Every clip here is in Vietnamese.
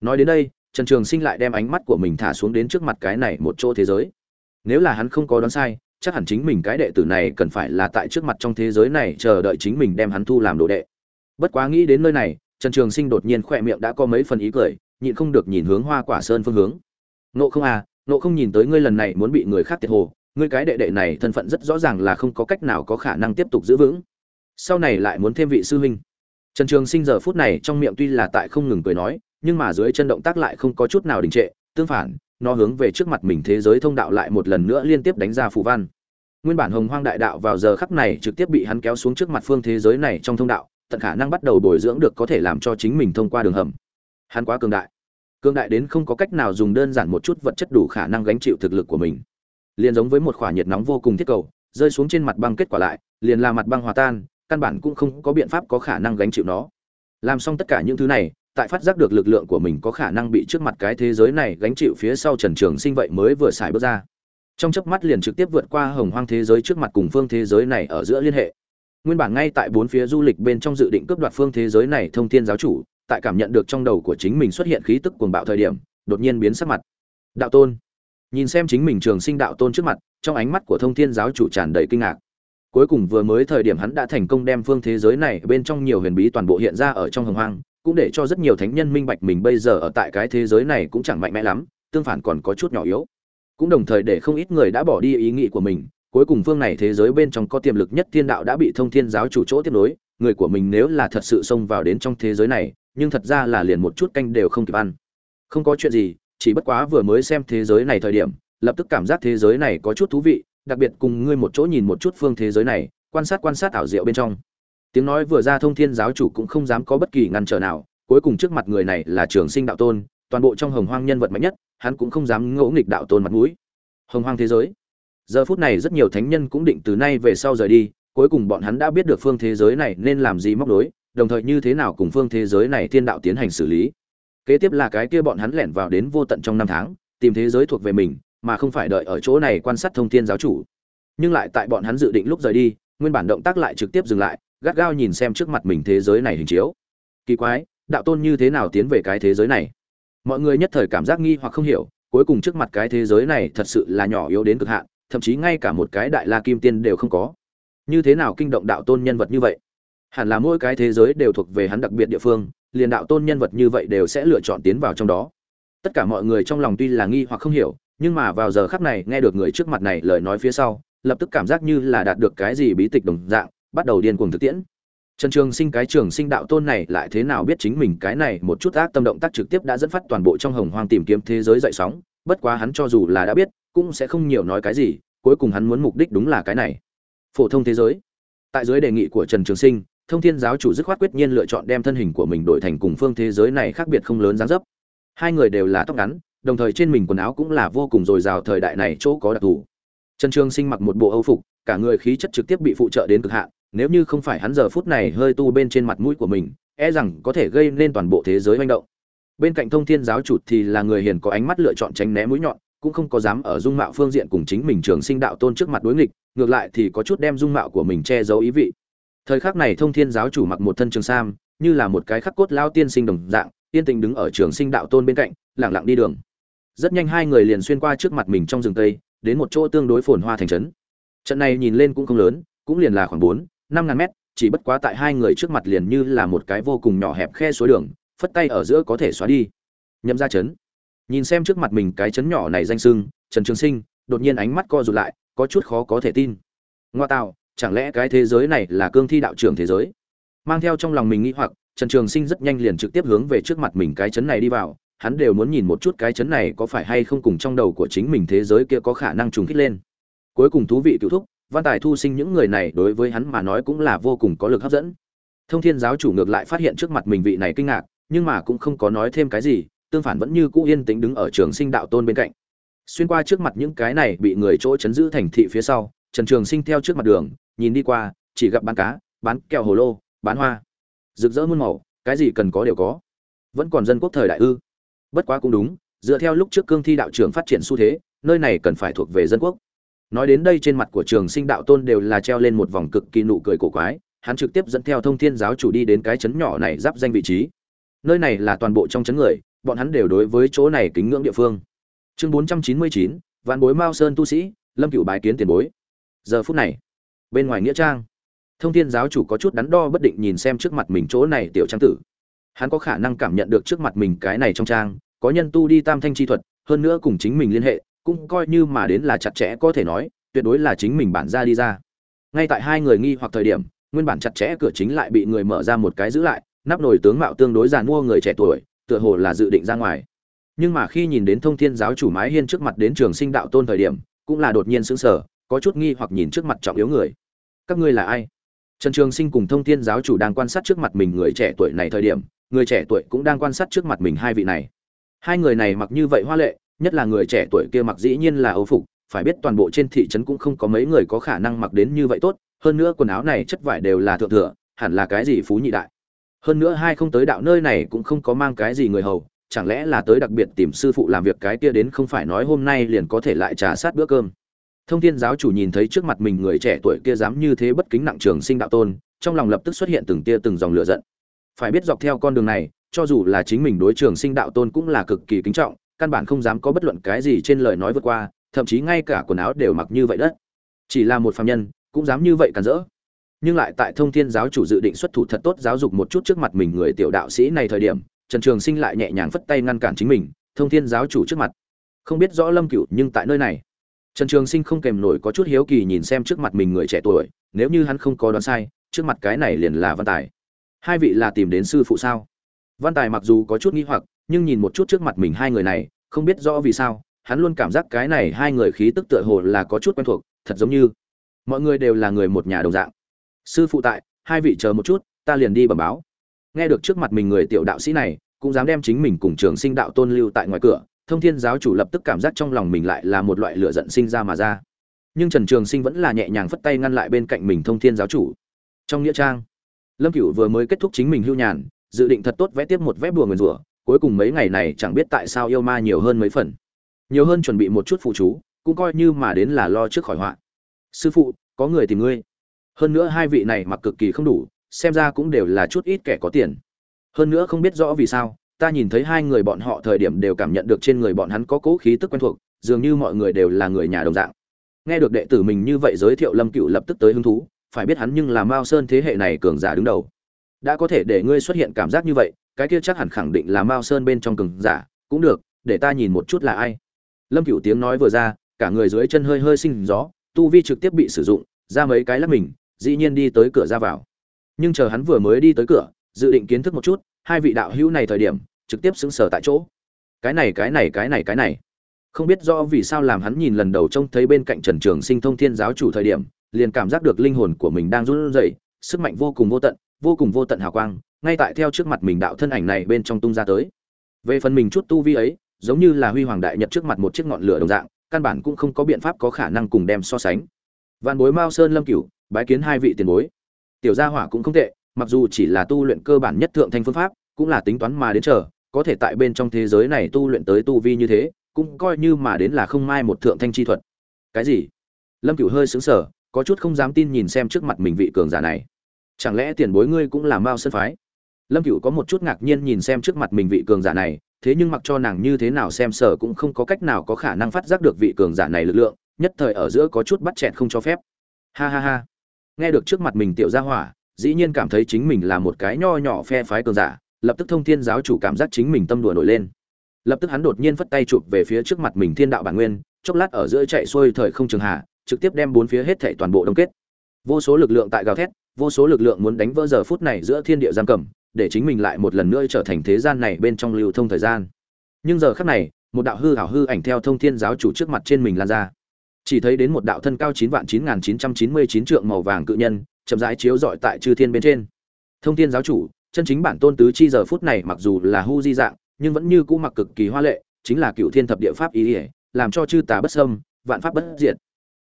nói đến đây, trần trường sinh lại đem ánh mắt của mình thả xuống đến trước mặt cái này một chỗ thế giới. Nếu là hắn không có đoán sai, chắc hẳn chính mình cái đệ tử này cần phải là tại trước mặt trong thế giới này chờ đợi chính mình đem hắn thu làm đồ đệ. Bất quá nghĩ đến nơi này, trần trường sinh đột nhiên khỏe miệng đã có mấy phần ý cười, nhịn không được nhìn hướng hoa quả sơn phương hướng. Nộ không à nộ không nhìn tới ngươi lần này muốn bị người khác tiệt hồ, ngươi cái đệ đệ này thân phận rất rõ ràng là không có cách nào có khả năng tiếp tục giữ vững. Sau này lại muốn thêm vị sư huynh. Trần trường sinh giờ phút này trong miệng tuy là tại không ngừng cười nói nhưng mà dưới chân động tác lại không có chút nào đình trệ, tương phản, nó hướng về trước mặt mình thế giới thông đạo lại một lần nữa liên tiếp đánh ra phù văn. Nguyên bản hồng hoang đại đạo vào giờ khắc này trực tiếp bị hắn kéo xuống trước mặt phương thế giới này trong thông đạo, tận khả năng bắt đầu bồi dưỡng được có thể làm cho chính mình thông qua đường hầm. Hắn quá cường đại. Cường đại đến không có cách nào dùng đơn giản một chút vật chất đủ khả năng gánh chịu thực lực của mình. Liền giống với một khỏa nhiệt nóng vô cùng thiết cầu, rơi xuống trên mặt băng kết quả lại, liền là mặt băng hòa tan, căn bản cũng không có biện pháp có khả năng gánh chịu nó. Làm xong tất cả những thứ này tại phát giác được lực lượng của mình có khả năng bị trước mặt cái thế giới này gánh chịu phía sau trần trường sinh vậy mới vừa xài bước ra. Trong chớp mắt liền trực tiếp vượt qua hồng hoang thế giới trước mặt cùng phương thế giới này ở giữa liên hệ. Nguyên bản ngay tại bốn phía du lịch bên trong dự định cướp đoạt phương thế giới này thông thiên giáo chủ, tại cảm nhận được trong đầu của chính mình xuất hiện khí tức cuồng bạo thời điểm, đột nhiên biến sắc mặt. Đạo tôn. Nhìn xem chính mình trường sinh đạo tôn trước mặt, trong ánh mắt của thông thiên giáo chủ tràn đầy kinh ngạc. Cuối cùng vừa mới thời điểm hắn đã thành công đem phương thế giới này bên trong nhiều huyền bí toàn bộ hiện ra ở trong hồng hoang cũng để cho rất nhiều thánh nhân minh bạch mình bây giờ ở tại cái thế giới này cũng chẳng mạnh mẽ lắm, tương phản còn có chút nhỏ yếu. Cũng đồng thời để không ít người đã bỏ đi ý nghĩ của mình, cuối cùng phương này thế giới bên trong có tiềm lực nhất thiên đạo đã bị thông thiên giáo chủ chỗ tiếp nối, người của mình nếu là thật sự xông vào đến trong thế giới này, nhưng thật ra là liền một chút canh đều không kịp ăn. Không có chuyện gì, chỉ bất quá vừa mới xem thế giới này thời điểm, lập tức cảm giác thế giới này có chút thú vị, đặc biệt cùng ngươi một chỗ nhìn một chút phương thế giới này, quan sát quan sát ảo diệu bên trong tiếng nói vừa ra thông thiên giáo chủ cũng không dám có bất kỳ ngăn trở nào, cuối cùng trước mặt người này là trường sinh đạo tôn, toàn bộ trong hồng hoang nhân vật mạnh nhất, hắn cũng không dám ngỗ nghịch đạo tôn mặt mũi. Hồng hoang thế giới. Giờ phút này rất nhiều thánh nhân cũng định từ nay về sau rời đi, cuối cùng bọn hắn đã biết được phương thế giới này nên làm gì móc đối đồng thời như thế nào cùng phương thế giới này thiên đạo tiến hành xử lý. Kế tiếp là cái kia bọn hắn lẻn vào đến vô tận trong năm tháng, tìm thế giới thuộc về mình, mà không phải đợi ở chỗ này quan sát thông thiên giáo chủ. Nhưng lại tại bọn hắn dự định lúc rời đi, nguyên bản động tác lại trực tiếp dừng lại gắt gao nhìn xem trước mặt mình thế giới này hình chiếu. Kỳ quái, đạo tôn như thế nào tiến về cái thế giới này? Mọi người nhất thời cảm giác nghi hoặc không hiểu, cuối cùng trước mặt cái thế giới này thật sự là nhỏ yếu đến cực hạn, thậm chí ngay cả một cái đại la kim tiên đều không có. Như thế nào kinh động đạo tôn nhân vật như vậy? Hẳn là mỗi cái thế giới đều thuộc về hắn đặc biệt địa phương, liền đạo tôn nhân vật như vậy đều sẽ lựa chọn tiến vào trong đó. Tất cả mọi người trong lòng tuy là nghi hoặc không hiểu, nhưng mà vào giờ khắc này nghe được người trước mặt này lời nói phía sau, lập tức cảm giác như là đạt được cái gì bí tịch đồng dạng bắt đầu điên cuồng thực tiễn. Trần trường sinh cái trường sinh đạo tôn này lại thế nào biết chính mình cái này một chút ác tâm động tác trực tiếp đã dẫn phát toàn bộ trong hồng hoang tìm kiếm thế giới dậy sóng, bất quá hắn cho dù là đã biết, cũng sẽ không nhiều nói cái gì, cuối cùng hắn muốn mục đích đúng là cái này. Phổ thông thế giới. Tại dưới đề nghị của trần trường sinh, thông thiên giáo chủ dứt khoát quyết nhiên lựa chọn đem thân hình của mình đổi thành cùng phương thế giới này khác biệt không lớn dáng dấp. Hai người đều là tóc ngắn, đồng thời trên mình quần áo cũng là vô cùng dồi dào thời đại này chỗ có đặc thù. Trần trường sinh mặc một bộ âu phục, cả người khí chất trực tiếp bị phụ trợ đến cực hạn nếu như không phải hắn giờ phút này hơi tu bên trên mặt mũi của mình e rằng có thể gây nên toàn bộ thế giới manh động. Bên cạnh thông thiên giáo chủ thì là người hiền có ánh mắt lựa chọn tránh né mũi nhọn, cũng không có dám ở dung mạo phương diện cùng chính mình trường sinh đạo tôn trước mặt đối nghịch, ngược lại thì có chút đem dung mạo của mình che giấu ý vị. Thời khắc này thông thiên giáo chủ mặc một thân trường sam, như là một cái khắc cốt lao tiên sinh đồng dạng tiên tình đứng ở trường sinh đạo tôn bên cạnh lẳng lặng đi đường. Rất nhanh hai người liền xuyên qua trước mặt mình trong rừng tây, đến một chỗ tương đối phồn hoa thành trấn. Trận này nhìn lên cũng không lớn, cũng liền là khoảng bốn năm ngàn mét, chỉ bất quá tại hai người trước mặt liền như là một cái vô cùng nhỏ hẹp khe suối đường, phất tay ở giữa có thể xóa đi. Nhậm ra chấn nhìn xem trước mặt mình cái chấn nhỏ này danh sưng, trần trường sinh, đột nhiên ánh mắt co rụt lại, có chút khó có thể tin. Ngoa tạo, chẳng lẽ cái thế giới này là cương thi đạo trưởng thế giới? Mang theo trong lòng mình nghĩ hoặc, trần trường sinh rất nhanh liền trực tiếp hướng về trước mặt mình cái chấn này đi vào, hắn đều muốn nhìn một chút cái chấn này có phải hay không cùng trong đầu của chính mình thế giới kia có khả năng trùng kích lên. Cuối cùng thú vị cựu thúc văn tài thu sinh những người này đối với hắn mà nói cũng là vô cùng có lực hấp dẫn. Thông thiên giáo chủ ngược lại phát hiện trước mặt mình vị này kinh ngạc, nhưng mà cũng không có nói thêm cái gì, tương phản vẫn như cũ yên tĩnh đứng ở trường sinh đạo tôn bên cạnh. Xuyên qua trước mặt những cái này bị người chỗ chấn giữ thành thị phía sau, trần trường sinh theo trước mặt đường, nhìn đi qua, chỉ gặp bán cá, bán kẹo hồ lô, bán hoa. Rực rỡ muôn màu, cái gì cần có đều có. Vẫn còn dân quốc thời đại ư. Bất quá cũng đúng, dựa theo lúc trước cương thi đạo trưởng phát triển xu thế, nơi này cần phải thuộc về dân quốc nói đến đây trên mặt của trường sinh đạo tôn đều là treo lên một vòng cực kỳ nụ cười cổ quái, hắn trực tiếp dẫn theo thông thiên giáo chủ đi đến cái chấn nhỏ này giáp danh vị trí. Nơi này là toàn bộ trong chấn người, bọn hắn đều đối với chỗ này kính ngưỡng địa phương. Chương bốn trăm chín mươi chín, vạn bối mao sơn tu sĩ, lâm cựu bái kiến tiền bối. Giờ phút này, bên ngoài nghĩa trang, thông thiên giáo chủ có chút đắn đo bất định nhìn xem trước mặt mình chỗ này tiểu trang tử. Hắn có khả năng cảm nhận được trước mặt mình cái này trong trang, có nhân tu đi tam thanh chi thuật, hơn nữa cùng chính mình liên hệ cũng coi như mà đến là chặt chẽ có thể nói, tuyệt đối là chính mình bản ra đi ra. Ngay tại hai người nghi hoặc thời điểm, nguyên bản chặt chẽ cửa chính lại bị người mở ra một cái giữ lại, nắp nồi tướng mạo tương đối giàn mua người trẻ tuổi, tựa hồ là dự định ra ngoài. Nhưng mà khi nhìn đến thông thiên giáo chủ mái hiên trước mặt đến trường sinh đạo tôn thời điểm, cũng là đột nhiên sững sờ, có chút nghi hoặc nhìn trước mặt trọng yếu người. Các ngươi là ai? Trần trường sinh cùng thông thiên giáo chủ đang quan sát trước mặt mình người trẻ tuổi này thời điểm, người trẻ tuổi cũng đang quan sát trước mặt mình hai vị này. Hai người này mặc như vậy hoa lệ nhất là người trẻ tuổi kia mặc dĩ nhiên là âu phục, phải biết toàn bộ trên thị trấn cũng không có mấy người có khả năng mặc đến như vậy tốt, hơn nữa quần áo này chất vải đều là thượng thừa, hẳn là cái gì phú nhị đại. Hơn nữa hai không tới đạo nơi này cũng không có mang cái gì người hầu, chẳng lẽ là tới đặc biệt tìm sư phụ làm việc cái kia đến không phải nói hôm nay liền có thể lại trả sát bữa cơm. Thông thiên giáo chủ nhìn thấy trước mặt mình người trẻ tuổi kia dám như thế bất kính nặng trường sinh đạo tôn, trong lòng lập tức xuất hiện từng tia từng dòng lửa giận. Phải biết dọc theo con đường này, cho dù là chính mình đối trường sinh đạo tôn cũng là cực kỳ kính trọng căn bản không dám có bất luận cái gì trên lời nói vượt qua, thậm chí ngay cả quần áo đều mặc như vậy đất. Chỉ là một phàm nhân, cũng dám như vậy cản rỡ. Nhưng lại tại thông thiên giáo chủ dự định xuất thủ thật tốt giáo dục một chút trước mặt mình người tiểu đạo sĩ này thời điểm, trần trường sinh lại nhẹ nhàng phất tay ngăn cản chính mình, thông thiên giáo chủ trước mặt. Không biết rõ lâm cựu nhưng tại nơi này. Trần trường sinh không kèm nổi có chút hiếu kỳ nhìn xem trước mặt mình người trẻ tuổi, nếu như hắn không có đoán sai, trước mặt cái này liền là văn tài. Hai vị là tìm đến sư phụ sao? Văn tài mặc dù có chút nghi hoặc nhưng nhìn một chút trước mặt mình hai người này, không biết rõ vì sao, hắn luôn cảm giác cái này hai người khí tức tựa hồ là có chút quen thuộc, thật giống như mọi người đều là người một nhà đồng dạng. Sư phụ tại, hai vị chờ một chút, ta liền đi bẩm báo. Nghe được trước mặt mình người tiểu đạo sĩ này, cũng dám đem chính mình cùng trường sinh đạo tôn lưu tại ngoài cửa, thông thiên giáo chủ lập tức cảm giác trong lòng mình lại là một loại lửa giận sinh ra mà ra. Nhưng trần trường sinh vẫn là nhẹ nhàng phất tay ngăn lại bên cạnh mình thông thiên giáo chủ. Trong nghĩa trang, lâm cửu vừa mới kết thúc chính mình hưu nhàn, dự định thật tốt vẽ tiếp một vẽ bùa nguyền rủa cuối cùng mấy ngày này chẳng biết tại sao yêu ma nhiều hơn mấy phần. Nhiều hơn chuẩn bị một chút phụ chú, cũng coi như mà đến là lo trước khỏi họa. Sư phụ, có người tìm ngươi. Hơn nữa hai vị này mặc cực kỳ không đủ, xem ra cũng đều là chút ít kẻ có tiền. Hơn nữa không biết rõ vì sao, ta nhìn thấy hai người bọn họ thời điểm đều cảm nhận được trên người bọn hắn có cố khí tức quen thuộc, dường như mọi người đều là người nhà đồng dạng. Nghe được đệ tử mình như vậy giới thiệu lâm cựu lập tức tới hứng thú, phải biết hắn nhưng là mao sơn thế hệ này cường giả đứng đầu. Đã có thể để ngươi xuất hiện cảm giác như vậy cái kia chắc hẳn khẳng định là mao sơn bên trong cường giả, cũng được, để ta nhìn một chút là ai. Lâm cửu tiếng nói vừa ra, cả người dưới chân hơi hơi sinh gió, tu vi trực tiếp bị sử dụng, ra mấy cái lắp mình, dĩ nhiên đi tới cửa ra vào. Nhưng chờ hắn vừa mới đi tới cửa, dự định kiến thức một chút, hai vị đạo hữu này thời điểm, trực tiếp xứng sở tại chỗ. Cái này cái này cái này cái này. Không biết do vì sao làm hắn nhìn lần đầu trông thấy bên cạnh trần trường sinh thông thiên giáo chủ thời điểm, liền cảm giác được linh hồn của mình đang run rẩy, sức mạnh vô cùng vô tận, vô cùng vô tận hào quang ngay tại theo trước mặt mình đạo thân ảnh này bên trong tung ra tới. Về phần mình chút tu vi ấy, giống như là huy hoàng đại nhật trước mặt một chiếc ngọn lửa đồng dạng, căn bản cũng không có biện pháp có khả năng cùng đem so sánh. Vạn bối mao sơn lâm cửu, bái kiến hai vị tiền bối. Tiểu gia hỏa cũng không tệ, mặc dù chỉ là tu luyện cơ bản nhất thượng thanh phương pháp, cũng là tính toán mà đến chờ, có thể tại bên trong thế giới này tu luyện tới tu vi như thế, cũng coi như mà đến là không mai một thượng thanh chi thuật. Cái gì? Lâm cửu hơi sững sờ, có chút không dám tin nhìn xem trước mặt mình vị cường giả này. Chẳng lẽ tiền bối ngươi cũng là mao sơn phái? Lâm cửu có một chút ngạc nhiên nhìn xem trước mặt mình vị cường giả này, thế nhưng mặc cho nàng như thế nào xem sở cũng không có cách nào có khả năng phát giác được vị cường giả này lực lượng, nhất thời ở giữa có chút bắt chẹt không cho phép. Ha ha ha. Nghe được trước mặt mình tiểu gia hỏa, dĩ nhiên cảm thấy chính mình là một cái nho nhỏ phe phái cường giả, lập tức thông thiên giáo chủ cảm giác chính mình tâm đùa nổi lên. Lập tức hắn đột nhiên phất tay chụp về phía trước mặt mình thiên đạo bản nguyên, chốc lát ở giữa chạy xuôi thời không trường hạ, trực tiếp đem bốn phía hết thảy toàn bộ đông kết. Vô số lực lượng tại gào thét, vô số lực lượng muốn đánh vỡ giờ phút này giữa thiên địa giam cầm để chính mình lại một lần nữa trở thành thế gian này bên trong lưu thông thời gian. Nhưng giờ khắc này, một đạo hư ảo hư ảnh theo thông thiên giáo chủ trước mặt trên mình lan ra. Chỉ thấy đến một đạo thân cao chín vạn chín nghìn chín trăm chín mươi chín trượng màu vàng cự nhân, chậm rãi chiếu rọi tại chư thiên bên trên. Thông thiên giáo chủ, chân chính bản tôn tứ chi giờ phút này mặc dù là hu di dạng, nhưng vẫn như cũ mặc cực kỳ hoa lệ, chính là cựu thiên thập địa pháp ý ỉa làm cho chư tà bất sâm vạn pháp bất diệt.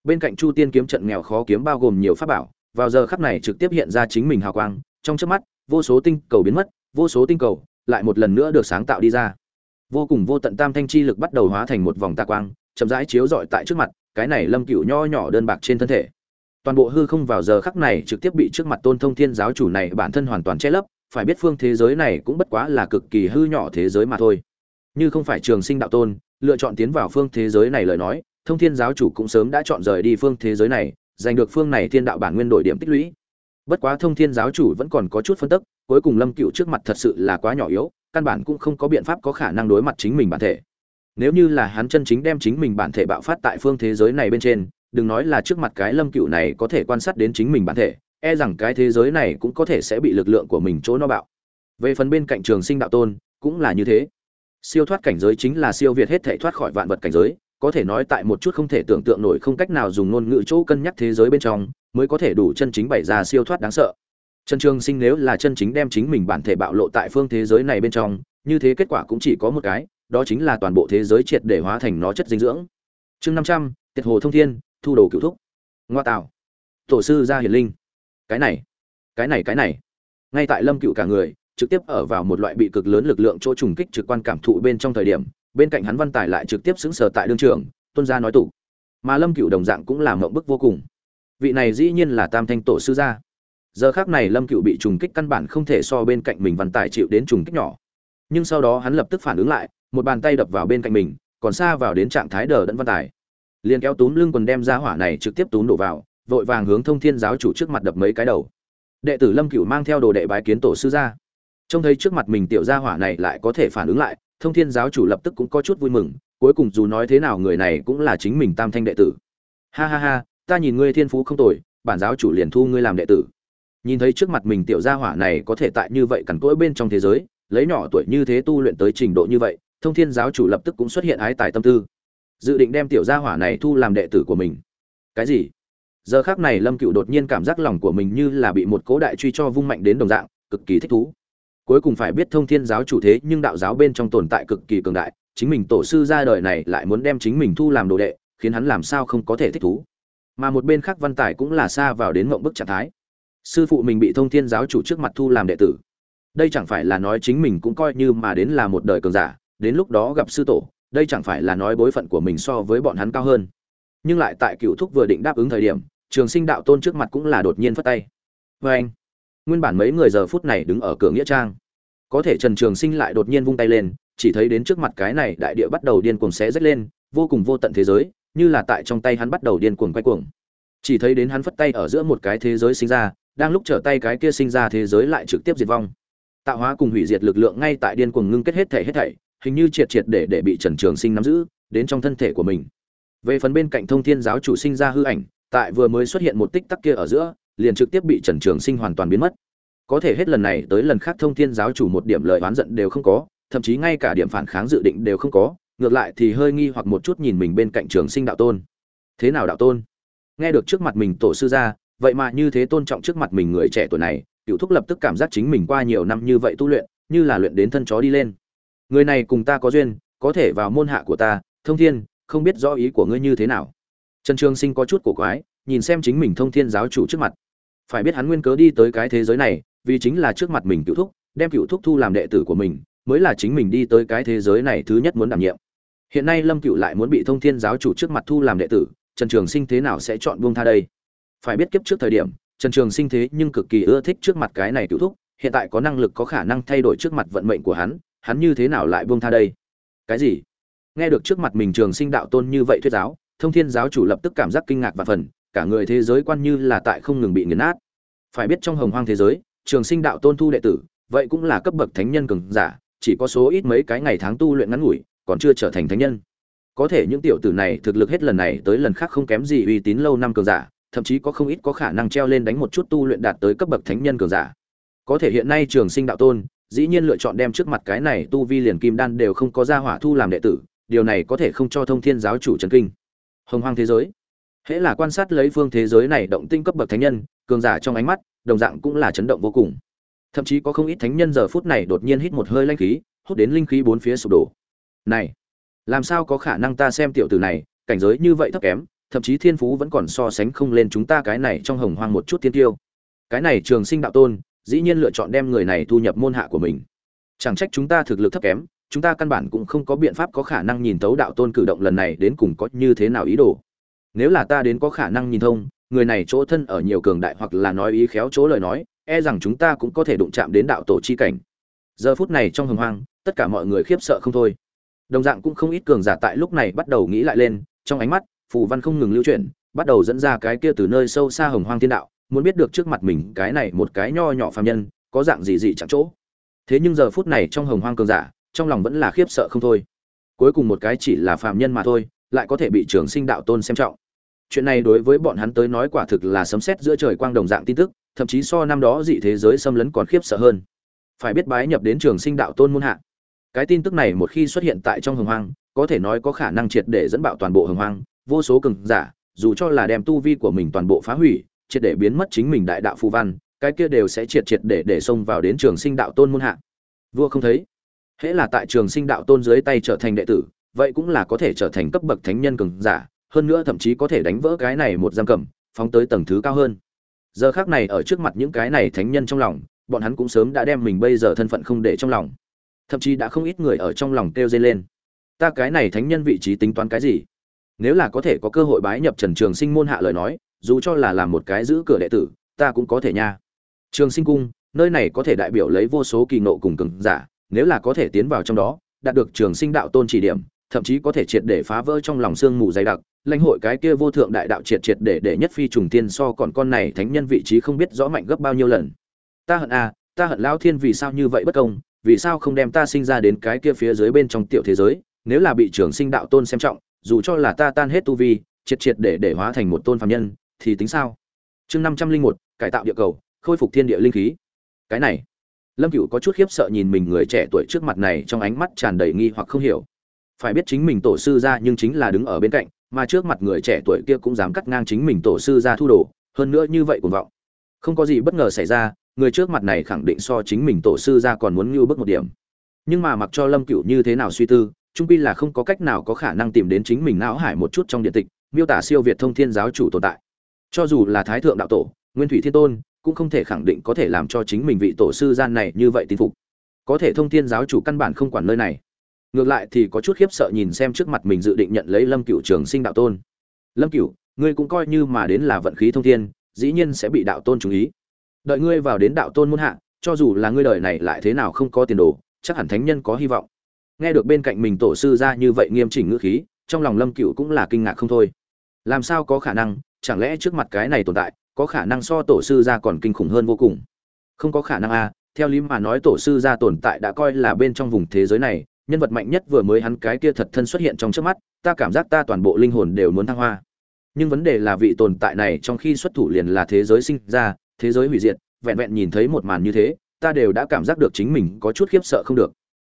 Bên cạnh chu tiên kiếm trận nghèo khó kiếm bao gồm nhiều pháp bảo, vào giờ khắc này trực tiếp hiện ra chính mình hào quang, trong chớp mắt vô số tinh cầu biến mất, vô số tinh cầu lại một lần nữa được sáng tạo đi ra. Vô cùng vô tận tam thanh chi lực bắt đầu hóa thành một vòng tà quang, chậm rãi chiếu rọi tại trước mặt, cái này lâm cựu nho nhỏ đơn bạc trên thân thể. Toàn bộ hư không vào giờ khắc này trực tiếp bị trước mặt tôn thông thiên giáo chủ này bản thân hoàn toàn che lấp, phải biết phương thế giới này cũng bất quá là cực kỳ hư nhỏ thế giới mà thôi. Như không phải trường sinh đạo tôn, lựa chọn tiến vào phương thế giới này lời nói, thông thiên giáo chủ cũng sớm đã chọn rời đi phương thế giới này, giành được phương này thiên đạo bản nguyên đổi điểm tích lũy bất quá thông thiên giáo chủ vẫn còn có chút phân tức, cuối cùng lâm cựu trước mặt thật sự là quá nhỏ yếu, căn bản cũng không có biện pháp có khả năng đối mặt chính mình bản thể. Nếu như là hắn chân chính đem chính mình bản thể bạo phát tại phương thế giới này bên trên, đừng nói là trước mặt cái lâm cựu này có thể quan sát đến chính mình bản thể e rằng cái thế giới này cũng có thể sẽ bị lực lượng của mình chỗ nó bạo. Về phần bên cạnh trường sinh đạo tôn, cũng là như thế. Siêu thoát cảnh giới chính là siêu việt hết thể thoát khỏi vạn vật cảnh giới có thể nói tại một chút không thể tưởng tượng nổi không cách nào dùng ngôn ngữ chỗ cân nhắc thế giới bên trong, mới có thể đủ chân chính bày ra siêu thoát đáng sợ. Trần trường sinh nếu là chân chính đem chính mình bản thể bạo lộ tại phương thế giới này bên trong, như thế kết quả cũng chỉ có một cái, đó chính là toàn bộ thế giới triệt để hóa thành nó chất dinh dưỡng. Chương năm trăm, tiệt hồ thông thiên, thu đồ cựu thúc. Ngoa tạo. Tổ sư gia hiển linh. Cái này cái này cái này. Ngay tại lâm cựu cả người, trực tiếp ở vào một loại bị cực lớn lực lượng chỗ trùng kích trực quan cảm thụ bên trong thời điểm bên cạnh hắn văn tài lại trực tiếp xứng sở tại đương trường, tuân gia nói tủ. Mà lâm cựu đồng dạng cũng làm mộng bức vô cùng. Vị này dĩ nhiên là tam thanh tổ sư gia. Giờ khác này lâm cựu bị trùng kích căn bản không thể so bên cạnh mình văn tài chịu đến trùng kích nhỏ. Nhưng sau đó hắn lập tức phản ứng lại, một bàn tay đập vào bên cạnh mình, còn xa vào đến trạng thái đờ đẫn văn tài. Liền kéo túm lưng quần đem ra hỏa này trực tiếp túm đổ vào, vội vàng hướng thông thiên giáo chủ trước mặt đập mấy cái đầu. Đệ tử lâm cựu mang theo đồ đệ bái kiến tổ sư gia. Trông thấy trước mặt mình tiểu gia hỏa này lại có thể phản ứng lại thông thiên giáo chủ lập tức cũng có chút vui mừng, cuối cùng dù nói thế nào người này cũng là chính mình tam thanh đệ tử. Ha ha ha, ta nhìn ngươi thiên phú không tồi, bản giáo chủ liền thu ngươi làm đệ tử. Nhìn thấy trước mặt mình tiểu gia hỏa này có thể tại như vậy cằn cỗi bên trong thế giới, lấy nhỏ tuổi như thế tu luyện tới trình độ như vậy, thông thiên giáo chủ lập tức cũng xuất hiện ái tài tâm tư. Dự định đem tiểu gia hỏa này thu làm đệ tử của mình. Cái gì? Giờ khác này lâm cựu đột nhiên cảm giác lòng của mình như là bị một cố đại truy cho vung mạnh đến đồng dạng, cực kỳ thích thú cuối cùng phải biết thông thiên giáo chủ thế nhưng đạo giáo bên trong tồn tại cực kỳ cường đại, chính mình tổ sư ra đời này lại muốn đem chính mình thu làm đồ đệ, khiến hắn làm sao không có thể thích thú. Mà một bên khác văn tài cũng là xa vào đến mộng bức trạng thái. Sư phụ mình bị thông thiên giáo chủ trước mặt thu làm đệ tử. Đây chẳng phải là nói chính mình cũng coi như mà đến là một đời cường giả, đến lúc đó gặp sư tổ, đây chẳng phải là nói bối phận của mình so với bọn hắn cao hơn. Nhưng lại tại cựu thúc vừa định đáp ứng thời điểm, trường sinh đạo tôn trước mặt cũng là đột nhiên phất tay. Vê anh nguyên bản mấy người giờ phút này đứng ở cửa nghĩa trang. Có thể trần trường sinh lại đột nhiên vung tay lên, chỉ thấy đến trước mặt cái này đại địa bắt đầu điên cuồng xé rách lên, vô cùng vô tận thế giới, như là tại trong tay hắn bắt đầu điên cuồng quay cuồng. Chỉ thấy đến hắn phất tay ở giữa một cái thế giới sinh ra, đang lúc trở tay cái kia sinh ra thế giới lại trực tiếp diệt vong. Tạo hóa cùng hủy diệt lực lượng ngay tại điên cuồng ngưng kết hết thể hết thảy, hình như triệt triệt để để bị trần trường sinh nắm giữ, đến trong thân thể của mình. Về phần bên cạnh thông thiên giáo chủ sinh ra hư ảnh, tại vừa mới xuất hiện một tích tắc kia ở giữa liền trực tiếp bị trần trường sinh hoàn toàn biến mất. Có thể hết lần này tới lần khác thông thiên giáo chủ một điểm lời oán giận đều không có, thậm chí ngay cả điểm phản kháng dự định đều không có, ngược lại thì hơi nghi hoặc một chút nhìn mình bên cạnh trường sinh đạo tôn. Thế nào đạo tôn? Nghe được trước mặt mình tổ sư ra vậy mà như thế tôn trọng trước mặt mình người trẻ tuổi này cựu thúc lập tức cảm giác chính mình qua nhiều năm như vậy tu luyện, như là luyện đến thân chó đi lên. Người này cùng ta có duyên, có thể vào môn hạ của ta, thông thiên, không biết rõ ý của ngươi như thế nào. Trần trường sinh có chút cổ quái, nhìn xem chính mình thông thiên giáo chủ trước mặt phải biết hắn nguyên cớ đi tới cái thế giới này, vì chính là trước mặt mình cựu thúc, đem cựu thúc thu làm đệ tử của mình, mới là chính mình đi tới cái thế giới này thứ nhất muốn đảm nhiệm. Hiện nay lâm cựu lại muốn bị thông thiên giáo chủ trước mặt thu làm đệ tử, trần trường sinh thế nào sẽ chọn buông tha đây? Phải biết kiếp trước thời điểm, trần trường sinh thế nhưng cực kỳ ưa thích trước mặt cái này cựu thúc, hiện tại có năng lực có khả năng thay đổi trước mặt vận mệnh của hắn hắn như thế nào lại buông tha đây? Cái gì? Nghe được trước mặt mình trường sinh đạo tôn như vậy thuyết giáo, thông thiên giáo chủ lập tức cảm giác kinh ngạc và phần cả người thế giới quan như là tại không ngừng bị nghiền nát. Phải biết trong hồng hoang thế giới, trường sinh đạo tôn thu đệ tử, vậy cũng là cấp bậc thánh nhân cường giả, chỉ có số ít mấy cái ngày tháng tu luyện ngắn ngủi, còn chưa trở thành thánh nhân. Có thể những tiểu tử này thực lực hết lần này tới lần khác không kém gì uy tín lâu năm cường giả, thậm chí có không ít có khả năng treo lên đánh một chút tu luyện đạt tới cấp bậc thánh nhân cường giả. Có thể hiện nay trường sinh đạo tôn, dĩ nhiên lựa chọn đem trước mặt cái này tu vi liền kim đan đều không có ra hỏa thu làm đệ tử, điều này có thể không cho thông thiên giáo chủ trần kinh. Hồng hoang thế giới hễ là quan sát lấy phương thế giới này động tinh cấp bậc thánh nhân, cường giả trong ánh mắt, đồng dạng cũng là chấn động vô cùng. Thậm chí có không ít thánh nhân giờ phút này đột nhiên hít một hơi lanh khí, hút đến linh khí bốn phía sụp đổ. Này, làm sao có khả năng ta xem tiểu tử này, cảnh giới như vậy thấp kém, thậm chí thiên phú vẫn còn so sánh không lên chúng ta cái này trong hồng hoang một chút tiên tiêu. Cái này trường sinh đạo tôn, dĩ nhiên lựa chọn đem người này thu nhập môn hạ của mình. Chẳng trách chúng ta thực lực thấp kém, chúng ta căn bản cũng không có biện pháp có khả năng nhìn thấu đạo tôn cử động lần này đến cùng có như thế nào ý đồ nếu là ta đến có khả năng nhìn thông, người này chỗ thân ở nhiều cường đại hoặc là nói ý khéo chỗ lời nói e rằng chúng ta cũng có thể đụng chạm đến đạo tổ chi cảnh. Giờ phút này trong hồng hoang, tất cả mọi người khiếp sợ không thôi. Đồng dạng cũng không ít cường giả tại lúc này bắt đầu nghĩ lại lên, trong ánh mắt, phù văn không ngừng lưu chuyển, bắt đầu dẫn ra cái kia từ nơi sâu xa hồng hoang thiên đạo, muốn biết được trước mặt mình cái này một cái nho nhỏ phàm nhân, có dạng gì gì chẳng chỗ. Thế nhưng giờ phút này trong hồng hoang cường giả, trong lòng vẫn là khiếp sợ không thôi. Cuối cùng một cái chỉ là phàm nhân mà thôi, lại có thể bị trường sinh đạo tôn xem trọng chuyện này đối với bọn hắn tới nói quả thực là sấm sét giữa trời quang đồng dạng tin tức, thậm chí so năm đó dị thế giới xâm lấn còn khiếp sợ hơn. Phải biết bái nhập đến trường sinh đạo tôn muôn hạ. Cái tin tức này một khi xuất hiện tại trong hồng hoang, có thể nói có khả năng triệt để dẫn bạo toàn bộ hồng hoang, vô số cường giả, dù cho là đem tu vi của mình toàn bộ phá hủy, triệt để biến mất chính mình đại đạo phù văn, cái kia đều sẽ triệt triệt để để xông vào đến trường sinh đạo tôn muôn hạ. Vua không thấy. Hễ là tại trường sinh đạo tôn dưới tay trở thành đệ tử, vậy cũng là có thể trở thành cấp bậc thánh nhân cường giả hơn nữa thậm chí có thể đánh vỡ cái này một giam cầm, phóng tới tầng thứ cao hơn. Giờ khác này ở trước mặt những cái này thánh nhân trong lòng, bọn hắn cũng sớm đã đem mình bây giờ thân phận không để trong lòng. Thậm chí đã không ít người ở trong lòng kêu dây lên. Ta cái này thánh nhân vị trí tính toán cái gì? Nếu là có thể có cơ hội bái nhập trần trường sinh môn hạ lời nói, dù cho là làm một cái giữ cửa đệ tử, ta cũng có thể nha. Trường sinh cung, nơi này có thể đại biểu lấy vô số kỳ nộ cùng cường giả, nếu là có thể tiến vào trong đó, đạt được trường sinh đạo tôn chỉ điểm thậm chí có thể triệt để phá vỡ trong lòng xương mù dày đặc lãnh hội cái kia vô thượng đại đạo triệt triệt để để nhất phi trùng tiên so còn con này thánh nhân vị trí không biết rõ mạnh gấp bao nhiêu lần. Ta hận a à, ta hận lao thiên vì sao như vậy bất công vì sao không đem ta sinh ra đến cái kia phía dưới bên trong tiểu thế giới nếu là bị trường sinh đạo tôn xem trọng dù cho là ta tan hết tu vi triệt triệt để để hóa thành một tôn phàm nhân thì tính sao? Chương năm trăm linh một cải tạo địa cầu khôi phục thiên địa linh khí. Cái này lâm cựu có chút khiếp sợ nhìn mình người trẻ tuổi trước mặt này trong ánh mắt tràn đầy nghi hoặc không hiểu phải biết chính mình tổ sư ra nhưng chính là đứng ở bên cạnh, mà trước mặt người trẻ tuổi kia cũng dám cắt ngang chính mình tổ sư ra thu đồ, hơn nữa như vậy cuồng vọng. Không có gì bất ngờ xảy ra, người trước mặt này khẳng định so chính mình tổ sư ra còn muốn ngưu bước một điểm. Nhưng mà mặc cho lâm cựu như thế nào suy tư trung pi là không có cách nào có khả năng tìm đến chính mình não hải một chút trong điện tịch, miêu tả siêu việt thông thiên giáo chủ tồn tại. Cho dù là thái thượng đạo tổ, nguyên thủy thiên tôn, cũng không thể khẳng định có thể làm cho chính mình vị tổ sư gian này như vậy tin phục. Có thể thông thiên giáo chủ căn bản không quản nơi này ngược lại thì có chút khiếp sợ nhìn xem trước mặt mình dự định nhận lấy lâm cựu trường sinh đạo tôn. Lâm cựu ngươi cũng coi như mà đến là vận khí thông thiên dĩ nhiên sẽ bị đạo tôn chú ý. Đợi ngươi vào đến đạo tôn muôn hạ cho dù là ngươi đời này lại thế nào không có tiền đồ chắc hẳn thánh nhân có hy vọng. Nghe được bên cạnh mình tổ sư ra như vậy nghiêm chỉnh ngữ khí trong lòng lâm cựu cũng là kinh ngạc không thôi. Làm sao có khả năng chẳng lẽ trước mặt cái này tồn tại có khả năng so tổ sư ra còn kinh khủng hơn vô cùng? Không có khả năng a à, theo lý mà nói tổ sư ra tồn tại đã coi là bên trong vùng thế giới này nhân vật mạnh nhất vừa mới hắn cái kia thật thân xuất hiện trong trước mắt, ta cảm giác ta toàn bộ linh hồn đều muốn thăng hoa. Nhưng vấn đề là vị tồn tại này trong khi xuất thủ liền là thế giới sinh ra, thế giới hủy diệt, vẹn vẹn nhìn thấy một màn như thế, ta đều đã cảm giác được chính mình có chút khiếp sợ không được.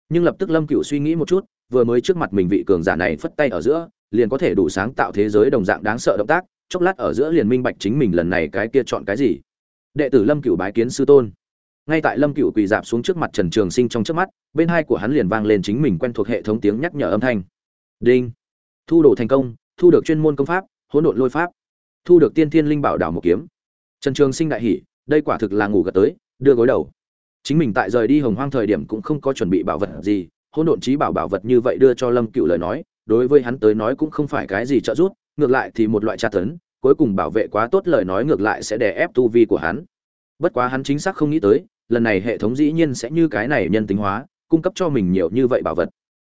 Nhưng lập tức lâm cựu suy nghĩ một chút, vừa mới trước mặt mình vị cường giả này phất tay ở giữa, liền có thể đủ sáng tạo thế giới đồng dạng đáng sợ động tác, chốc lát ở giữa liền minh bạch chính mình lần này cái kia chọn cái gì. Đệ tử lâm cựu bái kiến sư tôn ngay tại lâm cựu quỳ dạp xuống trước mặt trần trường sinh trong trước mắt, bên hai của hắn liền vang lên chính mình quen thuộc hệ thống tiếng nhắc nhở âm thanh. Đinh. Thu đồ thành công, thu được chuyên môn công pháp, hỗn độn lôi pháp. Thu được tiên thiên linh bảo đảo một kiếm. Trần trường sinh đại hỉ, đây quả thực là ngủ gật tới, đưa gối đầu. Chính mình tại rời đi hồng hoang thời điểm cũng không có chuẩn bị bảo vật gì, hỗn độn trí bảo bảo vật như vậy đưa cho lâm cựu lời nói, đối với hắn tới nói cũng không phải cái gì trợ giúp, ngược lại thì một loại tra tấn, cuối cùng bảo vệ quá tốt lời nói ngược lại sẽ đè ép tu vi của hắn. Bất quá hắn chính xác không nghĩ tới lần này hệ thống dĩ nhiên sẽ như cái này nhân tính hóa, cung cấp cho mình nhiều như vậy bảo vật.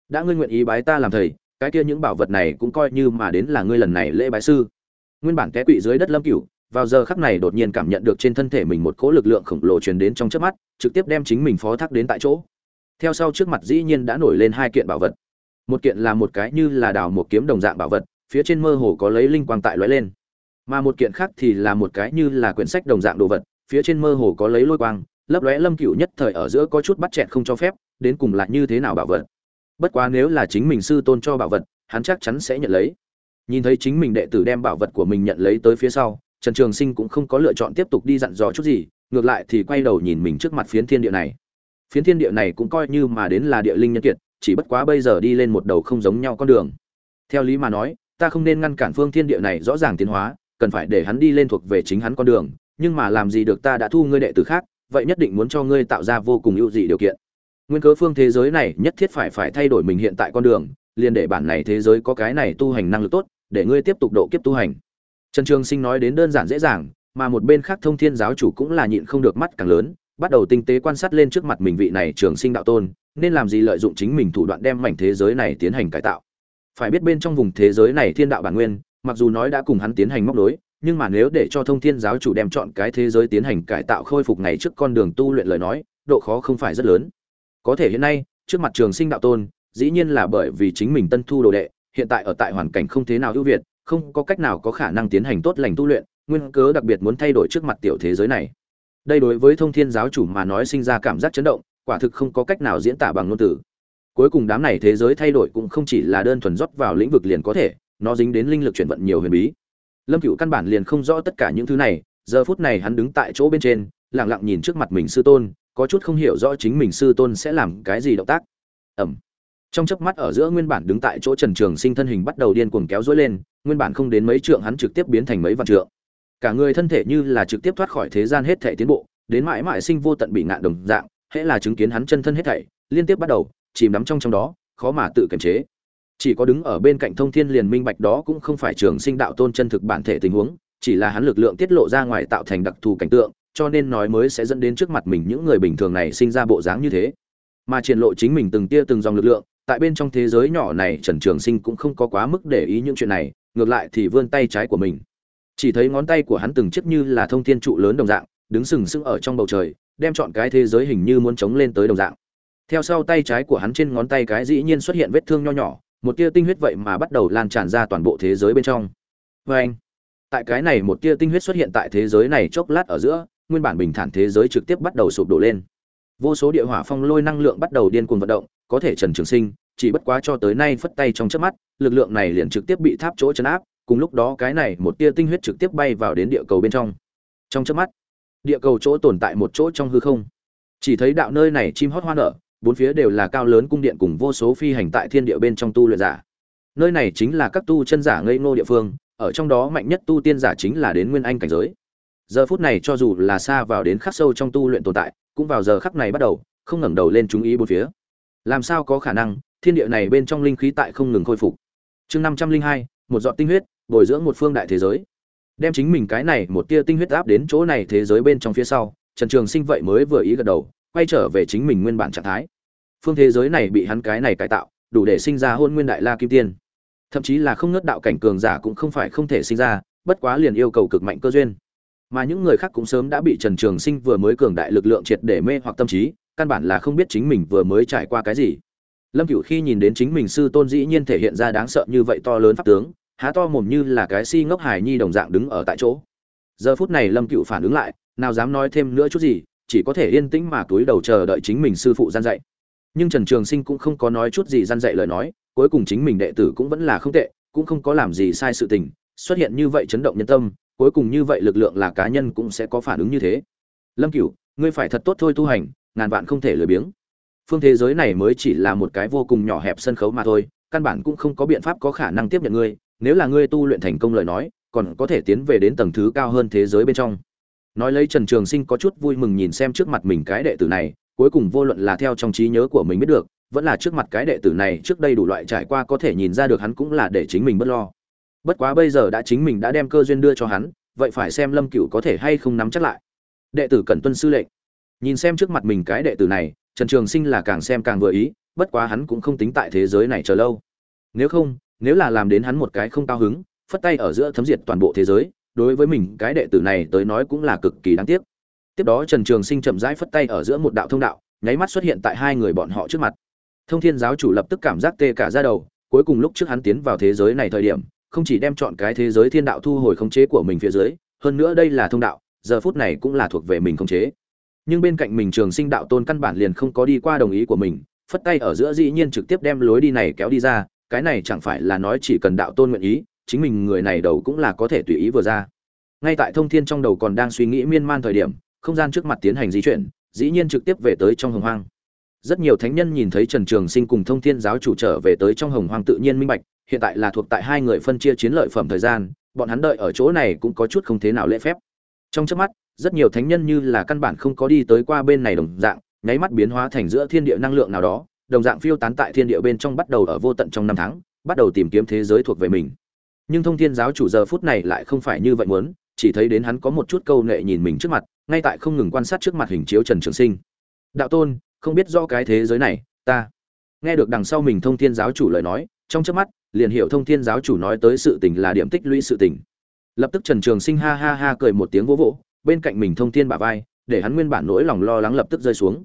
Đã ngươi nguyện ý bái ta làm thầy, cái kia những bảo vật này cũng coi như mà đến là ngươi lần này lễ bái sư. Nguyên bản té quỵ dưới đất lâm cửu, vào giờ khắc này đột nhiên cảm nhận được trên thân thể mình một cỗ lực lượng khổng lồ truyền đến trong chớp mắt, trực tiếp đem chính mình phó thác đến tại chỗ. Theo sau trước mặt dĩ nhiên đã nổi lên hai kiện bảo vật. Một kiện là một cái như là đào một kiếm đồng dạng bảo vật, phía trên mơ hồ có lấy linh quang tại lóe lên. Mà một kiện khác thì là một cái như là quyển sách đồng dạng đồ vật, phía trên mơ hồ có lấy lôi quang lấp lóe lâm cựu nhất thời ở giữa có chút bắt chẹn không cho phép, đến cùng là như thế nào bảo vật. Bất quá nếu là chính mình sư tôn cho bảo vật, hắn chắc chắn sẽ nhận lấy. Nhìn thấy chính mình đệ tử đem bảo vật của mình nhận lấy tới phía sau, trần trường sinh cũng không có lựa chọn tiếp tục đi dặn dò chút gì, ngược lại thì quay đầu nhìn mình trước mặt phiến thiên địa này. Phiến thiên địa này cũng coi như mà đến là địa linh nhân kiệt, chỉ bất quá bây giờ đi lên một đầu không giống nhau con đường. Theo lý mà nói, ta không nên ngăn cản phương thiên địa này rõ ràng tiến hóa, cần phải để hắn đi lên thuộc về chính hắn con đường, nhưng mà làm gì được ta đã thu ngươi đệ tử khác vậy nhất định muốn cho ngươi tạo ra vô cùng ưu dị điều kiện. Nguyên cớ phương thế giới này nhất thiết phải phải thay đổi mình hiện tại con đường, liền để bản này thế giới có cái này tu hành năng lực tốt, để ngươi tiếp tục độ kiếp tu hành. Trần trường sinh nói đến đơn giản dễ dàng, mà một bên khác thông thiên giáo chủ cũng là nhịn không được mắt càng lớn, bắt đầu tinh tế quan sát lên trước mặt mình vị này trường sinh đạo tôn, nên làm gì lợi dụng chính mình thủ đoạn đem mảnh thế giới này tiến hành cải tạo. Phải biết bên trong vùng thế giới này thiên đạo bản nguyên, mặc dù nói đã cùng hắn tiến hành móc đối nhưng mà nếu để cho thông thiên giáo chủ đem chọn cái thế giới tiến hành cải tạo khôi phục ngày trước con đường tu luyện lời nói, độ khó không phải rất lớn. Có thể hiện nay, trước mặt trường sinh đạo tôn, dĩ nhiên là bởi vì chính mình tân thu đồ đệ, hiện tại ở tại hoàn cảnh không thế nào ưu việt, không có cách nào có khả năng tiến hành tốt lành tu luyện, nguyên cớ đặc biệt muốn thay đổi trước mặt tiểu thế giới này. Đây đối với thông thiên giáo chủ mà nói sinh ra cảm giác chấn động, quả thực không có cách nào diễn tả bằng ngôn từ. Cuối cùng đám này thế giới thay đổi cũng không chỉ là đơn thuần rót vào lĩnh vực liền có thể, nó dính đến linh lực chuyển vận nhiều huyền bí lâm cựu căn bản liền không rõ tất cả những thứ này, giờ phút này hắn đứng tại chỗ bên trên lẳng lặng nhìn trước mặt mình sư tôn, có chút không hiểu rõ chính mình sư tôn sẽ làm cái gì động tác. Ẩm. Trong chớp mắt ở giữa nguyên bản đứng tại chỗ trần trường sinh thân hình bắt đầu điên cuồng kéo dối lên, nguyên bản không đến mấy trượng hắn trực tiếp biến thành mấy vạn trượng. Cả người thân thể như là trực tiếp thoát khỏi thế gian hết thể tiến bộ, đến mãi mãi sinh vô tận bị ngạn đồng dạng, hễ là chứng kiến hắn chân thân hết thảy, liên tiếp bắt đầu, chìm đắm trong trong đó, khó mà tự kiềm chế chỉ có đứng ở bên cạnh thông thiên liền minh bạch đó cũng không phải trường sinh đạo tôn chân thực bản thể tình huống, chỉ là hắn lực lượng tiết lộ ra ngoài tạo thành đặc thù cảnh tượng, cho nên nói mới sẽ dẫn đến trước mặt mình những người bình thường này sinh ra bộ dáng như thế. Mà triển lộ chính mình từng tia từng dòng lực lượng, tại bên trong thế giới nhỏ này, trần trường sinh cũng không có quá mức để ý những chuyện này, ngược lại thì vươn tay trái của mình. Chỉ thấy ngón tay của hắn từng chiếc như là thông thiên trụ lớn đồng dạng, đứng sừng sững ở trong bầu trời, đem chọn cái thế giới hình như muốn chống lên tới đồng dạng. Theo sau tay trái của hắn trên ngón tay cái dĩ nhiên xuất hiện vết thương nho nhỏ một tia tinh huyết vậy mà bắt đầu lan tràn ra toàn bộ thế giới bên trong. Vê anh, tại cái này một tia tinh huyết xuất hiện tại thế giới này chốc lát ở giữa, nguyên bản bình thản thế giới trực tiếp bắt đầu sụp đổ lên. Vô số địa hỏa phong lôi năng lượng bắt đầu điên cuồng vận động, có thể trần trường sinh, chỉ bất quá cho tới nay phất tay trong chớp mắt, lực lượng này liền trực tiếp bị tháp chỗ chấn áp, cùng lúc đó cái này một tia tinh huyết trực tiếp bay vào đến địa cầu bên trong. Trong chớp mắt, địa cầu chỗ tồn tại một chỗ trong hư không. Chỉ thấy đạo nơi này chim hót hoa nở bốn phía đều là cao lớn cung điện cùng vô số phi hành tại thiên địa bên trong tu luyện giả. Nơi này chính là các tu chân giả ngây ngô địa phương, ở trong đó mạnh nhất tu tiên giả chính là đến nguyên anh cảnh giới. Giờ phút này cho dù là xa vào đến khắc sâu trong tu luyện tồn tại, cũng vào giờ khắc này bắt đầu, không ngẩng đầu lên chú ý bốn phía. Làm sao có khả năng, thiên địa này bên trong linh khí tại không ngừng khôi phục. Chương năm trăm linh hai, một giọt tinh huyết, bồi dưỡng một phương đại thế giới. Đem chính mình cái này một tia tinh huyết áp đến chỗ này thế giới bên trong phía sau, trần trường sinh vậy mới vừa ý gật đầu, quay trở về chính mình nguyên bản trạng thái phương thế giới này bị hắn cái này cải tạo, đủ để sinh ra hôn nguyên đại la kim tiên. Thậm chí là không ngớt đạo cảnh cường giả cũng không phải không thể sinh ra, bất quá liền yêu cầu cực mạnh cơ duyên. Mà những người khác cũng sớm đã bị trần trường sinh vừa mới cường đại lực lượng triệt để mê hoặc tâm trí, căn bản là không biết chính mình vừa mới trải qua cái gì. Lâm cửu khi nhìn đến chính mình sư tôn dĩ nhiên thể hiện ra đáng sợ như vậy to lớn pháp tướng, há to mồm như là cái si ngốc hài nhi đồng dạng đứng ở tại chỗ. Giờ phút này lâm cửu phản ứng lại, nào dám nói thêm nữa chút gì, chỉ có thể yên tĩnh mà túi đầu chờ đợi chính mình sư phụ gian dạy nhưng trần trường sinh cũng không có nói chút gì gian dạy lời nói, cuối cùng chính mình đệ tử cũng vẫn là không tệ, cũng không có làm gì sai sự tình, xuất hiện như vậy chấn động nhân tâm, cuối cùng như vậy lực lượng là cá nhân cũng sẽ có phản ứng như thế. Lâm cửu, ngươi phải thật tốt thôi tu hành, ngàn vạn không thể lười biếng. Phương thế giới này mới chỉ là một cái vô cùng nhỏ hẹp sân khấu mà thôi, căn bản cũng không có biện pháp có khả năng tiếp nhận ngươi, nếu là ngươi tu luyện thành công lời nói, còn có thể tiến về đến tầng thứ cao hơn thế giới bên trong. Nói lấy trần trường sinh có chút vui mừng nhìn xem trước mặt mình cái đệ tử này cuối cùng vô luận là theo trong trí nhớ của mình biết được, vẫn là trước mặt cái đệ tử này trước đây đủ loại trải qua có thể nhìn ra được hắn cũng là để chính mình bất lo. Bất quá bây giờ đã chính mình đã đem cơ duyên đưa cho hắn, vậy phải xem lâm cựu có thể hay không nắm chắc lại. Đệ tử cần tuân sư lệnh. Nhìn xem trước mặt mình cái đệ tử này, trần trường sinh là càng xem càng vừa ý, bất quá hắn cũng không tính tại thế giới này chờ lâu. Nếu không, nếu là làm đến hắn một cái không cao hứng, phất tay ở giữa thấm diệt toàn bộ thế giới, đối với mình cái đệ tử này tới nói cũng là cực kỳ đáng tiếc tiếp đó trần trường sinh chậm rãi phất tay ở giữa một đạo thông đạo, nháy mắt xuất hiện tại hai người bọn họ trước mặt. Thông thiên giáo chủ lập tức cảm giác tê cả ra đầu, cuối cùng lúc trước hắn tiến vào thế giới này thời điểm, không chỉ đem chọn cái thế giới thiên đạo thu hồi khống chế của mình phía dưới, hơn nữa đây là thông đạo, giờ phút này cũng là thuộc về mình khống chế. Nhưng bên cạnh mình trường sinh đạo tôn căn bản liền không có đi qua đồng ý của mình, phất tay ở giữa dĩ nhiên trực tiếp đem lối đi này kéo đi ra, cái này chẳng phải là nói chỉ cần đạo tôn nguyện ý, chính mình người này đầu cũng là có thể tùy ý vừa ra. Ngay tại thông thiên trong đầu còn đang suy nghĩ miên man thời điểm không gian trước mặt tiến hành di chuyển, dĩ nhiên trực tiếp về tới trong hồng hoang. Rất nhiều thánh nhân nhìn thấy trần trường sinh cùng thông thiên giáo chủ trở về tới trong hồng hoang tự nhiên minh bạch, hiện tại là thuộc tại hai người phân chia chiến lợi phẩm thời gian, bọn hắn đợi ở chỗ này cũng có chút không thế nào lễ phép. Trong trước mắt, rất nhiều thánh nhân như là căn bản không có đi tới qua bên này đồng dạng, nháy mắt biến hóa thành giữa thiên địa năng lượng nào đó, đồng dạng phiêu tán tại thiên địa bên trong bắt đầu ở vô tận trong năm tháng, bắt đầu tìm kiếm thế giới thuộc về mình. Nhưng thông thiên giáo chủ giờ phút này lại không phải như vậy muốn chỉ thấy đến hắn có một chút câu nệ nhìn mình trước mặt, ngay tại không ngừng quan sát trước mặt hình chiếu trần trường sinh. Đạo tôn, không biết do cái thế giới này, ta. Nghe được đằng sau mình thông thiên giáo chủ lời nói, trong chớp mắt, liền hiểu thông thiên giáo chủ nói tới sự tình là điểm tích lũy sự tình. Lập tức trần trường sinh ha ha ha cười một tiếng vỗ vỗ, bên cạnh mình thông thiên bả vai, để hắn nguyên bản nỗi lòng lo lắng lập tức rơi xuống.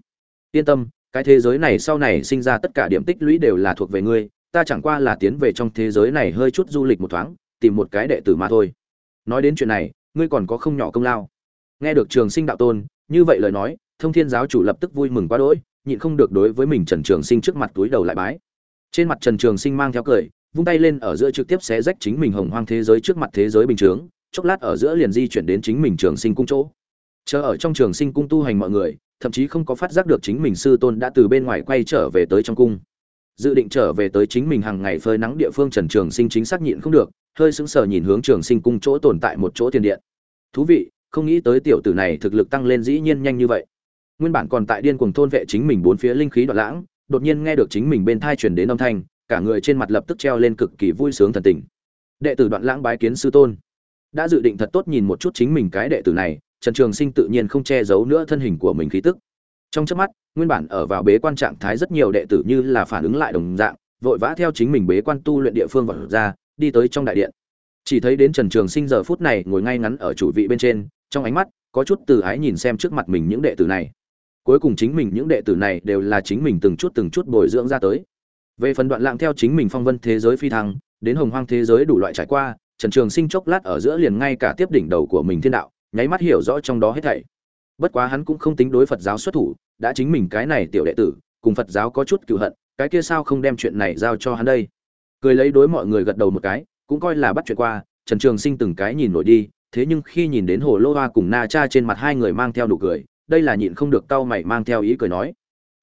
Yên tâm, cái thế giới này sau này sinh ra tất cả điểm tích lũy đều là thuộc về ngươi, ta chẳng qua là tiến về trong thế giới này hơi chút du lịch một thoáng, tìm một cái đệ tử mà thôi. Nói đến chuyện này ngươi còn có không nhỏ công lao. Nghe được trường sinh đạo tôn, như vậy lời nói, thông thiên giáo chủ lập tức vui mừng quá đỗi, nhịn không được đối với mình trần trường sinh trước mặt túi đầu lại bái. Trên mặt trần trường sinh mang theo cười, vung tay lên ở giữa trực tiếp xé rách chính mình hồng hoang thế giới trước mặt thế giới bình thường. chốc lát ở giữa liền di chuyển đến chính mình trường sinh cung chỗ. Chờ ở trong trường sinh cung tu hành mọi người, thậm chí không có phát giác được chính mình sư tôn đã từ bên ngoài quay trở về tới trong cung. Dự định trở về tới chính mình hàng ngày phơi nắng địa phương trần trường sinh chính xác nhịn không được, hơi sững sờ nhìn hướng trường sinh cung chỗ tồn tại một chỗ tiền điện thú vị, không nghĩ tới tiểu tử này thực lực tăng lên dĩ nhiên nhanh như vậy. Nguyên bản còn tại điên cuồng thôn vệ chính mình bốn phía linh khí đoạn lãng, đột nhiên nghe được chính mình bên thai truyền đến âm thanh, cả người trên mặt lập tức treo lên cực kỳ vui sướng thần tình. Đệ tử đoạn lãng bái kiến sư tôn. Đã dự định thật tốt nhìn một chút chính mình cái đệ tử này, trần trường sinh tự nhiên không che giấu nữa thân hình của mình khí tức. Trong chớp mắt, nguyên bản ở vào bế quan trạng thái rất nhiều đệ tử như là phản ứng lại đồng dạng, vội vã theo chính mình bế quan tu luyện địa phương vào ra, đi tới trong đại điện chỉ thấy đến trần trường sinh giờ phút này ngồi ngay ngắn ở chủ vị bên trên, trong ánh mắt có chút từ ái nhìn xem trước mặt mình những đệ tử này. Cuối cùng chính mình những đệ tử này đều là chính mình từng chút từng chút bồi dưỡng ra tới. Về phần đoạn lạng theo chính mình phong vân thế giới phi thăng, đến hồng hoang thế giới đủ loại trải qua, trần trường sinh chốc lát ở giữa liền ngay cả tiếp đỉnh đầu của mình thiên đạo, nháy mắt hiểu rõ trong đó hết thảy. Bất quá hắn cũng không tính đối phật giáo xuất thủ, đã chính mình cái này tiểu đệ tử, cùng phật giáo có chút cựu hận, cái kia sao không đem chuyện này giao cho hắn đây? Cười lấy đối mọi người gật đầu một cái cũng coi là bắt chuyện qua, trần trường sinh từng cái nhìn nổi đi, thế nhưng khi nhìn đến hồ lô hoa cùng na cha trên mặt hai người mang theo nụ cười, đây là nhịn không được tao mày mang theo ý cười nói,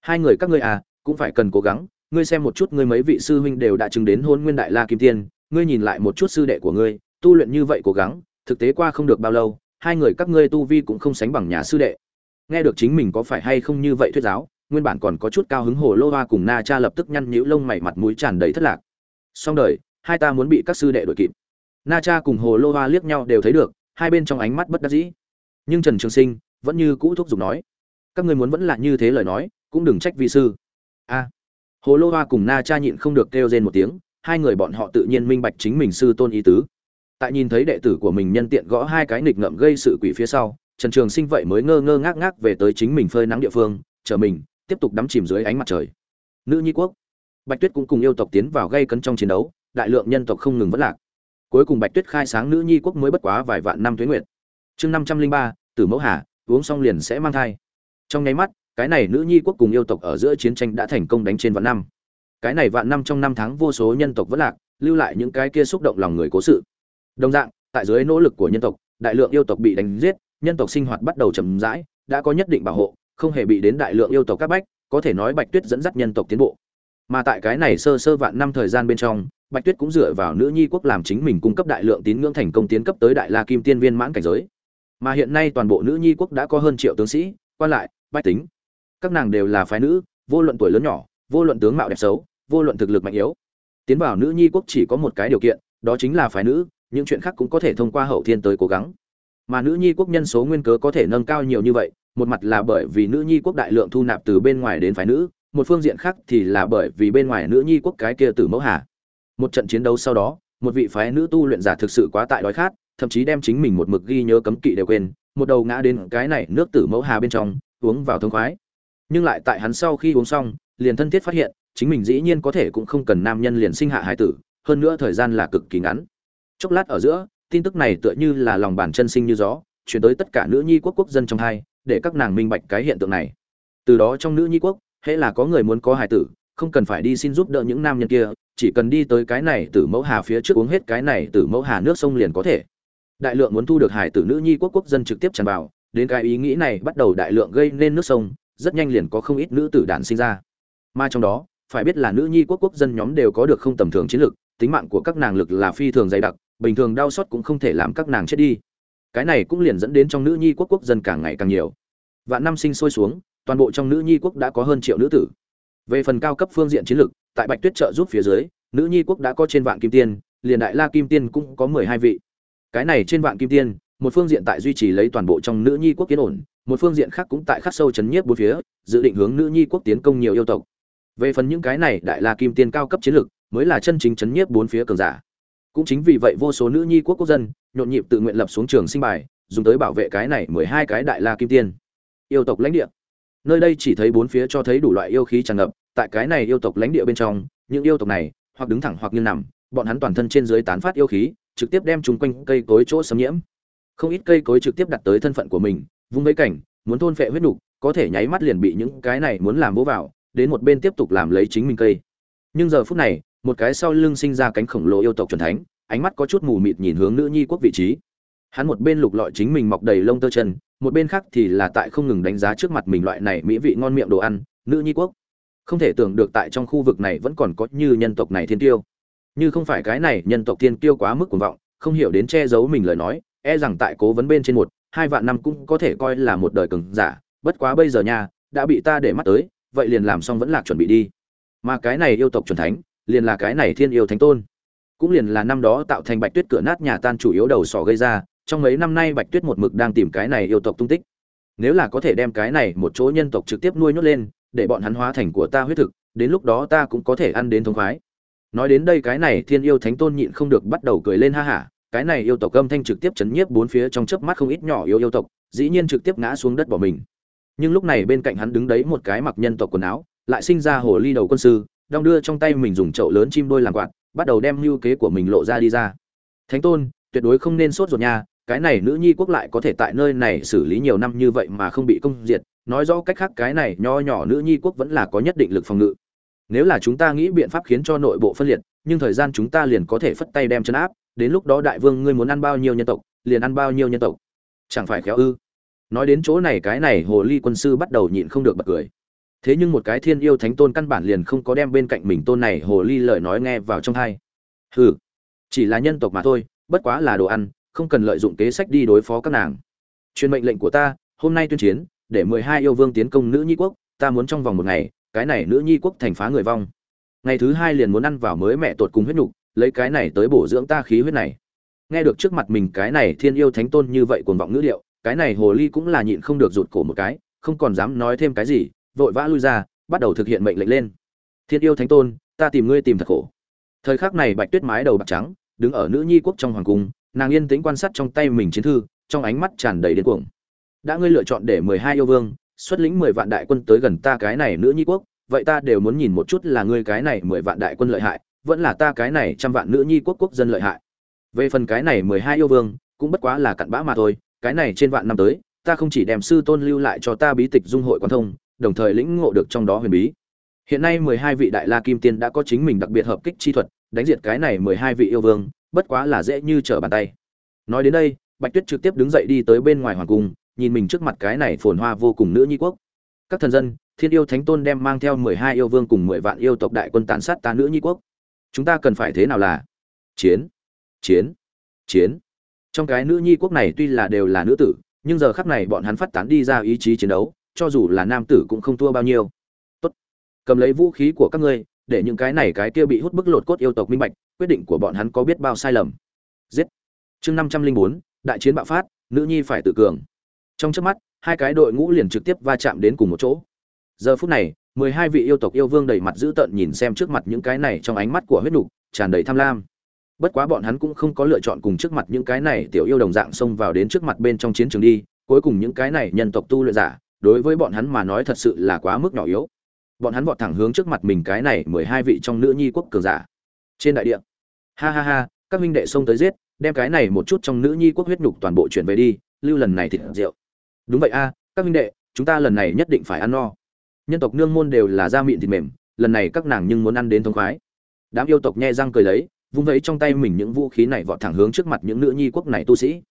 hai người các ngươi à cũng phải cần cố gắng, ngươi xem một chút ngươi mấy vị sư huynh đều đã chứng đến hôn nguyên đại la kim tiên, ngươi nhìn lại một chút sư đệ của ngươi, tu luyện như vậy cố gắng, thực tế qua không được bao lâu, hai người các ngươi tu vi cũng không sánh bằng nhà sư đệ. Nghe được chính mình có phải hay không như vậy thuyết giáo, nguyên bản còn có chút cao hứng hồ lô hoa cùng na cha lập tức nhăn nhíu lông mày mặt mũi tràn đầy thất lạc. Xong đời hai ta muốn bị các sư đệ đuổi kịp. Na cha cùng hồ lô hoa liếc nhau đều thấy được, hai bên trong ánh mắt bất đắc dĩ. Nhưng trần trường sinh vẫn như cũ thúc giục nói, các ngươi muốn vẫn là như thế lời nói, cũng đừng trách vi sư. A. Hồ lô hoa cùng na cha nhịn không được kêu rên một tiếng, hai người bọn họ tự nhiên minh bạch chính mình sư tôn ý tứ. Tại nhìn thấy đệ tử của mình nhân tiện gõ hai cái nghịch ngợm gây sự quỷ phía sau, trần trường sinh vậy mới ngơ ngơ ngác ngác về tới chính mình phơi nắng địa phương chờ mình, tiếp tục đắm chìm dưới ánh mặt trời. Nữ nhi quốc, bạch tuyết cũng cùng yêu tộc tiến vào gây cấn trong chiến đấu đại lượng nhân tộc không ngừng vất lạc. Cuối cùng bạch tuyết khai sáng nữ nhi quốc mới bất quá vài vạn năm tuế nguyệt. Chương năm trăm linh ba, tử mẫu hà, uống xong liền sẽ mang thai. Trong nháy mắt, cái này nữ nhi quốc cùng yêu tộc ở giữa chiến tranh đã thành công đánh trên vạn năm. Cái này vạn năm trong năm tháng vô số nhân tộc vất lạc, lưu lại những cái kia xúc động lòng người cố sự. Đồng dạng, tại dưới nỗ lực của nhân tộc, đại lượng yêu tộc bị đánh giết, nhân tộc sinh hoạt bắt đầu chậm rãi, đã có nhất định bảo hộ, không hề bị đến đại lượng yêu tộc các bách, có thể nói bạch tuyết dẫn dắt nhân tộc tiến bộ. Mà tại cái này sơ sơ vạn năm thời gian bên trong bạch tuyết cũng dựa vào nữ nhi quốc làm chính mình cung cấp đại lượng tín ngưỡng thành công tiến cấp tới đại la kim tiên viên mãn cảnh giới. Mà hiện nay toàn bộ nữ nhi quốc đã có hơn triệu tướng sĩ quan lại, bách tính. Các nàng đều là phái nữ, vô luận tuổi lớn nhỏ, vô luận tướng mạo đẹp xấu, vô luận thực lực mạnh yếu. Tiến vào nữ nhi quốc chỉ có một cái điều kiện, đó chính là phái nữ, những chuyện khác cũng có thể thông qua hậu thiên tới cố gắng. Mà nữ nhi quốc nhân số nguyên cớ có thể nâng cao nhiều như vậy, một mặt là bởi vì nữ nhi quốc đại lượng thu nạp từ bên ngoài đến phái nữ, một phương diện khác thì là bởi vì bên ngoài nữ nhi quốc cái kia tử mẫu hà một trận chiến đấu sau đó, một vị phái nữ tu luyện giả thực sự quá tại đói khát, thậm chí đem chính mình một mực ghi nhớ cấm kỵ đều quên, một đầu ngã đến cái này nước tử mẫu hà bên trong, uống vào thông khoái. Nhưng lại tại hắn sau khi uống xong, liền thân thiết phát hiện, chính mình dĩ nhiên có thể cũng không cần nam nhân liền sinh hạ hải tử, hơn nữa thời gian là cực kỳ ngắn. Chốc lát ở giữa, tin tức này tựa như là lòng bàn chân sinh như gió, chuyển tới tất cả nữ nhi quốc quốc dân trong hai, để các nàng minh bạch cái hiện tượng này. Từ đó trong nữ nhi quốc, hễ là có người muốn có hải tử, không cần phải đi xin giúp đỡ những nam nhân kia chỉ cần đi tới cái này từ mẫu hà phía trước uống hết cái này từ mẫu hà nước sông liền có thể. Đại lượng muốn thu được hải tử nữ nhi quốc quốc dân trực tiếp tràn vào, đến cái ý nghĩ này bắt đầu đại lượng gây nên nước sông, rất nhanh liền có không ít nữ tử đản sinh ra. Mà trong đó, phải biết là nữ nhi quốc quốc dân nhóm đều có được không tầm thường chiến lực, tính mạng của các nàng lực là phi thường dày đặc, bình thường đau xót cũng không thể làm các nàng chết đi. Cái này cũng liền dẫn đến trong nữ nhi quốc quốc dân càng ngày càng nhiều. Vạn năm sinh sôi xuống, toàn bộ trong nữ nhi quốc đã có hơn triệu nữ tử về phần cao cấp phương diện chiến lược, tại bạch tuyết trợ giúp phía dưới, nữ nhi quốc đã có trên vạn kim tiên, liền đại la kim tiên cũng có mười hai vị. Cái này trên vạn kim tiên, một phương diện tại duy trì lấy toàn bộ trong nữ nhi quốc kiến ổn, một phương diện khác cũng tại khắc sâu chấn nhiếp bốn phía, dự định hướng nữ nhi quốc tiến công nhiều yêu tộc. Về phần những cái này đại la kim tiên cao cấp chiến lực mới là chân chính chấn nhiếp bốn phía cường giả. Cũng chính vì vậy vô số nữ nhi quốc quốc dân, nhộn nhịp tự nguyện lập xuống trường sinh bài, dùng tới bảo vệ cái này mười hai cái đại la kim tiên. Yêu tộc lãnh địa nơi đây chỉ thấy bốn phía cho thấy đủ loại yêu khí tràn ngập, tại cái này yêu tộc lãnh địa bên trong, những yêu tộc này, hoặc đứng thẳng hoặc nghiêng nằm, bọn hắn toàn thân trên dưới tán phát yêu khí, trực tiếp đem chúng quanh cây cối chỗ xâm nhiễm. Không ít cây cối trực tiếp đặt tới thân phận của mình, vung mấy cảnh, muốn thôn phệ huyết nục, có thể nháy mắt liền bị những cái này muốn làm bố vào, đến một bên tiếp tục làm lấy chính mình cây. Nhưng giờ phút này, một cái sau lưng sinh ra cánh khổng lồ yêu tộc chuẩn thánh, ánh mắt có chút mù mịt nhìn hướng nữ nhi quốc vị trí. Hắn một bên lục lọi chính mình mọc đầy lông tơ chân một bên khác thì là tại không ngừng đánh giá trước mặt mình loại này mỹ vị ngon miệng đồ ăn, nữ nhi quốc. Không thể tưởng được tại trong khu vực này vẫn còn có như nhân tộc này thiên tiêu. Như không phải cái này nhân tộc thiên tiêu quá mức cuồng vọng, không hiểu đến che giấu mình lời nói e rằng tại cố vấn bên trên một, hai vạn năm cũng có thể coi là một đời cường giả, bất quá bây giờ nha, đã bị ta để mắt tới, vậy liền làm xong vẫn lạc chuẩn bị đi. Mà cái này yêu tộc chuẩn thánh, liền là cái này thiên yêu thánh tôn. Cũng liền là năm đó tạo thành bạch tuyết cửa nát nhà tan chủ yếu đầu sỏ gây ra trong mấy năm nay bạch tuyết một mực đang tìm cái này yêu tộc tung tích. Nếu là có thể đem cái này một chỗ nhân tộc trực tiếp nuôi nhốt lên, để bọn hắn hóa thành của ta huyết thực, đến lúc đó ta cũng có thể ăn đến thống khoái. Nói đến đây cái này thiên yêu thánh tôn nhịn không được bắt đầu cười lên ha hả, cái này yêu tộc âm thanh trực tiếp chấn nhiếp bốn phía trong chớp mắt không ít nhỏ yêu yêu tộc, dĩ nhiên trực tiếp ngã xuống đất bỏ mình. Nhưng lúc này bên cạnh hắn đứng đấy một cái mặc nhân tộc quần áo, lại sinh ra hồ ly đầu quân sư, đong đưa trong tay mình dùng chậu lớn chim đôi làm quạt, bắt đầu đem lưu kế của mình lộ ra đi ra. Thánh tôn, tuyệt đối không nên sốt ruột nha cái này nữ nhi quốc lại có thể tại nơi này xử lý nhiều năm như vậy mà không bị công diệt, nói rõ cách khác cái này nho nhỏ nữ nhi quốc vẫn là có nhất định lực phòng ngự. Nếu là chúng ta nghĩ biện pháp khiến cho nội bộ phân liệt, nhưng thời gian chúng ta liền có thể phất tay đem chấn áp, đến lúc đó đại vương ngươi muốn ăn bao nhiêu nhân tộc, liền ăn bao nhiêu nhân tộc. Chẳng phải khéo ư? Nói đến chỗ này cái này hồ ly quân sư bắt đầu nhịn không được bật cười. Thế nhưng một cái thiên yêu thánh tôn căn bản liền không có đem bên cạnh mình tôn này hồ ly lời nói nghe vào trong thay hừ, chỉ là nhân tộc mà thôi, bất quá là đồ ăn không cần lợi dụng kế sách đi đối phó các nàng. Truyền mệnh lệnh của ta, hôm nay tuyên chiến, để mười hai yêu vương tiến công nữ nhi quốc, ta muốn trong vòng một ngày, cái này nữ nhi quốc thành phá người vong. Ngày thứ hai liền muốn ăn vào mới mẹ tột cùng huyết nhục, lấy cái này tới bổ dưỡng ta khí huyết này. Nghe được trước mặt mình cái này thiên yêu thánh tôn như vậy cuồng vọng ngữ điệu, cái này hồ ly cũng là nhịn không được rụt cổ một cái, không còn dám nói thêm cái gì, vội vã lui ra, bắt đầu thực hiện mệnh lệnh lên. Thiên yêu thánh tôn, ta tìm ngươi tìm thật khổ. Thời khắc này bạch tuyết mái đầu bạc trắng, đứng ở nữ nhi quốc trong hoàng cung nàng yên tĩnh quan sát trong tay mình chiến thư, trong ánh mắt tràn đầy điên cuồng. Đã ngươi lựa chọn để mười hai yêu vương, xuất lĩnh mười vạn đại quân tới gần ta cái này nữ nhi quốc, vậy ta đều muốn nhìn một chút là ngươi cái này mười vạn đại quân lợi hại, vẫn là ta cái này trăm vạn nữ nhi quốc quốc dân lợi hại. Về phần cái này mười hai yêu vương, cũng bất quá là cặn bã mà thôi, cái này trên vạn năm tới, ta không chỉ đem sư tôn lưu lại cho ta bí tịch dung hội quan thông, đồng thời lĩnh ngộ được trong đó huyền bí. Hiện nay mười hai vị đại la kim tiên đã có chính mình đặc biệt hợp kích chi thuật, đánh diệt cái này mười hai vị yêu vương bất quá là dễ như trở bàn tay. Nói đến đây, bạch tuyết trực tiếp đứng dậy đi tới bên ngoài hoàng cung, nhìn mình trước mặt cái này phồn hoa vô cùng nữ nhi quốc. Các thần dân, thiên yêu thánh tôn đem mang theo mười hai yêu vương cùng mười vạn yêu tộc đại quân tàn sát ta nữ nhi quốc. Chúng ta cần phải thế nào là? Chiến chiến chiến. Trong cái nữ nhi quốc này tuy là đều là nữ tử, nhưng giờ khắc này bọn hắn phát tán đi ra ý chí chiến đấu, cho dù là nam tử cũng không thua bao nhiêu. Tốt. Cầm lấy vũ khí của các ngươi, để những cái này cái kia bị hút bức lột cốt yêu tộc minh bạch quyết định của bọn hắn có biết bao sai lầm. Giết. Chương năm trăm linh bốn, đại chiến bạo phát, nữ nhi phải tự cường. Trong trước mắt, hai cái đội ngũ liền trực tiếp va chạm đến cùng một chỗ. Giờ phút này, mười hai vị yêu tộc yêu vương đầy mặt dữ tợn nhìn xem trước mặt những cái này trong ánh mắt của huyết nục, tràn đầy tham lam. Bất quá bọn hắn cũng không có lựa chọn cùng trước mặt những cái này tiểu yêu đồng dạng xông vào đến trước mặt bên trong chiến trường đi, cuối cùng những cái này nhân tộc tu luyện giả, đối với bọn hắn mà nói thật sự là quá mức nhỏ yếu. Bọn hắn vọt thẳng hướng trước mặt mình cái này mười hai vị trong nữ nhi quốc cường giả trên đại địa. Ha ha ha, các minh đệ xông tới giết, đem cái này một chút trong nữ nhi quốc huyết nhục toàn bộ chuyển về đi, lưu lần này thịt rượu. Đúng vậy a, các minh đệ, chúng ta lần này nhất định phải ăn no. Nhân tộc nương môn đều là da mịn thịt mềm, lần này các nàng nhưng muốn ăn đến thông khoái. Đám yêu tộc nhe răng cười lấy, vung vẫy trong tay mình những vũ khí này vọt thẳng hướng trước mặt những nữ nhi quốc này tu sĩ.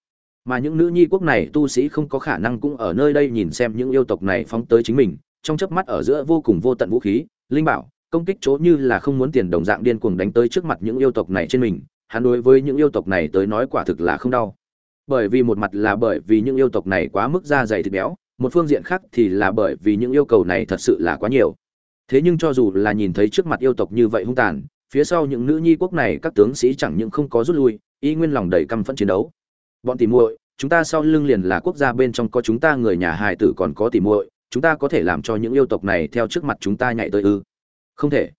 Mà những nữ nhi quốc này tu sĩ không có khả năng cũng ở nơi đây nhìn xem những yêu tộc này phóng tới chính mình, trong chớp mắt ở giữa vô cùng vô tận vũ khí, linh bảo công kích chỗ như là không muốn tiền đồng dạng điên cuồng đánh tới trước mặt những yêu tộc này trên mình, hắn đối với những yêu tộc này tới nói quả thực là không đau. Bởi vì một mặt là bởi vì những yêu tộc này quá mức da dày thịt béo, một phương diện khác thì là bởi vì những yêu cầu này thật sự là quá nhiều. Thế nhưng cho dù là nhìn thấy trước mặt yêu tộc như vậy hung tàn, phía sau những nữ nhi quốc này các tướng sĩ chẳng những không có rút lui, y nguyên lòng đầy căm phẫn chiến đấu. Bọn tìm muội, chúng ta sau lưng liền là quốc gia bên trong có chúng ta người nhà hài tử còn có tìm muội, chúng ta có thể làm cho những yêu tộc này theo trước mặt chúng ta nhảy tới ư? Không thể.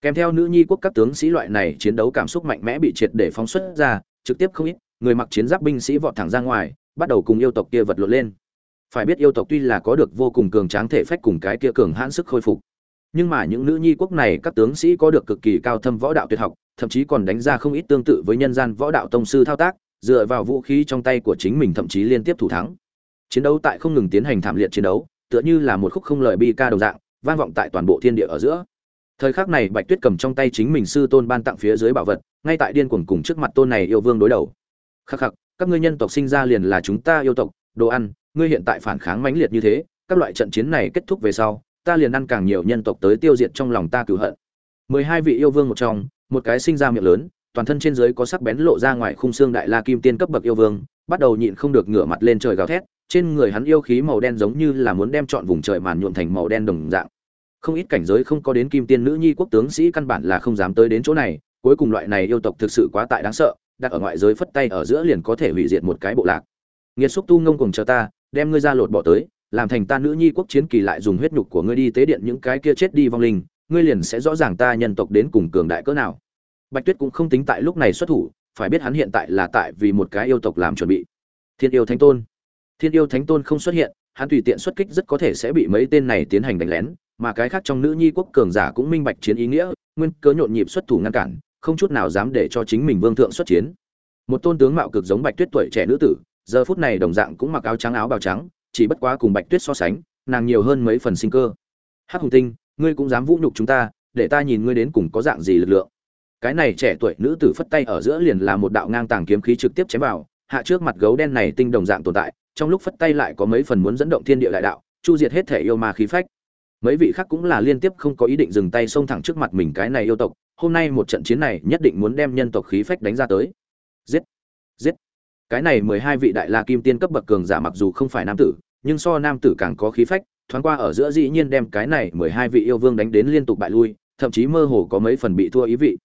Kèm theo nữ nhi quốc các tướng sĩ loại này chiến đấu cảm xúc mạnh mẽ bị triệt để phóng xuất ra, trực tiếp không ít người mặc chiến giáp binh sĩ vọt thẳng ra ngoài, bắt đầu cùng yêu tộc kia vật lộn lên. Phải biết yêu tộc tuy là có được vô cùng cường tráng thể phách cùng cái kia cường hãn sức khôi phục, nhưng mà những nữ nhi quốc này các tướng sĩ có được cực kỳ cao thâm võ đạo tuyệt học, thậm chí còn đánh ra không ít tương tự với nhân gian võ đạo tông sư thao tác, dựa vào vũ khí trong tay của chính mình thậm chí liên tiếp thủ thắng. Chiến đấu tại không ngừng tiến hành thảm liệt chiến đấu, tựa như là một khúc không lời bi ca đồng dạng, vang vọng tại toàn bộ thiên địa ở giữa thời khắc này bạch tuyết cầm trong tay chính mình sư tôn ban tặng phía dưới bảo vật, ngay tại điên cuồng cùng trước mặt tôn này yêu vương đối đầu. Khắc khắc, các ngươi nhân tộc sinh ra liền là chúng ta yêu tộc, đồ ăn, ngươi hiện tại phản kháng mãnh liệt như thế, các loại trận chiến này kết thúc về sau, ta liền ăn càng nhiều nhân tộc tới tiêu diệt trong lòng ta cửu hận. Mười hai vị yêu vương một trong, một cái sinh ra miệng lớn, toàn thân trên dưới có sắc bén lộ ra ngoài khung xương đại la kim tiên cấp bậc yêu vương, bắt đầu nhịn không được ngửa mặt lên trời gào thét, trên người hắn yêu khí màu đen giống như là muốn đem trọn vùng trời màn nhuộm thành màu đen đồng dạng không ít cảnh giới không có đến kim tiên nữ nhi quốc tướng sĩ căn bản là không dám tới đến chỗ này, cuối cùng loại này yêu tộc thực sự quá tại đáng sợ, đặt ở ngoại giới phất tay ở giữa liền có thể hủy diệt một cái bộ lạc. Nghiệt xúc tu ngông cùng chờ ta, đem ngươi ra lột bỏ tới, làm thành ta nữ nhi quốc chiến kỳ lại dùng huyết nhục của ngươi đi tế điện những cái kia chết đi vong linh, ngươi liền sẽ rõ ràng ta nhân tộc đến cùng cường đại cỡ nào. Bạch tuyết cũng không tính tại lúc này xuất thủ, phải biết hắn hiện tại là tại vì một cái yêu tộc làm chuẩn bị. Thiên yêu thánh tôn. Thiên yêu thánh tôn không xuất hiện, hắn tùy tiện xuất kích rất có thể sẽ bị mấy tên này tiến hành đánh lén mà cái khác trong nữ nhi quốc cường giả cũng minh bạch chiến ý nghĩa, nguyên cớ nhộn nhịp xuất thủ ngăn cản, không chút nào dám để cho chính mình vương thượng xuất chiến. Một tôn tướng mạo cực giống bạch tuyết tuổi trẻ nữ tử, giờ phút này đồng dạng cũng mặc áo trắng áo bào trắng, chỉ bất quá cùng bạch tuyết so sánh, nàng nhiều hơn mấy phần sinh cơ. Hắc hùng tinh, ngươi cũng dám vũ nhục chúng ta, để ta nhìn ngươi đến cùng có dạng gì lực lượng. Cái này trẻ tuổi nữ tử phất tay ở giữa liền là một đạo ngang tàng kiếm khí trực tiếp chém vào, hạ trước mặt gấu đen này tinh đồng dạng tồn tại, trong lúc phất tay lại có mấy phần muốn dẫn động thiên địa đại đạo, chu diệt hết thể yêu ma khí phách mấy vị khác cũng là liên tiếp không có ý định dừng tay xông thẳng trước mặt mình cái này yêu tộc, hôm nay một trận chiến này nhất định muốn đem nhân tộc khí phách đánh ra tới. Giết! Giết! Cái này mười hai vị đại la kim tiên cấp bậc cường giả mặc dù không phải nam tử, nhưng so nam tử càng có khí phách, thoáng qua ở giữa dĩ nhiên đem cái này mười hai vị yêu vương đánh đến liên tục bại lui, thậm chí mơ hồ có mấy phần bị thua ý vị.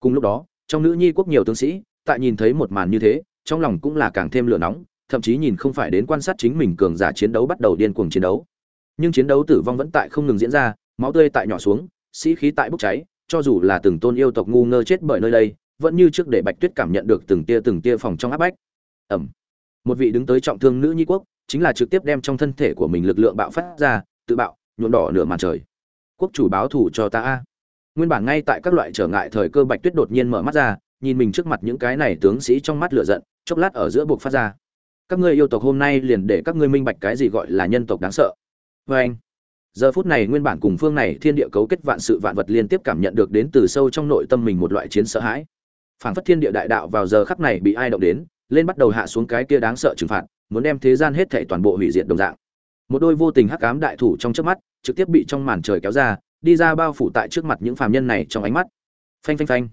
Cùng lúc đó, trong nữ nhi quốc nhiều tướng sĩ, tại nhìn thấy một màn như thế, trong lòng cũng là càng thêm lửa nóng, thậm chí nhìn không phải đến quan sát chính mình cường giả chiến đấu bắt đầu điên cuồng chiến đấu nhưng chiến đấu tử vong vẫn tại không ngừng diễn ra, máu tươi tại nhỏ xuống, sĩ khí tại bốc cháy, cho dù là từng tôn yêu tộc ngu ngơ chết bởi nơi đây, vẫn như trước để bạch tuyết cảm nhận được từng tia từng tia phòng trong áp bách. Ẩm. Một vị đứng tới trọng thương nữ nhi quốc, chính là trực tiếp đem trong thân thể của mình lực lượng bạo phát ra, tự bạo, nhuộm đỏ nửa màn trời. Quốc chủ báo thủ cho ta a. Nguyên bản ngay tại các loại trở ngại thời cơ bạch tuyết đột nhiên mở mắt ra, nhìn mình trước mặt những cái này tướng sĩ trong mắt lửa giận, chốc lát ở giữa buộc phát ra. Các ngươi yêu tộc hôm nay liền để các ngươi minh bạch cái gì gọi là nhân tộc đáng sợ vê anh, giờ phút này nguyên bản cùng phương này thiên địa cấu kết vạn sự vạn vật liên tiếp cảm nhận được đến từ sâu trong nội tâm mình một loại chiến sợ hãi. Phảng phất thiên địa đại đạo vào giờ khắc này bị ai động đến, lên bắt đầu hạ xuống cái kia đáng sợ trừng phạt, muốn đem thế gian hết thảy toàn bộ hủy diệt đồng dạng. Một đôi vô tình hắc ám đại thủ trong trước mắt, trực tiếp bị trong màn trời kéo ra, đi ra bao phủ tại trước mặt những phàm nhân này trong ánh mắt. Phanh phanh phanh.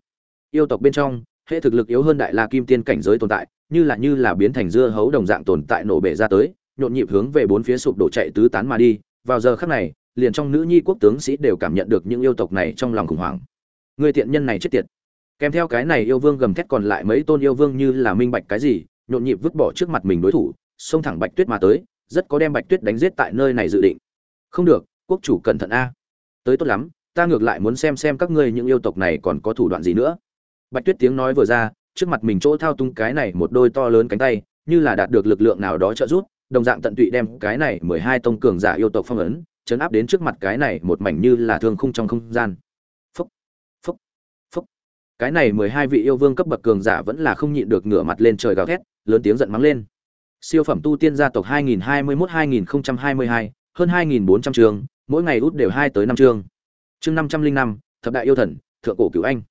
Yêu tộc bên trong, hệ thực lực yếu hơn đại la kim tiên cảnh giới tồn tại, như là như là biến thành dưa hấu đồng dạng tồn tại nổ bể ra tới nhộn nhịp hướng về bốn phía sụp đổ chạy tứ tán mà đi. Vào giờ khắc này, liền trong nữ nhi quốc tướng sĩ đều cảm nhận được những yêu tộc này trong lòng khủng hoảng. Người tiện nhân này chết tiệt. Kèm theo cái này yêu vương gầm thét còn lại mấy tôn yêu vương như là minh bạch cái gì, nhộn nhịp vứt bỏ trước mặt mình đối thủ, xông thẳng bạch tuyết mà tới, rất có đem bạch tuyết đánh giết tại nơi này dự định. Không được, quốc chủ cẩn thận a. Tới tốt lắm, ta ngược lại muốn xem xem các ngươi những yêu tộc này còn có thủ đoạn gì nữa. Bạch tuyết tiếng nói vừa ra, trước mặt mình chỗ thao tung cái này một đôi to lớn cánh tay, như là đạt được lực lượng nào đó trợ giúp đồng dạng tận tụy đem cái này mười hai tông cường giả yêu tộc phong ấn chấn áp đến trước mặt cái này một mảnh như là thương khung trong không gian. Phúc phúc phúc. Cái này mười hai vị yêu vương cấp bậc cường giả vẫn là không nhịn được ngửa mặt lên trời gào thét lớn tiếng giận mắng lên. Siêu phẩm tu tiên gia tộc 2021-2022, hơn 2.400 trường mỗi ngày út đều hai tới năm chương chương năm trăm linh năm thập đại yêu thần thượng cổ cửu anh.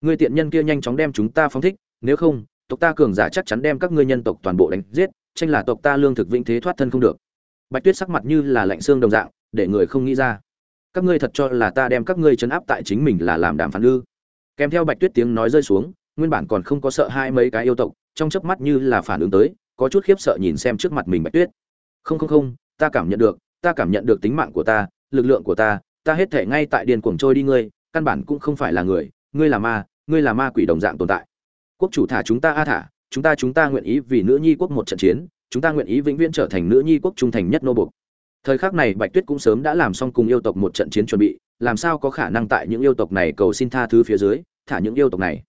Người tiện nhân kia nhanh chóng đem chúng ta phóng thích nếu không tộc ta cường giả chắc chắn đem các ngươi nhân tộc toàn bộ đánh giết tranh là tộc ta lương thực vĩnh thế thoát thân không được. Bạch tuyết sắc mặt như là lạnh xương đồng dạng, để người không nghĩ ra. Các ngươi thật cho là ta đem các ngươi chấn áp tại chính mình là làm đàm phán ư? Kèm theo bạch tuyết tiếng nói rơi xuống, nguyên bản còn không có sợ hai mấy cái yêu tộc, trong chớp mắt như là phản ứng tới, có chút khiếp sợ nhìn xem trước mặt mình bạch tuyết. Không không không, ta cảm nhận được, ta cảm nhận được tính mạng của ta, lực lượng của ta ta hết thể ngay tại điền cuồng trôi đi ngươi, căn bản cũng không phải là người, ngươi là ma, ngươi là ma quỷ đồng dạng tồn tại. Quốc chủ thả chúng ta a thả chúng ta chúng ta nguyện ý vì nữ nhi quốc một trận chiến, chúng ta nguyện ý vĩnh viễn trở thành nữ nhi quốc trung thành nhất nô bục thời khắc này bạch tuyết cũng sớm đã làm xong cùng yêu tộc một trận chiến chuẩn bị, làm sao có khả năng tại những yêu tộc này cầu xin tha thứ phía dưới, thả những yêu tộc này?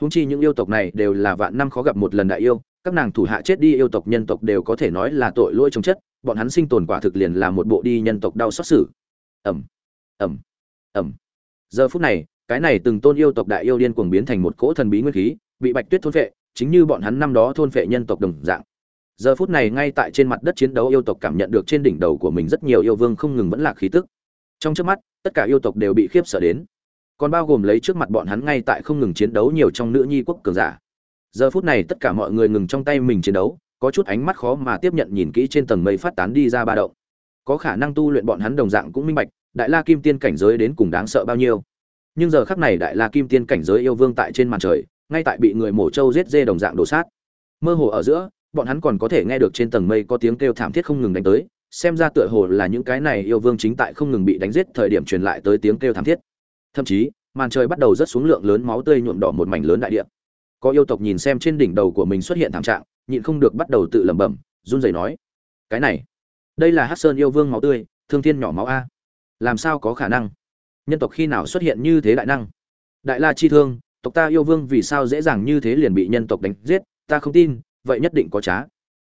Húng chi những yêu tộc này đều là vạn năm khó gặp một lần đại yêu, các nàng thủ hạ chết đi yêu tộc nhân tộc đều có thể nói là tội lỗi trong chất, bọn hắn sinh tồn quả thực liền là một bộ đi nhân tộc đau xót xử. Ẩm ẩm ẩm giờ phút này, cái này từng tôn yêu tộc đại yêu điên cuồng biến thành một cỗ thần bí nguyên khí, bị bạch tuyết thôn vệ chính như bọn hắn năm đó thôn phệ nhân tộc đồng dạng. Giờ phút này ngay tại trên mặt đất chiến đấu yêu tộc cảm nhận được trên đỉnh đầu của mình rất nhiều yêu vương không ngừng vẫn lạc khí tức. Trong trước mắt, tất cả yêu tộc đều bị khiếp sợ đến. Còn bao gồm lấy trước mặt bọn hắn ngay tại không ngừng chiến đấu nhiều trong nữ nhi quốc cường giả. Giờ phút này tất cả mọi người ngừng trong tay mình chiến đấu, có chút ánh mắt khó mà tiếp nhận nhìn kỹ trên tầng mây phát tán đi ra ba động. Có khả năng tu luyện bọn hắn đồng dạng cũng minh bạch, đại la kim tiên cảnh giới đến cùng đáng sợ bao nhiêu. Nhưng giờ khắc này đại la kim tiên cảnh giới yêu vương tại trên màn trời ngay tại bị người mổ trâu giết dê đồng dạng đổ sát. Mơ hồ ở giữa, bọn hắn còn có thể nghe được trên tầng mây có tiếng kêu thảm thiết không ngừng đánh tới, xem ra tựa hồ là những cái này yêu vương chính tại không ngừng bị đánh giết thời điểm truyền lại tới tiếng kêu thảm thiết. Thậm chí, màn trời bắt đầu rớt xuống lượng lớn máu tươi nhuộm đỏ một mảnh lớn đại địa. Có yêu tộc nhìn xem trên đỉnh đầu của mình xuất hiện thảm trạng, nhịn không được bắt đầu tự lẩm bẩm, run rẩy nói, cái này, đây là hát sơn yêu vương máu tươi, thương thiên nhỏ máu a. Làm sao có khả năng? Nhân tộc khi nào xuất hiện như thế đại năng? Đại la chi thương tộc ta yêu vương vì sao dễ dàng như thế liền bị nhân tộc đánh giết, ta không tin, vậy nhất định có trá.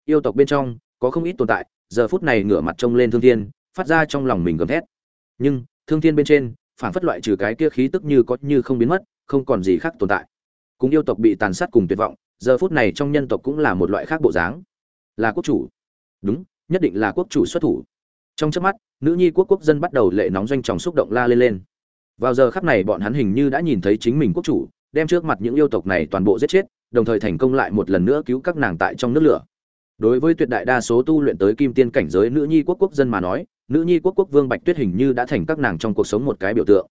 Yêu tộc bên trong, có không ít tồn tại, giờ phút này ngửa mặt trông lên thương thiên, phát ra trong lòng mình gầm thét. Nhưng, thương thiên bên trên, phản phất loại trừ cái kia khí tức như có như không biến mất, không còn gì khác tồn tại. Cùng yêu tộc bị tàn sát cùng tuyệt vọng, giờ phút này trong nhân tộc cũng là một loại khác bộ dáng. Là quốc chủ. Đúng, nhất định là quốc chủ xuất thủ. Trong chớp mắt, nữ nhi quốc quốc dân bắt đầu lệ nóng doanh tròng xúc động la lên lên vào giờ khắc này bọn hắn hình như đã nhìn thấy chính mình quốc chủ, đem trước mặt những yêu tộc này toàn bộ giết chết, đồng thời thành công lại một lần nữa cứu các nàng tại trong nước lửa. Đối với tuyệt đại đa số tu luyện tới kim tiên cảnh giới nữ nhi quốc quốc dân mà nói, nữ nhi quốc quốc vương bạch tuyết hình như đã thành các nàng trong cuộc sống một cái biểu tượng.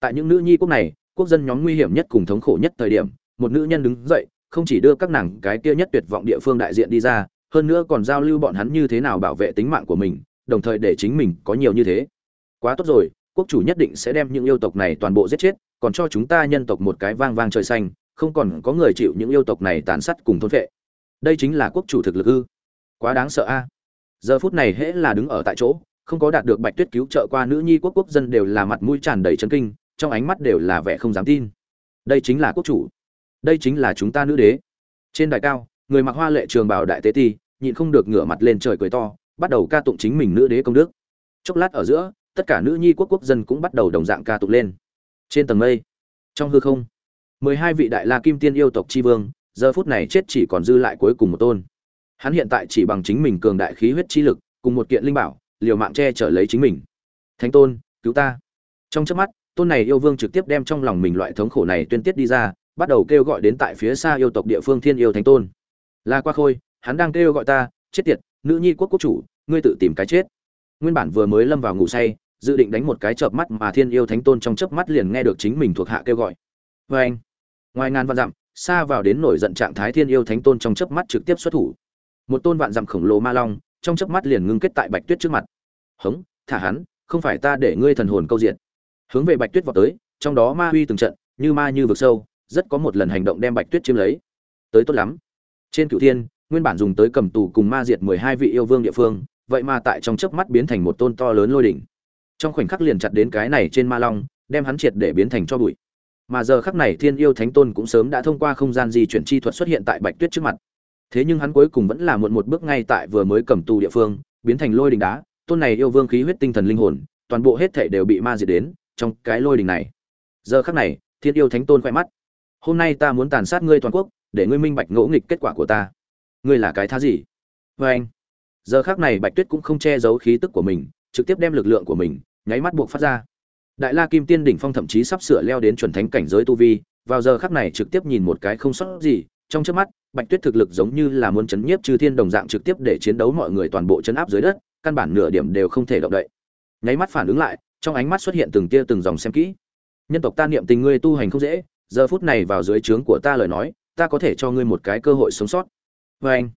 Tại những nữ nhi quốc này, quốc dân nhóm nguy hiểm nhất cùng thống khổ nhất thời điểm, một nữ nhân đứng dậy, không chỉ đưa các nàng cái kia nhất tuyệt vọng địa phương đại diện đi ra, hơn nữa còn giao lưu bọn hắn như thế nào bảo vệ tính mạng của mình, đồng thời để chính mình có nhiều như thế. Quá tốt rồi quốc chủ nhất định sẽ đem những yêu tộc này toàn bộ giết chết, còn cho chúng ta nhân tộc một cái vang vang trời xanh, không còn có người chịu những yêu tộc này tàn sát cùng thôn vệ đây chính là quốc chủ thực lực ư? Quá đáng sợ a. Giờ phút này hễ là đứng ở tại chỗ, không có đạt được bạch tuyết cứu trợ qua nữ nhi quốc quốc dân đều là mặt mũi tràn đầy chấn kinh, trong ánh mắt đều là vẻ không dám tin. Đây chính là quốc chủ. Đây chính là chúng ta nữ đế. Trên đài cao, người mặc hoa lệ trường bảo đại tế ti, nhịn không được ngửa mặt lên trời cười to, bắt đầu ca tụng chính mình nữ đế công đức. Chốc lát ở giữa tất cả nữ nhi quốc quốc dân cũng bắt đầu đồng dạng ca tụng lên. Trên tầng mây, trong hư không, mười hai vị đại la kim tiên yêu tộc tri vương, giờ phút này chết chỉ còn dư lại cuối cùng một tôn. Hắn hiện tại chỉ bằng chính mình cường đại khí huyết chi lực, cùng một kiện linh bảo, liều mạng che chở lấy chính mình. Thánh tôn, cứu ta. Trong trước mắt, tôn này yêu vương trực tiếp đem trong lòng mình loại thống khổ này tuyên tiết đi ra, bắt đầu kêu gọi đến tại phía xa yêu tộc địa phương thiên yêu thánh tôn. La qua khôi, hắn đang kêu gọi ta, chết tiệt, nữ nhi quốc quốc chủ, ngươi tự tìm cái chết. Nguyên bản vừa mới lâm vào ngủ say dự định đánh một cái chợp mắt mà thiên yêu thánh tôn trong chớp mắt liền nghe được chính mình thuộc hạ kêu gọi. Vê anh, ngoài ngàn vạn dặm, xa vào đến nổi giận trạng thái thiên yêu thánh tôn trong chớp mắt trực tiếp xuất thủ. Một tôn vạn dặm khổng lồ ma long, trong chớp mắt liền ngưng kết tại bạch tuyết trước mặt. Hống, thả hắn, không phải ta để ngươi thần hồn câu diện. Hướng về bạch tuyết vào tới, trong đó ma huy từng trận, như ma như vực sâu, rất có một lần hành động đem bạch tuyết chiếm lấy. Tới tốt lắm. Trên cửu thiên, nguyên bản dùng tới cầm tù cùng ma diệt mười hai vị yêu vương địa phương, vậy mà tại trong chớp mắt biến thành một tôn to lớn lôi đỉnh trong khoảnh khắc liền chặt đến cái này trên ma long, đem hắn triệt để biến thành cho bụi. Mà giờ khắc này thiên yêu thánh tôn cũng sớm đã thông qua không gian di chuyển chi thuật xuất hiện tại bạch tuyết trước mặt. Thế nhưng hắn cuối cùng vẫn là muộn một bước ngay tại vừa mới cầm tù địa phương, biến thành lôi đình đá, tôn này yêu vương khí huyết tinh thần linh hồn, toàn bộ hết thể đều bị ma diệt đến trong cái lôi đình này. Giờ khắc này, thiên yêu thánh tôn khoe mắt. Hôm nay ta muốn tàn sát ngươi toàn quốc, để ngươi minh bạch ngỗ nghịch kết quả của ta. Ngươi là cái thá gì? Vê anh giờ khắc này bạch tuyết cũng không che giấu khí tức của mình trực tiếp đem lực lượng của mình nháy mắt buộc phát ra. Đại la kim tiên đỉnh phong thậm chí sắp sửa leo đến chuẩn thánh cảnh giới tu vi, vào giờ khắc này trực tiếp nhìn một cái không sót gì, trong trước mắt, bạch tuyết thực lực giống như là muốn chấn nhiếp chư thiên đồng dạng trực tiếp để chiến đấu mọi người toàn bộ chấn áp dưới đất, căn bản nửa điểm đều không thể động đậy. Nháy mắt phản ứng lại, trong ánh mắt xuất hiện từng tia từng dòng xem kỹ. Nhân tộc ta niệm tình ngươi tu hành không dễ, giờ phút này vào dưới trướng của ta lời nói, ta có thể cho ngươi một cái cơ hội sống sót. Vê anh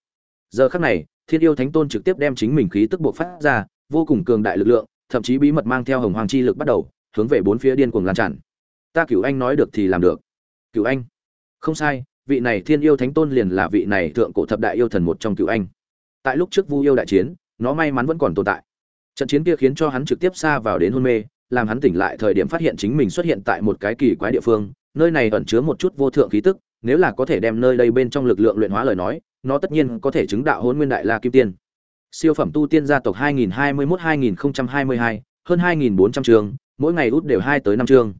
giờ khắc này, thiên yêu thánh tôn trực tiếp đem chính mình khí tức buộc phát ra vô cùng cường đại lực lượng, thậm chí bí mật mang theo hồng hoàng chi lực bắt đầu, hướng về bốn phía điên cuồng lan tràn. Ta cửu anh nói được thì làm được. Cửu anh. Không sai, vị này thiên yêu thánh tôn liền là vị này thượng cổ thập đại yêu thần một trong cửu anh. Tại lúc trước vu yêu đại chiến, nó may mắn vẫn còn tồn tại. Trận chiến kia khiến cho hắn trực tiếp xa vào đến hôn mê, làm hắn tỉnh lại thời điểm phát hiện chính mình xuất hiện tại một cái kỳ quái địa phương, nơi này ẩn chứa một chút vô thượng khí tức, nếu là có thể đem nơi đây bên trong lực lượng luyện hóa lời nói, nó tất nhiên có thể chứng đạo hôn nguyên đại la kim tiên siêu phẩm tu tiên gia tộc 2021-2022, hơn 2.400 trường mỗi ngày út đều hai tới năm trường.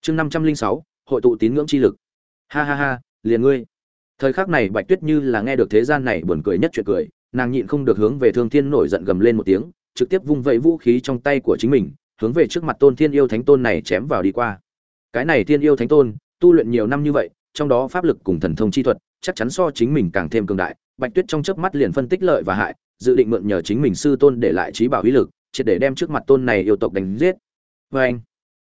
chương 506, hội tụ tín ngưỡng chi lực. Ha ha ha liền ngươi. Thời khắc này bạch tuyết như là nghe được thế gian này buồn cười nhất chuyện cười nàng nhịn không được hướng về thương thiên nổi giận gầm lên một tiếng trực tiếp vung vẩy vũ khí trong tay của chính mình hướng về trước mặt tôn thiên yêu thánh tôn này chém vào đi qua. Cái này thiên yêu thánh tôn tu luyện nhiều năm như vậy trong đó pháp lực cùng thần thông chi thuật chắc chắn so chính mình càng thêm cường đại. Bạch tuyết trong chớp mắt liền phân tích lợi và hại dự định mượn nhờ chính mình sư tôn để lại trí bảo uy lực, triệt để đem trước mặt tôn này yêu tộc đánh giết. Vê anh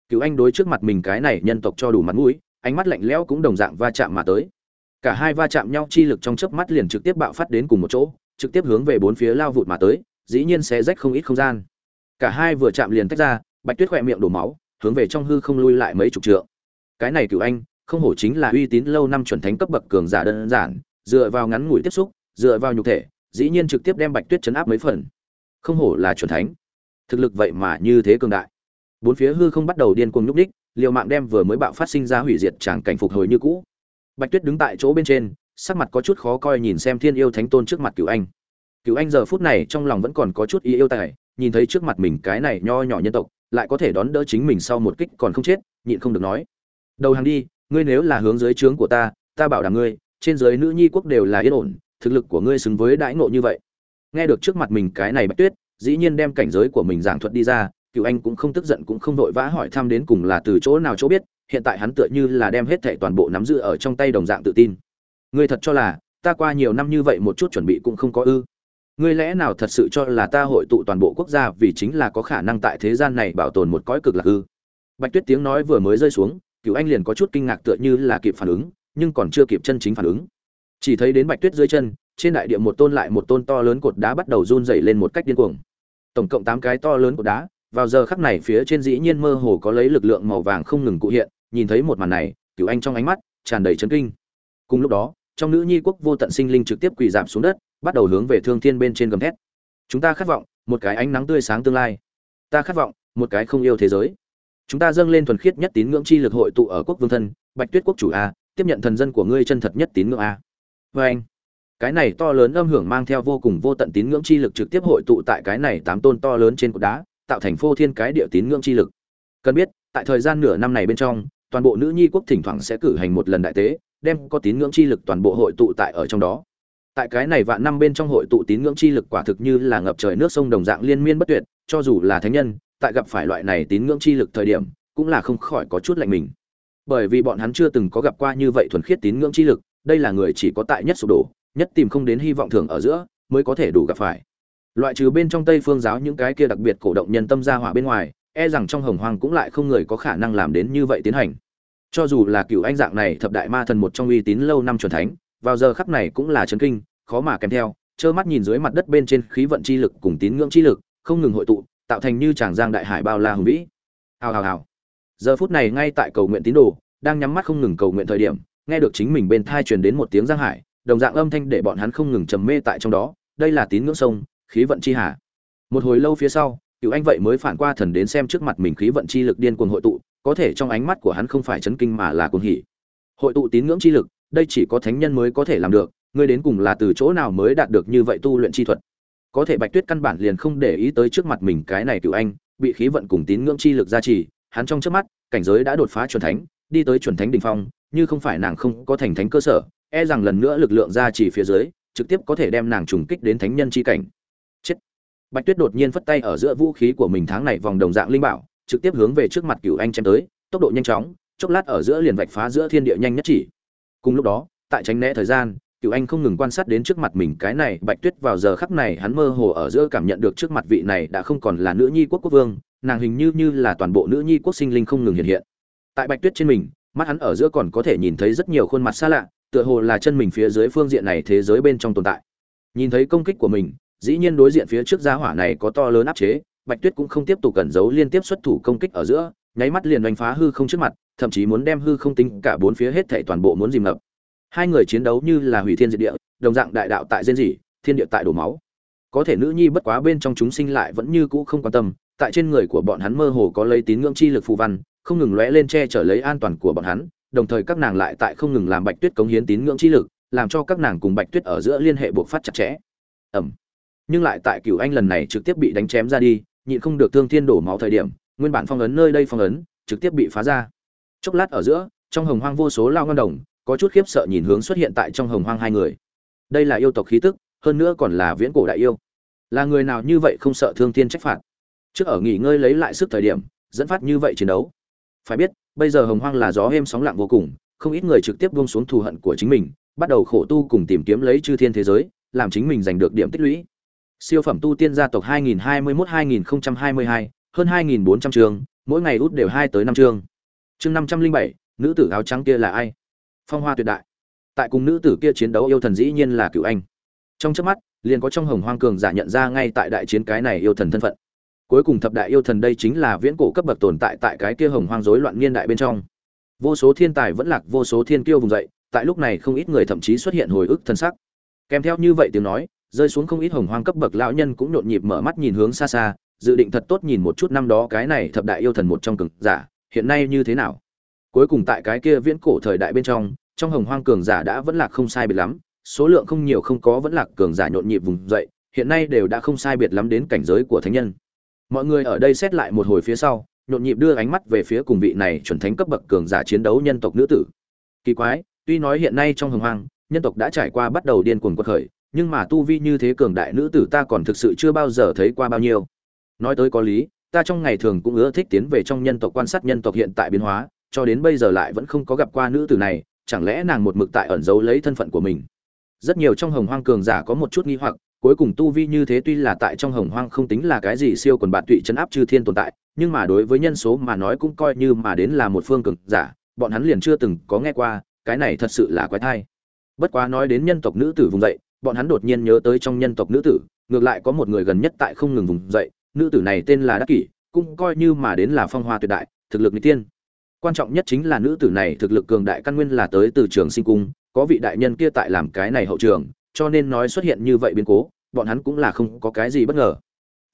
cứu anh đối trước mặt mình cái này nhân tộc cho đủ mặt mũi, ánh mắt lạnh lẽo cũng đồng dạng va chạm mà tới. Cả hai va chạm nhau chi lực trong chớp mắt liền trực tiếp bạo phát đến cùng một chỗ, trực tiếp hướng về bốn phía lao vụt mà tới, dĩ nhiên sẽ rách không ít không gian. Cả hai vừa chạm liền tách ra, bạch tuyết khỏe miệng đổ máu, hướng về trong hư không lui lại mấy chục trượng. Cái này cựu anh, không hổ chính là uy tín lâu năm chuẩn thánh cấp bậc cường giả đơn giản, dựa vào ngắn ngủi tiếp xúc, dựa vào nhục thể dĩ nhiên trực tiếp đem bạch tuyết chấn áp mấy phần. Không hổ là chuẩn thánh. Thực lực vậy mà như thế cường đại. Bốn phía hư không bắt đầu điên cuồng nhúc nhích, liều mạng đem vừa mới bạo phát sinh ra hủy diệt tràng cảnh phục hồi như cũ. Bạch tuyết đứng tại chỗ bên trên sắc mặt có chút khó coi nhìn xem thiên yêu thánh tôn trước mặt Cửu anh. Cửu anh giờ phút này trong lòng vẫn còn có chút ý yêu tài nhìn thấy trước mặt mình cái này nho nhỏ nhân tộc lại có thể đón đỡ chính mình sau một kích còn không chết nhịn không được nói. Đầu hàng đi ngươi nếu là hướng dưới trướng của ta ta bảo đảm ngươi trên dưới nữ nhi quốc đều là yên ổn thực lực của ngươi xứng với đãi ngộ như vậy. Nghe được trước mặt mình cái này bạch tuyết, dĩ nhiên đem cảnh giới của mình giảng thuật đi ra cựu anh cũng không tức giận cũng không vội vã hỏi thăm đến cùng là từ chỗ nào chỗ biết, hiện tại hắn tựa như là đem hết thảy toàn bộ nắm giữ ở trong tay đồng dạng tự tin. Ngươi thật cho là, ta qua nhiều năm như vậy một chút chuẩn bị cũng không có ư? Ngươi lẽ nào thật sự cho là ta hội tụ toàn bộ quốc gia vì chính là có khả năng tại thế gian này bảo tồn một cõi cực lạc ư? Bạch tuyết tiếng nói vừa mới rơi xuống cựu anh liền có chút kinh ngạc tựa như là kịp phản ứng, nhưng còn chưa kịp chân chính phản ứng chỉ thấy đến bạch tuyết dưới chân, trên đại địa một tôn lại một tôn to lớn cột đá bắt đầu run dày lên một cách điên cuồng. Tổng cộng tám cái to lớn cột đá, vào giờ khắc này phía trên dĩ nhiên mơ hồ có lấy lực lượng màu vàng không ngừng cụ hiện, nhìn thấy một màn này cựu anh trong ánh mắt tràn đầy chấn kinh. Cùng lúc đó, trong nữ nhi quốc vô tận sinh linh trực tiếp quỳ giảm xuống đất, bắt đầu hướng về thương thiên bên trên gầm thét. Chúng ta khát vọng một cái ánh nắng tươi sáng tương lai. Ta khát vọng một cái không yêu thế giới. Chúng ta dâng lên thuần khiết nhất tín ngưỡng chi lực hội tụ ở quốc vương thân, bạch tuyết quốc chủ a, tiếp nhận thần dân của ngươi chân thật nhất tín ngưỡng a vê anh, cái này to lớn âm hưởng mang theo vô cùng vô tận tín ngưỡng chi lực trực tiếp hội tụ tại cái này tám tôn to lớn trên cột đá, tạo thành phô thiên cái địa tín ngưỡng chi lực. Cần biết, tại thời gian nửa năm này bên trong, toàn bộ nữ nhi quốc thỉnh thoảng sẽ cử hành một lần đại tế, đem có tín ngưỡng chi lực toàn bộ hội tụ tại ở trong đó. Tại cái này vạn năm bên trong hội tụ tín ngưỡng chi lực quả thực như là ngập trời nước sông đồng dạng liên miên bất tuyệt, cho dù là thánh nhân, tại gặp phải loại này tín ngưỡng chi lực thời điểm, cũng là không khỏi có chút lạnh mình. Bởi vì bọn hắn chưa từng có gặp qua như vậy thuần khiết tín ngưỡng chi lực đây là người chỉ có tại nhất sụp đổ, nhất tìm không đến hy vọng thường ở giữa, mới có thể đủ gặp phải. Loại trừ bên trong tây phương giáo những cái kia đặc biệt cổ động nhân tâm gia hỏa bên ngoài e rằng trong hồng hoang cũng lại không người có khả năng làm đến như vậy tiến hành. Cho dù là cựu anh dạng này thập đại ma thần một trong uy tín lâu năm truyền thánh, vào giờ khắc này cũng là chấn kinh, khó mà kèm theo, trơ mắt nhìn dưới mặt đất bên trên khí vận chi lực cùng tín ngưỡng chi lực, không ngừng hội tụ, tạo thành như tràng giang đại hải bao la hùng vĩ. Hào hào hào. Giờ phút này ngay tại cầu nguyện tín đồ, đang nhắm mắt không ngừng cầu nguyện thời điểm nghe được chính mình bên thai truyền đến một tiếng giang hải, đồng dạng âm thanh để bọn hắn không ngừng trầm mê tại trong đó, đây là tín ngưỡng sông, khí vận chi hà. Một hồi lâu phía sau, cựu anh vậy mới phản qua thần đến xem trước mặt mình khí vận chi lực điên cuồng hội tụ, có thể trong ánh mắt của hắn không phải chấn kinh mà là cuồng hỉ. Hội tụ tín ngưỡng chi lực, đây chỉ có thánh nhân mới có thể làm được, ngươi đến cùng là từ chỗ nào mới đạt được như vậy tu luyện chi thuật? Có thể bạch tuyết căn bản liền không để ý tới trước mặt mình cái này cựu anh, bị khí vận cùng tín ngưỡng chi lực gia trì, hắn trong trước mắt, cảnh giới đã đột phá chuẩn thánh đi tới chuẩn thánh đỉnh phong, như không phải nàng không có thành thánh cơ sở e rằng lần nữa lực lượng gia trì phía dưới, trực tiếp có thể đem nàng trùng kích đến thánh nhân chi cảnh. Chết. Bạch tuyết đột nhiên phất tay ở giữa vũ khí của mình tháng này vòng đồng dạng linh bảo, trực tiếp hướng về trước mặt cựu anh chém tới, tốc độ nhanh chóng, chốc lát ở giữa liền vạch phá giữa thiên địa nhanh nhất chỉ. Cùng lúc đó, tại tránh né thời gian cựu anh không ngừng quan sát đến trước mặt mình cái này, bạch tuyết vào giờ khắc này hắn mơ hồ ở giữa cảm nhận được trước mặt vị này đã không còn là nữ nhi quốc quốc vương, nàng hình như như là toàn bộ nữ nhi quốc sinh linh không ngừng hiện hiện tại bạch tuyết trên mình, mắt hắn ở giữa còn có thể nhìn thấy rất nhiều khuôn mặt xa lạ, tựa hồ là chân mình phía dưới phương diện này thế giới bên trong tồn tại. Nhìn thấy công kích của mình, dĩ nhiên đối diện phía trước gia hỏa này có to lớn áp chế, bạch tuyết cũng không tiếp tục cẩn giấu liên tiếp xuất thủ công kích ở giữa, nháy mắt liền đánh phá hư không trước mặt, thậm chí muốn đem hư không tính cả bốn phía hết thảy toàn bộ muốn dìm ngập. Hai người chiến đấu như là hủy thiên diệt địa, đồng dạng đại đạo tại diên dị thiên địa tại đổ máu. Có thể nữ nhi bất quá bên trong chúng sinh lại vẫn như cũ không quan tâm, tại trên người của bọn hắn mơ hồ có lấy tín ngưỡng chi lực phù văn không ngừng lóe lên che chở lấy an toàn của bọn hắn, đồng thời các nàng lại tại không ngừng làm bạch tuyết cống hiến tín ngưỡng chi lực, làm cho các nàng cùng bạch tuyết ở giữa liên hệ buộc phát chặt chẽ. Ẩm nhưng lại tại cửu anh lần này trực tiếp bị đánh chém ra đi, nhịn không được thương thiên đổ máu thời điểm, nguyên bản phong ấn nơi đây phong ấn, trực tiếp bị phá ra. Chốc lát ở giữa, trong hồng hoang vô số lao ngân đồng, có chút khiếp sợ nhìn hướng xuất hiện tại trong hồng hoang hai người. Đây là yêu tộc khí tức, hơn nữa còn là viễn cổ đại yêu. Là người nào như vậy không sợ thương thiên trách phạt? Trước ở nghỉ ngơi lấy lại sức thời điểm, dẫn phát như vậy chiến đấu phải biết bây giờ hồng hoang là gió êm sóng lặng vô cùng không ít người trực tiếp buông xuống thù hận của chính mình bắt đầu khổ tu cùng tìm kiếm lấy chư thiên thế giới làm chính mình giành được điểm tích lũy. Siêu phẩm tu tiên gia tộc 2021-2022, hơn 2.400 trường mỗi ngày út đều hai tới năm chương. Chương 507, nữ tử áo trắng kia là ai? Phong hoa tuyệt đại. Tại cùng nữ tử kia chiến đấu yêu thần dĩ nhiên là cựu anh. Trong chớp mắt liền có trong hồng hoang cường giả nhận ra ngay tại đại chiến cái này yêu thần thân phận cuối cùng thập đại yêu thần đây chính là viễn cổ cấp bậc tồn tại tại cái kia hồng hoang rối loạn niên đại bên trong. Vô số thiên tài vẫn lạc, vô số thiên kiêu vùng dậy, tại lúc này không ít người thậm chí xuất hiện hồi ức thân sắc. Kèm theo như vậy tiếng nói, rơi xuống không ít hồng hoang cấp bậc lão nhân cũng nhộn nhịp mở mắt nhìn hướng xa xa, dự định thật tốt nhìn một chút năm đó cái này thập đại yêu thần một trong cường giả, hiện nay như thế nào. Cuối cùng tại cái kia viễn cổ thời đại bên trong trong hồng hoang cường giả đã vẫn lạc không sai biệt lắm, số lượng không nhiều không có vẫn lạc cường giả nhộn nhịp vùng dậy, hiện nay đều đã không sai biệt lắm đến cảnh giới của thánh nhân mọi người ở đây xét lại một hồi phía sau, nhộn nhịp đưa ánh mắt về phía cùng vị này chuẩn thánh cấp bậc cường giả chiến đấu nhân tộc nữ tử. Kỳ quái, tuy nói hiện nay trong hồng hoang, nhân tộc đã trải qua bắt đầu điên cuồng quật khởi, nhưng mà tu vi như thế cường đại nữ tử ta còn thực sự chưa bao giờ thấy qua bao nhiêu. Nói tới có lý, ta trong ngày thường cũng ưa thích tiến về trong nhân tộc quan sát nhân tộc hiện tại biến hóa, cho đến bây giờ lại vẫn không có gặp qua nữ tử này, chẳng lẽ nàng một mực tại ẩn giấu lấy thân phận của mình? Rất nhiều trong hồng hoang cường giả có một chút nghi hoặc cuối cùng tu vi như thế tuy là tại trong hồng hoang không tính là cái gì siêu quần bạn tụy chấn áp chư thiên tồn tại, nhưng mà đối với nhân số mà nói cũng coi như mà đến là một phương cường giả, bọn hắn liền chưa từng có nghe qua, cái này thật sự là quái thai. Bất quá nói đến nhân tộc nữ tử vùng dậy, bọn hắn đột nhiên nhớ tới trong nhân tộc nữ tử, ngược lại có một người gần nhất tại không ngừng vùng dậy, nữ tử này tên là đắc kỷ, cũng coi như mà đến là phong hoa tuyệt đại, thực lực n tiên quan trọng nhất chính là nữ tử này thực lực cường đại căn nguyên là tới từ trường sinh cung, có vị đại nhân kia tại làm cái này hậu trường cho nên nói xuất hiện như vậy biến cố, bọn hắn cũng là không có cái gì bất ngờ.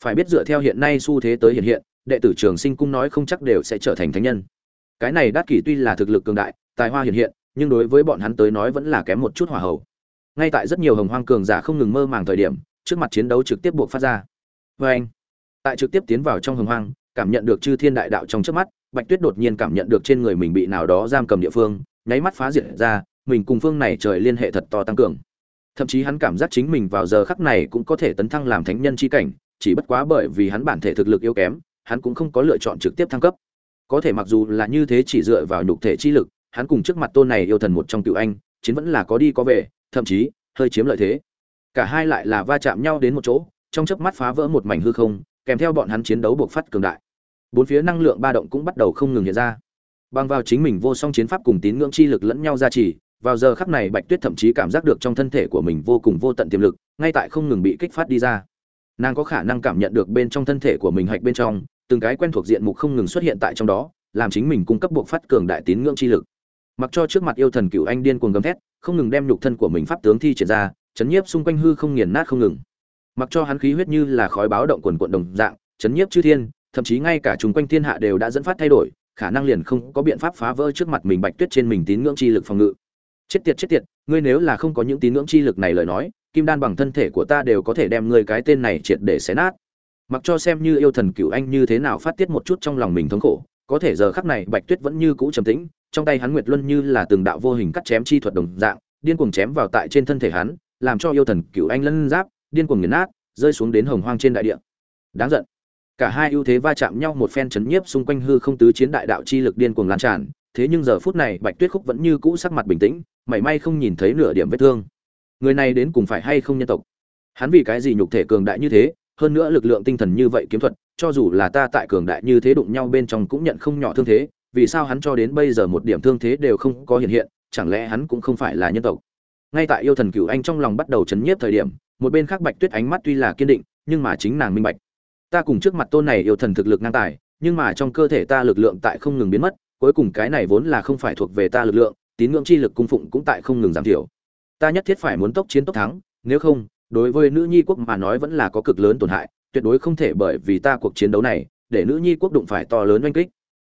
Phải biết dựa theo hiện nay xu thế tới hiện hiện, đệ tử trường sinh cung nói không chắc đều sẽ trở thành thánh nhân. Cái này đát kỷ tuy là thực lực cường đại, tài hoa hiện hiện, nhưng đối với bọn hắn tới nói vẫn là kém một chút hỏa hậu ngay tại rất nhiều hồng hoang cường giả không ngừng mơ màng thời điểm, trước mặt chiến đấu trực tiếp buộc phát ra. Vê anh, tại trực tiếp tiến vào trong hồng hoang, cảm nhận được chư thiên đại đạo trong trước mắt, bạch tuyết đột nhiên cảm nhận được trên người mình bị nào đó giam cầm địa phương, nháy mắt phá diệt ra, mình cùng phương này trời liên hệ thật to tăng cường thậm chí hắn cảm giác chính mình vào giờ khắc này cũng có thể tấn thăng làm thánh nhân chi cảnh, chỉ bất quá bởi vì hắn bản thể thực lực yếu kém, hắn cũng không có lựa chọn trực tiếp thăng cấp. Có thể mặc dù là như thế chỉ dựa vào nhục thể chi lực, hắn cùng trước mặt tôn này yêu thần một trong cựu anh, chiến vẫn là có đi có về, thậm chí, hơi chiếm lợi thế. Cả hai lại là va chạm nhau đến một chỗ, trong chớp mắt phá vỡ một mảnh hư không, kèm theo bọn hắn chiến đấu buộc phát cường đại. Bốn phía năng lượng ba động cũng bắt đầu không ngừng hiện ra. Bằng vào chính mình vô song chiến pháp cùng tín ngưỡng chi lực lẫn nhau ra trì vào giờ khắc này bạch tuyết thậm chí cảm giác được trong thân thể của mình vô cùng vô tận tiềm lực, ngay tại không ngừng bị kích phát đi ra. Nàng có khả năng cảm nhận được bên trong thân thể của mình hạch bên trong, từng cái quen thuộc diện mục không ngừng xuất hiện tại trong đó, làm chính mình cung cấp buộc phát cường đại tín ngưỡng chi lực. Mặc cho trước mặt yêu thần cựu anh điên cuồng gầm thét, không ngừng đem nhục thân của mình pháp tướng thi triển ra, chấn nhiếp xung quanh hư không nghiền nát không ngừng. Mặc cho hắn khí huyết như là khói báo động quần quận đồng dạng, chấn nhiếp chư thiên, thậm chí ngay cả chung quanh thiên hạ đều đã dẫn phát thay đổi, khả năng liền không có biện pháp phá vỡ trước mặt mình bạch tuyết trên mình tín ngưỡng chi lực phòng ngự chết tiệt chết tiệt, ngươi nếu là không có những tín ngưỡng chi lực này lời nói, kim đan bằng thân thể của ta đều có thể đem ngươi cái tên này triệt để xé nát. Mặc cho xem như yêu thần cựu anh như thế nào phát tiết một chút trong lòng mình thống khổ, có thể giờ khắc này bạch tuyết vẫn như cũ trầm tĩnh, trong tay hắn nguyệt luân như là từng đạo vô hình cắt chém chi thuật đồng dạng, điên cuồng chém vào tại trên thân thể hắn, làm cho yêu thần cựu anh lân giáp, điên cuồng nghiền nát, rơi xuống đến hồng hoang trên đại địa. Đáng giận. Cả hai ưu thế va chạm nhau một phen chấn nhiếp xung quanh hư không tứ chiến đại đạo chi lực điên cuồng lan tràn thế nhưng giờ phút này, bạch tuyết khúc vẫn như cũ sắc mặt bình tĩnh, mảy may không nhìn thấy nửa điểm vết thương. Người này đến cùng phải hay không nhân tộc? Hắn vì cái gì nhục thể cường đại như thế, hơn nữa lực lượng tinh thần như vậy kiếm thuật, cho dù là ta tại cường đại như thế đụng nhau bên trong cũng nhận không nhỏ thương thế, vì sao hắn cho đến bây giờ một điểm thương thế đều không có hiện hiện, chẳng lẽ hắn cũng không phải là nhân tộc? Ngay tại yêu thần cửu anh trong lòng bắt đầu chấn nhiếp thời điểm, một bên khác bạch tuyết ánh mắt tuy là kiên định, nhưng mà chính nàng minh bạch. Ta cùng trước mặt tôn này yêu thần thực lực ngang tài, nhưng mà trong cơ thể ta lực lượng tại không ngừng biến mất cuối cùng cái này vốn là không phải thuộc về ta lực lượng, tín ngưỡng chi lực cung phụng cũng tại không ngừng giảm thiểu. Ta nhất thiết phải muốn tốc chiến tốc thắng, nếu không, đối với nữ nhi quốc mà nói vẫn là có cực lớn tổn hại, tuyệt đối không thể bởi vì ta cuộc chiến đấu này, để nữ nhi quốc đụng phải to lớn oanh kích.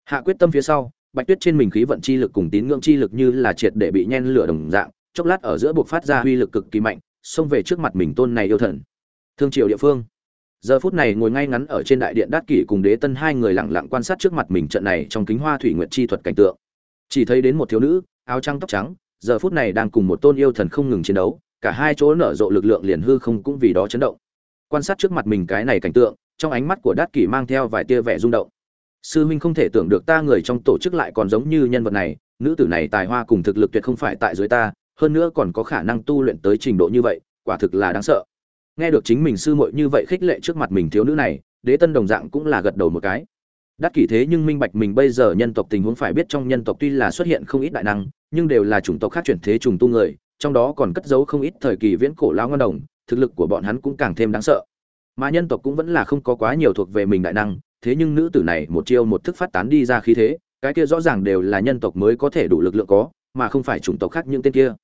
Hạ quyết tâm phía sau, bạch tuyết trên mình khí vận chi lực cùng tín ngưỡng chi lực như là triệt để bị nhen lửa đồng dạng, chốc lát ở giữa buộc phát ra uy lực cực kỳ mạnh, xông về trước mặt mình tôn này yêu thần. Thương triều địa phương giờ phút này ngồi ngay ngắn ở trên đại điện đát kỷ cùng đế tân hai người lặng lặng quan sát trước mặt mình trận này trong kính hoa thủy nguyệt chi thuật cảnh tượng. Chỉ thấy đến một thiếu nữ, áo trắng tóc trắng, giờ phút này đang cùng một tôn yêu thần không ngừng chiến đấu, cả hai chỗ nở rộ lực lượng liền hư không cũng vì đó chấn động. Quan sát trước mặt mình cái này cảnh tượng, trong ánh mắt của đát kỷ mang theo vài tia vẻ rung động. Sư huynh không thể tưởng được ta người trong tổ chức lại còn giống như nhân vật này, nữ tử này tài hoa cùng thực lực tuyệt không phải tại dưới ta, hơn nữa còn có khả năng tu luyện tới trình độ như vậy, quả thực là đáng sợ nghe được chính mình sư muội như vậy khích lệ trước mặt mình thiếu nữ này, đế tân đồng dạng cũng là gật đầu một cái. Đắc kỷ thế nhưng minh bạch mình bây giờ nhân tộc tình huống phải biết trong nhân tộc tuy là xuất hiện không ít đại năng, nhưng đều là chủng tộc khác chuyển thế trùng tu người, trong đó còn cất giấu không ít thời kỳ viễn cổ lao ngân đồng, thực lực của bọn hắn cũng càng thêm đáng sợ. Mà nhân tộc cũng vẫn là không có quá nhiều thuộc về mình đại năng, thế nhưng nữ tử này một chiêu một thức phát tán đi ra khí thế, cái kia rõ ràng đều là nhân tộc mới có thể đủ lực lượng có, mà không phải chủng tộc khác những tên kia.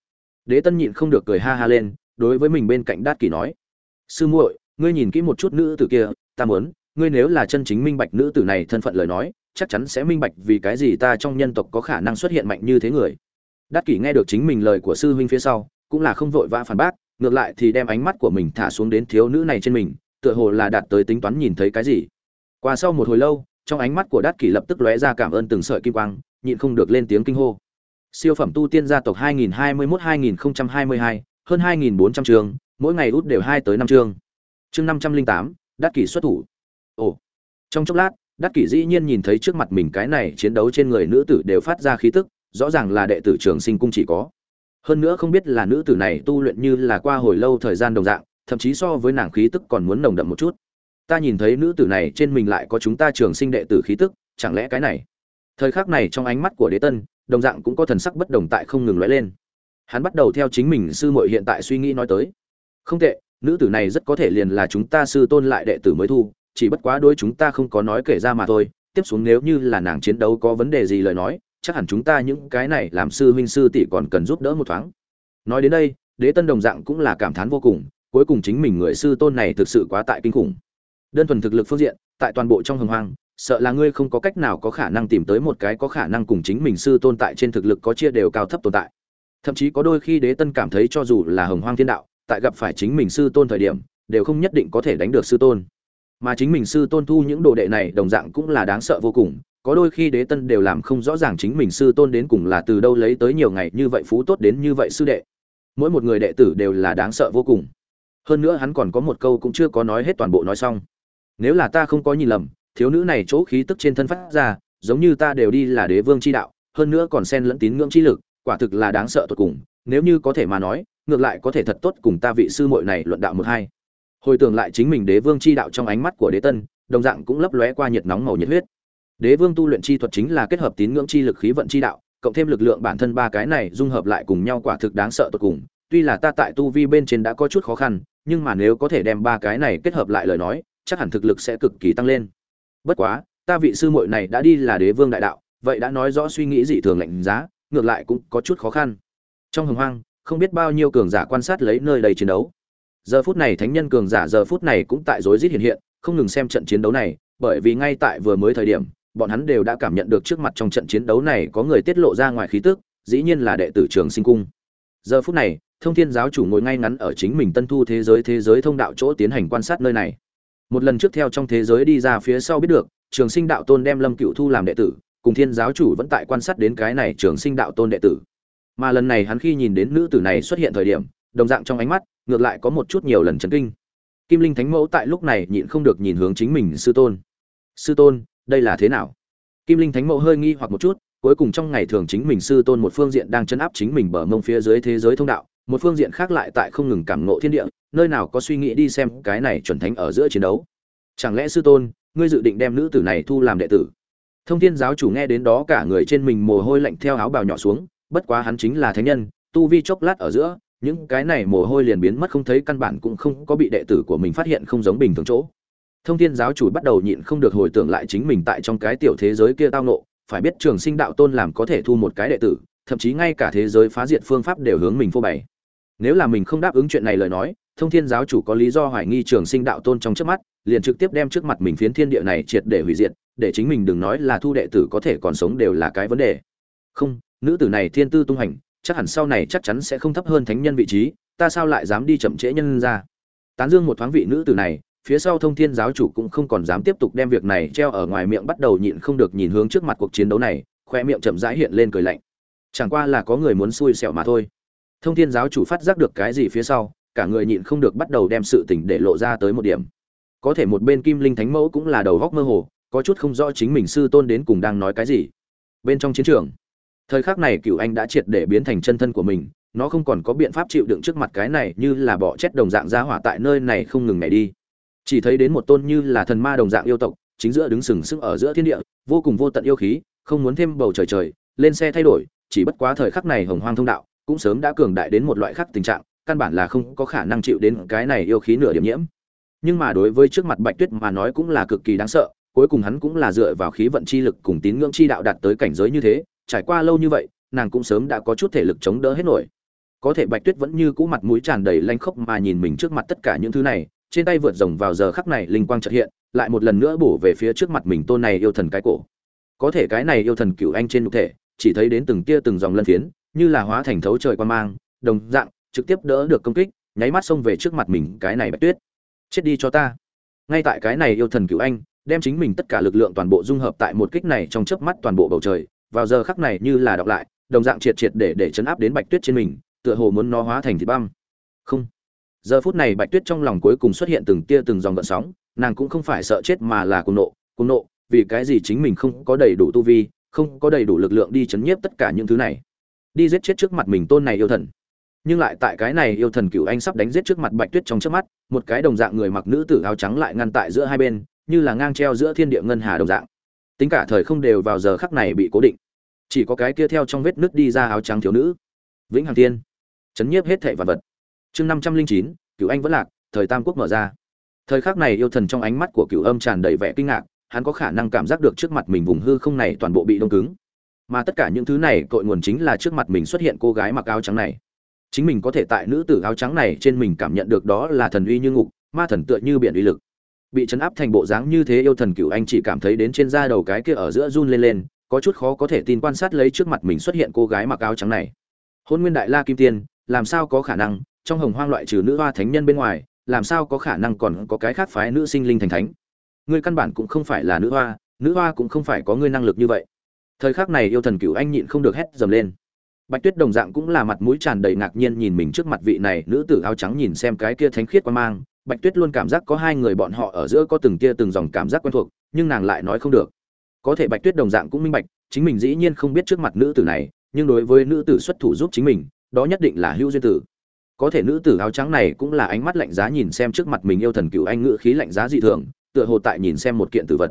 Đế tân nhịn không được cười ha ha lên, đối với mình bên cạnh đát kỷ nói sư muội ngươi nhìn kỹ một chút nữ tử kia ta muốn ngươi nếu là chân chính minh bạch nữ tử này thân phận lời nói chắc chắn sẽ minh bạch vì cái gì ta trong nhân tộc có khả năng xuất hiện mạnh như thế người. Đát kỷ nghe được chính mình lời của sư huynh phía sau cũng là không vội vã phản bác ngược lại thì đem ánh mắt của mình thả xuống đến thiếu nữ này trên mình tựa hồ là đạt tới tính toán nhìn thấy cái gì. Qua sau một hồi lâu trong ánh mắt của đát kỷ lập tức lóe ra cảm ơn từng sợi kim quang nhịn không được lên tiếng kinh hô. Siêu phẩm tu tiên gia tộc 2021-2022, hơn 2.400 trường mỗi ngày út đều hai tới năm chương. Chương 508, đát kỷ xuất thủ. Ồ. Trong chốc lát đát kỷ dĩ nhiên nhìn thấy trước mặt mình cái này chiến đấu trên người nữ tử đều phát ra khí tức rõ ràng là đệ tử trường sinh cung chỉ có. Hơn nữa không biết là nữ tử này tu luyện như là qua hồi lâu thời gian đồng dạng thậm chí so với nàng khí tức còn muốn nồng đậm một chút. Ta nhìn thấy nữ tử này trên mình lại có chúng ta trường sinh đệ tử khí tức chẳng lẽ cái này? Thời khắc này trong ánh mắt của đế tân đồng dạng cũng có thần sắc bất đồng tại không ngừng lóe lên. Hắn bắt đầu theo chính mình sư muội hiện tại suy nghĩ nói tới không tệ, nữ tử này rất có thể liền là chúng ta sư tôn lại đệ tử mới thu, chỉ bất quá đôi chúng ta không có nói kể ra mà thôi. Tiếp xuống nếu như là nàng chiến đấu có vấn đề gì lời nói, chắc hẳn chúng ta những cái này làm sư huynh sư tỷ còn cần giúp đỡ một thoáng. Nói đến đây, đế tân đồng dạng cũng là cảm thán vô cùng, cuối cùng chính mình người sư tôn này thực sự quá tại kinh khủng. Đơn thuần thực lực phương diện, tại toàn bộ trong hồng hoang, sợ là ngươi không có cách nào có khả năng tìm tới một cái có khả năng cùng chính mình sư tôn tại trên thực lực có chia đều cao thấp tồn tại. Thậm chí có đôi khi đế tân cảm thấy cho dù là hồng hoang thiên đạo tại gặp phải chính mình sư tôn thời điểm, đều không nhất định có thể đánh được sư tôn. Mà chính mình sư tôn thu những đồ đệ này đồng dạng cũng là đáng sợ vô cùng, có đôi khi đế tân đều làm không rõ ràng chính mình sư tôn đến cùng là từ đâu lấy tới nhiều ngày như vậy phú tốt đến như vậy sư đệ. Mỗi một người đệ tử đều là đáng sợ vô cùng. Hơn nữa hắn còn có một câu cũng chưa có nói hết toàn bộ nói xong. Nếu là ta không có nhìn lầm, thiếu nữ này chỗ khí tức trên thân phát ra, giống như ta đều đi là đế vương chi đạo, hơn nữa còn xen lẫn tín ngưỡng chi lực, quả thực là đáng sợ tột cùng, nếu như có thể mà nói ngược lại có thể thật tốt cùng ta vị sư muội này luận đạo một hai. Hồi tưởng lại chính mình đế vương chi đạo trong ánh mắt của đế tân, đồng dạng cũng lấp lóe qua nhiệt nóng màu nhiệt huyết. Đế vương tu luyện chi thuật chính là kết hợp tín ngưỡng chi lực khí vận chi đạo, cộng thêm lực lượng bản thân ba cái này dung hợp lại cùng nhau quả thực đáng sợ tột cùng. Tuy là ta tại tu vi bên trên đã có chút khó khăn, nhưng mà nếu có thể đem ba cái này kết hợp lại lời nói, chắc hẳn thực lực sẽ cực kỳ tăng lên. Bất quá, ta vị sư muội này đã đi là đế vương đại đạo, vậy đã nói rõ suy nghĩ dị thường lạnh giá, ngược lại cũng có chút khó khăn. Trong hồng hoang không biết bao nhiêu cường giả quan sát lấy nơi đầy chiến đấu. Giờ phút này thánh nhân cường giả giờ phút này cũng tại rối rít hiện hiện, không ngừng xem trận chiến đấu này, bởi vì ngay tại vừa mới thời điểm, bọn hắn đều đã cảm nhận được trước mặt trong trận chiến đấu này có người tiết lộ ra ngoài khí tức, dĩ nhiên là đệ tử trường sinh cung. Giờ phút này, thông thiên giáo chủ ngồi ngay ngắn ở chính mình tân thu thế giới thế giới thông đạo chỗ tiến hành quan sát nơi này. Một lần trước theo trong thế giới đi ra phía sau biết được, trường sinh đạo tôn đem lâm cựu thu làm đệ tử, cùng thiên giáo chủ vẫn tại quan sát đến cái này trường sinh đạo tôn đệ tử mà lần này hắn khi nhìn đến nữ tử này xuất hiện thời điểm, đồng dạng trong ánh mắt, ngược lại có một chút nhiều lần chấn kinh. Kim linh thánh mẫu tại lúc này nhịn không được nhìn hướng chính mình sư tôn. Sư tôn, đây là thế nào? Kim linh thánh mẫu hơi nghi hoặc một chút, cuối cùng trong ngày thường chính mình sư tôn một phương diện đang chấn áp chính mình bờ mông phía dưới thế giới thông đạo, một phương diện khác lại tại không ngừng cảm ngộ thiên địa, nơi nào có suy nghĩ đi xem cái này chuẩn thánh ở giữa chiến đấu. Chẳng lẽ sư tôn, ngươi dự định đem nữ tử này thu làm đệ tử? Thông thiên giáo chủ nghe đến đó cả người trên mình mồ hôi lạnh theo áo bào nhỏ xuống bất quá hắn chính là thánh nhân, tu vi chốc lát ở giữa, những cái này mồ hôi liền biến mất không thấy, căn bản cũng không có bị đệ tử của mình phát hiện không giống bình thường chỗ. Thông thiên giáo chủ bắt đầu nhịn không được hồi tưởng lại chính mình tại trong cái tiểu thế giới kia tao nộ phải biết trường sinh đạo tôn làm có thể thu một cái đệ tử, thậm chí ngay cả thế giới phá diệt phương pháp đều hướng mình phô bày. Nếu là mình không đáp ứng chuyện này lời nói, thông thiên giáo chủ có lý do hoài nghi trường sinh đạo tôn trong trước mắt, liền trực tiếp đem trước mặt mình phiến thiên địa này triệt để hủy diệt, để chính mình đừng nói là thu đệ tử có thể còn sống đều là cái vấn đề. Không nữ tử này thiên tư tung hành chắc hẳn sau này chắc chắn sẽ không thấp hơn thánh nhân vị trí, ta sao lại dám đi chậm trễ nhân ra? Tán dương một thoáng vị nữ tử này, phía sau thông thiên giáo chủ cũng không còn dám tiếp tục đem việc này treo ở ngoài miệng bắt đầu nhịn không được nhìn hướng trước mặt cuộc chiến đấu này khoe miệng chậm rãi hiện lên cười lạnh. Chẳng qua là có người muốn xui xẻo mà thôi. Thông thiên giáo chủ phát giác được cái gì phía sau, cả người nhịn không được bắt đầu đem sự tình để lộ ra tới một điểm. Có thể một bên kim linh thánh mẫu cũng là đầu góc mơ hồ, có chút không rõ chính mình sư tôn đến cùng đang nói cái gì. Bên trong chiến trường thời khắc này cựu anh đã triệt để biến thành chân thân của mình, nó không còn có biện pháp chịu đựng trước mặt cái này như là bỏ chết đồng dạng ra hỏa tại nơi này không ngừng ngày đi. Chỉ thấy đến một tôn như là thần ma đồng dạng yêu tộc, chính giữa đứng sừng sững ở giữa thiên địa, vô cùng vô tận yêu khí, không muốn thêm bầu trời trời, lên xe thay đổi, chỉ bất quá thời khắc này hồng hoang thông đạo, cũng sớm đã cường đại đến một loại khác tình trạng, căn bản là không có khả năng chịu đến cái này yêu khí nửa điểm nhiễm. Nhưng mà đối với trước mặt bạch tuyết mà nói cũng là cực kỳ đáng sợ, cuối cùng hắn cũng là dựa vào khí vận chi lực cùng tín ngưỡng chi đạo đạt tới cảnh giới như thế trải qua lâu như vậy, nàng cũng sớm đã có chút thể lực chống đỡ hết nổi. Có thể bạch tuyết vẫn như cũ mặt mũi tràn đầy lanh khốc mà nhìn mình trước mặt tất cả những thứ này, trên tay vượt rồng vào giờ khắc này linh quang chợt hiện, lại một lần nữa bổ về phía trước mặt mình tôn này yêu thần cái cổ. Có thể cái này yêu thần cựu anh trên nhục thể, chỉ thấy đến từng tia từng dòng lân phiến, như là hóa thành thấu trời quan mang, đồng dạng, trực tiếp đỡ được công kích, nháy mắt xông về trước mặt mình cái này bạch tuyết. Chết đi cho ta. Ngay tại cái này yêu thần cựu anh, đem chính mình tất cả lực lượng toàn bộ dung hợp tại một kích này trong chớp mắt toàn bộ bầu trời vào giờ khắc này như là đọc lại, đồng dạng triệt triệt để để chấn áp đến bạch tuyết trên mình, tựa hồ muốn nó hóa thành thịt băm. Không. Giờ phút này bạch tuyết trong lòng cuối cùng xuất hiện từng tia từng dòng gợn sóng, nàng cũng không phải sợ chết mà là cuồng nộ cuồng nộ, vì cái gì chính mình không có đầy đủ tu vi, không có đầy đủ lực lượng đi chấn nhiếp tất cả những thứ này. Đi giết chết trước mặt mình tôn này yêu thần. Nhưng lại tại cái này yêu thần cựu anh sắp đánh giết trước mặt bạch tuyết trong trước mắt, một cái đồng dạng người mặc nữ tử áo trắng lại ngăn tại giữa hai bên, như là ngang treo giữa thiên địa ngân hà đồng dạng tính cả thời không đều vào giờ khắc này bị cố định. Chỉ có cái kia theo trong vết nứt đi ra áo trắng thiếu nữ. Vĩnh hằng thiên. Chấn nhiếp hết thệ vật vật. Chương năm trăm linh chín cựu anh vẫn lạc, thời tam quốc mở ra. Thời khắc này yêu thần trong ánh mắt của cựu âm tràn đầy vẻ kinh ngạc, hắn có khả năng cảm giác được trước mặt mình vùng hư không này toàn bộ bị đông cứng. Mà tất cả những thứ này cội nguồn chính là trước mặt mình xuất hiện cô gái mặc áo trắng này. Chính mình có thể tại nữ tử áo trắng này trên mình cảm nhận được đó là thần uy như ngục, ma thần tựa như biển uy lực bị chấn áp thành bộ dáng như thế yêu thần cửu anh chỉ cảm thấy đến trên da đầu cái kia ở giữa run lên lên, có chút khó có thể tin quan sát lấy trước mặt mình xuất hiện cô gái mặc áo trắng này. Hôn nguyên đại la kim tiên, làm sao có khả năng, trong hồng hoang loại trừ nữ hoa thánh nhân bên ngoài, làm sao có khả năng còn có cái khác phái nữ sinh linh thành thánh? Ngươi căn bản cũng không phải là nữ hoa nữ hoa cũng không phải có ngươi năng lực như vậy. Thời khắc này yêu thần cửu anh nhịn không được hét dầm lên. Bạch tuyết đồng dạng cũng là mặt mũi tràn đầy ngạc nhiên nhìn mình trước mặt vị này nữ tử áo trắng nhìn xem cái kia thánh khiết quan mang bạch tuyết luôn cảm giác có hai người bọn họ ở giữa có từng tia từng dòng cảm giác quen thuộc, nhưng nàng lại nói không được. Có thể bạch tuyết đồng dạng cũng minh bạch, chính mình dĩ nhiên không biết trước mặt nữ tử này, nhưng đối với nữ tử xuất thủ giúp chính mình, đó nhất định là hữu duyên tử. Có thể nữ tử áo trắng này cũng là ánh mắt lạnh giá nhìn xem trước mặt mình yêu thần cựu anh ngữ khí lạnh giá dị thường, tựa hồ tại nhìn xem một kiện tử vật.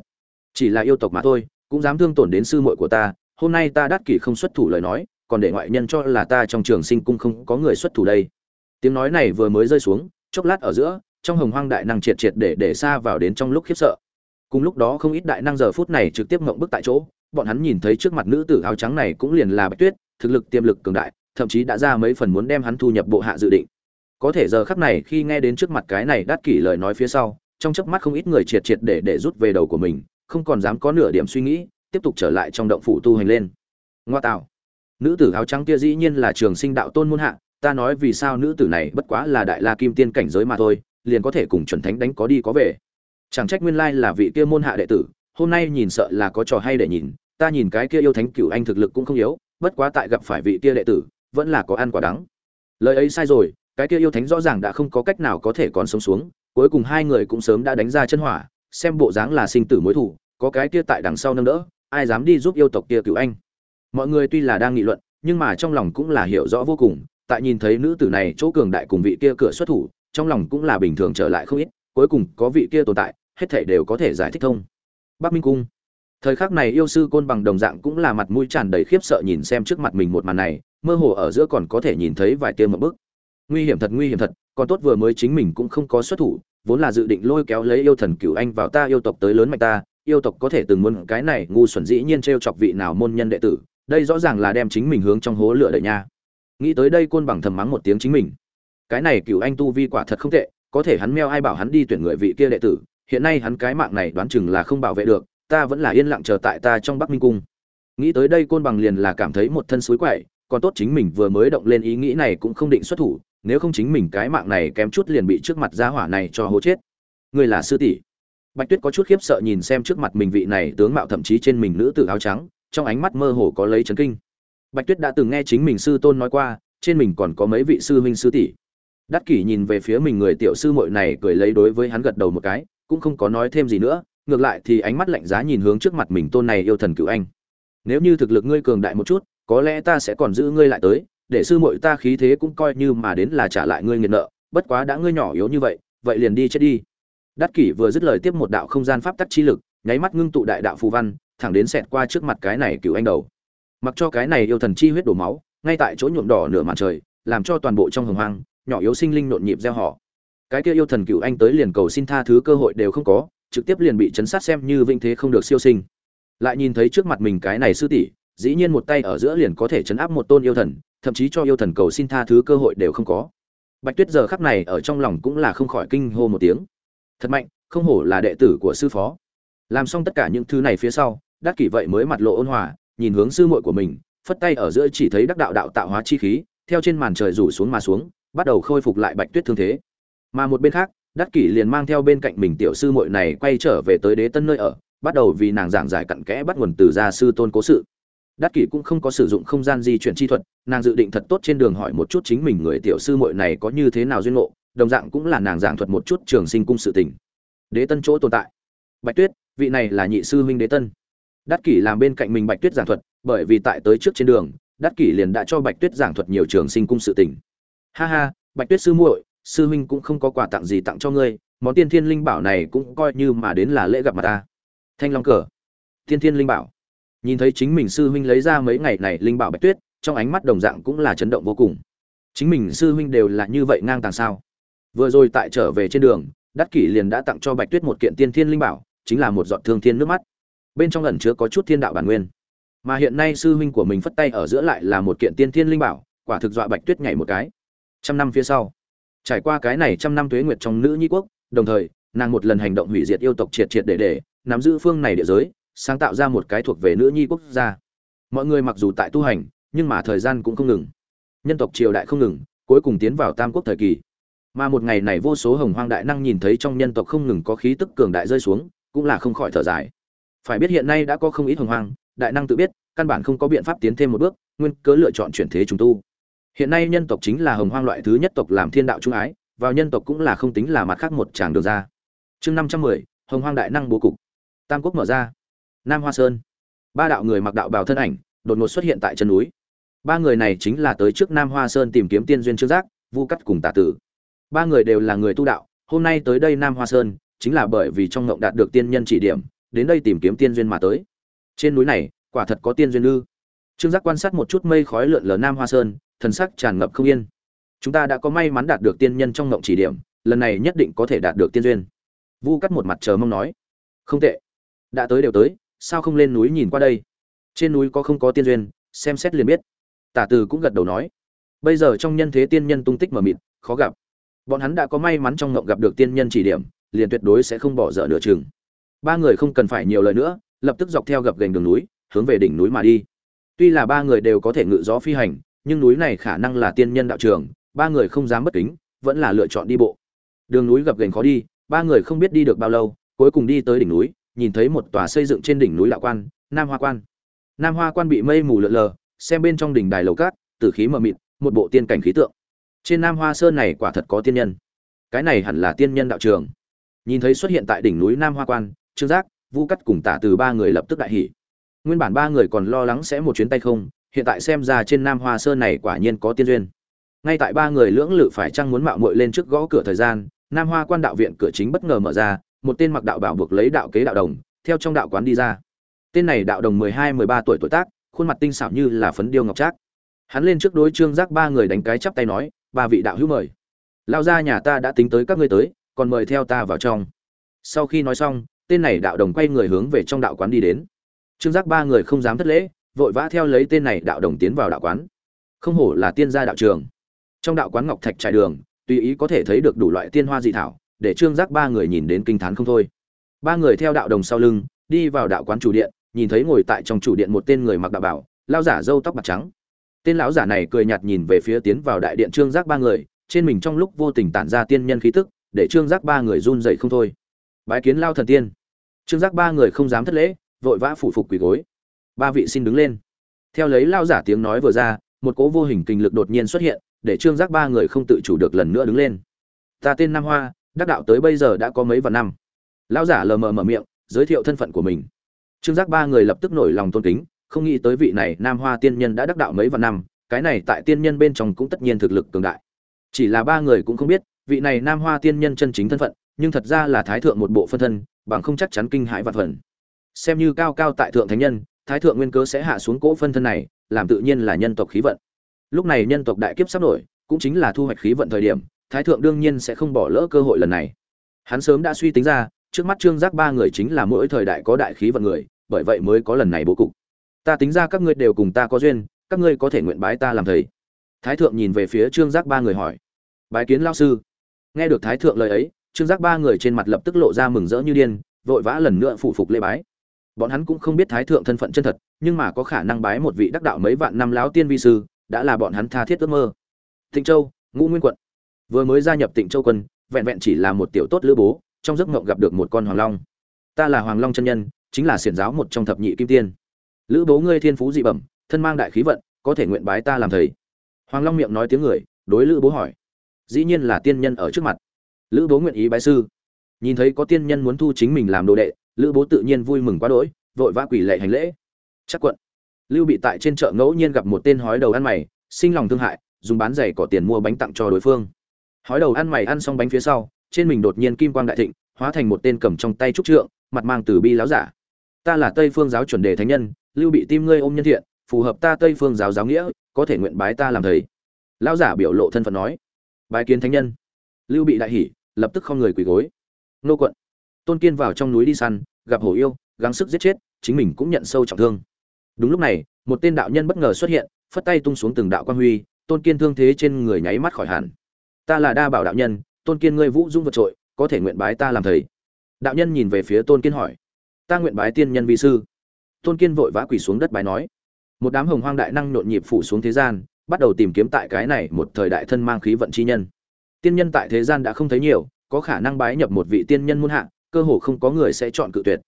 Chỉ là yêu tộc mà thôi, cũng dám thương tổn đến sư muội của ta, hôm nay ta đắc kỷ không xuất thủ lời nói, còn để ngoại nhân cho là ta trong trường sinh cung không có người xuất thủ đây. Tiếng nói này vừa mới rơi xuống, chốc lát ở giữa trong hồng hoang đại năng triệt triệt để để xa vào đến trong lúc khiếp sợ. Cùng lúc đó không ít đại năng giờ phút này trực tiếp ngậm bức tại chỗ, bọn hắn nhìn thấy trước mặt nữ tử áo trắng này cũng liền là bạch tuyết, thực lực, tiềm lực cường đại, thậm chí đã ra mấy phần muốn đem hắn thu nhập bộ hạ dự định. Có thể giờ khắc này khi nghe đến trước mặt cái này đắt kỷ lời nói phía sau, trong chớp mắt không ít người triệt triệt để để rút về đầu của mình, không còn dám có nửa điểm suy nghĩ, tiếp tục trở lại trong động phủ tu hành lên. Ngoa tạo. Nữ tử áo trắng kia dĩ nhiên là trường sinh đạo tôn môn hạ, ta nói vì sao nữ tử này bất quá là đại la kim tiên cảnh giới mà thôi liền có thể cùng chuẩn thánh đánh có đi có về. Chẳng trách nguyên lai là vị kia môn hạ đệ tử, hôm nay nhìn sợ là có trò hay để nhìn, ta nhìn cái kia yêu thánh cửu anh thực lực cũng không yếu, bất quá tại gặp phải vị kia đệ tử, vẫn là có ăn quả đắng. Lời ấy sai rồi, cái kia yêu thánh rõ ràng đã không có cách nào có thể còn sống xuống, cuối cùng hai người cũng sớm đã đánh ra chân hỏa, xem bộ dáng là sinh tử mối thủ có cái kia tại đằng sau nâng đỡ, ai dám đi giúp yêu tộc kia cửu anh? Mọi người tuy là đang nghị luận, nhưng mà trong lòng cũng là hiểu rõ vô cùng, tại nhìn thấy nữ tử này chỗ cường đại cùng vị kia cửa xuất thủ trong lòng cũng là bình thường trở lại không ít, cuối cùng có vị kia tồn tại, hết thảy đều có thể giải thích thông. Bắc minh cung. Thời khắc này yêu sư côn bằng đồng dạng cũng là mặt mũi tràn đầy khiếp sợ nhìn xem trước mặt mình một màn này, mơ hồ ở giữa còn có thể nhìn thấy vài tia một bức. Nguy hiểm thật, nguy hiểm thật, còn tốt vừa mới chính mình cũng không có xuất thủ, vốn là dự định lôi kéo lấy yêu thần cửu anh vào ta yêu tộc tới lớn mạnh ta, yêu tộc có thể từng muốn cái này, ngu xuẩn dĩ nhiên t chọc vị nào môn nhân đệ tử, đây rõ ràng là đem chính mình hướng trong hố lửa đợi nha. Nghĩ tới đây côn bằng thầm mắng một tiếng chính mình cái này cựu anh tu vi quả thật không tệ, có thể hắn meo ai bảo hắn đi tuyển người vị kia đệ tử, hiện nay hắn cái mạng này đoán chừng là không bảo vệ được, ta vẫn là yên lặng chờ tại ta trong bắc minh cung. Nghĩ tới đây côn bằng liền là cảm thấy một thân suối quậy, còn tốt chính mình vừa mới động lên ý nghĩ này cũng không định xuất thủ, nếu không chính mình cái mạng này kém chút liền bị trước mặt gia hỏa này cho hố chết. Người là sư tỷ. Bạch tuyết có chút khiếp sợ nhìn xem trước mặt mình vị này tướng mạo thậm chí trên mình nữ tử áo trắng, trong ánh mắt mơ hồ có lấy chấn kinh. Bạch tuyết đã từng nghe chính mình sư tôn nói qua, trên mình còn có mấy vị sư huynh sư tỷ đắc kỷ nhìn về phía mình người tiểu sư muội này cười lấy đối với hắn gật đầu một cái, cũng không có nói thêm gì nữa, ngược lại thì ánh mắt lạnh giá nhìn hướng trước mặt mình tôn này yêu thần cựu anh. Nếu như thực lực ngươi cường đại một chút, có lẽ ta sẽ còn giữ ngươi lại tới, để sư muội ta khí thế cũng coi như mà đến là trả lại ngươi nghiệt nợ, bất quá đã ngươi nhỏ yếu như vậy vậy liền đi chết đi. Đắc kỷ vừa dứt lời tiếp một đạo không gian pháp tắc chi lực, nháy mắt ngưng tụ đại đạo phù văn, thẳng đến xẹt qua trước mặt cái này cựu anh đầu. Mặc cho cái này yêu thần chi huyết đổ máu, ngay tại chỗ nhuộm đỏ nửa màn trời, làm cho toàn bộ trong hồng hoang nhỏ yếu sinh linh nộn nhịp gieo họ. Cái kia yêu thần cựu anh tới liền cầu xin tha thứ cơ hội đều không có, trực tiếp liền bị chấn sát xem như vinh thế không được siêu sinh. Lại nhìn thấy trước mặt mình cái này sư tỷ, dĩ nhiên một tay ở giữa liền có thể chấn áp một tôn yêu thần, thậm chí cho yêu thần cầu xin tha thứ cơ hội đều không có. Bạch tuyết giờ khắc này ở trong lòng cũng là không khỏi kinh hô một tiếng. Thật mạnh, không hổ là đệ tử của sư phó. Làm xong tất cả những thứ này phía sau, đắc kỷ vậy mới mặt lộ ôn hòa, nhìn hướng sư muội của mình, phất tay ở giữa chỉ thấy đắc đạo đạo tạo hóa chi khí, theo trên màn trời rủ xuống mà xuống bắt đầu khôi phục lại bạch tuyết thương thế. Mà một bên khác, đắc kỷ liền mang theo bên cạnh mình tiểu sư muội này quay trở về tới đế tân nơi ở, bắt đầu vì nàng giảng giải cặn kẽ bắt nguồn từ gia sư tôn cố sự. Đắc kỷ cũng không có sử dụng không gian di chuyển chi thuật, nàng dự định thật tốt trên đường hỏi một chút chính mình người tiểu sư muội này có như thế nào duyên ngộ, đồng dạng cũng là nàng giảng thuật một chút trường sinh cung sự tình. Đế tân chỗ tồn tại. Bạch tuyết, vị này là nhị sư huynh đế tân. Đắc kỷ làm bên cạnh mình bạch tuyết giảng thuật, bởi vì tại tới trước trên đường, đắc kỷ liền đã cho bạch tuyết giảng thuật nhiều trường sinh cung sự tình ha ha, bạch tuyết sư muội, sư huynh cũng không có quà tặng gì tặng cho ngươi, món tiên thiên linh bảo này cũng coi như mà đến là lễ gặp mặt ta. Thanh long cờ. Tiên thiên linh bảo. Nhìn thấy chính mình sư huynh lấy ra mấy ngày này linh bảo bạch tuyết, trong ánh mắt đồng dạng cũng là chấn động vô cùng. Chính mình sư huynh đều là như vậy ngang tàng sao? Vừa rồi tại trở về trên đường, đắc kỷ liền đã tặng cho bạch tuyết một kiện tiên thiên linh bảo, chính là một giọt thương thiên nước mắt. Bên trong ẩn chứa có chút thiên đạo bản nguyên. Mà hiện nay sư huynh của mình phất tay ở giữa lại là một kiện tiên thiên linh bảo, quả thực dọa bạch tuyết nhảy một cái trăm năm phía sau. Trải qua cái này trăm năm tuế nguyệt trong nữ nhi quốc, đồng thời, nàng một lần hành động hủy diệt yêu tộc triệt triệt để để, nắm giữ phương này địa giới, sáng tạo ra một cái thuộc về nữ nhi quốc gia. Mọi người mặc dù tại tu hành, nhưng mà thời gian cũng không ngừng. Nhân tộc triều đại không ngừng, cuối cùng tiến vào tam quốc thời kỳ. Mà một ngày này vô số hồng hoang đại năng nhìn thấy trong nhân tộc không ngừng có khí tức cường đại rơi xuống, cũng là không khỏi thở dài. Phải biết hiện nay đã có không ít hồng hoang, đại năng tự biết, căn bản không có biện pháp tiến thêm một bước, nguyên cớ lựa chọn chuyển thế trùng tu hiện nay nhân tộc chính là hồng hoang loại thứ nhất tộc làm thiên đạo trung ái, vào nhân tộc cũng là không tính là mặt khác một chàng được ra. Chương năm trăm mười, hồng hoang đại năng bố cục. Tam quốc mở ra. Nam hoa sơn. Ba đạo người mặc đạo bào thân ảnh, đột ngột xuất hiện tại chân núi. Ba người này chính là tới trước nam hoa sơn tìm kiếm tiên duyên trương giác, vu cắt cùng tả tử. Ba người đều là người tu đạo, hôm nay tới đây nam hoa sơn, chính là bởi vì trong ngộng đạt được tiên nhân chỉ điểm, đến đây tìm kiếm tiên duyên mà tới. Trên núi này, quả thật có tiên duyên ư trương giác quan sát một chút mây khói lượn lờ nam hoa sơn, thần sắc tràn ngập không yên. Chúng ta đã có may mắn đạt được tiên nhân trong ngộng chỉ điểm, lần này nhất định có thể đạt được tiên duyên. Vu cắt một mặt chờ mong nói. Không tệ. Đã tới đều tới, sao không lên núi nhìn qua đây? Trên núi có không có tiên duyên, xem xét liền biết. Tả từ cũng gật đầu nói. Bây giờ trong nhân thế tiên nhân tung tích mờ mịt, khó gặp. Bọn hắn đã có may mắn trong ngộng gặp được tiên nhân chỉ điểm, liền tuyệt đối sẽ không bỏ dở nửa chừng. Ba người không cần phải nhiều lời nữa, lập tức dọc theo gập gành đường núi, hướng về đỉnh núi mà đi tuy là ba người đều có thể ngự gió phi hành, nhưng núi này khả năng là tiên nhân đạo trường, ba người không dám bất kính, vẫn là lựa chọn đi bộ. Đường núi gập ghềnh khó đi, ba người không biết đi được bao lâu, cuối cùng đi tới đỉnh núi, nhìn thấy một tòa xây dựng trên đỉnh núi đạo quan, nam hoa quan. Nam hoa quan bị mây mù lượn lờ, xem bên trong đỉnh đài lầu cát, tử khí mờ mịt, một bộ tiên cảnh khí tượng. Trên nam hoa sơn này quả thật có tiên nhân. Cái này hẳn là tiên nhân đạo trường. Nhìn thấy xuất hiện tại đỉnh núi nam hoa quan, trương giác, vu cắt cùng tả từ ba người lập tức đại hỉ nguyên bản ba người còn lo lắng sẽ một chuyến tay không, hiện tại xem ra trên nam hoa sơn này quả nhiên có tiên duyên. Ngay tại ba người lưỡng lự phải chăng muốn mạo muội lên trước gõ cửa thời gian, nam hoa quan đạo viện cửa chính bất ngờ mở ra, một tên mặc đạo bảo buộc lấy đạo kế đạo đồng, theo trong đạo quán đi ra. Tên này đạo đồng mười hai, mười ba tuổi tuổi tác, khuôn mặt tinh xảo như là phấn điêu ngọc trác. Hắn lên trước đối trương giác ba người đánh cái chắp tay nói, ba vị đạo hữu mời. Lao ra nhà ta đã tính tới các ngươi tới, còn mời theo ta vào trong. Sau khi nói xong, tên này đạo đồng quay người hướng về trong đạo quán đi đến trương giác ba người không dám thất lễ, vội vã theo lấy tên này đạo đồng tiến vào đạo quán. Không hổ là tiên gia đạo trường. Trong đạo quán ngọc thạch trải đường, tùy ý có thể thấy được đủ loại tiên hoa dị thảo, để trương giác ba người nhìn đến kinh t h á n không thôi. Ba người theo đạo đồng sau lưng, đi vào đạo quán chủ điện, nhìn thấy ngồi tại trong chủ điện một tên người mặc đạo bảo lao giả râu tóc bạc trắng. Tên lão giả này cười nhạt nhìn về phía tiến vào đại điện trương giác ba người, trên mình trong lúc vô tình tản ra tiên nhân khí tức, để trương giác ba người run dậy không thôi. Bái kiến lao thần tiên. Trương giác ba người không dám thất lễ vội vã phủ phục quỳ gối. Ba vị xin đứng lên. Theo lấy lao giả tiếng nói vừa ra, một cỗ vô hình kinh lực đột nhiên xuất hiện, để trương giác ba người không tự chủ được lần nữa đứng lên. Ta tên nam hoa, đắc đạo tới bây giờ đã có mấy vạn năm. Lao giả lờ mờ mở miệng, giới thiệu thân phận của mình. Trương giác ba người lập tức nổi lòng tôn kính, không nghĩ tới vị này nam hoa tiên nhân đã đắc đạo mấy vạn năm, cái này tại tiên nhân bên trong cũng tất nhiên thực lực cường đại. Chỉ là ba người cũng không biết, vị này nam hoa tiên nhân chân chính thân phận, nhưng thật ra là thái thượng một bộ phân thân, bằng không chắc chắn kinh hãi vạn phần xem như cao cao tại thượng thánh nhân, thái thượng nguyên cớ sẽ hạ xuống cỗ phân thân này, làm tự nhiên là nhân tộc khí vận. Lúc này nhân tộc đại kiếp sắp nổi, cũng chính là thu hoạch khí vận thời điểm, thái thượng đương nhiên sẽ không bỏ lỡ cơ hội lần này. Hắn sớm đã suy tính ra, trước mắt trương giác ba người chính là mỗi thời đại có đại khí vận người, bởi vậy mới có lần này bố cục. Ta tính ra các ngươi đều cùng ta có duyên, các ngươi có thể nguyện bái ta làm thầy. Thái thượng nhìn về phía trương giác ba người hỏi. Bái kiến lao sư. Nghe được thái thượng lời ấy, trương giác ba người trên mặt lập tức lộ ra mừng rỡ như điên, vội vã lần nữa phụ phục lễ bái bọn hắn cũng không biết thái thượng thân phận chân thật, nhưng mà có khả năng bái một vị đắc đạo mấy vạn năm láo tiên vi sư, đã là bọn hắn tha thiết ước mơ. Tịnh châu, ngũ nguyên quận. Vừa mới gia nhập tịnh châu quân, vẹn vẹn chỉ là một tiểu tốt lữ bố, trong giấc mộng gặp được một con hoàng long. Ta là hoàng long chân nhân, chính là xiển giáo một trong thập nhị kim tiên. Lữ bố ngươi thiên phú dị bẩm, thân mang đại khí vận, có thể nguyện bái ta làm thầy. Hoàng long miệng nói tiếng người, đối lữ bố hỏi. Dĩ nhiên là tiên nhân ở trước mặt. Lữ bố nguyện ý bái sư. Nhìn thấy có tiên nhân muốn thu chính mình làm đồ đệ lữ bố tự nhiên vui mừng quá đỗi, vội vã quỷ lệ hành lễ. Chắc quận. Lưu bị tại trên chợ ngẫu nhiên gặp một tên hói đầu ăn mày, sinh lòng thương hại, dùng bán giày cỏ tiền mua bánh tặng cho đối phương. Hói đầu ăn mày ăn xong bánh phía sau, trên mình đột nhiên kim quang đại thịnh, hóa thành một tên cầm trong tay trúc trượng, mặt mang từ bi láo giả. Ta là tây phương giáo chuẩn đề thánh nhân, lưu bị tim ngươi ôm nhân thiện, phù hợp ta tây phương giáo giáo nghĩa, có thể nguyện bái ta làm thầy. Lão giả biểu lộ thân phận nói. Bái kiến thánh nhân. Lưu bị đại hỉ, lập tức không người quỳ gối. Nô quận tôn kiên vào trong núi đi săn, gặp hổ yêu, gắng sức giết chết, chính mình cũng nhận sâu trọng thương. Đúng lúc này, một tên đạo nhân bất ngờ xuất hiện, phất tay tung xuống từng đạo quan huy, tôn kiên thương thế trên người nháy mắt khỏi hẳn. Ta là đa bảo đạo nhân, tôn kiên ngươi vũ dung vượt trội, có thể nguyện bái ta làm thầy. Đạo nhân nhìn về phía tôn kiên hỏi. Ta nguyện bái tiên nhân vi sư. Tôn kiên vội vã quỳ xuống đất bái nói. Một đám hồng hoang đại năng nhộn nhịp phủ xuống thế gian, bắt đầu tìm kiếm tại cái này một thời đại thân mang khí vận chi nhân. Tiên nhân tại thế gian đã không thấy nhiều, có khả năng bái nhập một vị tiên nhân muôn hạ cơ hồ không có người sẽ chọn cự tuyệt.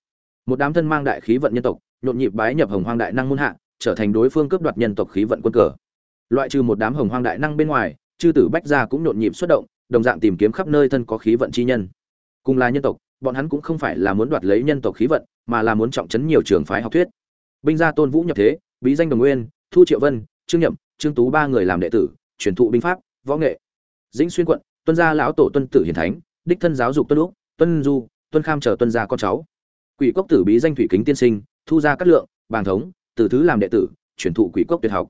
Một đám thân mang đại khí vận nhân tộc nhộn nhịp bái nhập hồng hoang đại năng muôn hạ trở thành đối phương cướp đoạt nhân tộc khí vận quân cờ. Loại trừ một đám hồng hoang đại năng bên ngoài chư tử bách gia cũng nhộn nhịp xuất động đồng dạng tìm kiếm khắp nơi thân có khí vận chi nhân. Cùng là nhân tộc bọn hắn cũng không phải là muốn đoạt lấy nhân tộc khí vận mà là muốn trọng trấn nhiều trường phái học thuyết. Binh gia tôn vũ nhập thế bí danh đồng nguyên thu triệu vân trương nhậm trương tú ba người làm đệ tử truyền thụ binh pháp võ nghệ. Dĩnh xuyên quận tuân gia lão tổ tuân tử hiển thánh đích thân giáo dục tuân Úc, tuân du tuân kham chờ tuân gia con cháu. Quỷ cốc tử bí danh thủy kính tiên sinh, thu gia cát lượng, bàng thống, từ thứ làm đệ tử truyền thụ quỷ cốc tuyệt học.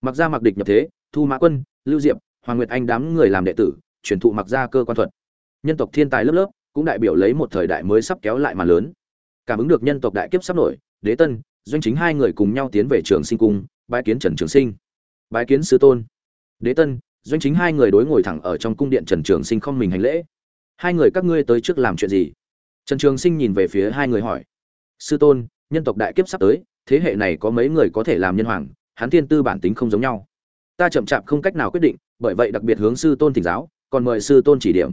Mặc gia mặc địch nhập thế, thu mã quân, lưu diệp, hoàng nguyệt anh đám người làm đệ tử truyền thụ mặc gia cơ quan thuật. Nhân tộc thiên tài lớp lớp, cũng đại biểu lấy một thời đại mới sắp kéo lại mà lớn. Cảm ứng được nhân tộc đại kiếp sắp nổi, đế tân, doanh chính hai người cùng nhau tiến về trường sinh cung, bái kiến trần trường sinh. Bái kiến sư tôn. Đế tân, doanh chính hai người đối ngồi thẳng ở trong cung điện trần trường sinh không mình hành lễ. Hai người, các ngươi tới trước làm chuyện gì? Trần trường sinh nhìn về phía hai người hỏi. Sư tôn, nhân tộc đại kiếp sắp tới, thế hệ này có mấy người có thể làm nhân hoàng? Hắn thiên tư bản tính không giống nhau. Ta chậm chạp không cách nào quyết định, bởi vậy đặc biệt hướng sư tôn thỉnh giáo, còn mời sư tôn chỉ điểm.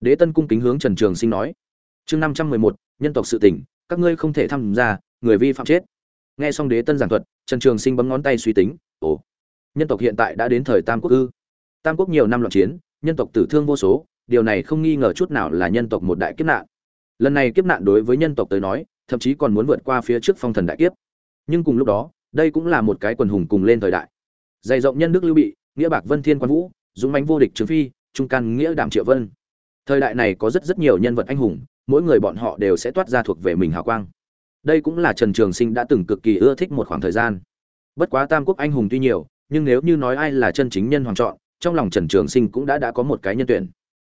Đế tân cung kính hướng trần trường sinh nói. Chương năm trăm mười một, nhân tộc sự tỉnh các ngươi không thể tham gia, người vi phạm chết. Nghe xong đế tân giảng thuật, trần trường sinh bấm ngón tay suy tính, ồ, nhân tộc hiện tại đã đến thời tam quốc ư? Tam quốc nhiều năm loạn chiến, nhân tộc tử thương vô số, điều này không nghi ngờ chút nào là nhân tộc một đại kiếp nạn lần này kiếp nạn đối với nhân tộc tới nói, thậm chí còn muốn vượt qua phía trước phong thần đại kiếp. Nhưng cùng lúc đó, đây cũng là một cái quần hùng cùng lên thời đại. Dày rộng nhân đức lưu bị, nghĩa bạc vân thiên quan vũ, dũng mãnh vô địch trương phi, trung căn nghĩa đảm triệu vân. Thời đại này có rất rất nhiều nhân vật anh hùng, mỗi người bọn họ đều sẽ toát ra thuộc về mình hào quang. Đây cũng là trần trường sinh đã từng cực kỳ ưa thích một khoảng thời gian. Bất quá tam quốc anh hùng tuy nhiều, nhưng nếu như nói ai là chân chính nhân hoàng chọn, trong lòng trần trường sinh cũng đã đã có một cái nhân tuyển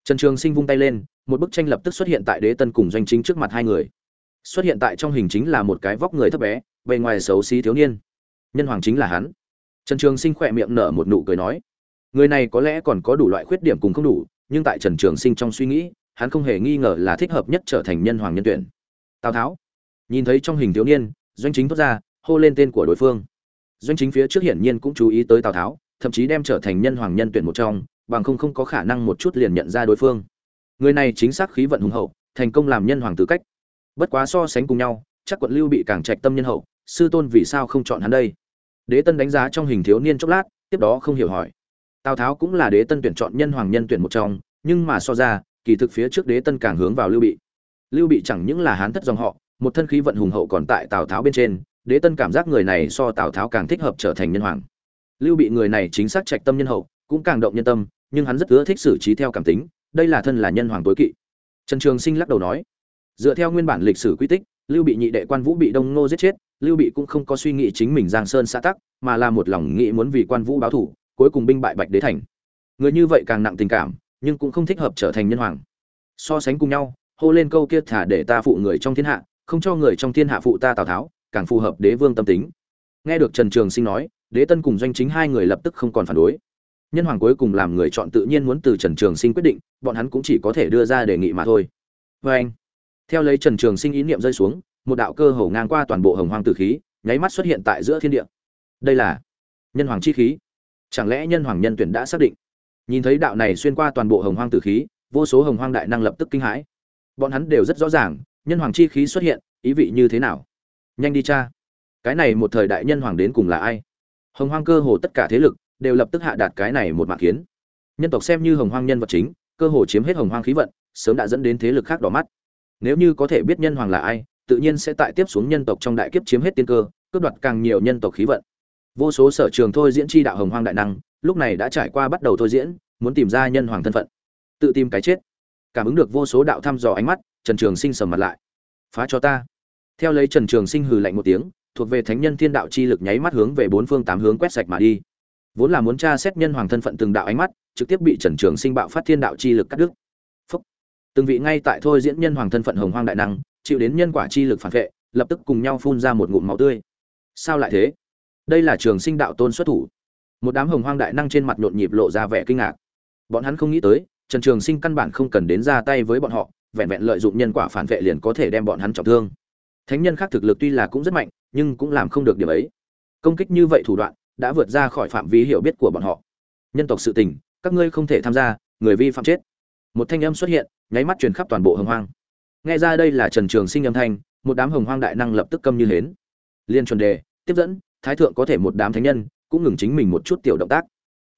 trần trường sinh vung tay lên, một bức tranh lập tức xuất hiện tại đế tân cùng doanh chính trước mặt hai người. Xuất hiện tại trong hình chính là một cái vóc người thấp bé, bề ngoài xấu xí thiếu niên. Nhân hoàng chính là hắn. Trần trường sinh khỏe miệng nở một nụ cười nói, người này có lẽ còn có đủ loại khuyết điểm cùng không đủ, nhưng tại trần trường sinh trong suy nghĩ, hắn không hề nghi ngờ là thích hợp nhất trở thành nhân hoàng nhân tuyển. Tào tháo. Nhìn thấy trong hình thiếu niên, doanh chính thốt ra, hô lên tên của đối phương. Doanh chính phía trước hiển nhiên cũng chú ý tới tào tháo, thậm chí đem trở thành nhân hoàng nhân tuyển một trong bằng không không có khả năng một chút liền nhận ra đối phương. Người này chính xác khí vận hùng hậu, thành công làm nhân hoàng tư cách. Bất quá so sánh cùng nhau, chắc quận lưu bị càng trạch tâm nhân hậu, sư tôn vì sao không chọn hắn đây? Đế tân đánh giá trong hình thiếu niên chốc lát, tiếp đó không hiểu hỏi. Tào tháo cũng là đế tân tuyển chọn nhân hoàng nhân tuyển một trong, nhưng mà so ra, kỳ thực phía trước đế tân càng hướng vào lưu bị. Lưu bị chẳng những là hán thất dòng họ, một thân khí vận hùng hậu còn tại tào tháo bên trên, đế tân cảm giác người này so tào tháo càng thích hợp trở thành nhân hoàng. Lưu bị người này chính xác trạch tâm nhân hậu, cũng càng động nhân tâm nhưng hắn rất ưa thích xử trí theo cảm tính, đây là thân là nhân hoàng tối kỵ. Trần trường sinh lắc đầu nói, dựa theo nguyên bản lịch sử quy tích, lưu bị nhị đệ quan vũ bị đông ngô giết chết, lưu bị cũng không có suy nghĩ chính mình giang sơn xã tắc, mà là một lòng nghĩ muốn vì quan vũ báo thủ, cuối cùng binh bại bạch đế thành. Người như vậy càng nặng tình cảm, nhưng cũng không thích hợp trở thành nhân hoàng. So sánh cùng nhau, hô lên câu kia thả để ta phụ người trong thiên hạ, không cho người trong thiên hạ phụ ta tào tháo, càng phù hợp đế vương tâm tính. Nghe được trần trường sinh nói, đế tân cùng doanh chính hai người lập tức không còn phản đối nhân hoàng cuối cùng làm người chọn tự nhiên muốn từ trần trường sinh quyết định, bọn hắn cũng chỉ có thể đưa ra đề nghị mà thôi. Vê anh, theo lấy trần trường sinh ý niệm rơi xuống, một đạo cơ hồ ngang qua toàn bộ hồng hoang tử khí, nháy mắt xuất hiện tại giữa thiên địa. Đây là nhân hoàng chi khí. Chẳng lẽ nhân hoàng nhân tuyển đã xác định? Nhìn thấy đạo này xuyên qua toàn bộ hồng hoang tử khí, vô số hồng hoang đại năng lập tức kinh hãi. Bọn hắn đều rất rõ ràng, nhân hoàng chi khí xuất hiện, ý vị như thế nào? Nhanh đi cha. Cái này một thời đại nhân hoàng đến cùng là ai? Hồng hoang cơ hồ tất cả thế lực đều lập tức hạ đạt cái này một mạng kiến. Nhân tộc xem như hồng hoang nhân vật chính, cơ hồ chiếm hết hồng hoang khí vận, sớm đã dẫn đến thế lực khác đỏ mắt. Nếu như có thể biết nhân hoàng là ai, tự nhiên sẽ tại tiếp xuống nhân tộc trong đại kiếp chiếm hết tiên cơ, cướp đoạt càng nhiều nhân tộc khí vận. Vô số sở trường thôi diễn chi đạo hồng hoang đại năng, lúc này đã trải qua bắt đầu thôi diễn, muốn tìm ra nhân hoàng thân phận. Tự tìm cái chết. Cảm ứng được vô số đạo thăm dò ánh mắt, trần trường sinh sầm mặt lại. Phá cho ta. Theo lấy trần trường sinh hừ lạnh một tiếng, thuộc về thánh nhân thiên đạo chi lực nháy mắt hướng về bốn phương tám hướng quét sạch mà đi vốn là muốn tra xét nhân hoàng thân phận từng đạo ánh mắt, trực tiếp bị trần trường sinh bạo phát thiên đạo chi lực cắt đứt. Phúc. từng vị ngay tại thôi diễn nhân hoàng thân phận hồng hoang đại năng, chịu đến nhân quả chi lực phản vệ, lập tức cùng nhau phun ra một ngụm máu tươi. Sao lại thế? Đây là trường sinh đạo tôn xuất thủ. Một đám hồng hoang đại năng trên mặt nhộn nhịp lộ ra vẻ kinh ngạc. Bọn hắn không nghĩ tới, trần trường sinh căn bản không cần đến ra tay với bọn họ, vẹn vẹn lợi dụng nhân quả phản vệ liền có thể đem bọn hắn trọng thương. Thánh nhân khác thực lực tuy là cũng rất mạnh, nhưng cũng làm không được điểm ấy. Công kích như vậy thủ đoạn đã vượt ra khỏi phạm vi hiểu biết của bọn họ. Nhân tộc sự tình, các ngươi không thể tham gia, người vi phạm chết. Một thanh âm xuất hiện, nháy mắt truyền khắp toàn bộ hồng hoang. Nghe ra đây là trần trường sinh âm thanh, một đám hồng hoang đại năng lập tức câm như hến. Liên chuẩn đề, tiếp dẫn, thái thượng có thể một đám thánh nhân, cũng ngừng chính mình một chút tiểu động tác.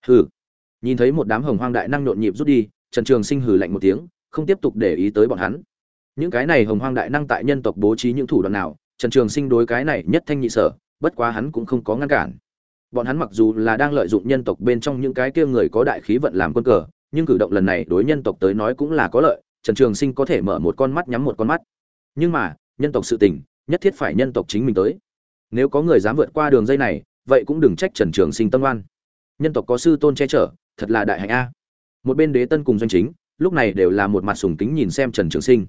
Hừ. Nhìn thấy một đám hồng hoang đại năng nhộn nhịp rút đi, trần trường sinh hừ lạnh một tiếng, không tiếp tục để ý tới bọn hắn. Những cái này hồng hoang đại năng tại nhân tộc bố trí những thủ đoạn nào, trần trường sinh đối cái này nhất thanh nhị sở, bất quá hắn cũng không có ngăn cản bọn hắn mặc dù là đang lợi dụng nhân tộc bên trong những cái kia người có đại khí vận làm quân cờ, nhưng cử động lần này đối nhân tộc tới nói cũng là có lợi, trần trường sinh có thể mở một con mắt nhắm một con mắt. Nhưng mà, nhân tộc sự tình, nhất thiết phải nhân tộc chính mình tới. Nếu có người dám vượt qua đường dây này, vậy cũng đừng trách trần trường sinh tâm oan. Nhân tộc có sư tôn che chở, thật là đại hạnh a. Một bên đế tân cùng doanh chính, lúc này đều là một mặt sùng kính nhìn xem trần trường sinh.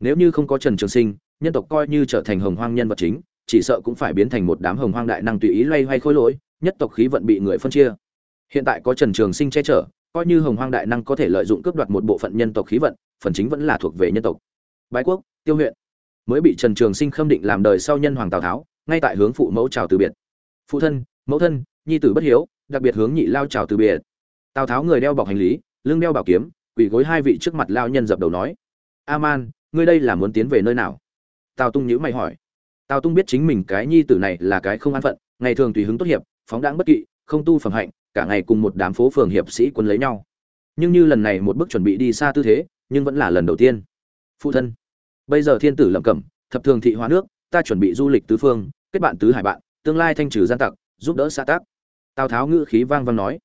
Nếu như không có trần trường sinh, nhân tộc coi như trở thành hồng hoang nhân vật chính, chỉ sợ cũng phải biến thành một đám hồng hoang đại năng tùy ý loay hoay khôi lỗi nhất tộc khí vận bị người phân chia. Hiện tại có trần trường sinh che chở, coi như hồng hoang đại năng có thể lợi dụng cướp đoạt một bộ phận nhân tộc khí vận, phần chính vẫn là thuộc về nhân tộc. Bái quốc, tiêu huyện. Mới bị trần trường sinh khâm định làm đời sau nhân hoàng tào tháo, ngay tại hướng phụ mẫu chào từ biệt. Phụ thân, mẫu thân, nhi tử bất hiếu, đặc biệt hướng nhị lao chào từ biệt. Tào tháo người đeo bọc hành lý, lưng đeo bảo kiếm, quỳ gối hai vị trước mặt lao nhân dập đầu nói, a man, ngươi đây là muốn tiến về nơi nào? Tào tung nhữ mày hỏi. Tào tung biết chính mình cái nhi tử này là cái không an phận, ngày thường tùy hứng tốt hiệp phóng đáng bất kỵ, không tu phẩm hạnh, cả ngày cùng một đám phố phường hiệp sĩ quân lấy nhau. Nhưng như lần này một bước chuẩn bị đi xa tư thế, nhưng vẫn là lần đầu tiên. Phụ thân, bây giờ thiên tử lẩm cẩm, thập thường thị hóa nước, ta chuẩn bị du lịch tứ phương, kết bạn tứ hải bạn, tương lai thanh trừ gian tặc, giúp đỡ xã tác. Tào tháo ngữ khí vang vang nói,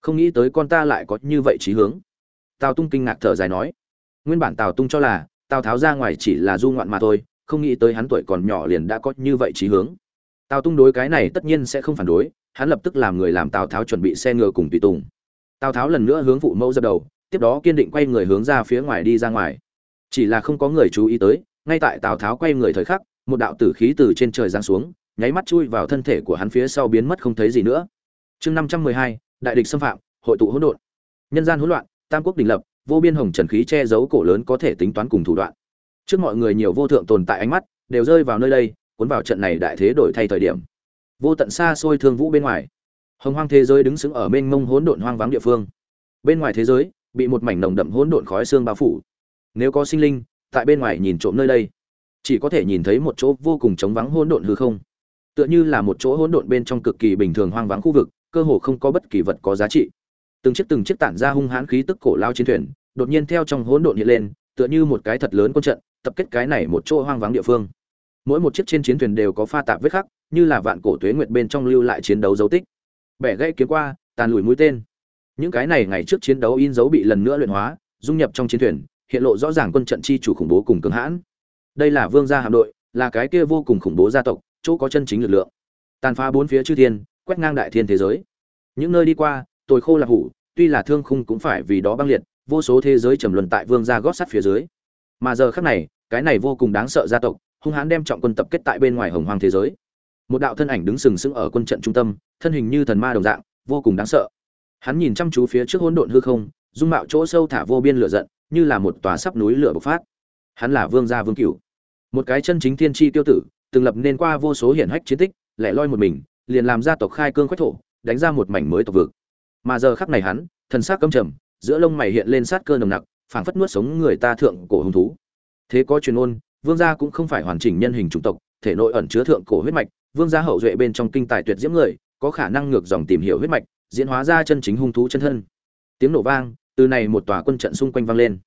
không nghĩ tới con ta lại có như vậy trí hướng. Tào tung kinh ngạc thở dài nói, nguyên bản tào tung cho là, tào tháo ra ngoài chỉ là du ngoạn mà thôi, không nghĩ tới hắn tuổi còn nhỏ liền đã có như vậy trí hướng tào tung đối cái này tất nhiên sẽ không phản đối, hắn lập tức làm người làm tào tháo chuẩn bị xe ngựa cùng tùy tùng. Tào tháo lần nữa hướng phụ mẫu dập đầu, tiếp đó kiên định quay người hướng ra phía ngoài đi ra ngoài. Chỉ là không có người chú ý tới, ngay tại tào tháo quay người thời khắc, một đạo tử khí từ trên trời giáng xuống, nháy mắt chui vào thân thể của hắn phía sau biến mất không thấy gì nữa. Chương năm trăm mười hai, đại địch xâm phạm, hội tụ hỗn độn. Nhân gian hỗn loạn, tam quốc đình lập, vô biên hồng trần khí che giấu cổ lớn có thể tính toán cùng thủ đoạn. Trước mọi người nhiều vô thượng tồn tại ánh mắt, đều rơi vào nơi đây cuốn vào trận này đại thế đổi thay thời điểm. Vô tận xa xôi thương vũ bên ngoài. Hồng hoang thế giới đứng sững ở mênh mông hỗn độn hoang vắng địa phương. Bên ngoài thế giới, bị một mảnh nồng đậm hỗn độn khói xương bao phủ. Nếu có sinh linh, tại bên ngoài nhìn trộm nơi đây, chỉ có thể nhìn thấy một chỗ vô cùng trống vắng hỗn độn hư không. Tựa như là một chỗ hỗn độn bên trong cực kỳ bình thường hoang vắng khu vực, cơ hồ không có bất kỳ vật có giá trị. Từng chiếc từng chiếc tản ra hung hãn khí tức cổ lao chiến thuyền, đột nhiên theo trong hỗn độn hiện lên, tựa như một cái thật lớn quân trận, tập kết cái này một chỗ hoang vắng địa phương mỗi một chiếc trên chiến thuyền đều có pha tạp vết khắc, như là vạn cổ tuế nguyệt bên trong lưu lại chiến đấu dấu tích. Bẻ gãy kiếm qua, tàn lùi mũi tên. Những cái này ngày trước chiến đấu in dấu bị lần nữa luyện hóa, dung nhập trong chiến thuyền, hiện lộ rõ ràng quân trận chi chủ khủng bố cùng cường hãn. Đây là vương gia hạm đội, là cái kia vô cùng khủng bố gia tộc, chỗ có chân chính lực lượng. Tàn phá bốn phía chư thiên, quét ngang đại thiên thế giới. Những nơi đi qua, tồi khô là hủ, tuy là thương khung cũng phải vì đó băng liệt, vô số thế giới trầm luân tại vương gia gót sắt phía dưới. Mà giờ khắc này, cái này vô cùng đáng sợ gia tộc hung hãn đem trọng quân tập kết tại bên ngoài hồng hoang thế giới. Một đạo thân ảnh đứng sừng sững ở quân trận trung tâm, thân hình như thần ma đồng dạng, vô cùng đáng sợ. Hắn nhìn chăm chú phía trước hỗn độn hư không, dung mạo chỗ sâu thả vô biên lửa giận, như là một tòa sắp núi lửa bộc phát. Hắn là vương gia vương cửu. Một cái chân chính thiên tri tiêu tử, từng lập nên qua vô số hiển hách chiến tích, lẻ loi một mình, liền làm gia tộc khai cương quách thổ, đánh ra một mảnh mới tộc vực. Mà giờ khắc này hắn, thần sắc căm trầm, giữa lông mày hiện lên sát cơ nồng nặc, phảng phất nuốt sống người ta thượng cổ hung thú. Thế có truyền ôn vương gia cũng không phải hoàn chỉnh nhân hình chủng tộc, thể nội ẩn chứa thượng cổ huyết mạch, vương gia hậu duệ bên trong kinh tài tuyệt diễm người, có khả năng ngược dòng tìm hiểu huyết mạch, diễn hóa ra chân chính hung thú chân thân. Tiếng nổ vang, từ này một tòa quân trận xung quanh vang lên.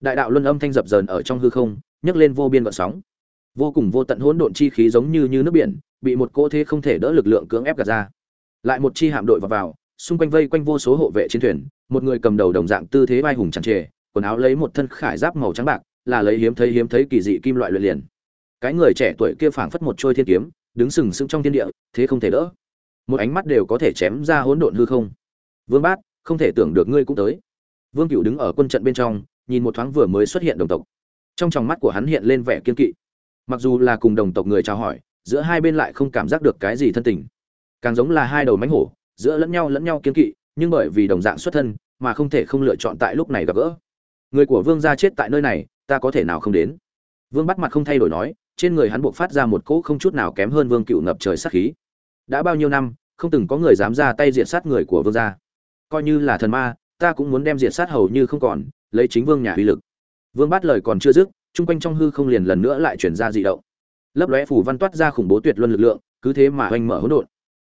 Đại đạo luân âm thanh dập dờn ở trong hư không, nhấc lên vô biên gợn sóng. Vô cùng vô tận hỗn độn chi khí giống như như nước biển, bị một cỗ thế không thể đỡ lực lượng cưỡng ép gạt ra. Lại một chi hạm đội vào vào, xung quanh vây quanh vô số hộ vệ chiến thuyền, một người cầm đầu đồng dạng tư thế vai hùng chẳng trề quần áo lấy một thân khải giáp màu trắng bạc là lấy hiếm thấy hiếm thấy kỳ dị kim loại luyện liền. Cái người trẻ tuổi kia phảng phất một trôi thiên kiếm, đứng sừng sững trong thiên địa, thế không thể đỡ. Một ánh mắt đều có thể chém ra hỗn độn hư không. Vương bát, không thể tưởng được ngươi cũng tới. Vương cựu đứng ở quân trận bên trong, nhìn một thoáng vừa mới xuất hiện đồng tộc. Trong tròng mắt của hắn hiện lên vẻ kiên kỵ. Mặc dù là cùng đồng tộc người chào hỏi, giữa hai bên lại không cảm giác được cái gì thân tình. Càng giống là hai đầu mánh hổ, giữa lẫn nhau lẫn nhau kiên kỵ, nhưng bởi vì đồng dạng xuất thân, mà không thể không lựa chọn tại lúc này gặp gỡ. Người của vương gia chết tại nơi này ta có thể nào không đến? Vương bắt mặt không thay đổi nói, trên người hắn buộc phát ra một cỗ không chút nào kém hơn vương cựu ngập trời sát khí. Đã bao nhiêu năm, không từng có người dám ra tay diện sát người của vương gia. Coi như là thần ma, ta cũng muốn đem diện sát hầu như không còn, lấy chính vương nhà uy lực. Vương bắt lời còn chưa dứt, chung quanh trong hư không liền lần nữa lại chuyển ra dị động. Lấp lóe phủ văn toát ra khủng bố tuyệt luân lực lượng, cứ thế mà oanh mở hỗn độn.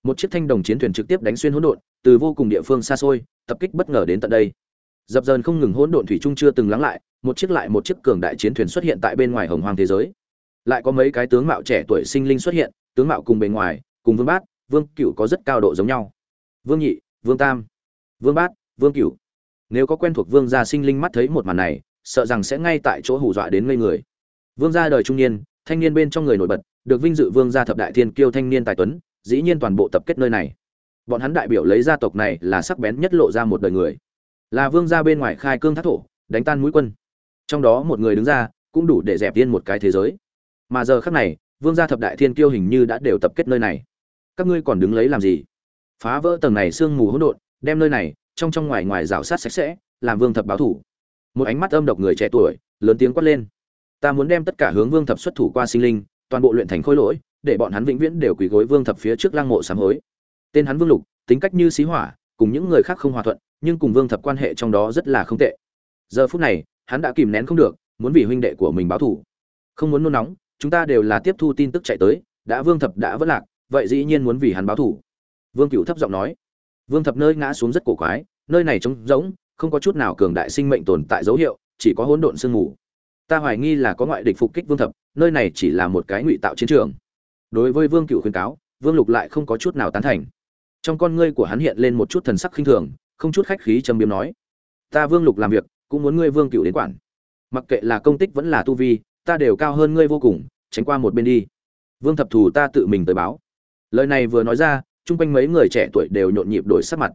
Một chiếc thanh đồng chiến thuyền trực tiếp đánh xuyên hỗn độn, từ vô cùng địa phương xa xôi, tập kích bất ngờ đến tận đây. Dập dờn không ngừng hỗn độn thủy trung chưa từng lắng lại một chiếc lại một chiếc cường đại chiến thuyền xuất hiện tại bên ngoài hồng hoang thế giới. Lại có mấy cái tướng mạo trẻ tuổi sinh linh xuất hiện, tướng mạo cùng bề ngoài, cùng vương bát, vương cửu có rất cao độ giống nhau. Vương nhị, vương tam, vương bát, vương cửu. Nếu có quen thuộc vương gia sinh linh mắt thấy một màn này, sợ rằng sẽ ngay tại chỗ hù dọa đến ngây người. Vương gia đời trung niên, thanh niên bên trong người nổi bật, được vinh dự vương gia thập đại thiên kiêu thanh niên tài tuấn, dĩ nhiên toàn bộ tập kết nơi này. Bọn hắn đại biểu lấy gia tộc này là sắc bén nhất lộ ra một đời người. Là vương gia bên ngoài khai cương thác thổ, đánh tan mũi quân trong đó một người đứng ra, cũng đủ để dẹp yên một cái thế giới. Mà giờ khắc này, vương gia thập đại thiên kiêu hình như đã đều tập kết nơi này. Các ngươi còn đứng lấy làm gì? Phá vỡ tầng này sương mù hỗn độn, đem nơi này, trong trong ngoài ngoài rào sát sạch sẽ, làm vương thập báo thủ. Một ánh mắt âm độc người trẻ tuổi, lớn tiếng quát lên. Ta muốn đem tất cả hướng vương thập xuất thủ qua sinh linh, toàn bộ luyện thành khối lỗi, để bọn hắn vĩnh viễn đều quỳ gối vương thập phía trước lăng mộ sám hối. Tên hắn vương lục, tính cách như xí hỏa, cùng những người khác không hòa thuận, nhưng cùng vương thập quan hệ trong đó rất là không tệ. Giờ phút này hắn đã kìm nén không được, muốn vì huynh đệ của mình báo thù. Không muốn nôn nóng, chúng ta đều là tiếp thu tin tức chạy tới, đã vương thập đã vẫn lạc, vậy dĩ nhiên muốn vì hắn báo thù. Vương cựu thấp giọng nói. Vương thập nơi ngã xuống rất cổ quái, nơi này trống rỗng, không có chút nào cường đại sinh mệnh tồn tại dấu hiệu, chỉ có hỗn độn sương mù. Ta hoài nghi là có ngoại địch phục kích vương thập, nơi này chỉ là một cái ngụy tạo chiến trường. Đối với vương cựu khuyên cáo, vương lục lại không có chút nào tán thành. Trong con ngươi của hắn hiện lên một chút thần sắc khinh thường, không chút khách khí châm biếm nói. Ta vương lục làm việc cũng muốn ngươi vương cựu đến quản. Mặc kệ là công tích vẫn là tu vi, ta đều cao hơn ngươi vô cùng, tránh qua một bên đi. Vương thập thù ta tự mình tới báo. Lời này vừa nói ra, chung quanh mấy người trẻ tuổi đều nhộn nhịp đổi sắc mặt.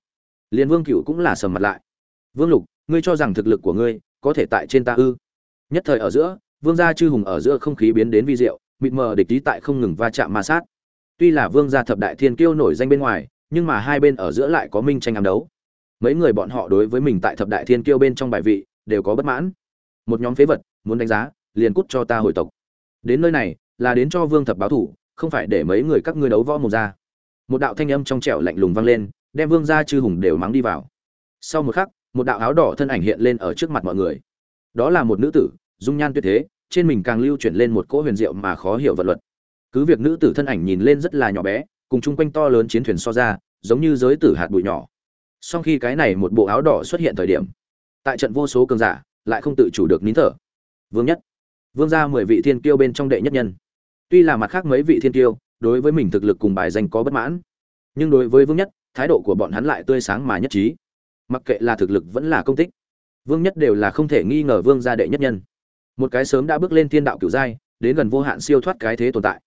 Liền vương cựu cũng là sầm mặt lại. Vương lục, ngươi cho rằng thực lực của ngươi có thể tại trên ta ư? Nhất thời ở giữa, vương gia chư hùng ở giữa không khí biến đến vi diệu, mịt mờ địch tý tại không ngừng va chạm ma sát. Tuy là vương gia thập đại thiên kiêu nổi danh bên ngoài, nhưng mà hai bên ở giữa lại có minh tranh ám đấu mấy người bọn họ đối với mình tại thập đại thiên kiêu bên trong bài vị đều có bất mãn. Một nhóm phế vật, muốn đánh giá, liền cút cho ta hồi tộc. Đến nơi này, là đến cho vương thập báo thủ, không phải để mấy người các ngươi đấu võ mồm ra. Một đạo thanh âm trong trẻo lạnh lùng vang lên, đem vương gia chư hùng đều mắng đi vào. Sau một khắc, một đạo áo đỏ thân ảnh hiện lên ở trước mặt mọi người. Đó là một nữ tử, dung nhan tuyệt thế, trên mình càng lưu chuyển lên một cỗ huyền diệu mà khó hiểu vật luật. Cứ việc nữ tử thân ảnh nhìn lên rất là nhỏ bé, cùng chung quanh to lớn chiến thuyền so ra, giống như giới tử hạt bụi nhỏ sau khi cái này một bộ áo đỏ xuất hiện thời điểm, tại trận vô số cường giả lại không tự chủ được nín thở. Vương nhất, vương gia mười vị thiên kiêu bên trong đệ nhất nhân. Tuy là mặt khác mấy vị thiên kiêu, đối với mình thực lực cùng bài danh có bất mãn, nhưng đối với vương nhất, thái độ của bọn hắn lại tươi sáng mà nhất trí. Mặc kệ là thực lực vẫn là công tích, vương nhất đều là không thể nghi ngờ vương gia đệ nhất nhân. Một cái sớm đã bước lên thiên đạo cửu giai, đến gần vô hạn siêu thoát cái thế tồn tại.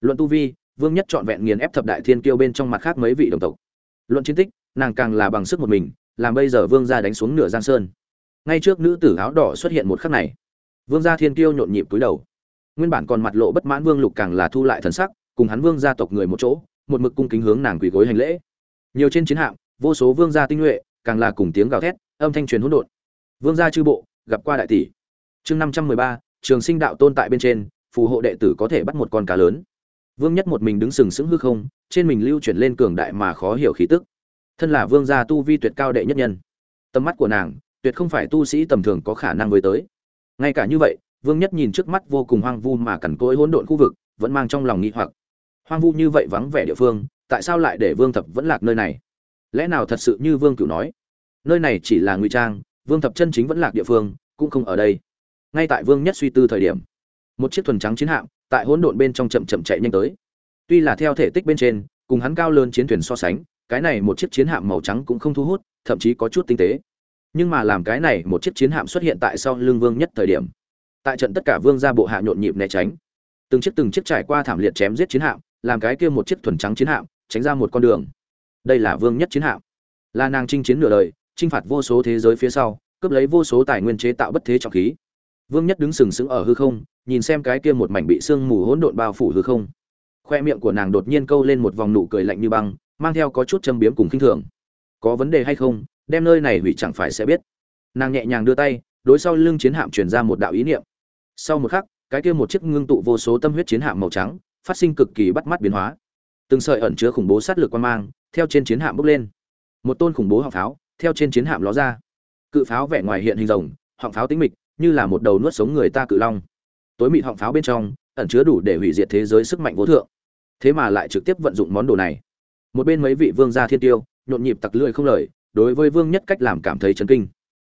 Luận tu vi, vương nhất trọn vẹn nghiền ép thập đại thiên kiêu bên trong mặt khác mấy vị đồng tộc. Luận chiến tích nàng càng là bằng sức một mình, làm bây giờ vương gia đánh xuống nửa giang sơn. Ngay trước nữ tử áo đỏ xuất hiện một khắc này, vương gia thiên kiêu nhộn nhịp cúi đầu. Nguyên bản còn mặt lộ bất mãn vương lục càng là thu lại thần sắc, cùng hắn vương gia tộc người một chỗ, một mực cung kính hướng nàng quỳ gối hành lễ. Nhiều trên chiến hạm, vô số vương gia tinh nhuệ, càng là cùng tiếng gào thét, âm thanh truyền hỗn độn. Vương gia chư bộ, gặp qua đại tỷ. Chương năm trăm mười ba, trường sinh đạo tôn tại bên trên, phù hộ đệ tử có thể bắt một con cá lớn. Vương nhất một mình đứng sừng sững hư không, trên mình lưu chuyển lên cường đại mà khó hiểu khí tức thân là vương gia tu vi tuyệt cao đệ nhất nhân. Tầm mắt của nàng, tuyệt không phải tu sĩ tầm thường có khả năng với tới. Ngay cả như vậy, vương nhất nhìn trước mắt vô cùng hoang vu mà cằn cỗi hỗn độn khu vực, vẫn mang trong lòng nghi hoặc. Hoang vu như vậy vắng vẻ địa phương, tại sao lại để vương thập vẫn lạc nơi này? Lẽ nào thật sự như vương cửu nói? Nơi này chỉ là ngụy trang, vương thập chân chính vẫn lạc địa phương, cũng không ở đây. Ngay tại vương nhất suy tư thời điểm, một chiếc thuần trắng chiến hạm tại hỗn độn bên trong chậm chậm chạy nhanh tới. Tuy là theo thể tích bên trên, cùng hắn cao lớn chiến thuyền so sánh cái này một chiếc chiến hạm màu trắng cũng không thu hút, thậm chí có chút tinh tế. Nhưng mà làm cái này một chiếc chiến hạm xuất hiện tại sau lưng vương nhất thời điểm, tại trận tất cả vương gia bộ hạ nhộn nhịp né tránh. Từng chiếc từng chiếc trải qua thảm liệt chém giết chiến hạm, làm cái kia một chiếc thuần trắng chiến hạm, tránh ra một con đường. Đây là vương nhất chiến hạm. Là nàng chinh chiến nửa đời, chinh phạt vô số thế giới phía sau, cướp lấy vô số tài nguyên chế tạo bất thế trọng khí. Vương nhất đứng sừng sững ở hư không, nhìn xem cái kia một mảnh bị sương mù hỗn độn bao phủ hư không. Khoe miệng của nàng đột nhiên câu lên một vòng nụ cười lạnh như băng mang theo có chút châm biếm cùng khinh thường. Có vấn đề hay không, đem nơi này hủy chẳng phải sẽ biết. Nàng nhẹ nhàng đưa tay, đối sau lưng chiến hạm truyền ra một đạo ý niệm. Sau một khắc, cái kia một chiếc ngưng tụ vô số tâm huyết chiến hạm màu trắng, phát sinh cực kỳ bắt mắt biến hóa. Từng sợi ẩn chứa khủng bố sát lực quan mang, theo trên chiến hạm bốc lên. Một tôn khủng bố họng pháo, theo trên chiến hạm ló ra. Cự pháo vẻ ngoài hiện hình rồng, họng pháo tính mịch, như là một đầu nuốt sống người ta cự long. Tối mịt họng pháo bên trong, ẩn chứa đủ để hủy diệt thế giới sức mạnh vô thượng. Thế mà lại trực tiếp vận dụng món đồ này một bên mấy vị vương gia thiên tiêu, nhộn nhịp tặc lưỡi không lời, đối với vương nhất cách làm cảm thấy chấn kinh.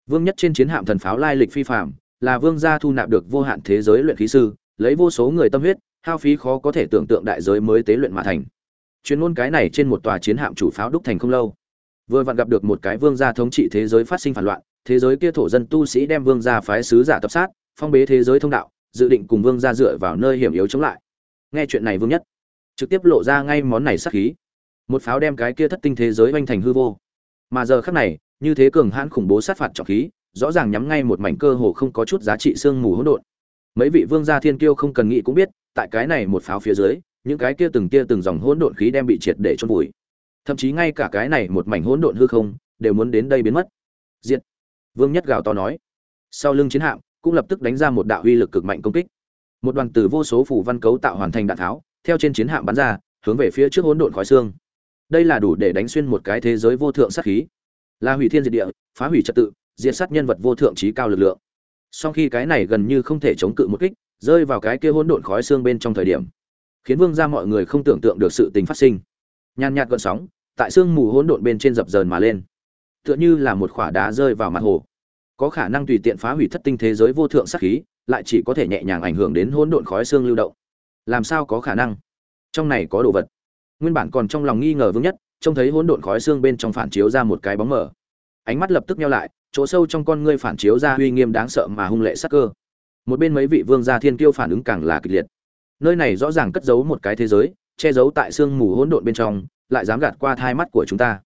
Vương nhất trên chiến hạm thần pháo lai lịch phi phạm là vương gia thu nạp được vô hạn thế giới luyện khí sư, lấy vô số người tâm huyết, hao phí khó có thể tưởng tượng đại giới mới tế luyện mà thành. Chuyên môn cái này trên một tòa chiến hạm chủ pháo đúc thành không lâu. Vừa vặn gặp được một cái vương gia thống trị thế giới phát sinh phản loạn, thế giới kia thổ dân tu sĩ đem vương gia phái sứ giả tập sát, phong bế thế giới thông đạo, dự định cùng vương gia dựa vào nơi hiểm yếu chống lại. Nghe chuyện này vương nhất trực tiếp lộ ra ngay món này sát khí một pháo đem cái kia thất tinh thế giới oanh thành hư vô. Mà giờ khắc này, như thế cường hãn khủng bố sát phạt trọng khí, rõ ràng nhắm ngay một mảnh cơ hồ không có chút giá trị xương mù hỗn độn. Mấy vị vương gia thiên kiêu không cần nghĩ cũng biết, tại cái này một pháo phía dưới, những cái kia từng kia từng dòng hỗn độn khí đem bị triệt để chôn vùi. Thậm chí ngay cả cái này một mảnh hỗn độn hư không, đều muốn đến đây biến mất. Diệt. Vương nhất gào to nói. Sau lưng chiến hạm, cũng lập tức đánh ra một đạo uy lực cực mạnh công kích. Một đoàn từ vô số phủ văn cấu tạo hoàn thành đạn tháo, theo trên chiến hạm bắn ra, hướng về phía trước hỗn độn khói xương đây là đủ để đánh xuyên một cái thế giới vô thượng sát khí. Là hủy thiên diệt địa, phá hủy trật tự, diệt sát nhân vật vô thượng trí cao lực lượng. Sau khi cái này gần như không thể chống cự một kích, rơi vào cái kia hỗn độn khói xương bên trong thời điểm, khiến vương ra mọi người không tưởng tượng được sự tình phát sinh. Nhàn nhạt gợn sóng, tại xương mù hỗn độn bên trên dập dờn mà lên. Tựa như là một khỏa đá rơi vào mặt hồ. Có khả năng tùy tiện phá hủy thất tinh thế giới vô thượng sát khí, lại chỉ có thể nhẹ nhàng ảnh hưởng đến hỗn độn khói xương lưu động. Làm sao có khả năng? Trong này có đồ vật nguyên bản còn trong lòng nghi ngờ vững nhất, trông thấy hỗn độn khói xương bên trong phản chiếu ra một cái bóng mờ. Ánh mắt lập tức nhau lại, chỗ sâu trong con ngươi phản chiếu ra uy nghiêm đáng sợ mà hung lệ sắc cơ. Một bên mấy vị vương gia thiên kiêu phản ứng càng là kịch liệt. Nơi này rõ ràng cất giấu một cái thế giới, che giấu tại sương mù hỗn độn bên trong, lại dám gạt qua thai mắt của chúng ta.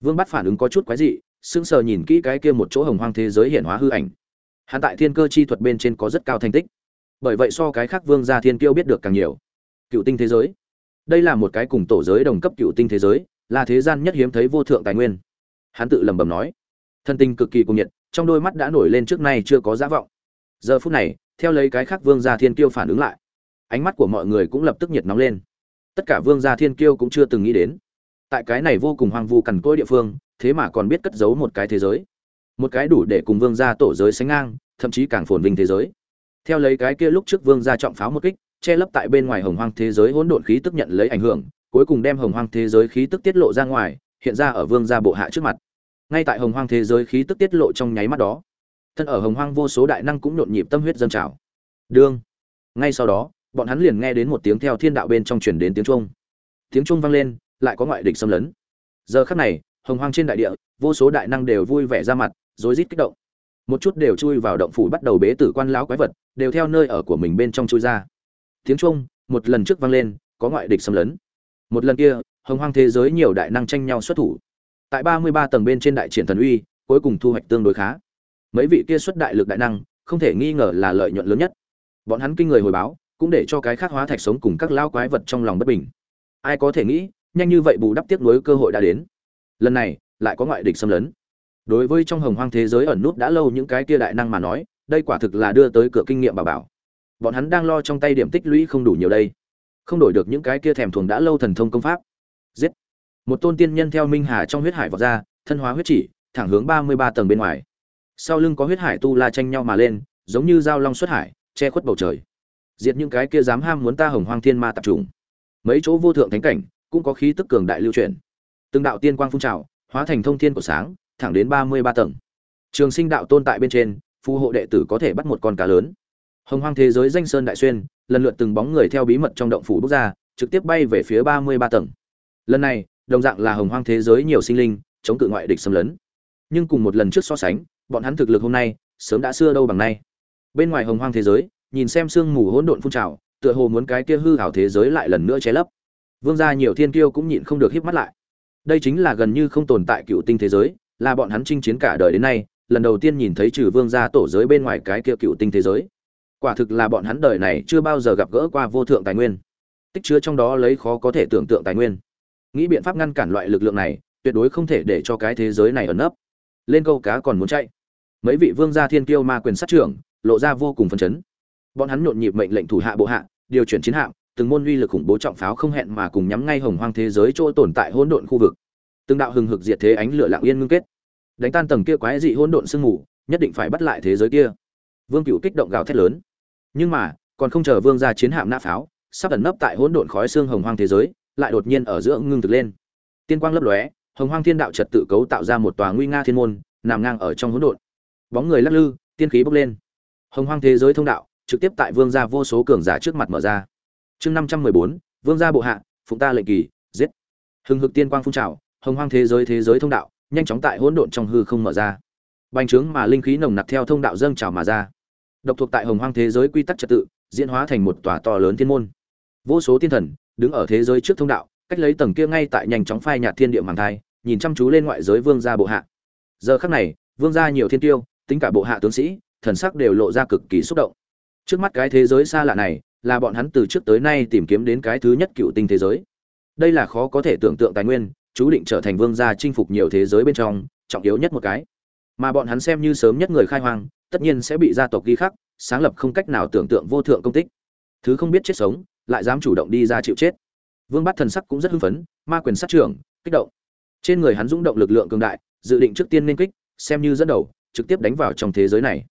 Vương bắt phản ứng có chút quái dị, sững sờ nhìn kỹ cái kia một chỗ hồng hoang thế giới hiện hóa hư ảnh. Hắn tại thiên cơ chi thuật bên trên có rất cao thành tích. Bởi vậy so cái khác vương gia thiên kiêu biết được càng nhiều. Cựu tinh thế giới đây là một cái cùng tổ giới đồng cấp cựu tinh thế giới, là thế gian nhất hiếm thấy vô thượng tài nguyên. Hắn tự lẩm bẩm nói. Thân tình cực kỳ cuồng nhiệt, trong đôi mắt đã nổi lên trước nay chưa có giá vọng. Giờ phút này, theo lấy cái khác vương gia thiên kiêu phản ứng lại, ánh mắt của mọi người cũng lập tức nhiệt nóng lên. Tất cả vương gia thiên kiêu cũng chưa từng nghĩ đến. Tại cái này vô cùng hoang vu cằn cỗi địa phương, thế mà còn biết cất giấu một cái thế giới. Một cái đủ để cùng vương gia tổ giới sánh ngang, thậm chí càng phồn vinh thế giới. Theo lấy cái kia lúc trước vương gia trọng pháo một kích che lấp tại bên ngoài hồng hoang thế giới hỗn độn khí tức nhận lấy ảnh hưởng, cuối cùng đem hồng hoang thế giới khí tức tiết lộ ra ngoài, hiện ra ở vương gia bộ hạ trước mặt. Ngay tại hồng hoang thế giới khí tức tiết lộ trong nháy mắt đó, thân ở hồng hoang vô số đại năng cũng nhộn nhịp tâm huyết dâng trào. Đương! Ngay sau đó, bọn hắn liền nghe đến một tiếng theo thiên đạo bên trong truyền đến tiếng trung tiếng trung vang lên, lại có ngoại địch xâm lấn. Giờ khắc này, hồng hoang trên đại địa, vô số đại năng đều vui vẻ ra mặt, rối rít kích động. Một chút đều chui vào động phủ bắt đầu bế tử quan lão quái vật, đều theo nơi ở của mình bên trong chui ra tiếng trung một lần trước vang lên, có ngoại địch xâm lấn. Một lần kia, hồng hoang thế giới nhiều đại năng tranh nhau xuất thủ. Tại ba mươi ba tầng bên trên đại triển thần uy, cuối cùng thu hoạch tương đối khá. Mấy vị kia xuất đại lực đại năng, không thể nghi ngờ là lợi nhuận lớn nhất. Bọn hắn kinh người hồi báo, cũng để cho cái khác hóa thạch sống cùng các lao quái vật trong lòng bất bình. Ai có thể nghĩ, nhanh như vậy bù đắp tiếc nuối cơ hội đã đến. Lần này, lại có ngoại địch xâm lấn. Đối với trong hồng hoang thế giới ẩn nút đã lâu những cái kia đại năng mà nói, đây quả thực là đưa tới cửa kinh nghiệm bà bảo bọn hắn đang lo trong tay điểm tích lũy không đủ nhiều đây. Không đổi được những cái kia thèm thuồng đã lâu thần thông công pháp. Giết. Một tôn tiên nhân theo minh hà trong huyết hải vọt ra, thân hóa huyết chỉ, thẳng hướng ba mươi ba tầng bên ngoài. Sau lưng có huyết hải tu la tranh nhau mà lên, giống như dao long xuất hải, che khuất bầu trời. Diệt những cái kia dám ham muốn ta hồng hoang thiên ma tập trung mấy chỗ vô thượng thánh cảnh, cũng có khí tức cường đại lưu truyền từng đạo tiên quang phun trào, hóa thành thông thiên của sáng, thẳng đến ba mươi ba tầng. Trường sinh đạo tôn tại bên trên, phù hộ đệ tử có thể bắt một con cá lớn hồng hoang thế giới danh sơn đại xuyên, lần lượt từng bóng người theo bí mật trong động phủ bước ra, trực tiếp bay về phía ba mươi ba tầng. Lần này, đồng dạng là hồng hoang thế giới nhiều sinh linh, chống cự ngoại địch xâm lấn. Nhưng cùng một lần trước so sánh, bọn hắn thực lực hôm nay, sớm đã xưa đâu bằng nay. Bên ngoài hồng hoang thế giới, nhìn xem sương mù hỗn độn phun trào, tựa hồ muốn cái kia hư hảo thế giới lại lần nữa che lấp. Vương gia nhiều thiên kiêu cũng nhịn không được híp mắt lại. Đây chính là gần như không tồn tại cựu tinh thế giới, là bọn hắn chinh chiến cả đời đến nay, lần đầu tiên nhìn thấy trừ vương gia tổ giới bên ngoài cái kia cựu tinh thế giới quả thực là bọn hắn đời này chưa bao giờ gặp gỡ qua vô thượng tài nguyên. Tích chứa trong đó lấy khó có thể tưởng tượng tài nguyên. Nghĩ biện pháp ngăn cản loại lực lượng này, tuyệt đối không thể để cho cái thế giới này ẩn nấp. Lên câu cá còn muốn chạy. Mấy vị vương gia thiên kiêu ma quyền sát trưởng, lộ ra vô cùng phấn chấn. Bọn hắn nhộn nhịp mệnh lệnh thủ hạ bộ hạ, điều chuyển chiến hạm, từng môn uy lực khủng bố trọng pháo không hẹn mà cùng nhắm ngay hồng hoang thế giới chỗ tồn tại hỗn độn khu vực. Từng đạo hừng hực diệt thế ánh lửa lặng yên ngưng kết. Đánh tan tầng kia quái dị hỗn độn sương mù, nhất định phải bắt lại thế giới kia. Vương cựu kích động gào thét lớn nhưng mà, còn không chờ vương ra chiến hạm nã pháo, sắp ẩn nấp tại hỗn độn khói xương hồng hoang thế giới, lại đột nhiên ở giữa ngưng thực lên. Tiên quang lấp lóe, hồng hoang thiên đạo trật tự cấu tạo ra một tòa nguy nga thiên môn, nằm ngang ở trong hỗn độn. Bóng người lắc lư, tiên khí bốc lên. Hồng hoang thế giới thông đạo, trực tiếp tại vương gia vô số cường giả trước mặt mở ra. Chương năm trăm mười bốn, vương gia bộ hạ, phụng ta lệnh kỳ, giết. Hừng hực tiên quang phun trào, hồng hoang thế giới thế giới thông đạo, nhanh chóng tại hỗn độn trong hư không mở ra. Bành trướng mà linh khí nồng nặc theo thông đạo dâng trào mà ra độc thuộc tại hồng hoang thế giới quy tắc trật tự, diễn hóa thành một tòa to lớn thiên môn. Vô số thiên thần đứng ở thế giới trước thông đạo, cách lấy tầng kia ngay tại nhanh chóng phai nhạt thiên địa màng thai, nhìn chăm chú lên ngoại giới vương gia bộ hạ. Giờ khắc này, vương gia nhiều thiên tiêu, tính cả bộ hạ tướng sĩ, thần sắc đều lộ ra cực kỳ xúc động. Trước mắt cái thế giới xa lạ này, là bọn hắn từ trước tới nay tìm kiếm đến cái thứ nhất cựu tinh thế giới. Đây là khó có thể tưởng tượng tài nguyên, chú định trở thành vương gia chinh phục nhiều thế giới bên trong, trọng yếu nhất một cái. Mà bọn hắn xem như sớm nhất người khai hoang tất nhiên sẽ bị gia tộc ghi khắc, sáng lập không cách nào tưởng tượng vô thượng công tích. Thứ không biết chết sống, lại dám chủ động đi ra chịu chết. Vương bát thần sắc cũng rất hưng phấn, ma quyền sát trưởng, kích động. Trên người hắn dũng động lực lượng cường đại, dự định trước tiên nên kích, xem như dẫn đầu, trực tiếp đánh vào trong thế giới này.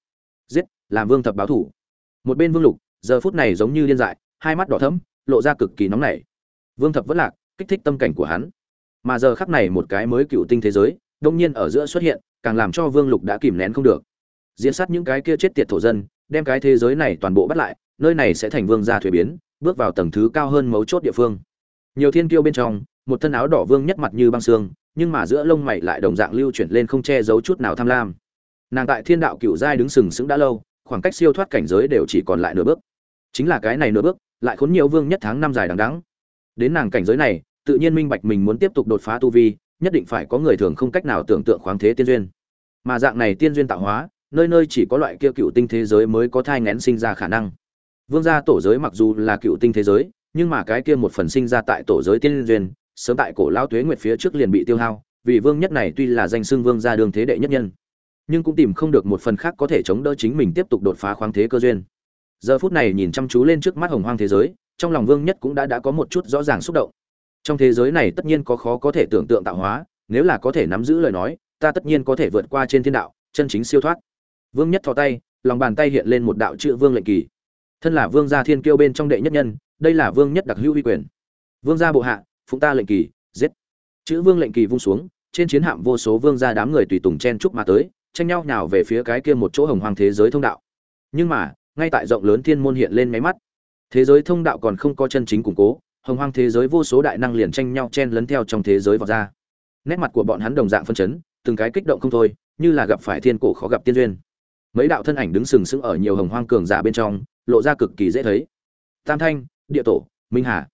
Giết, làm vương thập báo thủ. Một bên vương lục, giờ phút này giống như điên dại, hai mắt đỏ thẫm, lộ ra cực kỳ nóng nảy. Vương thập vẫn lạc, kích thích tâm cảnh của hắn. Mà giờ khắc này một cái mới cựu tinh thế giới đông nhiên ở giữa xuất hiện, càng làm cho vương lục đã kìm nén không được diễn sát những cái kia chết tiệt thổ dân, đem cái thế giới này toàn bộ bắt lại, nơi này sẽ thành vương gia thuế biến, bước vào tầng thứ cao hơn mấu chốt địa phương. Nhiều thiên kiêu bên trong, một thân áo đỏ vương nhất mặt như băng xương, nhưng mà giữa lông mày lại đồng dạng lưu chuyển lên không che giấu chút nào tham lam. Nàng tại thiên đạo cựu giai đứng sừng sững đã lâu, khoảng cách siêu thoát cảnh giới đều chỉ còn lại nửa bước. Chính là cái này nửa bước, lại khốn nhiều vương nhất tháng năm dài đằng đắng. đến nàng cảnh giới này, tự nhiên minh bạch mình muốn tiếp tục đột phá tu vi, nhất định phải có người thường không cách nào tưởng tượng khoáng thế tiên duyên. Mà dạng này tiên duyên tạo hóa nơi nơi chỉ có loại kia cựu tinh thế giới mới có thai ngén sinh ra khả năng. Vương gia tổ giới mặc dù là cựu tinh thế giới, nhưng mà cái kia một phần sinh ra tại tổ giới tiên duyên, sớm tại cổ lao tuế nguyệt phía trước liền bị tiêu hao, vì vương nhất này tuy là danh xưng vương gia đường thế đệ nhất nhân, nhưng cũng tìm không được một phần khác có thể chống đỡ chính mình tiếp tục đột phá khoáng thế cơ duyên. Giờ phút này nhìn chăm chú lên trước mắt hồng hoang thế giới, trong lòng vương nhất cũng đã đã có một chút rõ ràng xúc động. Trong thế giới này tất nhiên có khó có thể tưởng tượng tạo hóa, nếu là có thể nắm giữ lời nói, ta tất nhiên có thể vượt qua trên thiên đạo, chân chính siêu thoát vương nhất thò tay, lòng bàn tay hiện lên một đạo chữ vương lệnh kỳ. Thân là vương gia thiên kiêu bên trong đệ nhất nhân, đây là vương nhất đặc hữu uy quyền. Vương gia bộ hạ, phụng ta lệnh kỳ, giết. Chữ vương lệnh kỳ vung xuống, trên chiến hạm vô số vương gia đám người tùy tùng chen chúc mà tới, tranh nhau nhào về phía cái kia một chỗ hồng hoàng thế giới thông đạo. Nhưng mà, ngay tại rộng lớn thiên môn hiện lên máy mắt. Thế giới thông đạo còn không có chân chính củng cố, hồng hoàng thế giới vô số đại năng liền tranh nhau chen lấn theo trong thế giới vào ra. Nét mặt của bọn hắn đồng dạng phân chấn, từng cái kích động không thôi, như là gặp phải thiên cổ khó gặp tiên duyên mấy đạo thân ảnh đứng sừng sững ở nhiều hồng hoang cường giả bên trong, lộ ra cực kỳ dễ thấy. Tam thanh, địa tổ, minh hà.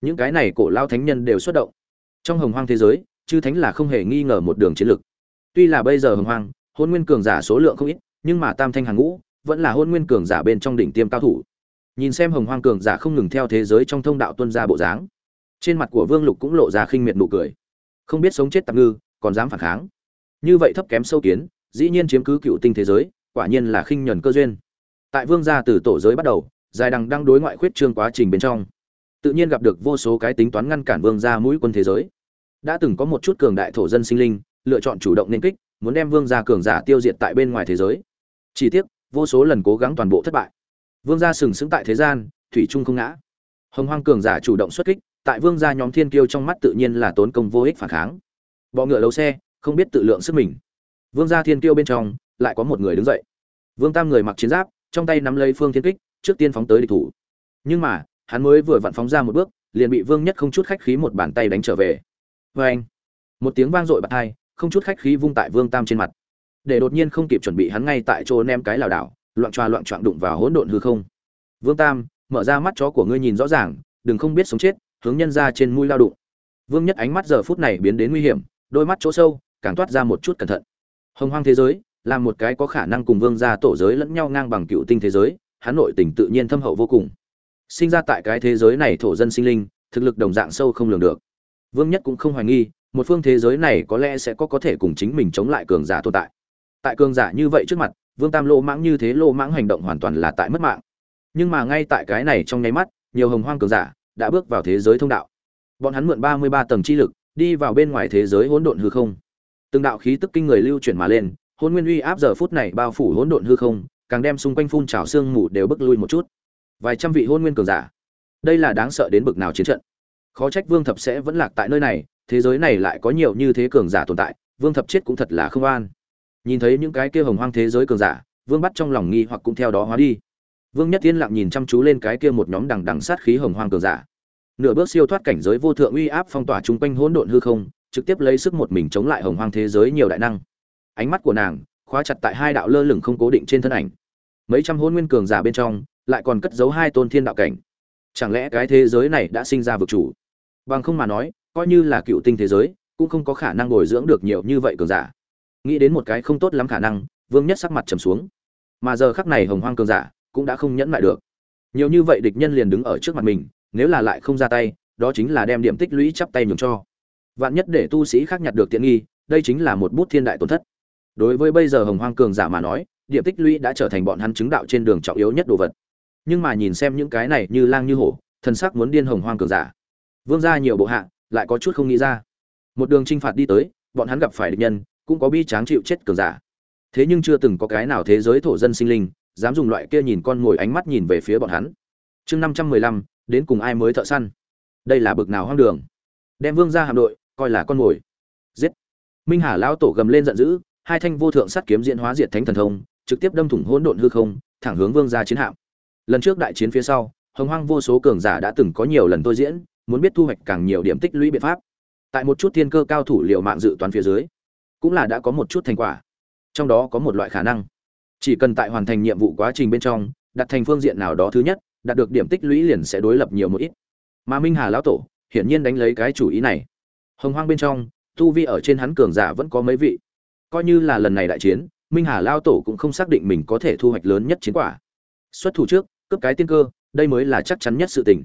Những cái này cổ lao thánh nhân đều xuất động. Trong hồng hoang thế giới, chư thánh là không hề nghi ngờ một đường chiến lược. Tuy là bây giờ hồng hoang, hôn nguyên cường giả số lượng không ít, nhưng mà tam thanh hàng ngũ, vẫn là hôn nguyên cường giả bên trong đỉnh tiêm cao thủ. Nhìn xem hồng hoang cường giả không ngừng theo thế giới trong thông đạo tuân ra bộ dáng, trên mặt của vương lục cũng lộ ra khinh miệt nụ cười. Không biết sống chết tạm ngư, còn dám phản kháng. Như vậy thấp kém sâu kiến, dĩ nhiên chiếm cứ cựu tinh thế giới quả nhiên là khinh nhuần cơ duyên. Tại vương gia từ tổ giới bắt đầu, dài đằng đang đối ngoại khuyết trương quá trình bên trong. Tự nhiên gặp được vô số cái tính toán ngăn cản vương gia mũi quân thế giới. Đã từng có một chút cường đại thổ dân sinh linh, lựa chọn chủ động nên kích, muốn đem vương gia cường giả tiêu diệt tại bên ngoài thế giới. Chỉ tiếc, vô số lần cố gắng toàn bộ thất bại. Vương gia sừng sững tại thế gian, thủy trung không ngã. Hồng hoang cường giả chủ động xuất kích, tại vương gia nhóm thiên kiêu trong mắt tự nhiên là tốn công vô ích phản kháng. Bọ ngựa đấu xe, không biết tự lượng sức mình. Vương gia thiên kiêu bên trong lại có một người đứng dậy. Vương tam người mặc chiến giáp, trong tay nắm lấy phương thiên kích, trước tiên phóng tới địch thủ. Nhưng mà, hắn mới vừa vặn phóng ra một bước, liền bị vương nhất không chút khách khí một bàn tay đánh trở về. Vê anh, một tiếng vang dội bật hai, không chút khách khí vung tại vương tam trên mặt. Để đột nhiên không kịp chuẩn bị hắn ngay tại chỗ ném cái lảo đảo, loạn choa loạn choạng đụng vào hỗn độn hư không. Vương tam, mở ra mắt chó của ngươi nhìn rõ ràng, đừng không biết sống chết, hướng nhân ra trên mũi lao đụng. Vương nhất ánh mắt giờ phút này biến đến nguy hiểm, đôi mắt chỗ sâu, càng toát ra một chút cẩn thận. Hồng hoang thế giới là một cái có khả năng cùng vương gia tổ giới lẫn nhau ngang bằng cựu tinh thế giới hắn nội tình tự nhiên thâm hậu vô cùng. Sinh ra tại cái thế giới này thổ dân sinh linh, thực lực đồng dạng sâu không lường được. Vương nhất cũng không hoài nghi, một phương thế giới này có lẽ sẽ có có thể cùng chính mình chống lại cường giả tồn tại. Tại cường giả như vậy trước mặt, vương tam lô mãng như thế lô mãng hành động hoàn toàn là tại mất mạng. Nhưng mà ngay tại cái này trong nháy mắt, nhiều hồng hoang cường giả đã bước vào thế giới thông đạo. Bọn hắn mượn ba mươi ba tầng chi lực, đi vào bên ngoài thế giới hỗn độn hư không. Từng đạo khí tức kinh người lưu chuyển mà lên hôn nguyên uy áp giờ phút này bao phủ hỗn độn hư không, càng đem xung quanh phun trào xương mù đều bước lui một chút. Vài trăm vị hôn nguyên cường giả. Đây là đáng sợ đến bực nào chiến trận. Khó trách vương thập sẽ vẫn lạc tại nơi này, thế giới này lại có nhiều như thế cường giả tồn tại, vương thập chết cũng thật là không an. Nhìn thấy những cái kia hồng hoang thế giới cường giả, vương bắt trong lòng nghi hoặc cũng theo đó hóa đi. Vương nhất tiên lặng nhìn chăm chú lên cái kia một nhóm đằng đằng sát khí hồng hoang cường giả. Nửa bước siêu thoát cảnh giới vô thượng uy áp phong tỏa chung quanh hỗn độn hư không, trực tiếp lấy sức một mình chống lại hồng hoang thế giới nhiều đại năng ánh mắt của nàng khóa chặt tại hai đạo lơ lửng không cố định trên thân ảnh. Mấy trăm hôn nguyên cường giả bên trong, lại còn cất giấu hai tôn thiên đạo cảnh. Chẳng lẽ cái thế giới này đã sinh ra vực chủ? Bằng không mà nói, coi như là cựu tinh thế giới, cũng không có khả năng bồi dưỡng được nhiều như vậy cường giả. Nghĩ đến một cái không tốt lắm khả năng, vương nhất sắc mặt trầm xuống. Mà giờ khắc này hồng hoang cường giả cũng đã không nhẫn lại được. Nhiều như vậy địch nhân liền đứng ở trước mặt mình, nếu là lại không ra tay, đó chính là đem điểm tích lũy chắp tay nhường cho. Vạn nhất để tu sĩ khác nhặt được tiện nghi, đây chính là một bút thiên đại tổn thất đối với bây giờ hồng hoang cường giả mà nói điểm tích lũy đã trở thành bọn hắn chứng đạo trên đường trọng yếu nhất đồ vật. Nhưng mà nhìn xem những cái này như lang như hổ, thần sắc muốn điên hồng hoang cường giả. Vương ra nhiều bộ hạ, lại có chút không nghĩ ra. Một đường t r i n h phạt đi tới, bọn hắn gặp phải địch nhân, cũng có bi tráng chịu chết cường giả. Thế nhưng chưa từng có cái nào thế giới thổ dân sinh linh, dám dùng loại kia nhìn con ngồi ánh mắt nhìn về phía bọn hắn. Chương năm trăm mười lăm, đến cùng ai mới thợ săn? Đây là bực nào hoang đường? Đem vương ra hạm đội, coi là con mồi. Giết. Minh hà lão tổ gầm lên giận dữ hai thanh vô thượng sắt kiếm diễn hóa diệt thánh thần thông, trực tiếp đâm thủng hỗn độn hư không, thẳng hướng vương gia chiến hạm. Lần trước đại chiến phía sau, hồng hoang vô số cường giả đã từng có nhiều lần tôi diễn, muốn biết thu hoạch càng nhiều điểm tích lũy biện pháp. Tại một chút thiên cơ cao thủ liệu mạng dự toán phía dưới, cũng là đã có một chút thành quả. Trong đó có một loại khả năng, chỉ cần tại hoàn thành nhiệm vụ quá trình bên trong, đặt thành phương diện nào đó thứ nhất, đạt được điểm tích lũy liền sẽ đối lập nhiều một ít. Mà minh hà lão tổ, hiển nhiên đánh lấy cái chủ ý này. Hồng hoang bên trong, tu vi ở trên hắn cường giả vẫn có mấy vị coi như là lần này đại chiến, minh hà lao tổ cũng không xác định mình có thể thu hoạch lớn nhất chiến quả. Xuất thủ trước, cướp cái tiên cơ, đây mới là chắc chắn nhất sự tình.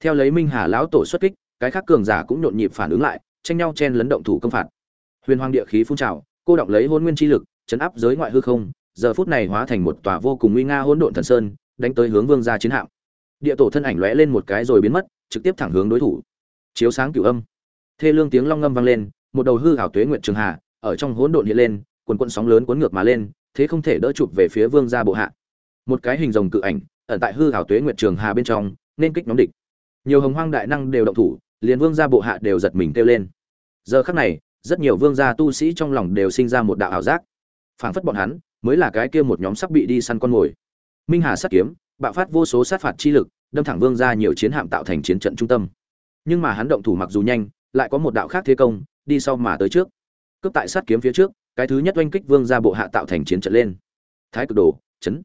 Theo lấy minh hà lão tổ xuất kích, cái khác cường giả cũng nhộn nhịp phản ứng lại, tranh nhau chen lấn động thủ công phạt. Huyền hoàng địa khí phun trào, cô động lấy hôn nguyên chi lực, chấn áp giới ngoại hư không, giờ phút này hóa thành một tòa vô cùng nguy nga hỗn độn thần sơn, đánh tới hướng vương gia chiến hạm. Địa tổ thân ảnh lóe lên một cái rồi biến mất, trực tiếp thẳng hướng đối thủ. Chiếu sáng cửu âm. Thê lương tiếng long ngâm vang lên, một đầu hư hảo tuế nguyện trường hạ ở trong hỗn độn hiện lên cuồn cuộn sóng lớn cuốn ngược mà lên, thế không thể đỡ chụp về phía vương gia bộ hạ. Một cái hình rồng cự ảnh, ẩn tại hư ảo tuế nguyệt trường hà bên trong, nên kích nhóm địch. Nhiều hồng hoang đại năng đều động thủ, liền vương gia bộ hạ đều giật mình kêu lên. Giờ khắc này, rất nhiều vương gia tu sĩ trong lòng đều sinh ra một đạo ảo giác. Phảng phất bọn hắn, mới là cái kia một nhóm sắc bị đi săn con mồi. Minh hà sát kiếm, bạo phát vô số sát phạt chi lực, đâm thẳng vương gia nhiều chiến hạm tạo thành chiến trận trung tâm. Nhưng mà hắn động thủ mặc dù nhanh, lại có một đạo khác thế công, đi sau mà tới trước cướp tại sát kiếm phía trước, cái thứ nhất oanh kích vương gia bộ hạ tạo thành chiến trận lên. Thái cực đồ, chấn.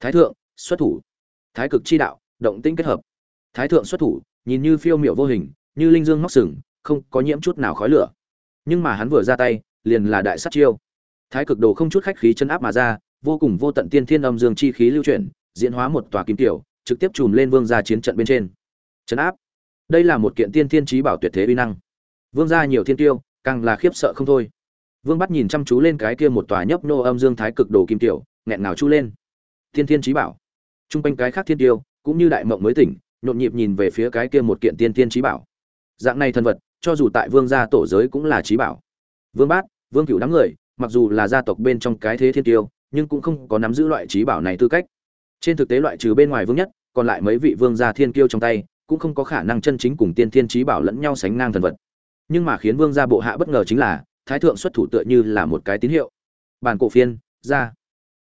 Thái thượng, xuất thủ. Thái cực chi đạo, động tĩnh kết hợp. Thái thượng xuất thủ, nhìn như phiêu miệu vô hình, như linh dương móc sừng, không có nhiễm chút nào khói lửa. Nhưng mà hắn vừa ra tay, liền là đại sát chiêu. Thái cực đồ không chút khách khí chân áp mà ra, vô cùng vô tận tiên thiên âm dương chi khí lưu chuyển, diễn hóa một tòa kim tiểu, trực tiếp chùm lên vương gia chiến trận bên trên. Chấn áp. Đây là một kiện tiên thiên trí bảo tuyệt thế uy năng. Vương gia nhiều thiên tiêu, càng là khiếp sợ không thôi vương bắt nhìn chăm chú lên cái kia một tòa nhấp nô âm dương thái cực đồ kim tiểu, nghẹn ngào chu lên. Tiên thiên trí bảo. Trung quanh cái khác thiên tiêu, cũng như đại mộng mới tỉnh, nhộn nhịp nhìn về phía cái kia một kiện tiên thiên trí bảo. Dạng này thần vật, cho dù tại vương gia tổ giới cũng là trí bảo. Vương bát, vương cửu đám người, mặc dù là gia tộc bên trong cái thế thiên tiêu, nhưng cũng không có nắm giữ loại trí bảo này tư cách. Trên thực tế loại trừ bên ngoài vương nhất, còn lại mấy vị vương gia thiên kiêu trong tay, cũng không có khả năng chân chính cùng tiên thiên trí bảo lẫn nhau sánh ngang thần vật. Nhưng mà khiến vương gia bộ hạ bất ngờ chính là thái thượng xuất thủ tựa như là một cái tín hiệu. Bản cổ phiên, ra.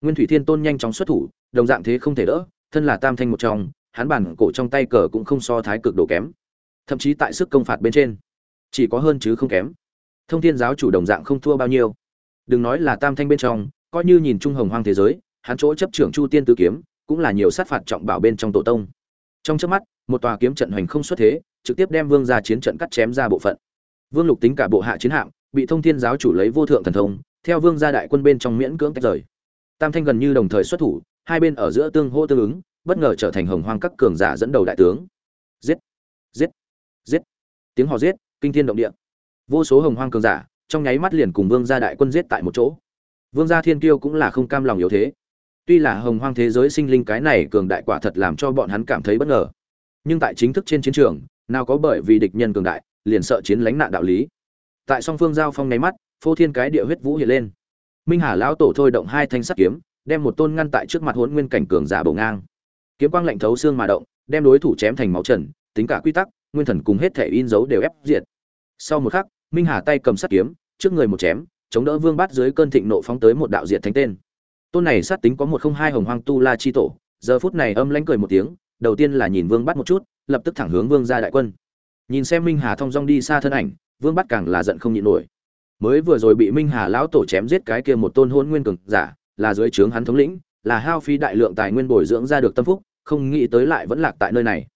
Nguyên thủy thiên tôn nhanh chóng xuất thủ, đồng dạng thế không thể đỡ, thân là tam thanh một trong, hắn bản cổ trong tay cờ cũng không so thái cực đồ kém. Thậm chí tại sức công phạt bên trên, chỉ có hơn chứ không kém. Thông thiên giáo chủ đồng dạng không thua bao nhiêu. Đừng nói là tam thanh bên trong, coi như nhìn trung hồng hoang thế giới, hắn chỗ chấp trưởng chu tiên tứ kiếm, cũng là nhiều sát phạt trọng bảo bên trong tổ tông. Trong trước mắt, một tòa kiếm trận hoành không xuất thế, trực tiếp đem vương ra chiến trận cắt chém ra bộ phận. Vương lục tính cả bộ hạ chiến hạm bị thông thiên giáo chủ lấy vô thượng thần thông, theo vương gia đại quân bên trong miễn cưỡng tách rời. Tam thanh gần như đồng thời xuất thủ, hai bên ở giữa tương hô tương ứng, bất ngờ trở thành hồng hoang các cường giả dẫn đầu đại tướng. Giết! Giết! Giết! Tiếng hò giết, kinh thiên động địa. Vô số hồng hoang cường giả, trong nháy mắt liền cùng vương gia đại quân giết tại một chỗ. Vương gia thiên kiêu cũng là không cam lòng yếu thế. Tuy là hồng hoang thế giới sinh linh cái này cường đại quả thật làm cho bọn hắn cảm thấy bất ngờ. Nhưng tại chính thức trên chiến trường, nào có bởi vì địch nhân cường đại, liền sợ chiến lánh nạn đạo lý tại song phương giao phong nháy mắt, phô thiên cái địa huyết vũ hiện lên. Minh hà lão tổ thôi động hai thanh sắt kiếm, đem một tôn ngăn tại trước mặt hỗn nguyên cảnh cường giả bổ ngang. Kiếm quang lạnh thấu xương mà động, đem đối thủ chém thành máu trần, tính cả quy tắc, nguyên thần cùng hết thể in dấu đều ép diệt. Sau một khắc, minh hà tay cầm sắt kiếm, trước người một chém, chống đỡ vương bát dưới cơn thịnh nộ phóng tới một đạo diệt thánh tên. Tôn này sát tính có một không hai hồng hoang tu la chi tổ, giờ phút này âm lãnh cười một tiếng, đầu tiên là nhìn vương bắt một chút, lập tức thẳng hướng vương ra đại quân. Nhìn xem minh hà thong dong đi xa thân ảnh vương bắt càng là giận không nhịn nổi. Mới vừa rồi bị minh hà lão tổ chém giết cái kia một tôn hôn nguyên cường giả, là dưới trướng hắn thống lĩnh, là hao phí đại lượng tài nguyên bồi dưỡng ra được tâm phúc, không nghĩ tới lại vẫn lạc tại nơi này.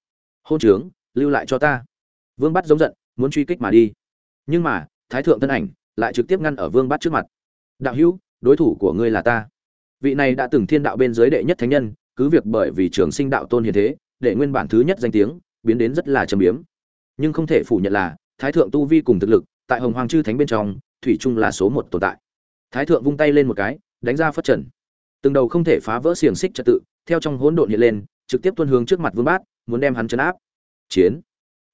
Hôn trướng, lưu lại cho ta. Vương bắt giống giận, muốn truy kích mà đi. Nhưng mà, thái thượng thân ảnh lại trực tiếp ngăn ở vương bắt trước mặt. Đạo hữu, đối thủ của ngươi là ta. Vị này đã từng thiên đạo bên dưới đệ nhất thánh nhân, cứ việc bởi vì trường sinh đạo tôn hiền thế, để nguyên bản thứ nhất danh tiếng, biến đến rất là trầm biếm. Nhưng không thể phủ nhận là thái thượng tu vi cùng thực lực, tại hồng hoàng chư thánh bên trong, thủy chung là số một tồn tại. Thái thượng vung tay lên một cái, đánh ra phất trần. Từng đầu không thể phá vỡ xiềng xích trật tự, theo trong hỗn độn hiện lên, trực tiếp tuân hướng trước mặt vương bát, muốn đem hắn chấn áp. Chiến.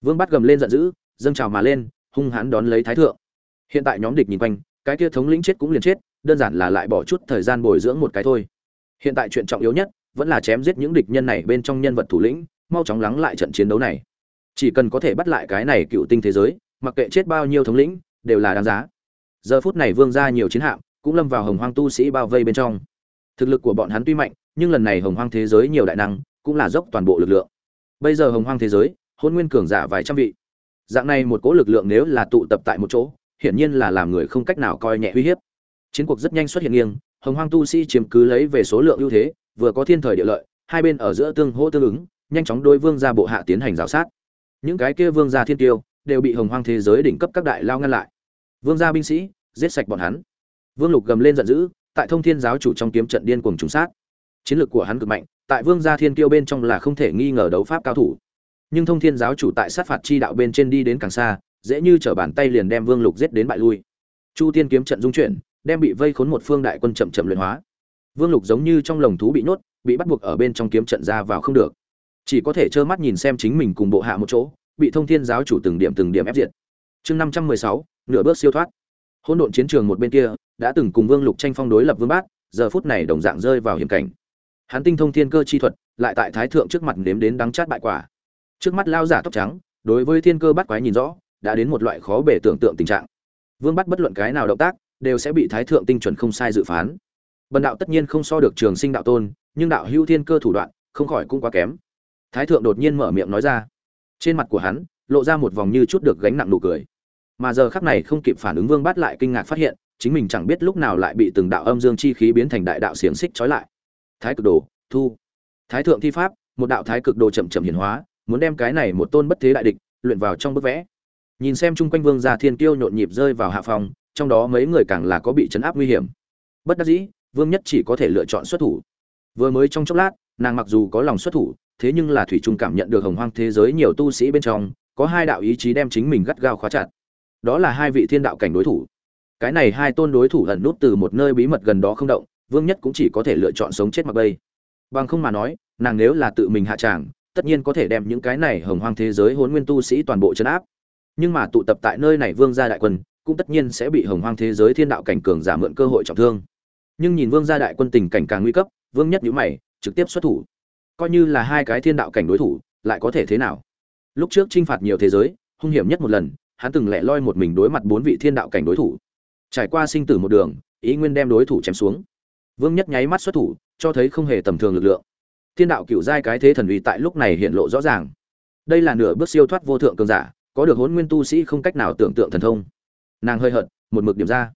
Vương bát gầm lên giận dữ, dâng trào mà lên, hung hãn đón lấy thái thượng. Hiện tại nhóm địch nhìn quanh, cái kia thống lĩnh chết cũng liền chết, đơn giản là lại bỏ chút thời gian bồi dưỡng một cái thôi. Hiện tại chuyện trọng yếu nhất, vẫn là chém giết những địch nhân này bên trong nhân vật thủ lĩnh, mau chóng lắng lại trận chiến đấu này chỉ cần có thể bắt lại cái này cựu tinh thế giới, mặc kệ chết bao nhiêu thống lĩnh, đều là đáng giá. Giờ phút này vương ra nhiều chiến hạm, cũng lâm vào hồng hoang tu sĩ bao vây bên trong. Thực lực của bọn hắn tuy mạnh, nhưng lần này hồng hoang thế giới nhiều đại năng, cũng là dốc toàn bộ lực lượng. Bây giờ hồng hoang thế giới, hôn nguyên cường giả vài trăm vị. Dạng này một cỗ lực lượng nếu là tụ tập tại một chỗ, hiển nhiên là làm người không cách nào coi nhẹ uy hiếp. Chiến cuộc rất nhanh xuất hiện nghiêng, hồng hoang tu sĩ chiếm cứ lấy về số lượng ưu thế, vừa có thiên thời địa lợi, hai bên ở giữa tương hỗ tương ứng, nhanh chóng đôi vương gia bộ hạ tiến hành rào sát những cái kia vương gia thiên tiêu đều bị hồng hoang thế giới đỉnh cấp các đại lao ngăn lại. Vương gia binh sĩ, giết sạch bọn hắn. Vương lục gầm lên giận dữ, tại thông thiên giáo chủ trong kiếm trận điên cuồng trùng sát. Chiến lược của hắn cực mạnh, tại vương gia thiên tiêu bên trong là không thể nghi ngờ đấu pháp cao thủ. Nhưng thông thiên giáo chủ tại sát phạt chi đạo bên trên đi đến càng xa, dễ như trở bàn tay liền đem vương lục giết đến bại lui. Chu tiên kiếm trận dung chuyển, đem bị vây khốn một phương đại quân chậm chậm luyện hóa. Vương lục giống như trong lồng thú bị nhốt, bị bắt buộc ở bên trong kiếm trận ra vào không được chỉ có thể trơ mắt nhìn xem chính mình cùng bộ hạ một chỗ, bị thông thiên giáo chủ từng điểm từng điểm ép diệt. Chương năm trăm mười sáu, nửa bước siêu thoát. Hỗn độn chiến trường một bên kia, đã từng cùng vương lục tranh phong đối lập vương bát, giờ phút này đồng dạng rơi vào hiểm cảnh. Hắn tinh thông thiên cơ chi thuật, lại tại thái thượng trước mặt nếm đến đắng chát bại quả. Trước mắt lao giả tóc trắng, đối với thiên cơ bắt quái nhìn rõ, đã đến một loại khó bể tưởng tượng tình trạng. Vương bắt bất luận cái nào động tác, đều sẽ bị thái thượng tinh chuẩn không sai dự phán. Bần đạo tất nhiên không so được trường sinh đạo tôn, nhưng đạo hữu thiên cơ thủ đoạn, không khỏi cũng quá kém thái thượng đột nhiên mở miệng nói ra. Trên mặt của hắn, lộ ra một vòng như chút được gánh nặng nụ cười. Mà giờ khắc này không kịp phản ứng vương bắt lại kinh ngạc phát hiện, chính mình chẳng biết lúc nào lại bị từng đạo âm dương chi khí biến thành đại đạo xiềng xích trói lại. Thái cực đồ, thu. Thái thượng thi pháp, một đạo thái cực đồ chậm chậm hiển hóa, muốn đem cái này một tôn bất thế đại địch, luyện vào trong bức vẽ. Nhìn xem chung quanh vương gia thiên tiêu nhộn nhịp rơi vào hạ phòng, trong đó mấy người càng là có bị chấn áp nguy hiểm. Bất đắc dĩ, vương nhất chỉ có thể lựa chọn xuất thủ. Vừa mới trong chốc lát, nàng mặc dù có lòng xuất thủ thế nhưng là thủy trung cảm nhận được hồng hoang thế giới nhiều tu sĩ bên trong, có hai đạo ý chí đem chính mình gắt gao khóa chặt. Đó là hai vị thiên đạo cảnh đối thủ. Cái này hai tôn đối thủ ẩn nút từ một nơi bí mật gần đó không động, vương nhất cũng chỉ có thể lựa chọn sống chết mặc bây bằng không mà nói, nàng nếu là tự mình hạ tràng, tất nhiên có thể đem những cái này hồng hoang thế giới hôn nguyên tu sĩ toàn bộ chấn áp. Nhưng mà tụ tập tại nơi này vương gia đại quân, cũng tất nhiên sẽ bị hồng hoang thế giới thiên đạo cảnh cường giả mượn cơ hội trọng thương. Nhưng nhìn vương gia đại quân tình cảnh càng nguy cấp, vương nhất nhíu mày, trực tiếp xuất thủ coi như là hai cái thiên đạo cảnh đối thủ, lại có thể thế nào? Lúc trước t phạt nhiều thế giới, hung hiểm nhất một lần, hắn từng lẻ loi một mình đối mặt bốn vị thiên đạo cảnh đối thủ. Trải qua sinh tử một đường, ý nguyên đem đối thủ chém xuống. Vương nhất nháy mắt xuất thủ, cho thấy không hề tầm thường lực lượng. Thiên đạo cựu giai cái thế thần uy tại lúc này hiện lộ rõ ràng. Đây là nửa bước siêu thoát vô thượng cường giả, có được hỗn nguyên tu sĩ không cách nào tưởng tượng thần thông. Nàng hơi hận một mực điểm ra.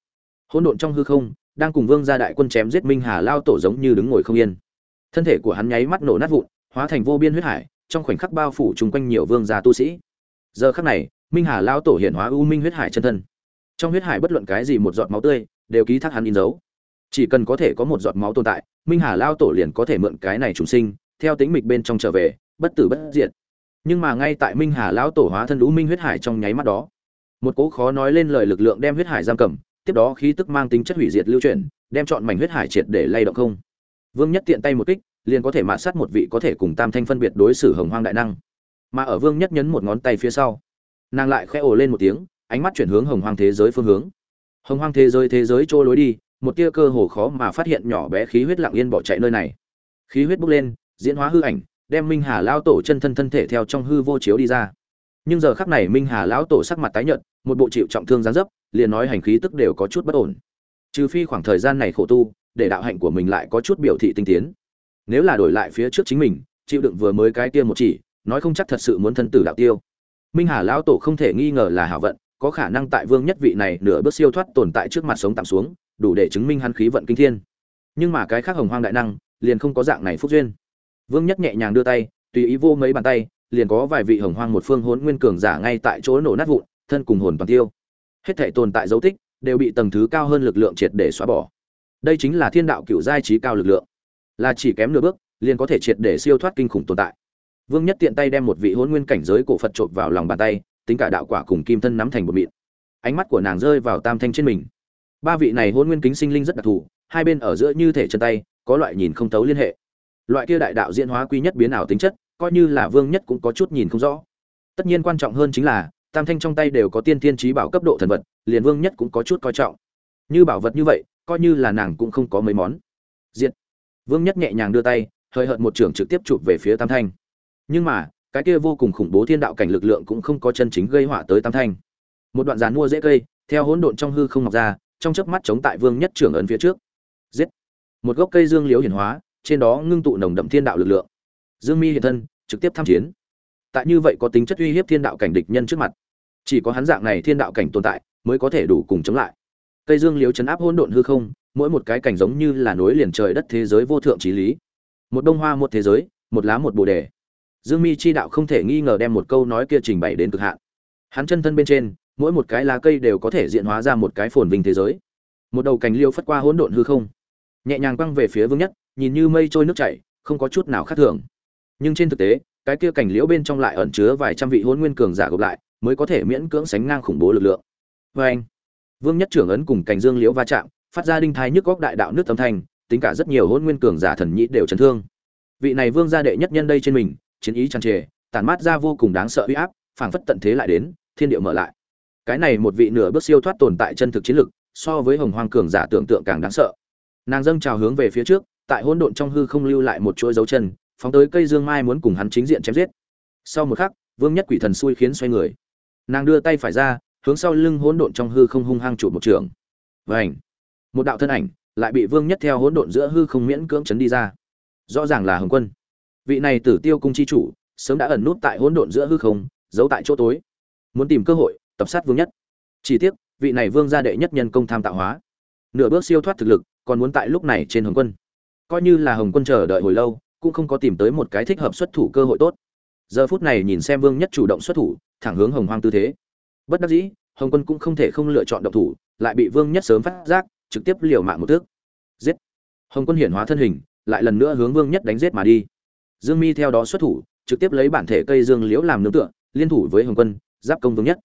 Hỗn độn trong hư không, đang cùng vương gia đại quân chém giết minh hà lao tổ giống như đứng ngồi không yên thân thể của hắn nháy mắt nổ nát vụn, hóa thành vô biên huyết hải, trong khoảnh khắc bao phủ chung quanh nhiều vương gia tu sĩ. Giờ khắc này, minh hà lao tổ hiện hóa u minh huyết hải chân thân. Trong huyết hải bất luận cái gì một giọt máu tươi, đều ký thác hắn in dấu. Chỉ cần có thể có một giọt máu tồn tại, minh hà lao tổ liền có thể mượn cái này trùng sinh, theo tính mịch bên trong trở về, bất tử bất diệt. Nhưng mà ngay tại minh hà lão tổ hóa thân lũ minh huyết hải trong nháy mắt đó, một cố khó nói lên lời lực lượng đem huyết hải giam cầm, tiếp đó khí tức mang tính chất hủy diệt lưu chuyển, đem chọn mảnh huyết hải triệt để lay động không vương nhất tiện tay một kích, liền có thể mạ sát một vị có thể cùng tam thanh phân biệt đối xử hồng hoang đại năng. Mà ở vương nhất nhấn một ngón tay phía sau, nàng lại khẽ ồ lên một tiếng, ánh mắt chuyển hướng hồng hoang thế giới phương hướng. Hồng hoang thế giới thế giới trôi lối đi, một tia cơ hồ khó mà phát hiện nhỏ bé khí huyết lặng yên bỏ chạy nơi này. Khí huyết bốc lên, diễn hóa hư ảnh, đem minh hà Lão tổ chân thân thân thể theo trong hư vô chiếu đi ra. Nhưng giờ khắc này minh hà lão tổ sắc mặt tái nhợt, một bộ chịu trọng thương gián dấp, liền nói hành khí tức đều có chút bất ổn. Trừ phi khoảng thời gian này khổ tu để đạo hạnh của mình lại có chút biểu thị tinh tiến. Nếu là đổi lại phía trước chính mình, chịu đựng vừa mới cái kia một chỉ, nói không chắc thật sự muốn thân tử đạo tiêu. Minh hà lão tổ không thể nghi ngờ là hảo vận, có khả năng tại vương nhất vị này nửa bước siêu thoát tồn tại trước mặt sống tạm xuống, đủ để chứng minh hắn khí vận kinh thiên. Nhưng mà cái khác hồng hoang đại năng, liền không có dạng này phúc duyên. Vương nhất nhẹ nhàng đưa tay, tùy ý vô mấy bàn tay, liền có vài vị hồng hoang một phương hỗn nguyên cường giả ngay tại chỗ nổ nát vụn, thân cùng hồn toàn tiêu. Hết thể tồn tại dấu tích, đều bị tầng thứ cao hơn lực lượng triệt để xóa bỏ đây chính là thiên đạo cựu giai trí cao lực lượng. Là chỉ kém nửa bước, liền có thể triệt để siêu thoát kinh khủng tồn tại. Vương nhất tiện tay đem một vị hôn nguyên cảnh giới cổ phật trộn vào lòng bàn tay, tính cả đạo quả cùng kim thân nắm thành một mịn. Ánh mắt của nàng rơi vào tam thanh trên mình. Ba vị này hôn nguyên kính sinh linh rất đặc thù, hai bên ở giữa như thể chân tay, có loại nhìn không thấu liên hệ. Loại kia đại đạo diễn hóa quy nhất biến ảo tính chất, coi như là vương nhất cũng có chút nhìn không rõ. Tất nhiên quan trọng hơn chính là, tam thanh trong tay đều có tiên tiên trí bảo cấp độ thần vật, liền vương nhất cũng có chút coi trọng. Như bảo vật như vậy coi như là nàng cũng không có mấy món. Diện vương nhất nhẹ nhàng đưa tay, hơi hợt một trưởng trực tiếp chụp về phía tam thanh. Nhưng mà, cái kia vô cùng khủng bố thiên đạo cảnh lực lượng cũng không có chân chính gây họa tới tam thanh. Một đoạn giàn mua dễ cây, theo hỗn độn trong hư không ngọc ra, trong chớp mắt chống tại vương nhất trưởng ấn phía trước. Giết. Một gốc cây dương liễu hiển hóa, trên đó ngưng tụ nồng đậm thiên đạo lực lượng. Dương mi hiện thân, trực tiếp tham chiến. Tại như vậy có tính chất uy hiếp thiên đạo cảnh địch nhân trước mặt. Chỉ có hắn dạng này thiên đạo cảnh tồn tại, mới có thể đủ cùng chống lại cây dương liễu chấn áp hỗn độn hư không, mỗi một cái cảnh giống như là nối liền trời đất thế giới vô thượng trí lý. Một đông hoa một thế giới, một lá một bồ đề. Dương mi chi đạo không thể nghi ngờ đem một câu nói kia trình bày đến cực hạn. Hắn chân thân bên trên, mỗi một cái lá cây đều có thể diện hóa ra một cái phồn vinh thế giới. Một đầu cành liêu phất qua hỗn độn hư không. Nhẹ nhàng quăng về phía vương nhất, nhìn như mây trôi nước chảy, không có chút nào khác thường. Nhưng trên thực tế, cái kia cành liễu bên trong lại ẩn chứa vài trăm vị hỗn nguyên cường giả gộp lại, mới có thể miễn cưỡng sánh ngang khủng bố lực lượng. Vê anh vương nhất trưởng ấn cùng cành dương liễu va chạm, phát ra đinh thai nhức góc đại đạo nước âm thanh, tính cả rất nhiều hôn nguyên cường giả thần nhĩ đều chấn thương. Vị này vương gia đệ nhất nhân đây trên mình, chiến ý tràn trề tàn mát ra vô cùng đáng sợ uy áp, phảng phất tận thế lại đến, thiên địa mở lại. Cái này một vị nửa bước siêu thoát tồn tại chân thực chiến lực, so với hồng hoang cường giả tưởng tượng càng đáng sợ. Nàng dâng trào hướng về phía trước, tại hỗn độn trong hư không lưu lại một chuỗi dấu chân, phóng tới cây dương mai muốn cùng hắn chính diện chém giết. Sau một khắc, vương nhất quỷ thần xui khiến xoay người. Nàng đưa tay phải ra hướng sau lưng hỗn độn trong hư không hung hăng chụp một trường. Vành, một đạo thân ảnh lại bị vương nhất theo hỗn độn giữa hư không miễn cưỡng chấn đi ra. Rõ ràng là hồng quân. Vị này tử tiêu cung chi chủ sớm đã ẩn nút tại hỗn độn giữa hư không giấu tại chỗ tối. Muốn tìm cơ hội tập sát vương nhất. Chỉ tiếc vị này vương gia đệ nhất nhân công tham tạo hóa. Nửa bước siêu thoát thực lực còn muốn tại lúc này trên hồng quân. Coi như là hồng quân chờ đợi hồi lâu cũng không có tìm tới một cái thích hợp xuất thủ cơ hội tốt. Giờ phút này nhìn xem vương nhất chủ động xuất thủ thẳng hướng hồng hoang tư thế bất đắc dĩ, hồng quân cũng không thể không lựa chọn động thủ, lại bị vương nhất sớm phát giác, trực tiếp liều mạng một thước. Giết! Hồng quân hiển hóa thân hình, lại lần nữa hướng vương nhất đánh giết mà đi. Dương mi theo đó xuất thủ, trực tiếp lấy bản thể cây dương liễu làm nương tựa, liên thủ với hồng quân, giáp công vương nhất.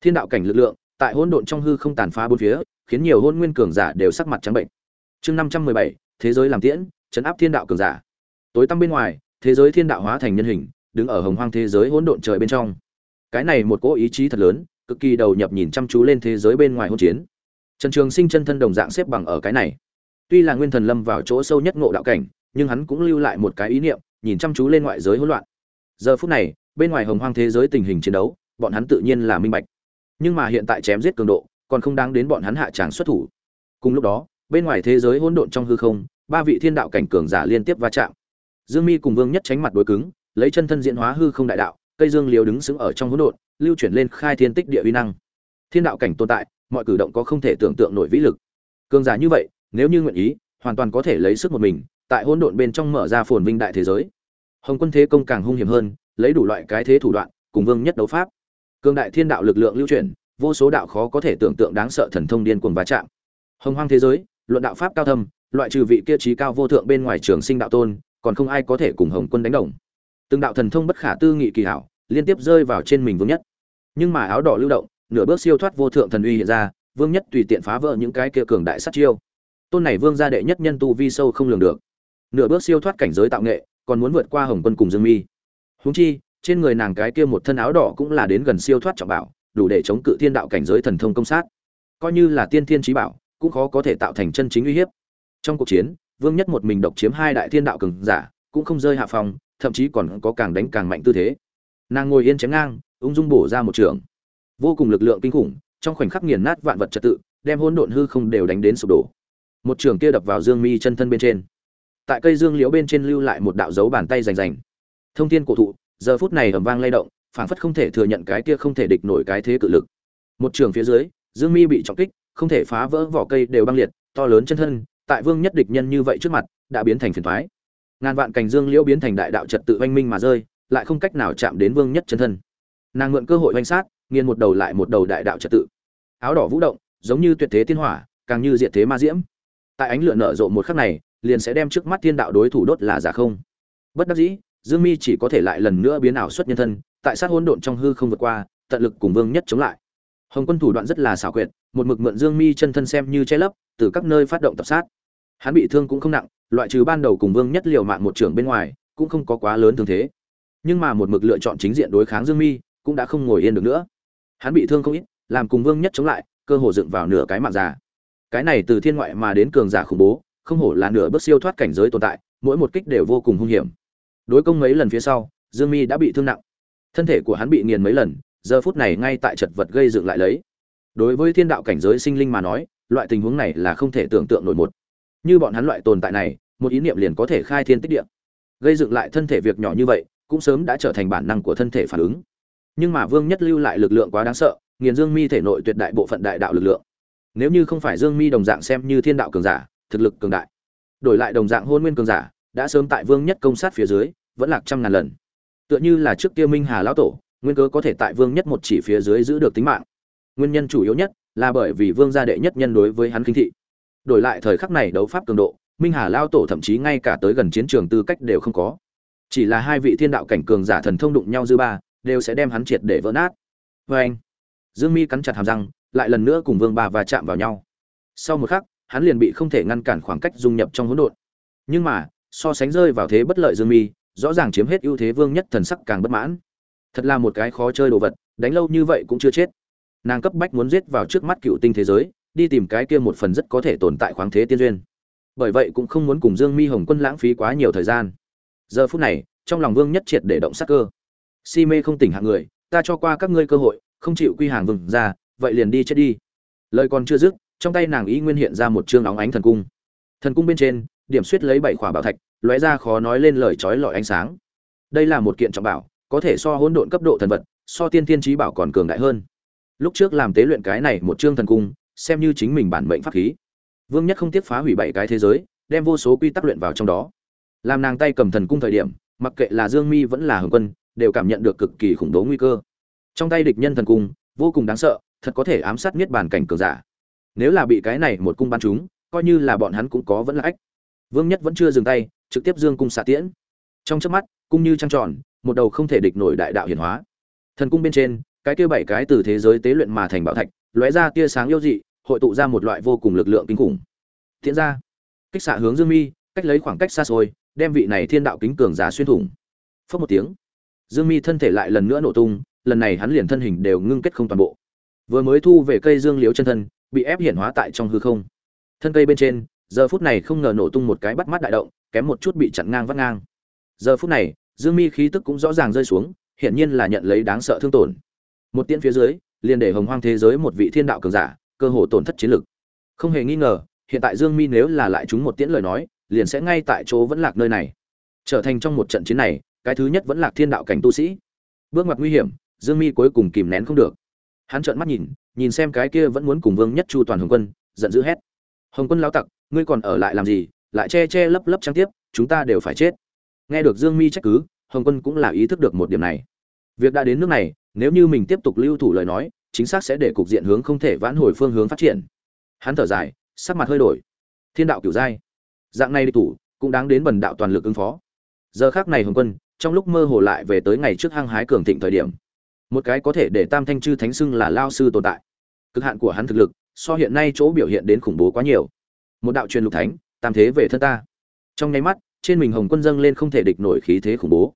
Thiên đạo cảnh lực lượng, tại hỗn độn trong hư không tàn phá bốn phía, khiến nhiều hôn nguyên cường giả đều sắc mặt trắng bệnh. Chương năm trăm mười bảy, thế giới làm tiễn, chấn áp thiên đạo cường giả. Tối tăm bên ngoài, thế giới thiên đạo hóa thành nhân hình, đứng ở hồng hoang thế giới hỗn độn trời bên trong. Cái này một cỗ ý chí thật lớn cực kỳ đầu nhập nhìn chăm chú lên thế giới bên ngoài hỗn chiến. Trần trường sinh chân thân đồng dạng xếp bằng ở cái này. Tuy là nguyên thần lâm vào chỗ sâu nhất ngộ đạo cảnh, nhưng hắn cũng lưu lại một cái ý niệm, nhìn chăm chú lên ngoại giới hỗn loạn. Giờ phút này, bên ngoài hồng hoang thế giới tình hình chiến đấu, bọn hắn tự nhiên là minh bạch. Nhưng mà hiện tại chém giết cường độ, còn không đáng đến bọn hắn hạ tràng xuất thủ. Cùng lúc đó, bên ngoài thế giới hỗn độn trong hư không, ba vị thiên đạo cảnh cường giả liên tiếp va chạm. Dương mi cùng vương nhất tránh mặt đối cứng, lấy chân thân diễn hóa hư không đại đạo cây dương liều đứng sững ở trong hỗn độn, lưu chuyển lên khai thiên tích địa uy năng. Thiên đạo cảnh tồn tại, mọi cử động có không thể tưởng tượng nổi vĩ lực. Cường giả như vậy, nếu như nguyện ý, hoàn toàn có thể lấy sức một mình, tại hỗn độn bên trong mở ra phồn vinh đại thế giới. Hồng quân thế công càng hung hiểm hơn, lấy đủ loại cái thế thủ đoạn, cùng vương nhất đấu pháp. Cường đại thiên đạo lực lượng lưu chuyển, vô số đạo khó có thể tưởng tượng đáng sợ thần thông điên cuồng va chạm. Hồng hoang thế giới, luận đạo pháp cao thâm, loại trừ vị kia trí cao vô thượng bên ngoài trường sinh đạo tôn, còn không ai có thể cùng hồng quân đánh đồng từng đạo thần thông bất khả tư nghị kỳ hảo, liên tiếp rơi vào trên mình vương nhất. Nhưng mà áo đỏ lưu động, nửa bước siêu thoát vô thượng thần uy hiện ra, vương nhất tùy tiện phá vỡ những cái kia cường đại sát chiêu. Tôn này vương gia đệ nhất nhân tu vi sâu không lường được. Nửa bước siêu thoát cảnh giới tạo nghệ, còn muốn vượt qua hồng quân cùng dương mi. Húng chi, trên người nàng cái kia một thân áo đỏ cũng là đến gần siêu thoát trọng bảo, đủ để chống cự thiên đạo cảnh giới thần thông công sát. Coi như là tiên thiên trí bảo, cũng khó có thể tạo thành chân chính uy hiếp. Trong cuộc chiến, vương nhất một mình độc chiếm hai đại thiên đạo cường giả, cũng không rơi hạ phòng thậm chí còn có càng đánh càng mạnh tư thế. Nàng ngồi yên chém ngang, ung dung bổ ra một trường. Vô cùng lực lượng kinh khủng, trong khoảnh khắc nghiền nát vạn vật trật tự, đem hỗn độn hư không đều đánh đến sụp đổ. Một trường kia đập vào dương mi chân thân bên trên. Tại cây dương liễu bên trên lưu lại một đạo dấu bàn tay rành rành. Thông thiên cổ thụ, giờ phút này ầm vang lay động, phảng phất không thể thừa nhận cái kia không thể địch nổi cái thế cự lực. Một trường phía dưới, dương mi bị trọng kích, không thể phá vỡ vỏ cây đều băng liệt, to lớn chân thân, tại vương nhất địch nhân như vậy trước mặt, đã biến thành phiền thoái ngàn vạn cành dương liễu biến thành đại đạo trật tự oanh minh mà rơi, lại không cách nào chạm đến vương nhất chân thân. Nàng mượn cơ hội oanh sát, nghiền một đầu lại một đầu đại đạo trật tự. Áo đỏ vũ động, giống như tuyệt thế tiên hỏa, càng như diệt thế ma diễm. Tại ánh lửa nở rộ một khắc này, liền sẽ đem trước mắt thiên đạo đối thủ đốt là giả không. Bất đắc dĩ, dương mi chỉ có thể lại lần nữa biến ảo xuất nhân thân, tại sát hỗn độn trong hư không vượt qua, tận lực cùng vương nhất chống lại. Hồng quân thủ đoạn rất là xảo quyệt, một mực mượn dương mi chân thân xem như che lấp, từ các nơi phát động tập sát. Hắn bị thương cũng không nặng loại trừ ban đầu cùng vương nhất liều mạng một trưởng bên ngoài, cũng không có quá lớn thương thế. Nhưng mà một mực lựa chọn chính diện đối kháng dương mi, cũng đã không ngồi yên được nữa. Hắn bị thương không ít, làm cùng vương nhất chống lại, cơ hồ dựng vào nửa cái mạng già. Cái này từ thiên ngoại mà đến cường giả khủng bố, không hổ là nửa bước siêu thoát cảnh giới tồn tại, mỗi một kích đều vô cùng hung hiểm. Đối công mấy lần phía sau, dương mi đã bị thương nặng. Thân thể của hắn bị nghiền mấy lần, giờ phút này ngay tại chật vật gây dựng lại lấy. Đối với thiên đạo cảnh giới sinh linh mà nói, loại tình huống này là không thể tưởng tượng nổi một như bọn hắn loại tồn tại này, một ý niệm liền có thể khai thiên tích địa. Gây dựng lại thân thể việc nhỏ như vậy, cũng sớm đã trở thành bản năng của thân thể phản ứng. Nhưng mà vương nhất lưu lại lực lượng quá đáng sợ, nghiền dương mi thể nội tuyệt đại bộ phận đại đạo lực lượng. Nếu như không phải dương mi đồng dạng xem như thiên đạo cường giả, thực lực cường đại, đổi lại đồng dạng hôn nguyên cường giả, đã sớm tại vương nhất công sát phía dưới, vẫn lạc trăm ngàn lần. Tựa như là trước kia minh hà lão tổ, nguyên cớ có thể tại vương nhất một chỉ phía dưới giữ được tính mạng. Nguyên nhân chủ yếu nhất là bởi vì vương gia đệ nhất nhân đối với hắn kinh thị đổi lại thời khắc này đấu pháp cường độ, minh hà lao tổ thậm chí ngay cả tới gần chiến trường tư cách đều không có. Chỉ là hai vị thiên đạo cảnh cường giả thần thông đụng nhau dư ba, đều sẽ đem hắn triệt để vỡ nát. Vê anh, dương mi cắn chặt hàm răng, lại lần nữa cùng vương ba và chạm vào nhau. Sau một khắc, hắn liền bị không thể ngăn cản khoảng cách dung nhập trong hỗn độn. Nhưng mà, so sánh rơi vào thế bất lợi dương mi, rõ ràng chiếm hết ưu thế vương nhất thần sắc càng bất mãn. Thật là một cái khó chơi đồ vật, đánh lâu như vậy cũng chưa chết. Nàng cấp bách muốn giết vào trước mắt cựu tinh thế giới đi tìm cái kia một phần rất có thể tồn tại khoáng thế tiên duyên. Bởi vậy cũng không muốn cùng dương mi hồng quân lãng phí quá nhiều thời gian. Giờ phút này, trong lòng vương nhất triệt để động sắc cơ. Si mê không tỉnh hạng người, ta cho qua các ngươi cơ hội, không chịu quy hàng vừng ra, vậy liền đi chết đi. Lời còn chưa dứt, trong tay nàng ý nguyên hiện ra một chương óng ánh thần cung. Thần cung bên trên, điểm suýt lấy bảy khỏa bảo thạch, lóe ra khó nói lên lời trói lọi ánh sáng. Đây là một kiện trọng bảo, có thể so hỗn độn cấp độ thần vật, so tiên tiên trí bảo còn cường đại hơn. Lúc trước làm tế luyện cái này một chương thần cung xem như chính mình bản mệnh pháp khí. Vương nhất không tiếc phá hủy bảy cái thế giới, đem vô số quy tắc luyện vào trong đó. Làm nàng tay cầm thần cung thời điểm, mặc kệ là dương mi vẫn là hồng quân, đều cảm nhận được cực kỳ khủng bố nguy cơ. Trong tay địch nhân thần cung, vô cùng đáng sợ, thật có thể ám sát miết bàn cảnh cường giả. Nếu là bị cái này một cung bắn chúng coi như là bọn hắn cũng có vẫn là ách. Vương nhất vẫn chưa dừng tay, trực tiếp dương cung xạ tiễn. Trong chớp mắt, cung như trăng tròn, một đầu không thể địch nổi đại đạo hiển hóa. Thần cung bên trên, cái kia bảy cái từ thế giới tế luyện mà thành bảo thạch lóe ra tia sáng yêu dị, hội tụ ra một loại vô cùng lực lượng kinh khủng. Thiện ra kích xạ hướng dương mi, cách lấy khoảng cách xa xôi, đem vị này thiên đạo kính cường giả xuyên thủng. Phất một tiếng, dương mi thân thể lại lần nữa nổ tung, lần này hắn liền thân hình đều ngưng kết không toàn bộ. Vừa mới thu về cây dương liếu chân thân, bị ép hiển hóa tại trong hư không. Thân cây bên trên, giờ phút này không ngờ nổ tung một cái bắt mắt đại động, kém một chút bị chặn ngang vắt ngang. Giờ phút này, dương mi khí tức cũng rõ ràng rơi xuống, hiển nhiên là nhận lấy đáng sợ thương tổn. Một tiễn phía dưới liền để hồng hoang thế giới một vị thiên đạo cường giả, cơ hồ tổn thất chiến lực không hề nghi ngờ, hiện tại dương mi nếu là lại chúng một tiễn lời nói, liền sẽ ngay tại chỗ vẫn lạc nơi này. Trở thành trong một trận chiến này, cái thứ nhất vẫn lạc thiên đạo cảnh tu sĩ. Bước ngoặt nguy hiểm, dương mi cuối cùng kìm nén không được. Hắn trợn mắt nhìn nhìn xem cái kia vẫn muốn cùng vương nhất chu toàn hồng quân, giận dữ hét. Hồng quân lao tặc, ngươi còn ở lại làm gì? Lại che che lấp lấp trang tiếp, chúng ta đều phải chết. Nghe được dương mi trách cứ, hồng quân cũng là ý thức được một điểm này. Việc đã đến nước này nếu như mình tiếp tục lưu thủ lời nói, chính xác sẽ để cục diện hướng không thể vãn hồi phương hướng phát triển. Hắn thở dài, sắc mặt hơi đổi. Thiên đạo kiểu giai. Dạng này đi thủ cũng đáng đến bần đạo toàn lực ứng phó. Giờ khác này hồng quân, trong lúc mơ hồ lại về tới ngày trước hăng hái cường thịnh thời điểm. Một cái có thể để tam thanh chư thánh xưng là lao sư tồn tại. Cực hạn của hắn thực lực, so hiện nay chỗ biểu hiện đến khủng bố quá nhiều. Một đạo truyền lục thánh, tam thế về thân ta. Trong nháy mắt, trên mình hồng quân dâng lên không thể địch nổi khí thế khủng bố.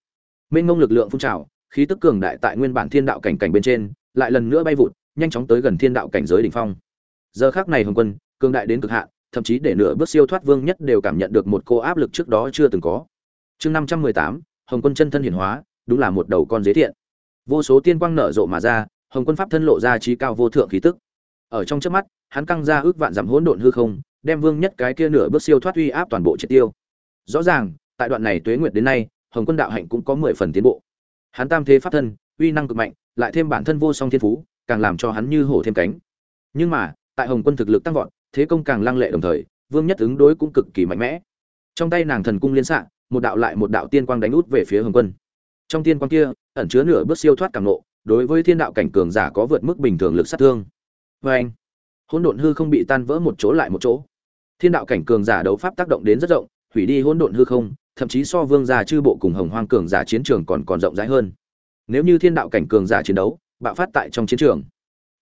Mênh ngông lực lượng phun trào khí tức cường đại tại nguyên bản thiên đạo cảnh cảnh bên trên, lại lần nữa bay vụt, nhanh chóng tới gần thiên đạo cảnh giới đỉnh phong. Giờ khác này hồng quân, cường đại đến cực hạn, thậm chí để nửa bước siêu thoát vương nhất đều cảm nhận được một cô áp lực trước đó chưa từng có. Chương năm trăm mười tám, hồng quân chân thân hiển hóa, đúng là một đầu con dế thiện. Vô số tiên quang nở rộ mà ra, hồng quân pháp thân lộ ra trí cao vô thượng khí tức. Ở trong trước mắt, hắn căng ra ước vạn dặm hỗn độn hư không, đem vương nhất cái kia nửa bước siêu thoát uy áp toàn bộ triệt tiêu. Rõ ràng, tại đoạn này tuế nguyệt đến nay, hồng quân đạo hạnh cũng có mười phần tiến bộ hắn tam thế pháp thân, uy năng cực mạnh, lại thêm bản thân vô song thiên phú, càng làm cho hắn như hổ thêm cánh. Nhưng mà, tại hồng quân thực lực tăng vọt, thế công càng lăng lệ đồng thời, vương nhất ứng đối cũng cực kỳ mạnh mẽ. Trong tay nàng thần cung liên xạ, một đạo lại một đạo tiên quang đánh út về phía hồng quân. Trong tiên quang kia, ẩn chứa nửa bước siêu thoát càng nộ, đối với thiên đạo cảnh cường giả có vượt mức bình thường lực sát thương. Vê anh, hỗn độn hư không bị tan vỡ một chỗ lại một chỗ. Thiên đạo cảnh cường giả đấu pháp tác động đến rất rộng, hủy đi hỗn độn hư không thậm chí so vương gia chư bộ cùng hồng hoang cường giả chiến trường còn còn rộng rãi hơn. Nếu như thiên đạo cảnh cường giả chiến đấu, bạo phát tại trong chiến trường,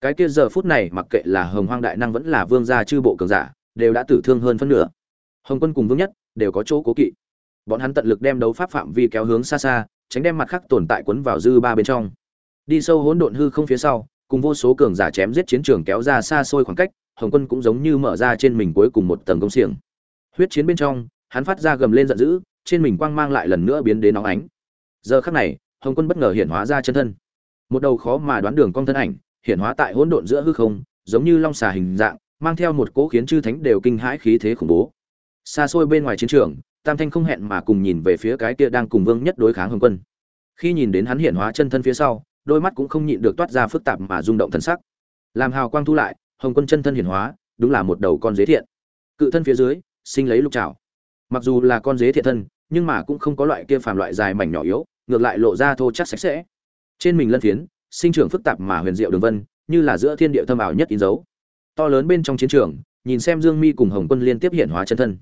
cái kia giờ phút này mặc kệ là hồng hoang đại năng vẫn là vương gia chư bộ cường giả, đều đã tử thương hơn phân nửa. Hồng quân cùng vương nhất, đều có chỗ cố kỵ. Bọn hắn tận lực đem đấu pháp phạm vi kéo hướng xa xa, tránh đem mặt khác tồn tại quấn vào dư ba bên trong. Đi sâu hỗn độn hư không phía sau, cùng vô số cường giả chém giết chiến trường kéo ra xa xôi khoảng cách, hồng quân cũng giống như mở ra trên mình cuối cùng một tầng công xiềng. Huyết chiến bên trong, hắn phát ra gầm lên giận dữ trên mình quang mang lại lần nữa biến đến nóng ánh. Giờ khắc này, hồng quân bất ngờ hiện hóa ra chân thân. Một đầu khó mà đoán đường cong thân ảnh, hiện hóa tại hỗn độn giữa hư không, giống như long xà hình dạng, mang theo một cỗ khiến chư thánh đều kinh hãi khí thế khủng bố. Xa xôi bên ngoài chiến trường, tam thanh không hẹn mà cùng nhìn về phía cái kia đang cùng vương nhất đối kháng hồng quân. Khi nhìn đến hắn hiện hóa chân thân phía sau, đôi mắt cũng không nhịn được toát ra phức tạp mà rung động thần sắc. Làm hào quang thu lại, hồng quân chân thân hiển hóa, đúng là một đầu con dế thiện. Cự thân phía dưới, sinh lấy lục trào mặc dù là con dế thiện thân nhưng mà cũng không có loại kia phàm loại dài mảnh nhỏ yếu, ngược lại lộ ra thô chắc sạch sẽ. Trên mình lân phiến, sinh trưởng phức tạp mà huyền diệu đường vân, như là giữa thiên địa thâm ảo nhất in dấu. To lớn bên trong chiến trường, nhìn xem dương mi cùng hồng quân liên tiếp hiện hóa chân thân.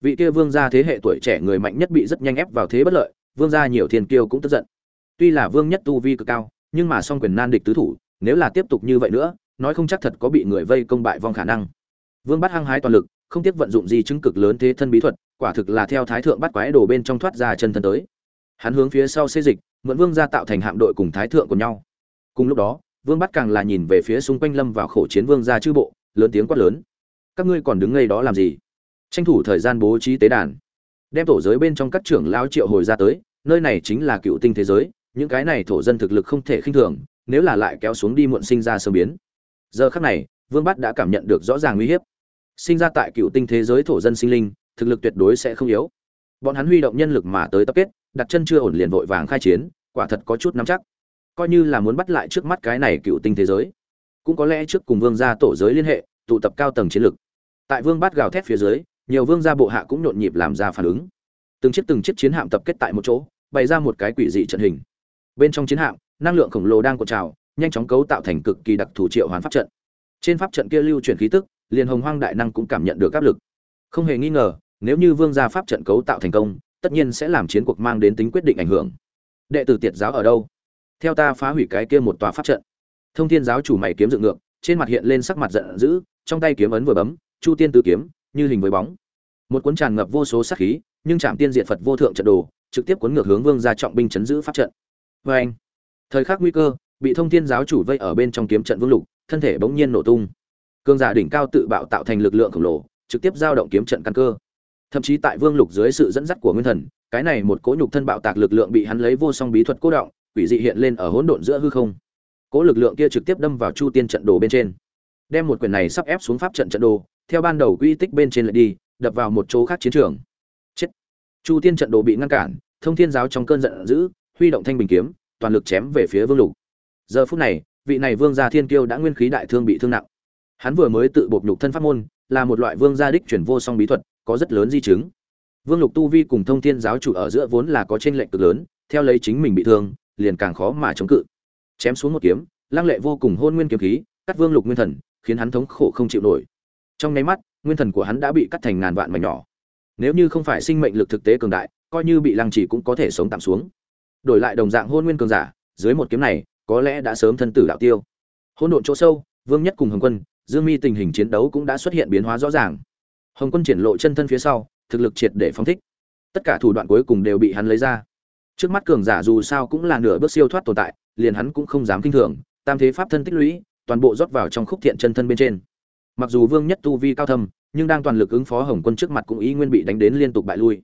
Vị kia vương gia thế hệ tuổi trẻ người mạnh nhất bị rất nhanh ép vào thế bất lợi, vương gia nhiều thiên kiêu cũng tức giận. Tuy là vương nhất tu vi cực cao, nhưng mà song quyền nan địch tứ thủ, nếu là tiếp tục như vậy nữa, nói không chắc thật có bị người vây công bại vong khả năng. Vương bắt hăng hái toàn lực không tiếc vận dụng di chứng cực lớn thế thân bí thuật, quả thực là theo thái thượng bắt quái đồ bên trong thoát ra chân thân tới. Hắn hướng phía sau xê dịch, mượn vương gia tạo thành hạm đội cùng thái thượng của nhau. Cùng lúc đó, vương bắt càng là nhìn về phía xung quanh lâm vào khổ chiến vương gia chư bộ, lớn tiếng quát lớn. Các ngươi còn đứng ngay đó làm gì? Tranh thủ thời gian bố trí tế đàn. Đem tổ giới bên trong các trưởng lao triệu hồi ra tới, nơi này chính là cựu tinh thế giới, những cái này thổ dân thực lực không thể khinh thường, nếu là lại kéo xuống đi muộn sinh ra sơ biến. Giờ khắc này, vương bắt đã cảm nhận được rõ ràng uy hiếp sinh ra tại cựu tinh thế giới thổ dân sinh linh, thực lực tuyệt đối sẽ không yếu. Bọn hắn huy động nhân lực mà tới tập kết, đặt chân chưa ổn liền vội vàng khai chiến, quả thật có chút nắm chắc. Coi như là muốn bắt lại trước mắt cái này cựu tinh thế giới, cũng có lẽ trước cùng vương gia tổ giới liên hệ, tụ tập cao tầng chiến lực. Tại vương bát gào thét phía dưới, nhiều vương gia bộ hạ cũng nhộn nhịp làm ra phản ứng. Từng chiếc từng chiếc chiến hạm tập kết tại một chỗ, bày ra một cái quỷ dị trận hình. Bên trong chiến hạm, năng lượng khổng lồ đang cuộn trào, nhanh chóng cấu tạo thành cực kỳ đặc thù triệu hoán pháp trận. Trên pháp trận kia lưu chuyển khí tức liền hồng hoang đại năng cũng cảm nhận được áp lực. Không hề nghi ngờ, nếu như vương gia pháp trận cấu tạo thành công, tất nhiên sẽ làm chiến cuộc mang đến tính quyết định ảnh hưởng. Đệ tử tiệt giáo ở đâu? Theo ta phá hủy cái kia một tòa pháp trận. Thông thiên giáo chủ mày kiếm dựng ngược, trên mặt hiện lên sắc mặt giận dữ, trong tay kiếm ấn vừa bấm, chu tiên tứ kiếm, như hình với bóng. Một cuốn tràn ngập vô số sát khí, nhưng chạm tiên diện phật vô thượng trận đồ, trực tiếp cuốn ngược hướng vương gia trọng binh chấn giữ pháp trận. Vê anh thời khắc nguy cơ, bị thông thiên giáo chủ vây ở bên trong kiếm trận vương lục, thân thể bỗng nhiên nổ tung cương giả đỉnh cao tự bạo tạo thành lực lượng khổng lồ, trực tiếp giao động kiếm trận căn cơ. Thậm chí tại vương lục dưới sự dẫn dắt của nguyên thần, cái này một cỗ nhục thân bạo tạc lực lượng bị hắn lấy vô song bí thuật cố động, quỷ dị hiện lên ở hỗn độn giữa hư không. Cỗ lực lượng kia trực tiếp đâm vào chu tiên trận đồ bên trên. Đem một quyền này sắp ép xuống pháp trận trận đồ, theo ban đầu quy tích bên trên lại đi, đập vào một chỗ khác chiến trường. Chết. Chu tiên trận đồ bị ngăn cản, thông thiên giáo trong cơn giận dữ, huy động thanh bình kiếm, toàn lực chém về phía vương lục. Giờ phút này, vị này vương gia thiên kiêu đã nguyên khí đại thương bị thương nặng hắn vừa mới tự bộc nhục thân pháp môn, là một loại vương gia đích chuyển vô song bí thuật, có rất lớn di chứng. Vương lục tu vi cùng thông thiên giáo chủ ở giữa vốn là có tranh lệch cực lớn, theo lấy chính mình bị thương, liền càng khó mà chống cự. Chém xuống một kiếm, lăng lệ vô cùng hôn nguyên kiếm khí, cắt vương lục nguyên thần, khiến hắn thống khổ không chịu nổi. Trong nháy mắt, nguyên thần của hắn đã bị cắt thành ngàn vạn mảnh nhỏ. Nếu như không phải sinh mệnh lực thực tế cường đại, coi như bị lăng chỉ cũng có thể sống tạm xuống. Đổi lại đồng dạng hôn nguyên cường giả, dưới một kiếm này, có lẽ đã sớm thân tử đạo tiêu. Hôn độn chỗ sâu, vương nhất cùng hồng quân dương mi tình hình chiến đấu cũng đã xuất hiện biến hóa rõ ràng. Hồng quân triển lộ chân thân phía sau thực lực triệt để phóng thích. Tất cả thủ đoạn cuối cùng đều bị hắn lấy ra. Trước mắt cường giả dù sao cũng là nửa bước siêu thoát tồn tại liền hắn cũng không dám kinh thường tam thế pháp thân tích lũy toàn bộ rót vào trong khúc thiện chân thân bên trên. Mặc dù vương nhất tu vi cao thâm nhưng đang toàn lực ứng phó hồng quân trước mặt cũng ý nguyên bị đánh đến liên tục bại lui.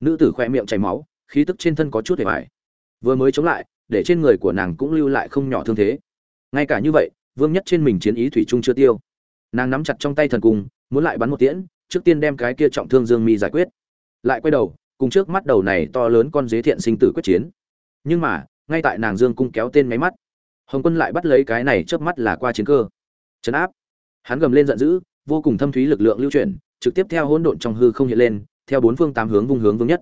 Nữ tử khoe miệng chảy máu khí tức trên thân có chút hề bại, vừa mới chống lại để trên người của nàng cũng lưu lại không nhỏ thương thế. Ngay cả như vậy vương nhất trên mình chiến ý thủy trung chưa tiêu. Nàng nắm chặt trong tay thần cung, muốn lại bắn một tiễn, trước tiên đem cái kia trọng thương dương mi giải quyết. Lại quay đầu, cùng trước mắt đầu này to lớn con dế thiện sinh tử quyết chiến. Nhưng mà, ngay tại nàng dương cung kéo tên máy mắt, hồng quân lại bắt lấy cái này trước mắt là qua chiến cơ. Chấn áp. Hắn gầm lên giận dữ, vô cùng thâm thúy lực lượng lưu chuyển, trực tiếp theo hỗn độn trong hư không hiện lên, theo bốn phương tám hướng vung hướng vương nhất.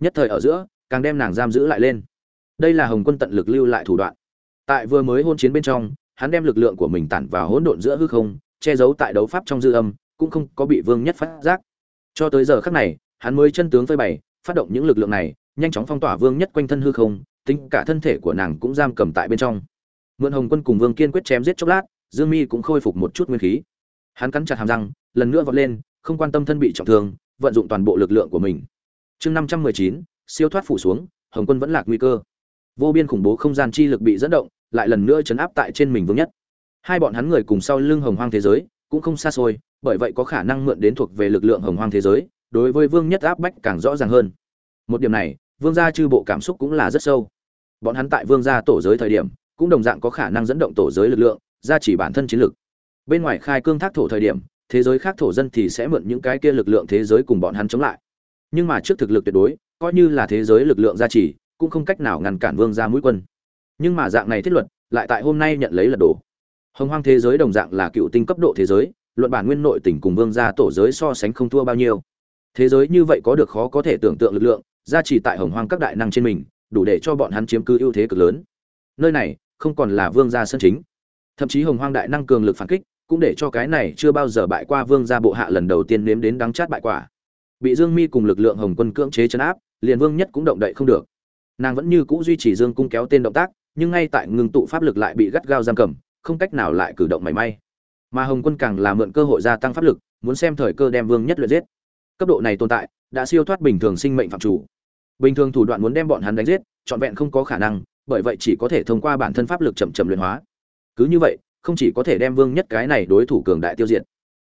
Nhất thời ở giữa, càng đem nàng giam giữ lại lên. Đây là hồng quân tận lực lưu lại thủ đoạn. Tại vừa mới hôn chiến bên trong hắn đem lực lượng của mình tản vào hỗn độn giữa hư không, che giấu tại đấu pháp trong dư âm, cũng không có bị vương nhất phát giác. Cho tới giờ khắc này, hắn mới chân tướng phơi bày, phát động những lực lượng này, nhanh chóng phong tỏa vương nhất quanh thân hư không, tính cả thân thể của nàng cũng giam cầm tại bên trong. Mượn hồng quân cùng vương kiên quyết chém giết chốc lát, dương mi cũng khôi phục một chút nguyên khí. Hắn cắn chặt hàm răng, lần nữa vọt lên, không quan tâm thân bị trọng thương, vận dụng toàn bộ lực lượng của mình. Chương năm trăm mười chín, siêu thoát phủ xuống, hồng quân vẫn lạc nguy cơ. Vô biên khủng bố không gian chi lực bị dẫn động lại lần nữa chấn áp tại trên mình vương nhất. Hai bọn hắn người cùng sau lưng hồng hoang thế giới, cũng không xa xôi, bởi vậy có khả năng mượn đến thuộc về lực lượng hồng hoang thế giới, đối với vương nhất áp bách càng rõ ràng hơn. Một điểm này, vương gia chư bộ cảm xúc cũng là rất sâu. Bọn hắn tại vương gia tổ giới thời điểm, cũng đồng dạng có khả năng dẫn động tổ giới lực lượng, gia chỉ bản thân chiến lực. Bên ngoài khai cương thác thổ thời điểm, thế giới khác thổ dân thì sẽ mượn những cái kia lực lượng thế giới cùng bọn hắn chống lại. Nhưng mà trước thực lực tuyệt đối, coi như là thế giới lực lượng gia trì, cũng không cách nào ngăn cản vương gia mũi quân nhưng mà dạng này thiết luật, lại tại hôm nay nhận lấy lật đổ. Hồng hoang thế giới đồng dạng là cựu tinh cấp độ thế giới, luận bản nguyên nội tỉnh cùng vương gia tổ giới so sánh không thua bao nhiêu. Thế giới như vậy có được khó có thể tưởng tượng lực lượng, gia trì tại hồng hoang các đại năng trên mình, đủ để cho bọn hắn chiếm cứ ưu thế cực lớn. Nơi này, không còn là vương gia sân chính. Thậm chí hồng hoang đại năng cường lực phản kích, cũng để cho cái này chưa bao giờ bại qua vương gia bộ hạ lần đầu tiên nếm đến đắng chát bại quả. Bị dương mi cùng lực lượng hồng quân cưỡng chế chấn áp, liền vương nhất cũng động đậy không được. Nàng vẫn như cũ duy trì dương cung kéo tên động tác nhưng ngay tại ngừng tụ pháp lực lại bị gắt gao giam cầm, không cách nào lại cử động mảy may. Mà hồng quân càng là mượn cơ hội gia tăng pháp lực, muốn xem thời cơ đem vương nhất luyện giết. Cấp độ này tồn tại, đã siêu thoát bình thường sinh mệnh phạm chủ. Bình thường thủ đoạn muốn đem bọn hắn đánh giết, trọn vẹn không có khả năng, bởi vậy chỉ có thể thông qua bản thân pháp lực chậm chậm luyện hóa. Cứ như vậy, không chỉ có thể đem vương nhất cái này đối thủ cường đại tiêu diệt,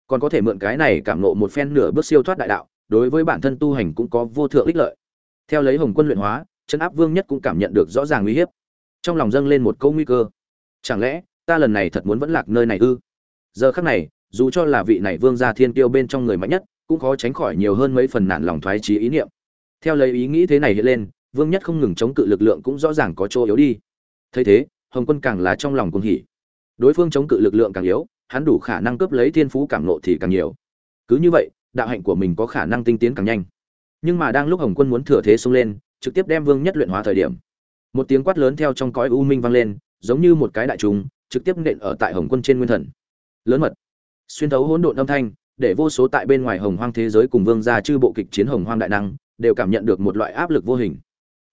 còn có thể mượn cái này cảm nộ một phen nửa bước siêu thoát đại đạo, đối với bản thân tu hành cũng có vô thượng ích lợi. Theo lấy hồng quân luyện hóa, chân áp vương nhất cũng cảm nhận được rõ ràng uy hiếp trong lòng dâng lên một câu nguy cơ. Chẳng lẽ, ta lần này thật muốn vẫn lạc nơi này ư? Giờ khắc này, dù cho là vị này vương gia thiên tiêu bên trong người mạnh nhất, cũng khó tránh khỏi nhiều hơn mấy phần nản lòng thoái trí ý niệm. Theo lấy ý nghĩ thế này hiện lên, vương nhất không ngừng chống cự lực lượng cũng rõ ràng có chỗ yếu đi. Thấy thế, hồng quân càng là trong lòng cùng hỉ. Đối phương chống cự lực lượng càng yếu, hắn đủ khả năng cướp lấy thiên phú cảm nộ thì càng nhiều. Cứ như vậy, đạo hạnh của mình có khả năng tinh tiến càng nhanh. Nhưng mà đang lúc hồng quân muốn thừa thế xông lên, trực tiếp đem vương nhất luyện hóa thời điểm một tiếng quát lớn theo trong cõi u minh vang lên, giống như một cái đại trùng, trực tiếp nện ở tại hồng quân trên nguyên thần. Lớn mật. Xuyên thấu hỗn độn âm thanh, để vô số tại bên ngoài hồng hoang thế giới cùng vương gia chư bộ kịch chiến hồng hoang đại năng, đều cảm nhận được một loại áp lực vô hình.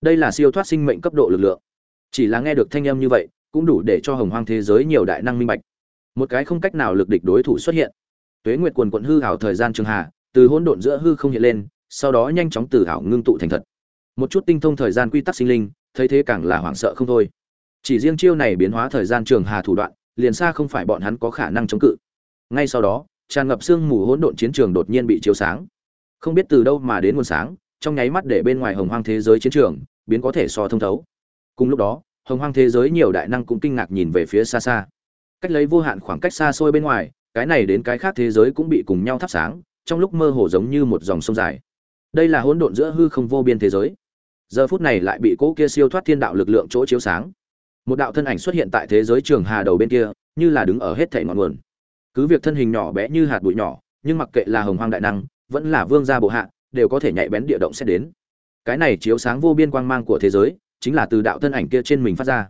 Đây là siêu thoát sinh mệnh cấp độ lực lượng. Chỉ là nghe được thanh âm như vậy, cũng đủ để cho hồng hoang thế giới nhiều đại năng minh bạch. Một cái không cách nào lực địch đối thủ xuất hiện. Tuế nguyệt quần quận hư hảo thời gian trường hà, từ hỗn độn giữa hư không hiện lên, sau đó nhanh chóng từ hảo ngưng tụ thành thật. Một chút tinh thông thời gian quy tắc sinh linh thấy thế càng là hoảng sợ không thôi. Chỉ riêng chiêu này biến hóa thời gian trường hà thủ đoạn, liền xa không phải bọn hắn có khả năng chống cự. Ngay sau đó, tràn ngập sương mù hỗn độn chiến trường đột nhiên bị chiếu sáng. Không biết từ đâu mà đến nguồn sáng, trong nháy mắt để bên ngoài hồng hoang thế giới chiến trường biến có thể so thông thấu. Cùng lúc đó, hồng hoang thế giới nhiều đại năng cũng kinh ngạc nhìn về phía xa xa. Cách lấy vô hạn khoảng cách xa xôi bên ngoài, cái này đến cái khác thế giới cũng bị cùng nhau thắp sáng, trong lúc mơ hồ giống như một dòng sông dài. Đây là hỗn độn giữa hư không vô biên thế giới giờ phút này lại bị cỗ kia siêu thoát thiên đạo lực lượng chỗ chiếu sáng. Một đạo thân ảnh xuất hiện tại thế giới trường hà đầu bên kia, như là đứng ở hết thảy ngọn nguồn. Cứ việc thân hình nhỏ bé như hạt bụi nhỏ, nhưng mặc kệ là hồng hoang đại năng, vẫn là vương gia bộ hạ, đều có thể nhạy bén địa động xét đến. Cái này chiếu sáng vô biên quang mang của thế giới, chính là từ đạo thân ảnh kia trên mình phát ra.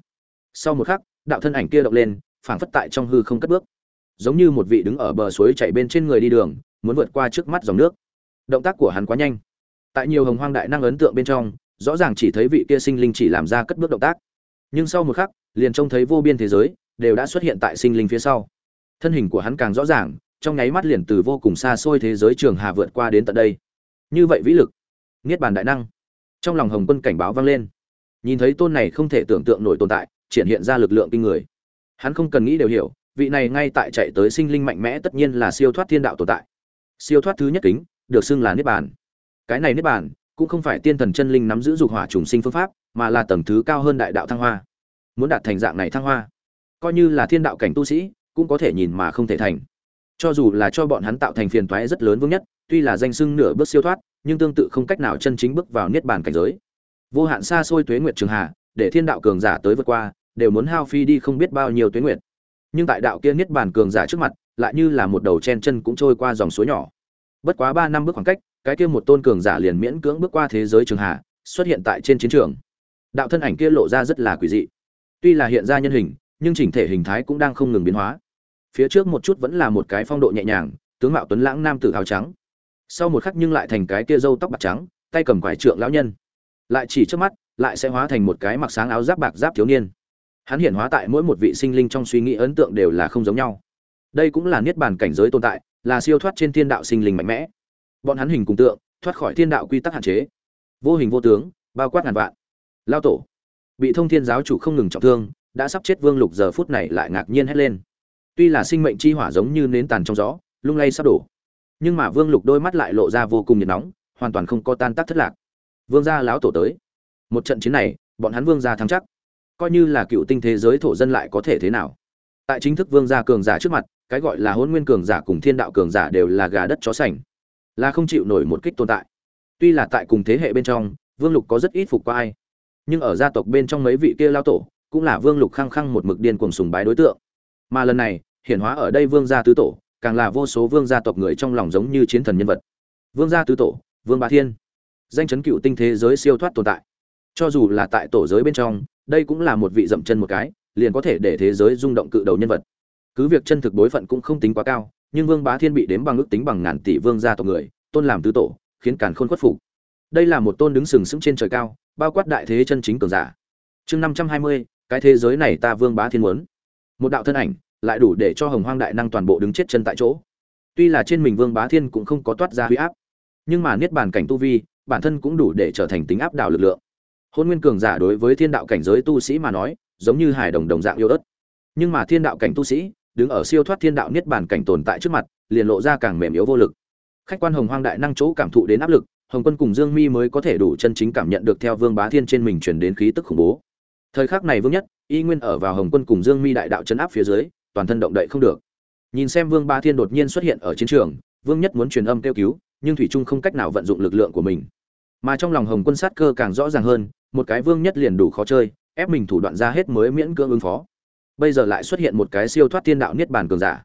Sau một khắc, đạo thân ảnh kia động lên, phảng phất tại trong hư không cất bước. Giống như một vị đứng ở bờ suối chạy bên trên người đi đường, muốn vượt qua trước mắt dòng nước. Động tác của hắn quá nhanh. Tại nhiều hồng hoang đại năng ấn tượng bên trong rõ ràng chỉ thấy vị kia sinh linh chỉ làm ra cất bước động tác. Nhưng sau một khắc, liền trông thấy vô biên thế giới đều đã xuất hiện tại sinh linh phía sau. Thân hình của hắn càng rõ ràng, trong nháy mắt liền từ vô cùng xa xôi thế giới trường hà vượt qua đến tận đây. Như vậy vĩ lực, niết bàn đại năng. Trong lòng hồng quân cảnh báo vang lên. Nhìn thấy tôn này không thể tưởng tượng nổi tồn tại, triển hiện ra lực lượng kinh người. Hắn không cần nghĩ đều hiểu, vị này ngay tại chạy tới sinh linh mạnh mẽ tất nhiên là siêu thoát thiên đạo tồn tại. Siêu thoát thứ nhất kính, được xưng là niết bàn. Cái này niết bàn cũng không phải tiên thần chân linh nắm giữ dục hỏa trùng sinh phương pháp, mà là tầng thứ cao hơn đại đạo thăng hoa. Muốn đạt thành dạng này thăng hoa, coi như là thiên đạo cảnh tu sĩ, cũng có thể nhìn mà không thể thành. Cho dù là cho bọn hắn tạo thành phiền toái rất lớn vương nhất, tuy là danh sưng nửa bước siêu thoát, nhưng tương tự không cách nào chân chính bước vào niết bàn cảnh giới. Vô hạn xa xôi tuế nguyệt trường hà để thiên đạo cường giả tới vượt qua, đều muốn hao phi đi không biết bao nhiêu tuế nguyệt. Nhưng tại đạo kia niết bàn cường giả trước mặt, lại như là một đầu chen chân cũng trôi qua dòng suối nhỏ. Bất quá ba năm bước khoảng cách cái kia một tôn cường giả liền miễn cưỡng bước qua thế giới trường hạ, xuất hiện tại trên chiến trường. Đạo thân ảnh kia lộ ra rất là quỷ dị. Tuy là hiện ra nhân hình nhưng chỉnh thể hình thái cũng đang không ngừng biến hóa. Phía trước một chút vẫn là một cái phong độ nhẹ nhàng tướng mạo tuấn lãng nam tử áo trắng. Sau một khắc nhưng lại thành cái kia râu tóc bạc trắng tay cầm quải trượng lão nhân. Lại chỉ trước mắt lại sẽ hóa thành một cái mặc sáng áo giáp bạc giáp thiếu niên. Hắn hiện hóa tại mỗi một vị sinh linh trong suy nghĩ ấn tượng đều là không giống nhau. Đây cũng là niết bàn cảnh giới tồn tại là siêu thoát trên thiên đạo sinh linh mạnh mẽ bọn hắn hình cùng tượng, thoát khỏi thiên đạo quy tắc hạn chế. Vô hình vô tướng, bao quát ngàn vạn. Lao tổ. Bị thông thiên giáo chủ không ngừng trọng thương, đã sắp chết vương lục giờ phút này lại ngạc nhiên hét lên. Tuy là sinh mệnh chi hỏa giống như nến tàn trong gió, lung lay sắp đổ. Nhưng mà vương lục đôi mắt lại lộ ra vô cùng nhiệt nóng, hoàn toàn không có tan tác thất lạc. Vương gia láo tổ tới. Một trận chiến này, bọn hắn vương gia thắng chắc. Coi như là cựu tinh thế giới thổ dân lại có thể thế nào? Tại chính thức vương gia cường giả trước mặt, cái gọi là hôn nguyên cường giả cùng thiên đạo cường giả đều là gà đất chó sành là không chịu nổi một kích tồn tại. Tuy là tại cùng thế hệ bên trong, vương lục có rất ít phục qua ai. Nhưng ở gia tộc bên trong mấy vị kia lao tổ, cũng là vương lục khăng khăng một mực điên cuồng sùng bái đối tượng. Mà lần này, hiển hóa ở đây vương gia tứ tổ, càng là vô số vương gia tộc người trong lòng giống như chiến thần nhân vật. Vương gia tứ tổ, vương bá thiên. Danh chấn cựu tinh thế giới siêu thoát tồn tại. Cho dù là tại tổ giới bên trong, đây cũng là một vị dậm chân một cái, liền có thể để thế giới rung động cự đầu nhân vật. Cứ việc chân thực đối phận cũng không tính quá cao nhưng vương bá thiên bị đếm bằng ước tính bằng ngàn tỷ vương gia tộc người, tôn làm tứ tổ, khiến càn khôn khuất phục. Đây là một tôn đứng sừng sững trên trời cao, bao quát đại thế chân chính cường giả. Chương năm trăm hai mươi, cái thế giới này ta vương bá thiên muốn. Một đạo thân ảnh, lại đủ để cho hồng hoang đại năng toàn bộ đứng chết chân tại chỗ. Tuy là trên mình vương bá thiên cũng không có toát ra huy áp, nhưng mà niết bàn cảnh tu vi, bản thân cũng đủ để trở thành tính áp đảo lực lượng. Hôn nguyên cường giả đối với thiên đạo cảnh giới tu sĩ mà nói, giống như hải đồng đồng dạng yêu ớt. Nhưng mà thiên đạo cảnh tu sĩ đứng ở siêu thoát thiên đạo niết bàn cảnh tồn tại trước mặt, liền lộ ra càng mềm yếu vô lực. Khách quan hồng hoang đại năng chỗ cảm thụ đến áp lực, hồng quân cùng dương mi mới có thể đủ chân chính cảm nhận được theo vương bá thiên trên mình truyền đến khí tức khủng bố. Thời khắc này vương nhất, y nguyên ở vào hồng quân cùng dương mi đại đạo chấn áp phía dưới, toàn thân động đậy không được. Nhìn xem vương bá thiên đột nhiên xuất hiện ở chiến trường, vương nhất muốn truyền âm kêu cứu, nhưng thủy trung không cách nào vận dụng lực lượng của mình. Mà trong lòng hồng quân sát cơ càng rõ ràng hơn, một cái vương nhất liền đủ khó chơi, ép mình thủ đoạn ra hết mới miễn cưỡng ứng phó bây giờ lại xuất hiện một cái siêu thoát thiên đạo niết bàn cường giả.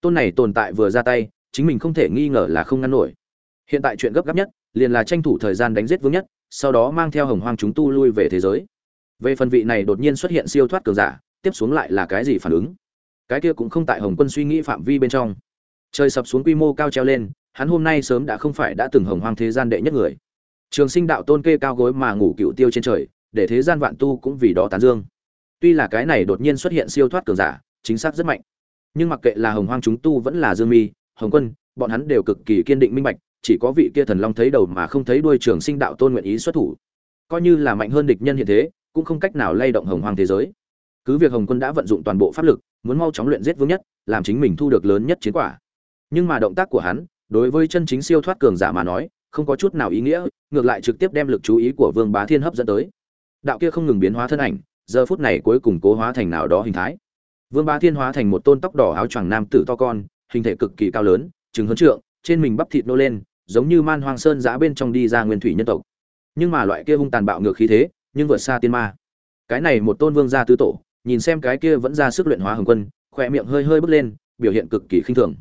Tôn này tồn tại vừa ra tay, chính mình không thể nghi ngờ là không ngăn nổi. Hiện tại chuyện gấp gáp nhất, liền là tranh thủ thời gian đánh giết vương nhất, sau đó mang theo hồng hoang chúng tu lui về thế giới. Về phần vị này đột nhiên xuất hiện siêu thoát cường giả, tiếp xuống lại là cái gì phản ứng? Cái kia cũng không tại hồng quân suy nghĩ phạm vi bên trong. Trời sập xuống quy mô cao treo lên, hắn hôm nay sớm đã không phải đã từng hồng hoang thế gian đệ nhất người. Trường sinh đạo tôn kê cao gối mà ngủ cựu tiêu trên trời, để thế gian vạn tu cũng vì đó tán dương tuy là cái này đột nhiên xuất hiện siêu thoát cường giả, chính xác rất mạnh. Nhưng mặc kệ là hồng hoang chúng tu vẫn là dương mi, hồng quân, bọn hắn đều cực kỳ kiên định minh bạch, chỉ có vị kia thần long thấy đầu mà không thấy đuôi trường sinh đạo tôn nguyện ý xuất thủ. Coi như là mạnh hơn địch nhân hiện thế, cũng không cách nào lay động hồng hoang thế giới. Cứ việc hồng quân đã vận dụng toàn bộ pháp lực, muốn mau chóng luyện giết vương nhất, làm chính mình thu được lớn nhất chiến quả. Nhưng mà động tác của hắn, đối với chân chính siêu thoát cường giả mà nói, không có chút nào ý nghĩa, ngược lại trực tiếp đem lực chú ý của vương bá thiên hấp dẫn tới. Đạo kia không ngừng biến hóa thân ảnh giờ phút này cuối cùng cố hóa thành nào đó hình thái. Vương bá thiên hóa thành một tôn tóc đỏ áo choàng nam tử to con, hình thể cực kỳ cao lớn chừng hơn trượng, trên mình bắp thịt nô lên, giống như man hoang sơn giã bên trong đi ra nguyên thủy nhân tộc. Nhưng mà loại kia hung tàn bạo ngược khí thế, nhưng vượt xa tiên ma. Cái này một tôn vương gia tứ tổ, nhìn xem cái kia vẫn ra sức luyện hóa hồng quân, khỏe miệng hơi hơi bước lên, biểu hiện cực kỳ khinh thường.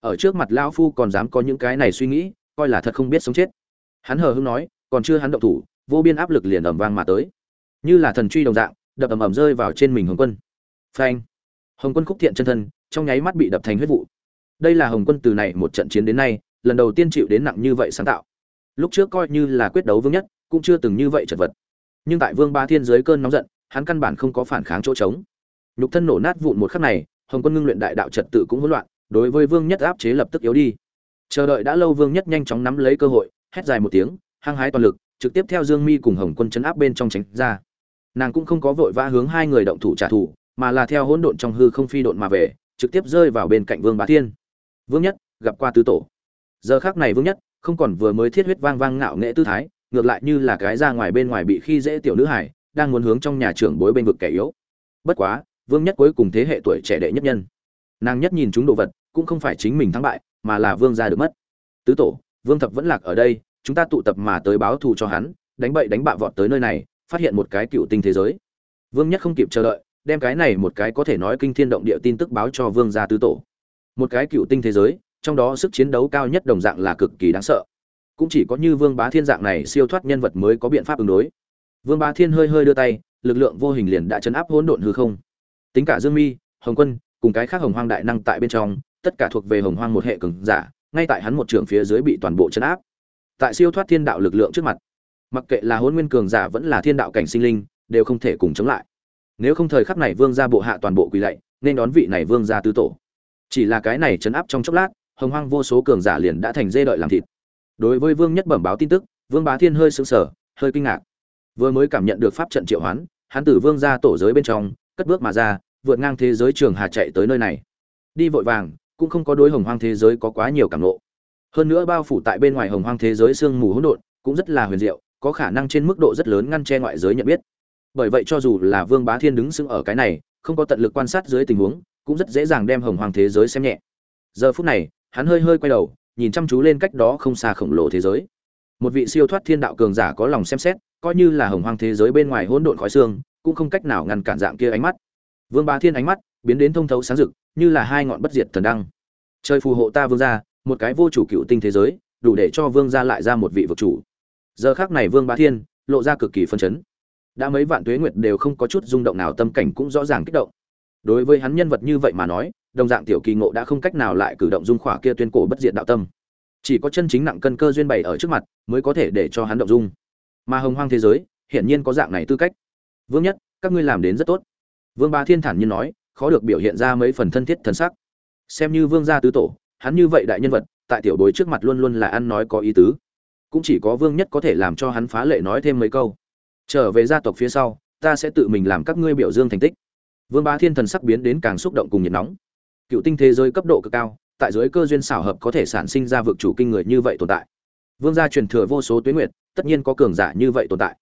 Ở trước mặt lão phu còn dám có những cái này suy nghĩ, coi là thật không biết sống chết. Hắn hờ hững nói, còn chưa hắn động thủ, vô biên áp lực liền ầm vang mà tới. Như là thần truy đồng dạng đập ầm ầm rơi vào trên mình hồng quân. Phanh. Hồng quân khúc thiện chân thân, trong nháy mắt bị đập thành huyết vụ. Đây là hồng quân từ này một trận chiến đến nay, lần đầu tiên chịu đến nặng như vậy sáng tạo. Lúc trước coi như là quyết đấu vương nhất, cũng chưa từng như vậy chật vật. Nhưng tại vương ba thiên giới cơn nóng giận, hắn căn bản không có phản kháng chỗ trống. Nhục thân nổ nát vụn một khắc này, hồng quân ngưng luyện đại đạo trật tự cũng hỗn loạn, đối với vương nhất áp chế lập tức yếu đi. Chờ đợi đã lâu vương nhất nhanh chóng nắm lấy cơ hội, hét dài một tiếng, hăng hái toàn lực, trực tiếp theo dương mi cùng hồng quân chấn áp bên trong tránh ra nàng cũng không có vội vã hướng hai người động thủ trả thù, mà là theo hỗn độn trong hư không phi độn mà về, trực tiếp rơi vào bên cạnh vương bá thiên. Vương nhất, gặp qua tứ tổ. Giờ khác này vương nhất không còn vừa mới thiết huyết vang vang ngạo nghệ tư thái, ngược lại như là cái ra ngoài bên ngoài bị khi dễ tiểu nữ hải đang muốn hướng trong nhà trưởng bối bên vực kẻ yếu. Bất quá, vương nhất cuối cùng thế hệ tuổi trẻ đệ nhất nhân. Nàng nhất nhìn chúng đồ vật, cũng không phải chính mình thắng bại, mà là vương gia được mất. Tứ tổ, vương thập vẫn lạc ở đây, chúng ta tụ tập mà tới báo thù cho hắn, đánh bậy đánh bạ vọt tới nơi này phát hiện một cái cựu tinh thế giới. Vương nhất không kịp chờ đợi, đem cái này một cái có thể nói kinh thiên động địa tin tức báo cho vương gia tứ tổ. Một cái cựu tinh thế giới, trong đó sức chiến đấu cao nhất đồng dạng là cực kỳ đáng sợ. Cũng chỉ có như vương bá thiên dạng này siêu thoát nhân vật mới có biện pháp ứng đối. Vương bá thiên hơi hơi đưa tay, lực lượng vô hình liền đã chấn áp hỗn độn hư không. Tính cả dương mi, hồng quân, cùng cái khác hồng hoang đại năng tại bên trong, tất cả thuộc về hồng hoang một hệ cường giả, ngay tại hắn một trường phía dưới bị toàn bộ chấn áp. Tại siêu thoát thiên đạo lực lượng trước mặt mặc kệ là hôn nguyên cường giả vẫn là thiên đạo cảnh sinh linh, đều không thể cùng chống lại. Nếu không thời khắc này vương gia bộ hạ toàn bộ quỳ lạy, nên đón vị này vương gia tứ tổ. Chỉ là cái này chấn áp trong chốc lát, hồng hoang vô số cường giả liền đã thành dê đợi làm thịt. Đối với vương nhất bẩm báo tin tức, vương bá thiên hơi sững sờ, hơi kinh ngạc. Vừa mới cảm nhận được pháp trận triệu hoán, hắn từ vương gia tổ giới bên trong, cất bước mà ra, vượt ngang thế giới trường hà chạy tới nơi này. Đi vội vàng, cũng không có đối hồng hoang thế giới có quá nhiều cảm lộ hơn nữa bao phủ tại bên ngoài hồng hoang thế giới sương mù hỗn độn, cũng rất là huyền diệu có khả năng trên mức độ rất lớn ngăn che ngoại giới nhận biết. Bởi vậy cho dù là vương bá thiên đứng sững ở cái này, không có tận lực quan sát dưới tình huống, cũng rất dễ dàng đem hồng hoang thế giới xem nhẹ. Giờ phút này, hắn hơi hơi quay đầu, nhìn chăm chú lên cách đó không xa khổng lồ thế giới. Một vị siêu thoát thiên đạo cường giả có lòng xem xét, coi như là hồng hoang thế giới bên ngoài hỗn độn khói xương, cũng không cách nào ngăn cản dạng kia ánh mắt. Vương bá thiên ánh mắt biến đến thông thấu sáng rực, như là hai ngọn bất diệt thần đăng. Trời phù hộ ta vương gia, một cái vô chủ cựu tinh thế giới, đủ để cho vương gia lại ra một vị vực chủ giờ khác này vương bá thiên lộ ra cực kỳ phân chấn. Đã mấy vạn tuế nguyệt đều không có chút rung động nào, tâm cảnh cũng rõ ràng kích động. Đối với hắn nhân vật như vậy mà nói, đồng dạng tiểu kỳ ngộ đã không cách nào lại cử động dung khỏa kia tuyên cổ bất diệt đạo tâm. Chỉ có chân chính nặng cân cơ duyên bày ở trước mặt, mới có thể để cho hắn động dung. Mà hồng hoang thế giới, hiển nhiên có dạng này tư cách. Vương nhất, các ngươi làm đến rất tốt. Vương ba thiên thản nhiên nói, khó được biểu hiện ra mấy phần thân thiết thần sắc. Xem như vương gia tứ tổ, hắn như vậy đại nhân vật, tại tiểu bối trước mặt luôn luôn là ăn nói có ý tứ cũng chỉ có vương nhất có thể làm cho hắn phá lệ nói thêm mấy câu. Trở về gia tộc phía sau, ta sẽ tự mình làm các ngươi biểu dương thành tích. Vương bá thiên thần sắc biến đến càng xúc động cùng nhiệt nóng. Cựu tinh thế giới cấp độ cực cao, tại dưới cơ duyên xảo hợp có thể sản sinh ra vực chủ kinh người như vậy tồn tại. Vương gia truyền thừa vô số tuyến nguyệt, tất nhiên có cường giả như vậy tồn tại.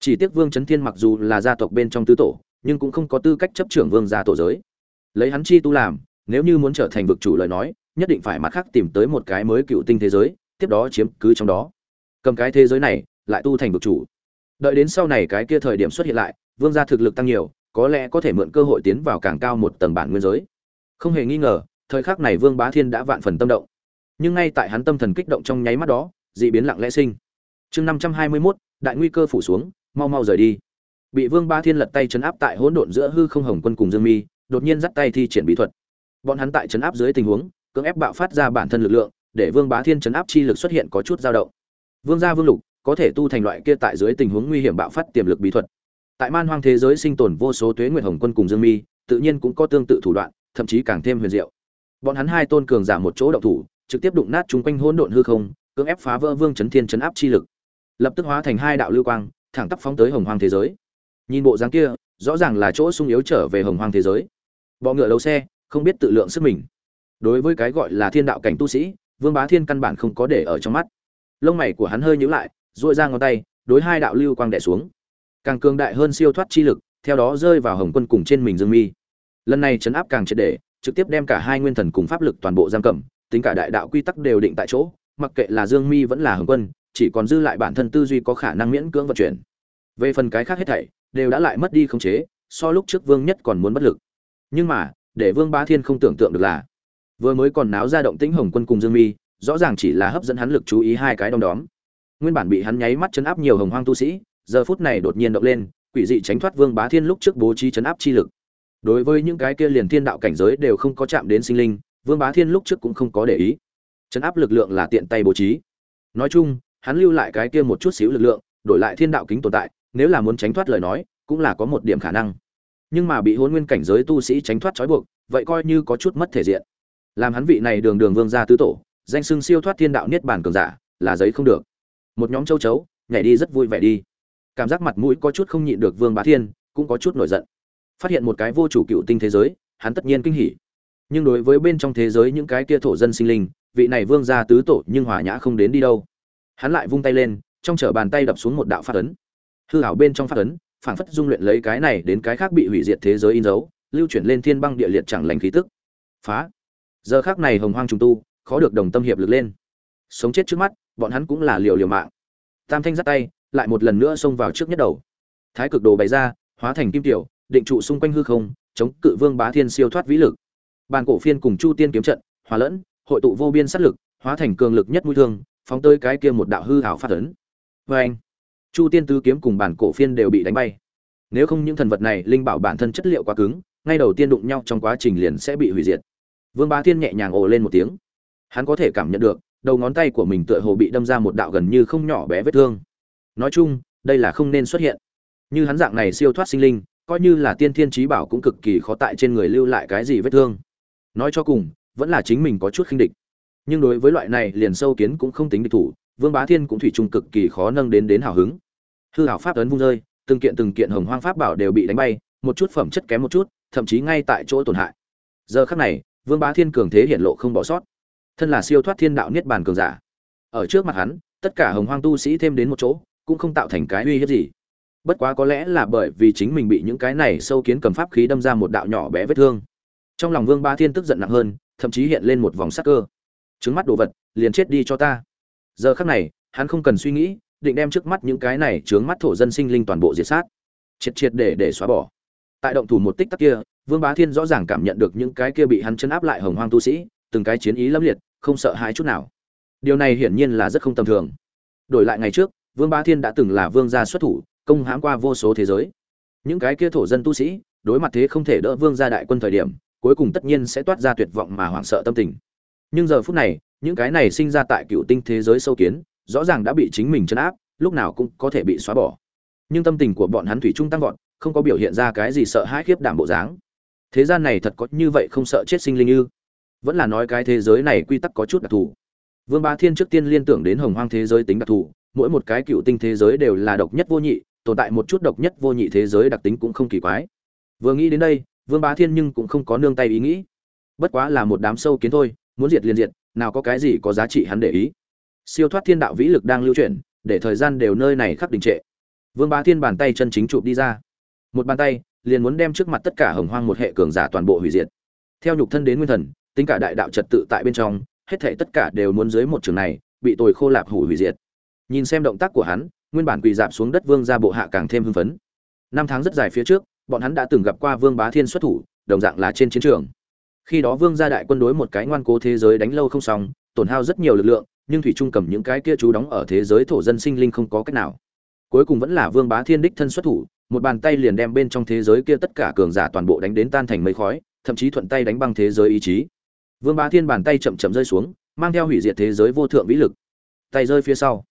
Chỉ tiếc vương chấn thiên mặc dù là gia tộc bên trong tứ tổ, nhưng cũng không có tư cách chấp trưởng vương gia tổ giới. Lấy hắn chi tu làm, nếu như muốn trở thành vực chủ lời nói, nhất định phải mặt khác tìm tới một cái mới cựu tinh thế giới, tiếp đó chiếm cứ trong đó cầm cái thế giới này, lại tu thành vực chủ. Đợi đến sau này cái kia thời điểm xuất hiện lại, vương gia thực lực tăng nhiều, có lẽ có thể mượn cơ hội tiến vào càng cao một tầng bản nguyên giới. Không hề nghi ngờ, thời khắc này vương bá thiên đã vạn phần tâm động. Nhưng ngay tại hắn tâm thần kích động trong nháy mắt đó, dị biến lặng lẽ sinh. Chương năm trăm hai mươi mốt, đại nguy cơ phủ xuống, mau mau rời đi. Bị vương bá thiên lật tay chấn áp tại hỗn độn giữa hư không hồng quân cùng dương mi, đột nhiên dắt tay thi triển bí thuật. Bọn hắn tại chấn áp dưới tình huống, cưỡng ép bạo phát ra bản thân lực lượng, để vương bá thiên chấn áp chi lực xuất hiện có chút dao động vương gia vương lục có thể tu thành loại kia tại dưới tình huống nguy hiểm bạo phát tiềm lực bí thuật. Tại man hoang thế giới sinh tồn vô số tuế nguyệt hồng quân cùng dương mi, tự nhiên cũng có tương tự thủ đoạn, thậm chí càng thêm huyền diệu. Bọn hắn hai tôn cường giả một chỗ động thủ, trực tiếp đụng nát chung quanh hỗn độn hư không, cưỡng ép phá vỡ vương chấn thiên chấn áp chi lực. Lập tức hóa thành hai đạo lưu quang, thẳng tắp phóng tới hồng hoang thế giới. Nhìn bộ dáng kia, rõ ràng là chỗ sung yếu trở về hồng hoang thế giới. Bọ ngựa đầu xe, không biết tự lượng sức mình. Đối với cái gọi là thiên đạo cảnh tu sĩ, vương bá thiên căn bản không có để ở trong mắt lông mày của hắn hơi nhíu lại dội ra ngón tay, đối hai đạo lưu quang đẻ xuống. Càng cường đại hơn siêu thoát chi lực, theo đó rơi vào hồng quân cùng trên mình dương mi. Lần này chấn áp càng triệt để, trực tiếp đem cả hai nguyên thần cùng pháp lực toàn bộ giam cầm, tính cả đại đạo quy tắc đều định tại chỗ, mặc kệ là dương mi vẫn là hồng quân, chỉ còn dư lại bản thân tư duy có khả năng miễn cưỡng vận chuyển. Về phần cái khác hết thảy, đều đã lại mất đi khống chế, so lúc trước vương nhất còn muốn bất lực. Nhưng mà, để vương bá thiên không tưởng tượng được là, vừa mới còn náo ra động tĩnh hồng quân cùng dương mi rõ ràng chỉ là hấp dẫn hắn lực chú ý hai cái đom đóm. Nguyên bản bị hắn nháy mắt chấn áp nhiều hồng hoang tu sĩ, giờ phút này đột nhiên động lên, quỷ dị tránh thoát vương bá thiên lúc trước bố trí chấn áp chi lực. Đối với những cái kia liền thiên đạo cảnh giới đều không có chạm đến sinh linh, vương bá thiên lúc trước cũng không có để ý. Chấn áp lực lượng là tiện tay bố trí. Nói chung, hắn lưu lại cái kia một chút xíu lực lượng, đổi lại thiên đạo kính tồn tại, nếu là muốn tránh thoát lời nói, cũng là có một điểm khả năng. Nhưng mà bị hôn nguyên cảnh giới tu sĩ tránh thoát trói buộc, vậy coi như có chút mất thể diện. Làm hắn vị này đường đường vương gia tứ tổ danh xưng siêu thoát thiên đạo niết bàn cường giả, là giấy không được. Một nhóm châu chấu, nhảy đi rất vui vẻ đi. Cảm giác mặt mũi có chút không nhịn được vương bá thiên, cũng có chút nổi giận. Phát hiện một cái vô chủ cựu tinh thế giới, hắn tất nhiên kinh hỉ. Nhưng đối với bên trong thế giới những cái kia thổ dân sinh linh, vị này vương gia tứ tổ nhưng hòa nhã không đến đi đâu. Hắn lại vung tay lên, trong chở bàn tay đập xuống một đạo phát ấn. Hư hảo bên trong phát ấn phản phất dung luyện lấy cái này đến cái khác bị hủy diệt thế giới in dấu, lưu chuyển lên thiên băng địa liệt chẳng lành khí tức. Phá. Giờ khác này hồng hoang trùng tu khó được đồng tâm hiệp lực lên. Sống chết trước mắt, bọn hắn cũng là liều liều mạng. Tam thanh giắt tay, lại một lần nữa xông vào trước nhất đầu. Thái cực đồ bày ra, hóa thành kim tiểu, định trụ xung quanh hư không, chống cự vương bá thiên siêu thoát vĩ lực. Bàn cổ phiên cùng chu tiên kiếm trận, hòa lẫn, hội tụ vô biên sát lực, hóa thành cường lực nhất mũi thương, phóng tới cái kia một đạo hư hảo phát ấn. Vê anh chu tiên tứ kiếm cùng bản cổ phiên đều bị đánh bay. Nếu không những thần vật này, linh bảo bản thân chất liệu quá cứng, ngay đầu tiên đụng nhau trong quá trình liền sẽ bị hủy diệt. Vương bá thiên nhẹ nhàng ồ lên một tiếng hắn có thể cảm nhận được, đầu ngón tay của mình tựa hồ bị đâm ra một đạo gần như không nhỏ bé vết thương. Nói chung, đây là không nên xuất hiện. Như hắn dạng này siêu thoát sinh linh, coi như là tiên thiên trí bảo cũng cực kỳ khó tại trên người lưu lại cái gì vết thương. Nói cho cùng, vẫn là chính mình có chút khinh địch. Nhưng đối với loại này liền sâu kiến cũng không tính địch thủ, vương bá thiên cũng thủy chung cực kỳ khó nâng đến đến hào hứng. Hư hảo pháp ấn vung rơi, từng kiện từng kiện hồng hoang pháp bảo đều bị đánh bay, một chút phẩm chất kém một chút, thậm chí ngay tại chỗ tổn hại. Giờ khắc này, vương bá thiên cường thế hiện lộ không bỏ sót thân là siêu thoát thiên đạo niết bàn cường giả. Ở trước mặt hắn, tất cả hồng hoang tu sĩ thêm đến một chỗ, cũng không tạo thành cái uy hiếp gì. Bất quá có lẽ là bởi vì chính mình bị những cái này sâu kiến cầm pháp khí đâm ra một đạo nhỏ bé vết thương. Trong lòng vương bá thiên tức giận nặng hơn, thậm chí hiện lên một vòng sắc cơ. Trứng mắt đồ vật, liền chết đi cho ta. Giờ khắc này, hắn không cần suy nghĩ, định đem trước mắt những cái này trướng mắt thổ dân sinh linh toàn bộ diệt sát. Triệt triệt để để xóa bỏ. Tại động thủ một tích tắc kia, vương bá thiên rõ ràng cảm nhận được những cái kia bị hắn chấn áp lại hồng hoang tu sĩ, từng cái chiến ý lâm liệt không sợ hãi chút nào. Điều này hiển nhiên là rất không tầm thường. Đổi lại ngày trước, vương bá thiên đã từng là vương gia xuất thủ, công hãm qua vô số thế giới. Những cái kia thổ dân tu sĩ, đối mặt thế không thể đỡ vương gia đại quân thời điểm, cuối cùng tất nhiên sẽ toát ra tuyệt vọng mà hoảng sợ tâm tình. Nhưng giờ phút này, những cái này sinh ra tại cựu tinh thế giới sâu kiến, rõ ràng đã bị chính mình chấn áp, lúc nào cũng có thể bị xóa bỏ. Nhưng tâm tình của bọn hắn thủy chung tăng vọt, không có biểu hiện ra cái gì sợ hãi khiếp đảm bộ dáng. Thế gian này thật có như vậy không sợ chết sinh linh ư? Vẫn là nói cái thế giới này quy tắc có chút đặc thù. Vương bá thiên trước tiên liên tưởng đến hồng hoang thế giới tính đặc thù, mỗi một cái cựu tinh thế giới đều là độc nhất vô nhị, tồn tại một chút độc nhất vô nhị thế giới đặc tính cũng không kỳ quái. Vừa nghĩ đến đây, vương bá thiên nhưng cũng không có nương tay ý nghĩ. Bất quá là một đám sâu kiến thôi, muốn diệt liền diệt, nào có cái gì có giá trị hắn để ý. Siêu thoát thiên đạo vĩ lực đang lưu chuyển, để thời gian đều nơi này khắc đình trệ. Vương bá thiên bàn tay chân chính chụp đi ra. Một bàn tay, liền muốn đem trước mặt tất cả hồng hoang một hệ cường giả toàn bộ hủy diệt. Theo nhục thân đến nguyên thần tính cả đại đạo trật tự tại bên trong, hết thể tất cả đều muốn dưới một trường này, bị tồi khô lạp hủy hủy diệt. Nhìn xem động tác của hắn, nguyên bản quỳ dạp xuống đất vương ra bộ hạ càng thêm hưng phấn. Năm tháng rất dài phía trước, bọn hắn đã từng gặp qua vương bá thiên xuất thủ, đồng dạng là trên chiến trường. Khi đó vương gia đại quân đối một cái ngoan cố thế giới đánh lâu không xong, tổn hao rất nhiều lực lượng, nhưng thủy trung cầm những cái kia chú đóng ở thế giới thổ dân sinh linh không có cách nào. Cuối cùng vẫn là vương bá thiên đích thân xuất thủ, một bàn tay liền đem bên trong thế giới kia tất cả cường giả toàn bộ đánh đến tan thành mây khói, thậm chí thuận tay đánh băng thế giới ý chí vương bá thiên bàn tay chậm chậm rơi xuống, mang theo hủy diệt thế giới vô thượng vĩ lực. Tay rơi phía sau.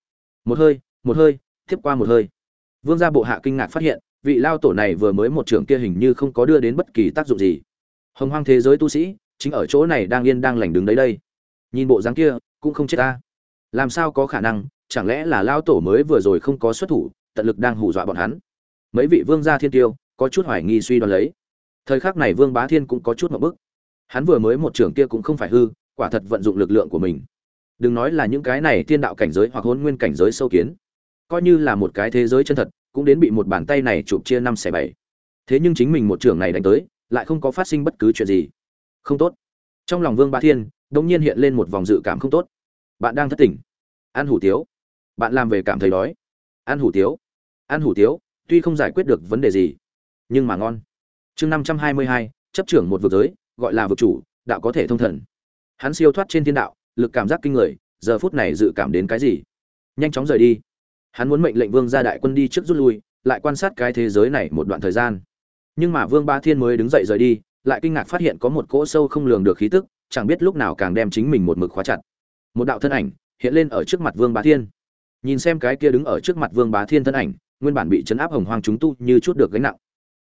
Một hơi một hơi tiếp qua một hơi. Vương gia bộ hạ kinh ngạc phát hiện, vị lao tổ này vừa mới một trưởng kia hình như không có đưa đến bất kỳ tác dụng gì. Hồng hoang thế giới tu sĩ, chính ở chỗ này đang yên đang lành đứng đấy đây. Nhìn bộ dáng kia, cũng không chết ta. Làm sao có khả năng, chẳng lẽ là lao tổ mới vừa rồi không có xuất thủ, tận lực đang hù dọa bọn hắn? Mấy vị vương gia thiên tiêu, có chút hoài nghi suy đoán lấy. Thời khắc này vương bá thiên cũng có chút một bức hắn vừa mới một trưởng kia cũng không phải hư, quả thật vận dụng lực lượng của mình. Đừng nói là những cái này thiên đạo cảnh giới hoặc hôn nguyên cảnh giới sâu kiến. Coi như là một cái thế giới chân thật, cũng đến bị một bàn tay này chụp chia năm xẻ bảy. Thế nhưng chính mình một trưởng này đánh tới, lại không có phát sinh bất cứ chuyện gì. Không tốt. Trong lòng vương Ba thiên đông nhiên hiện lên một vòng dự cảm không tốt. Bạn đang thất tỉnh. Ăn hủ tiếu. Bạn làm về cảm thấy đói. Ăn hủ tiếu. Ăn hủ tiếu, tuy không giải quyết được vấn đề gì, nhưng mà ngon. Chương năm trăm hai mươi hai, chấp trưởng một vực giới gọi là vực chủ, đạo có thể thông thần. Hắn siêu thoát trên thiên đạo, lực cảm giác kinh người, giờ phút này dự cảm đến cái gì? Nhanh chóng rời đi. Hắn muốn mệnh lệnh vương gia đại quân đi trước rút lui, lại quan sát cái thế giới này một đoạn thời gian. Nhưng mà vương ba thiên mới đứng dậy rời đi, lại kinh ngạc phát hiện có một cỗ sâu không lường được khí tức, chẳng biết lúc nào càng đem chính mình một mực khóa chặt. Một đạo thân ảnh hiện lên ở trước mặt vương bá thiên. Nhìn xem cái kia đứng ở trước mặt vương bá thiên thân ảnh, nguyên bản bị chấn áp hồng hoang chúng tu như chút được gánh nặng.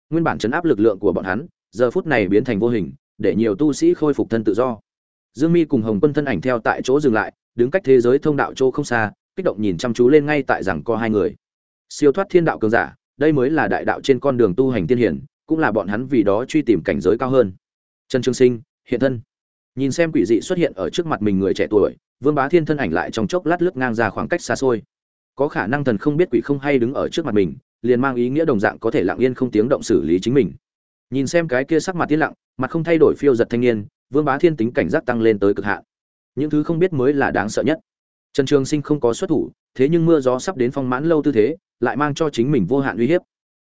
Nguyên bản chấn áp lực lượng của bọn hắn, giờ phút này biến thành vô hình để nhiều tu sĩ khôi phục thân tự do. Dương mi cùng hồng quân thân ảnh theo tại chỗ dừng lại, đứng cách thế giới thông đạo chỗ không xa, kích động nhìn chăm chú lên ngay tại rằng co hai người. Siêu thoát thiên đạo cường giả, đây mới là đại đạo trên con đường tu hành tiên hiển, cũng là bọn hắn vì đó truy tìm cảnh giới cao hơn. Trần trương sinh, hiện thân. Nhìn xem quỷ dị xuất hiện ở trước mặt mình người trẻ tuổi, vương bá thiên thân ảnh lại trong chốc lát lướt ngang ra khoảng cách xa xôi. Có khả năng thần không biết quỷ không hay đứng ở trước mặt mình, liền mang ý nghĩa đồng dạng có thể lặng yên không tiếng động xử lý chính mình nhìn xem cái kia sắc mặt tiên lặng, mặt không thay đổi phiêu giật thanh niên, vương bá thiên tính cảnh giác tăng lên tới cực hạn. Những thứ không biết mới là đáng sợ nhất. Trần trường sinh không có xuất thủ, thế nhưng mưa gió sắp đến phong mãn lâu tư thế, lại mang cho chính mình vô hạn uy hiếp.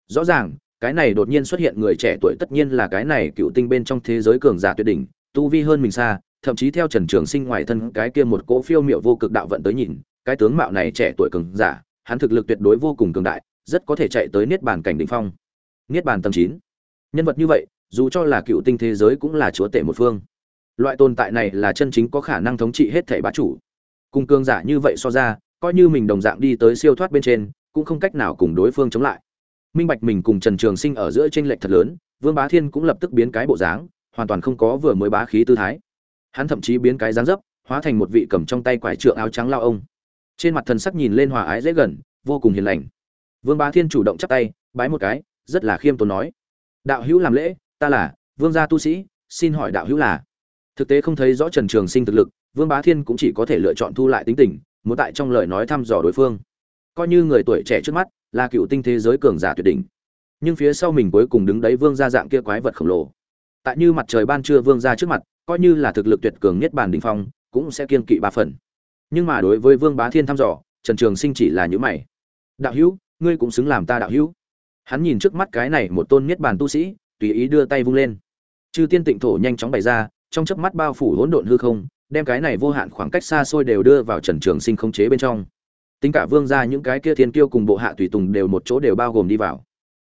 Rõ ràng, cái này đột nhiên xuất hiện người trẻ tuổi tất nhiên là cái này cựu tinh bên trong thế giới cường giả tuyệt đỉnh, tu vi hơn mình xa, thậm chí theo trần trường sinh ngoài thân cái kia một cỗ phiêu miệu vô cực đạo vận tới nhìn, cái tướng mạo này trẻ tuổi cường giả, hắn thực lực tuyệt đối vô cùng cường đại, rất có thể chạy tới niết bàn cảnh đỉnh phong. Niết bàn tầm chín nhân vật như vậy, dù cho là cựu tinh thế giới cũng là chúa tể một phương. Loại tồn tại này là chân chính có khả năng thống trị hết thể bá chủ. Cùng cường giả như vậy so ra, coi như mình đồng dạng đi tới siêu thoát bên trên, cũng không cách nào cùng đối phương chống lại. Minh bạch mình cùng trần trường sinh ở giữa tranh lệch thật lớn, vương bá thiên cũng lập tức biến cái bộ dáng, hoàn toàn không có vừa mới bá khí tư thái. Hắn thậm chí biến cái dáng dấp, hóa thành một vị cầm trong tay quải trượng áo trắng lao ông. Trên mặt thần sắc nhìn lên hòa ái dễ gần, vô cùng hiền lành. Vương bá thiên chủ động chắp tay, bái một cái, rất là khiêm tốn nói đạo hữu làm lễ, ta là vương gia tu sĩ, xin hỏi đạo hữu là. Thực tế không thấy rõ trần trường sinh thực lực, vương bá thiên cũng chỉ có thể lựa chọn thu lại tính tình, muốn tại trong lời nói thăm dò đối phương. Coi như người tuổi trẻ trước mắt, là cựu tinh thế giới cường giả tuyệt đỉnh. Nhưng phía sau mình cuối cùng đứng đấy vương gia dạng kia quái vật khổng lồ. Tại như mặt trời ban trưa vương gia trước mặt, coi như là thực lực tuyệt cường nhất bản đỉnh phong, cũng sẽ kiên kỵ ba phần. Nhưng mà đối với vương bá thiên thăm dò, trần trường sinh chỉ là những mày. Đạo hữu, ngươi cũng xứng làm ta đạo hữu hắn nhìn trước mắt cái này một tôn niết bàn tu sĩ, tùy ý đưa tay vung lên. Chư tiên tịnh thổ nhanh chóng bày ra, trong chớp mắt bao phủ hỗn độn hư không, đem cái này vô hạn khoảng cách xa xôi đều đưa vào trần trường sinh không chế bên trong. Tính cả vương gia những cái kia thiên kiêu cùng bộ hạ tùy tùng đều một chỗ đều bao gồm đi vào.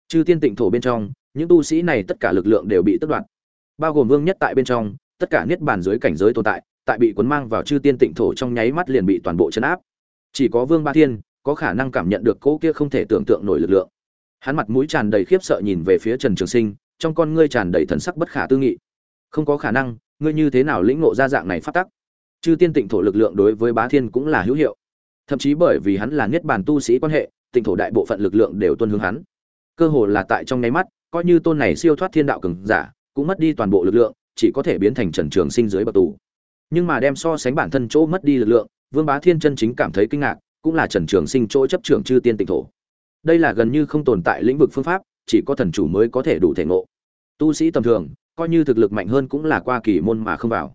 Chư tiên tịnh thổ bên trong, những tu sĩ này tất cả lực lượng đều bị tất đoạt. Bao gồm vương nhất tại bên trong, tất cả niết bàn dưới cảnh giới tồn tại tại bị cuốn mang vào chư tiên tịnh thổ trong nháy mắt liền bị toàn bộ chấn áp. Chỉ có vương ba thiên, có khả năng cảm nhận được cỗ kia không thể tưởng tượng nổi lực lượng hắn mặt mũi tràn đầy khiếp sợ nhìn về phía trần trường sinh, trong con ngươi tràn đầy thần sắc bất khả tư nghị. Không có khả năng, ngươi như thế nào lĩnh ngộ ra dạng này phát tắc? Chư tiên tịnh thổ lực lượng đối với bá thiên cũng là hữu hiệu. Thậm chí bởi vì hắn là niết bàn tu sĩ quan hệ, tịnh thổ đại bộ phận lực lượng đều tuân hướng hắn. Cơ hồ là tại trong nháy mắt, coi như tôn này siêu thoát thiên đạo cường giả, cũng mất đi toàn bộ lực lượng, chỉ có thể biến thành trần trường sinh dưới bậc tù. Nhưng mà đem so sánh bản thân chỗ mất đi lực lượng, vương bá thiên chân chính cảm thấy kinh ngạc, cũng là trần trường sinh chỗ chấp trưởng chư tiên tịnh thổ đây là gần như không tồn tại lĩnh vực phương pháp, chỉ có thần chủ mới có thể đủ thể ngộ. Tu sĩ tầm thường, coi như thực lực mạnh hơn cũng là qua kỳ môn mà không vào.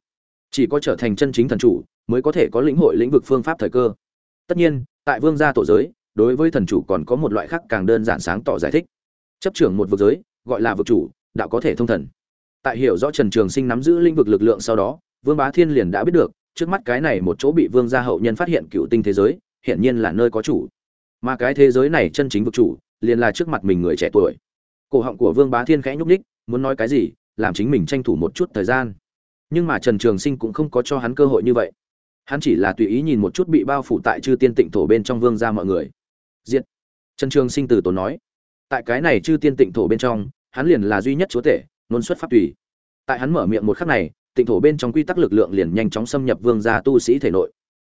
Chỉ có trở thành chân chính thần chủ mới có thể có lĩnh hội lĩnh vực phương pháp thời cơ. Tất nhiên, tại vương gia tổ giới, đối với thần chủ còn có một loại khác càng đơn giản sáng tỏ giải thích. Chấp trưởng một vực giới, gọi là vực chủ, đạo có thể thông thần. Tại hiểu rõ trần trường sinh nắm giữ lĩnh vực lực lượng sau đó, vương bá thiên liền đã biết được, trước mắt cái này một chỗ bị vương gia hậu nhân phát hiện cựu tinh thế giới hiện nhiên là nơi có chủ mà cái thế giới này chân chính vực chủ, liền là trước mặt mình người trẻ tuổi. Cổ họng của vương bá thiên khẽ nhúc ních muốn nói cái gì, làm chính mình tranh thủ một chút thời gian. Nhưng mà trần trường sinh cũng không có cho hắn cơ hội như vậy. Hắn chỉ là tùy ý nhìn một chút bị bao phủ tại chư tiên tịnh thổ bên trong vương gia mọi người. Diện trần trường sinh từ tốn nói. Tại cái này chư tiên tịnh thổ bên trong, hắn liền là duy nhất chúa tể, nôn xuất pháp tùy. Tại hắn mở miệng một khắc này, tịnh thổ bên trong quy tắc lực lượng liền nhanh chóng xâm nhập vương gia tu sĩ thể nội.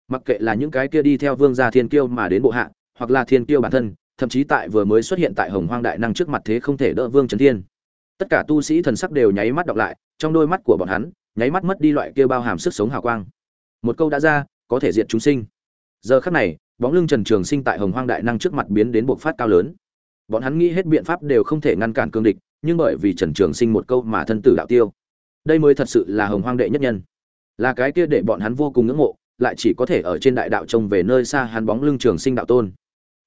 Mặc kệ là những cái kia đi theo vương gia thiên kiêu mà đến bộ hạ hoặc là thiên kiêu bản thân, thậm chí tại vừa mới xuất hiện tại hồng hoang đại năng trước mặt thế không thể đỡ vương trấn thiên. Tất cả tu sĩ thần sắc đều nháy mắt đọc lại, trong đôi mắt của bọn hắn, nháy mắt mất đi loại kia bao hàm sức sống hào quang. Một câu đã ra, có thể diệt chúng sinh. Giờ khắc này, bóng lưng trần trường sinh tại hồng hoang đại năng trước mặt biến đến bộc phát cao lớn. Bọn hắn nghĩ hết biện pháp đều không thể ngăn cản cương địch, nhưng bởi vì trần trường sinh một câu mà thân tử đạo tiêu. Đây mới thật sự là hồng hoang đệ nhất nhân. Là cái kia để bọn hắn vô cùng ngưỡng mộ, lại chỉ có thể ở trên đại đạo trông về nơi xa hắn bóng lưng trường sinh đạo tôn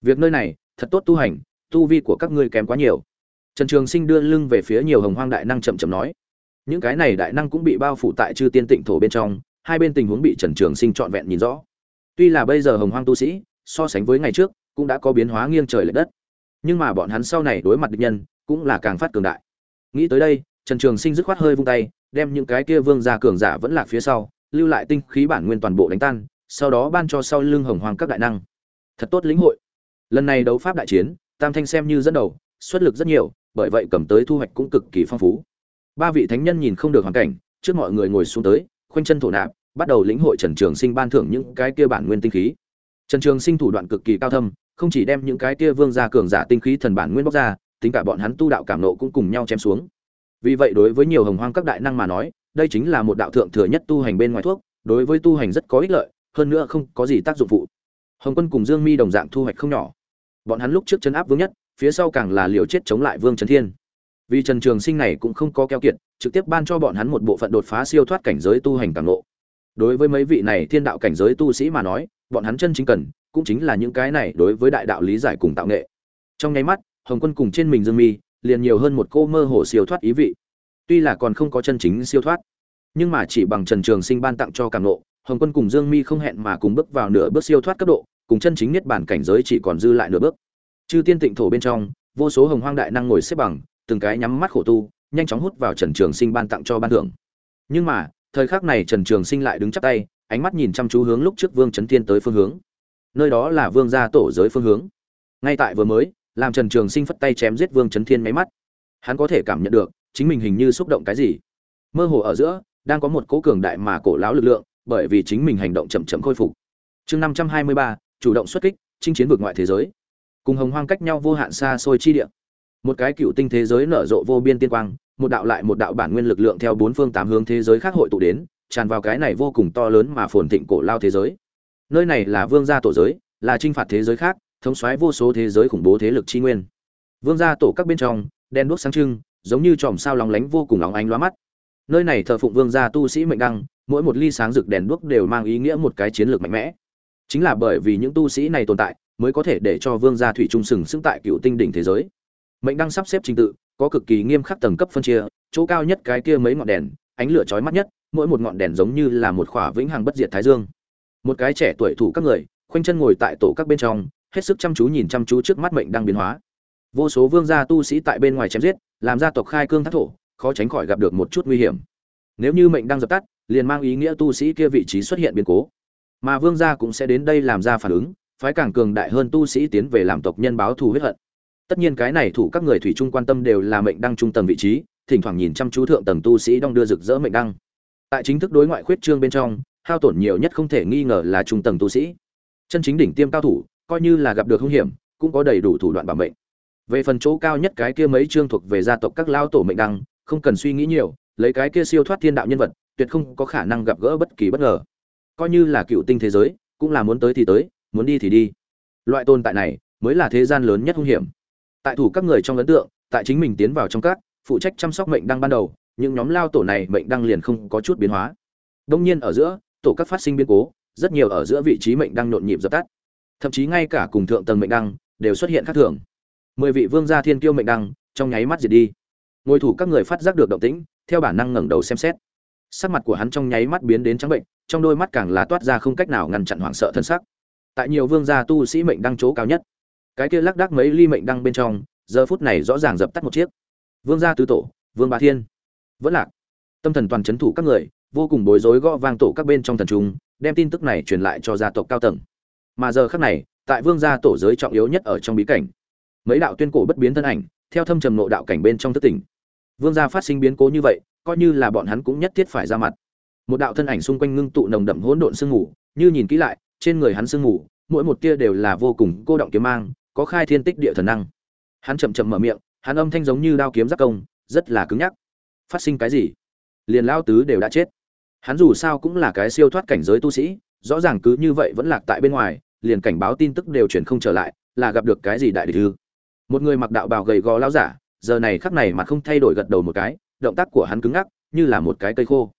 việc nơi này, thật tốt tu hành, tu vi của các ngươi kém quá nhiều. Trần trường sinh đưa lưng về phía nhiều hồng hoang đại năng chậm chậm nói. Những cái này đại năng cũng bị bao phủ tại chư tiên tịnh thổ bên trong, hai bên tình huống bị trần trường sinh trọn vẹn nhìn rõ. Tuy là bây giờ hồng hoang tu sĩ, so sánh với ngày trước, cũng đã có biến hóa nghiêng trời lệch đất. Nhưng mà bọn hắn sau này đối mặt địch nhân, cũng là càng phát cường đại. Nghĩ tới đây, trần trường sinh dứt khoát hơi vung tay, đem những cái kia vương gia cường giả vẫn lạc phía sau, lưu lại tinh khí bản nguyên toàn bộ đánh tan, sau đó ban cho sau lưng hồng hoàng các đại năng. Thật tốt lĩnh hội lần này đấu pháp đại chiến, tam thanh xem như dẫn đầu, xuất lực rất nhiều, bởi vậy cầm tới thu hoạch cũng cực kỳ phong phú. Ba vị thánh nhân nhìn không được hoàn cảnh, trước mọi người ngồi xuống tới, khoanh chân thổ nạp, bắt đầu lĩnh hội trần trường sinh ban thưởng những cái kia bản nguyên tinh khí. Trần trường sinh thủ đoạn cực kỳ cao thâm, không chỉ đem những cái kia vương gia cường giả tinh khí thần bản nguyên bóc ra, tính cả bọn hắn tu đạo cảm nộ cũng cùng nhau chém xuống. Vì vậy đối với nhiều hồng hoang các đại năng mà nói, đây chính là một đạo thượng thừa nhất tu hành bên ngoài thuốc, đối với tu hành rất có ích lợi, hơn nữa không có gì tác dụng phụ hồng quân cùng dương mi đồng dạng thu hoạch không nhỏ. Bọn hắn lúc trước chấn áp vương nhất, phía sau càng là liều chết chống lại vương trấn thiên. Vì trần trường sinh này cũng không có keo kiệt, trực tiếp ban cho bọn hắn một bộ phận đột phá siêu thoát cảnh giới tu hành càng ngộ. Đối với mấy vị này thiên đạo cảnh giới tu sĩ mà nói, bọn hắn chân chính cần, cũng chính là những cái này đối với đại đạo lý giải cùng tạo nghệ. Trong nháy mắt, hồng quân cùng trên mình dương mi, liền nhiều hơn một cô mơ hồ siêu thoát ý vị. Tuy là còn không có chân chính siêu thoát, nhưng mà chỉ bằng trần trường sinh ban tặng cho càng ngộ hồng quân cùng dương mi không hẹn mà cùng bước vào nửa bước siêu thoát cấp độ, cùng chân chính niết bản cảnh giới chỉ còn dư lại nửa bước. Chư tiên tịnh thổ bên trong, vô số hồng hoang đại năng ngồi xếp bằng, từng cái nhắm mắt khổ tu, nhanh chóng hút vào trần trường sinh ban tặng cho ban thưởng. Nhưng mà, thời khắc này trần trường sinh lại đứng chắp tay, ánh mắt nhìn chăm chú hướng lúc trước vương Chấn thiên tới phương hướng. Nơi đó là vương gia tổ giới phương hướng. Ngay tại vừa mới, làm trần trường sinh phất tay chém giết vương Chấn thiên mấy mắt. Hắn có thể cảm nhận được, chính mình hình như xúc động cái gì. Mơ hồ ở giữa, đang có một cố cường đại mà cổ lão lực lượng bởi vì chính mình hành động chậm chậm khôi phục. Chương năm trăm hai mươi ba, chủ động xuất kích, chinh chiến vượt ngoại thế giới. Cùng hồng hoang cách nhau vô hạn xa xôi chi địa. Một cái cựu tinh thế giới nở rộ vô biên tiên quang, một đạo lại một đạo bản nguyên lực lượng theo bốn phương tám hướng thế giới khác hội tụ đến, tràn vào cái này vô cùng to lớn mà phồn thịnh cổ lao thế giới. Nơi này là vương gia tổ giới, là chinh phạt thế giới khác, thống soái vô số thế giới khủng bố thế lực chi nguyên. Vương gia tổ các bên trong, đen đuốc sáng trưng, giống như chòm sao lóng lánh vô cùng óng ánh lóa mắt nơi này thờ phụng vương gia tu sĩ mệnh đăng, mỗi một ly sáng rực đèn đuốc đều mang ý nghĩa một cái chiến lược mạnh mẽ. Chính là bởi vì những tu sĩ này tồn tại, mới có thể để cho vương gia thủy trung sừng sững tại cựu tinh đỉnh thế giới. Mệnh đăng sắp xếp trình tự, có cực kỳ nghiêm khắc tầng cấp phân chia, chỗ cao nhất cái kia mấy ngọn đèn, ánh lửa chói mắt nhất, mỗi một ngọn đèn giống như là một khỏa vĩnh hằng bất diệt thái dương. Một cái trẻ tuổi thủ các người, khoanh chân ngồi tại tổ các bên trong, hết sức chăm chú nhìn chăm chú trước mắt mệnh đang biến hóa. Vô số vương gia tu sĩ tại bên ngoài chém giết, làm gia tộc khai cương thác thổ khó tránh khỏi gặp được một chút nguy hiểm. Nếu như mệnh đang dập tắt, liền mang ý nghĩa tu sĩ kia vị trí xuất hiện biến cố. Mà vương gia cũng sẽ đến đây làm ra phản ứng, phái càng cường đại hơn tu sĩ tiến về làm tộc nhân báo thù huyết hận. Tất nhiên cái này thủ các người thủy chung quan tâm đều là mệnh đăng trung tầng vị trí, thỉnh thoảng nhìn chăm chú thượng tầng tu sĩ đong đưa rực rỡ mệnh đăng. Tại chính thức đối ngoại khuyết trương bên trong, hao tổn nhiều nhất không thể nghi ngờ là trung tầng tu sĩ. Chân chính đỉnh tiêm cao thủ, coi như là gặp được hung hiểm, cũng có đầy đủ thủ đoạn bảo mệnh. Về phần chỗ cao nhất cái kia mấy chương thuộc về gia tộc các lao tổ mệnh đăng không cần suy nghĩ nhiều, lấy cái kia siêu thoát thiên đạo nhân vật, tuyệt không có khả năng gặp gỡ bất kỳ bất ngờ. Coi như là cựu tinh thế giới, cũng là muốn tới thì tới, muốn đi thì đi. Loại tồn tại này mới là thế gian lớn nhất hung hiểm. Tại thủ các người trong ấn tượng, tại chính mình tiến vào trong các, phụ trách chăm sóc mệnh đăng ban đầu, những nhóm lao tổ này mệnh đăng liền không có chút biến hóa. Đông nhiên ở giữa, tổ các phát sinh biến cố, rất nhiều ở giữa vị trí mệnh đăng nhộn nhịp dập tắt. Thậm chí ngay cả cùng thượng tầng mệnh đăng đều xuất hiện khác thường. Mười vị vương gia thiên kiêu mệnh đăng trong nháy mắt diệt đi ngôi thủ các người phát giác được động tĩnh, theo bản năng ngẩng đầu xem xét. Sắc mặt của hắn trong nháy mắt biến đến trắng bệnh, trong đôi mắt càng là toát ra không cách nào ngăn chặn hoảng sợ thân sắc. Tại nhiều vương gia tu sĩ mệnh đăng chỗ cao nhất, cái kia lắc đắc mấy ly mệnh đăng bên trong, giờ phút này rõ ràng dập tắt một chiếc. Vương gia tứ tổ, vương bá thiên, vẫn lạc. Tâm thần toàn chấn thủ các người, vô cùng bối rối gõ vang tổ các bên trong thần trung, đem tin tức này truyền lại cho gia tộc cao tầng. Mà giờ khắc này, tại vương gia tổ giới trọng yếu nhất ở trong bí cảnh, mấy đạo tuyên cổ bất biến thân ảnh, theo thâm trầm nộ đạo cảnh bên trong thất tỉnh vương gia phát sinh biến cố như vậy, coi như là bọn hắn cũng nhất thiết phải ra mặt. Một đạo thân ảnh xung quanh ngưng tụ nồng đậm hỗn độn sương mù, như nhìn kỹ lại, trên người hắn sương mù, mỗi một tia đều là vô cùng cô động kiếm mang, có khai thiên tích địa thần năng. Hắn chậm chậm mở miệng, hắn âm thanh giống như đao kiếm giác công, rất là cứng nhắc. Phát sinh cái gì? Liền lao tứ đều đã chết. Hắn dù sao cũng là cái siêu thoát cảnh giới tu sĩ, rõ ràng cứ như vậy vẫn lạc tại bên ngoài, liền cảnh báo tin tức đều chuyển không trở lại, là gặp được cái gì đại địch thư một người mặc đạo bào gầy gò lao giả giờ này khắc này mà không thay đổi gật đầu một cái, động tác của hắn cứng ngắc, như là một cái cây khô.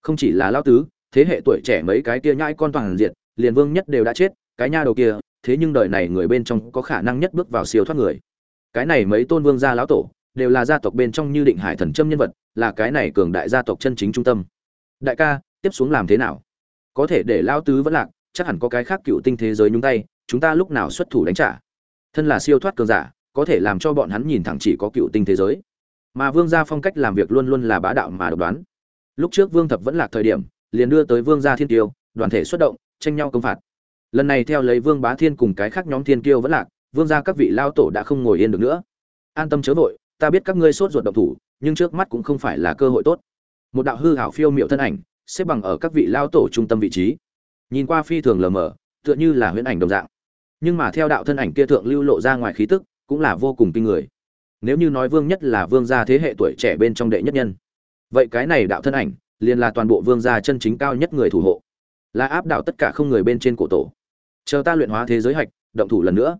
Không chỉ là lao tứ, thế hệ tuổi trẻ mấy cái kia nhãi con toàn diện, liền vương nhất đều đã chết, cái nha đầu kia, thế nhưng đời này người bên trong có khả năng nhất bước vào siêu thoát người. Cái này mấy tôn vương gia lão tổ, đều là gia tộc bên trong như định hải thần châm nhân vật, là cái này cường đại gia tộc chân chính trung tâm. Đại ca, tiếp xuống làm thế nào? Có thể để lao tứ vẫn lạc, chắc hẳn có cái khác cựu tinh thế giới nhúng tay, chúng ta lúc nào xuất thủ đánh trả? Thân là siêu thoát cường giả có thể làm cho bọn hắn nhìn thẳng chỉ có cựu tinh thế giới. Mà vương gia phong cách làm việc luôn luôn là bá đạo mà độc đoán. Lúc trước vương thập vẫn lạc thời điểm, liền đưa tới vương gia thiên tiêu đoàn thể xuất động, tranh nhau công phạt. Lần này theo lấy vương bá thiên cùng cái khác nhóm thiên kiêu vẫn lạc, vương gia các vị lao tổ đã không ngồi yên được nữa. An tâm chớ vội, ta biết các ngươi sốt ruột động thủ, nhưng trước mắt cũng không phải là cơ hội tốt. Một đạo hư hảo phiêu miệu thân ảnh, xếp bằng ở các vị lao tổ trung tâm vị trí. Nhìn qua phi thường lờ mờ, tựa như là huyễn ảnh đồng dạng. Nhưng mà theo đạo thân ảnh kia thượng lưu lộ ra ngoài khí tức cũng là vô cùng kinh người. Nếu như nói vương nhất là vương gia thế hệ tuổi trẻ bên trong đệ nhất nhân, vậy cái này đạo thân ảnh liền là toàn bộ vương gia chân chính cao nhất người thủ hộ. Là áp đảo tất cả không người bên trên cổ tổ. Chờ ta luyện hóa thế giới hạch, động thủ lần nữa.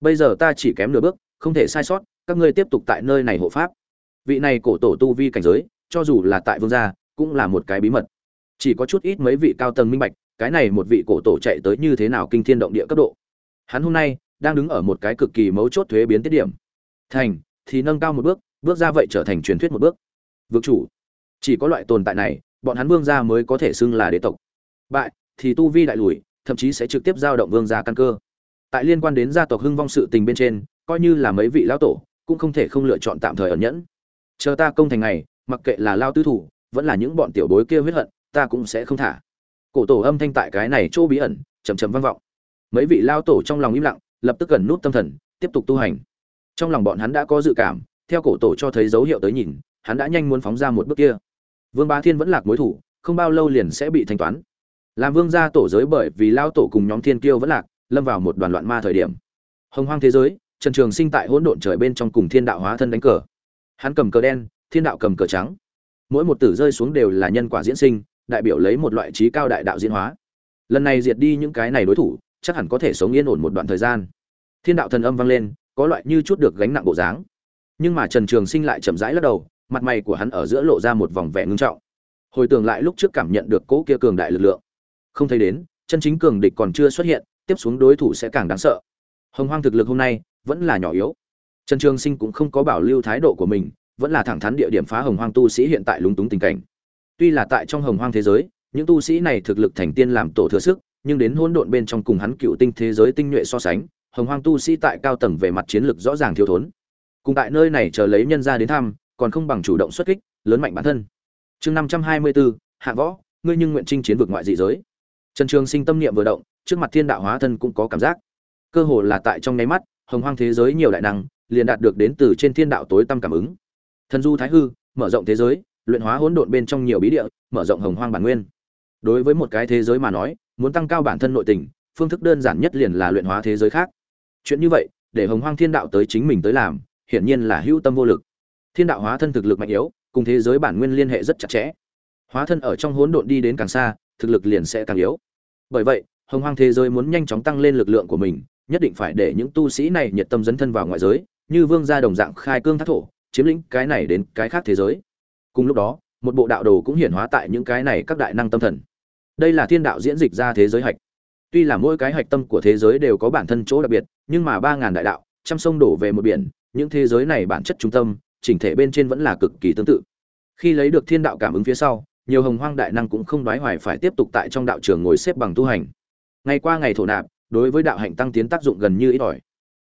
Bây giờ ta chỉ kém nửa bước, không thể sai sót, các ngươi tiếp tục tại nơi này hộ pháp. Vị này cổ tổ tu vi cảnh giới, cho dù là tại vương gia, cũng là một cái bí mật. Chỉ có chút ít mấy vị cao tầng minh bạch, cái này một vị cổ tổ chạy tới như thế nào kinh thiên động địa cấp độ. Hắn hôm nay đang đứng ở một cái cực kỳ mấu chốt thuế biến tiết điểm. Thành, thì nâng cao một bước bước ra vậy trở thành truyền thuyết một bước. Vực chủ, chỉ có loại tồn tại này, bọn hắn vương gia mới có thể xưng là đế tộc. Bại, thì tu vi đại lùi, thậm chí sẽ trực tiếp giao động vương gia căn cơ. Tại liên quan đến gia tộc hưng vong sự tình bên trên, coi như là mấy vị lão tổ, cũng không thể không lựa chọn tạm thời ẩn nhẫn. Chờ ta công thành này, mặc kệ là lao tư thủ, vẫn là những bọn tiểu bối kia huyết hận, ta cũng sẽ không thả. Cổ tổ âm thanh tại cái này chỗ bí ẩn chầm chầm vang vọng. Mấy vị lao tổ trong lòng im lặng lập tức gần nút tâm thần, tiếp tục tu hành. Trong lòng bọn hắn đã có dự cảm, theo cổ tổ cho thấy dấu hiệu tới nhìn, hắn đã nhanh muốn phóng ra một bước kia. Vương bá thiên vẫn lạc mối thủ, không bao lâu liền sẽ bị thanh toán. Làm vương gia tổ giới bởi vì lao tổ cùng nhóm thiên kiêu vẫn lạc, lâm vào một đoàn loạn ma thời điểm. Hồng hoang thế giới, trần trường sinh tại hỗn độn trời bên trong cùng thiên đạo hóa thân đánh cờ. Hắn cầm cờ đen, thiên đạo cầm cờ trắng. Mỗi một tử rơi xuống đều là nhân quả diễn sinh, đại biểu lấy một loại trí cao đại đạo diễn hóa. Lần này diệt đi những cái này đối thủ chắc hẳn có thể sống yên ổn một đoạn thời gian. Thiên đạo thần âm vang lên, có loại như chút được gánh nặng bộ dáng. Nhưng mà trần trường sinh lại chậm rãi lắc đầu, mặt mày của hắn ở giữa lộ ra một vòng vẻ ngưng trọng. Hồi tưởng lại lúc trước cảm nhận được cỗ kia cường đại lực lượng. Không thấy đến, chân chính cường địch còn chưa xuất hiện, tiếp xuống đối thủ sẽ càng đáng sợ. Hồng hoang thực lực hôm nay vẫn là nhỏ yếu. Trần trường sinh cũng không có bảo lưu thái độ của mình, vẫn là thẳng thắn địa điểm phá hồng hoang tu sĩ hiện tại lúng túng tình cảnh. Tuy là tại trong hồng hoang thế giới, những tu sĩ này thực lực thành tiên làm tổ thừa sức nhưng đến hỗn độn bên trong cùng hắn cựu tinh thế giới tinh nhuệ so sánh, hồng hoang tu sĩ tại cao tầng về mặt chiến lược rõ ràng thiếu thốn. Cùng tại nơi này chờ lấy nhân gia đến thăm, còn không bằng chủ động xuất kích, lớn mạnh bản thân. Chương năm trăm hai mươi bốn hạ võ, ngươi nhưng nguyện chinh chiến vực ngoại dị giới. Trần trường sinh tâm niệm vừa động, trước mặt thiên đạo hóa thân cũng có cảm giác. Cơ hồ là tại trong nháy mắt, hồng hoang thế giới nhiều đại năng, liền đạt được đến từ trên thiên đạo tối tâm cảm ứng. Thần du thái hư, mở rộng thế giới, luyện hóa hỗn độn bên trong nhiều bí địa, mở rộng hồng hoang bản nguyên đối với một cái thế giới mà nói, muốn tăng cao bản thân nội tình, phương thức đơn giản nhất liền là luyện hóa thế giới khác. Chuyện như vậy, để hồng hoang thiên đạo tới chính mình tới làm, hiển nhiên là hữu tâm vô lực. Thiên đạo hóa thân thực lực mạnh yếu, cùng thế giới bản nguyên liên hệ rất chặt chẽ. Hóa thân ở trong hỗn độn đi đến càng xa, thực lực liền sẽ càng yếu. Bởi vậy, hồng hoang thế giới muốn nhanh chóng tăng lên lực lượng của mình, nhất định phải để những tu sĩ này nhiệt tâm dấn thân vào ngoại giới, như vương gia đồng dạng khai cương thác thổ, chiếm lĩnh cái này đến cái khác thế giới. Cùng lúc đó, một bộ đạo đồ cũng hiển hóa tại những cái này các đại năng tâm thần đây là thiên đạo diễn dịch ra thế giới hạch. Tuy là mỗi cái hạch tâm của thế giới đều có bản thân chỗ đặc biệt, nhưng mà ba ngàn đại đạo, trăm sông đổ về một biển, những thế giới này bản chất trung tâm, chỉnh thể bên trên vẫn là cực kỳ tương tự. Khi lấy được thiên đạo cảm ứng phía sau, nhiều hồng hoang đại năng cũng không đoái hoài phải tiếp tục tại trong đạo trường ngồi xếp bằng tu hành. Ngày qua ngày thổ nạp, đối với đạo hạnh tăng tiến tác dụng gần như ít ỏi.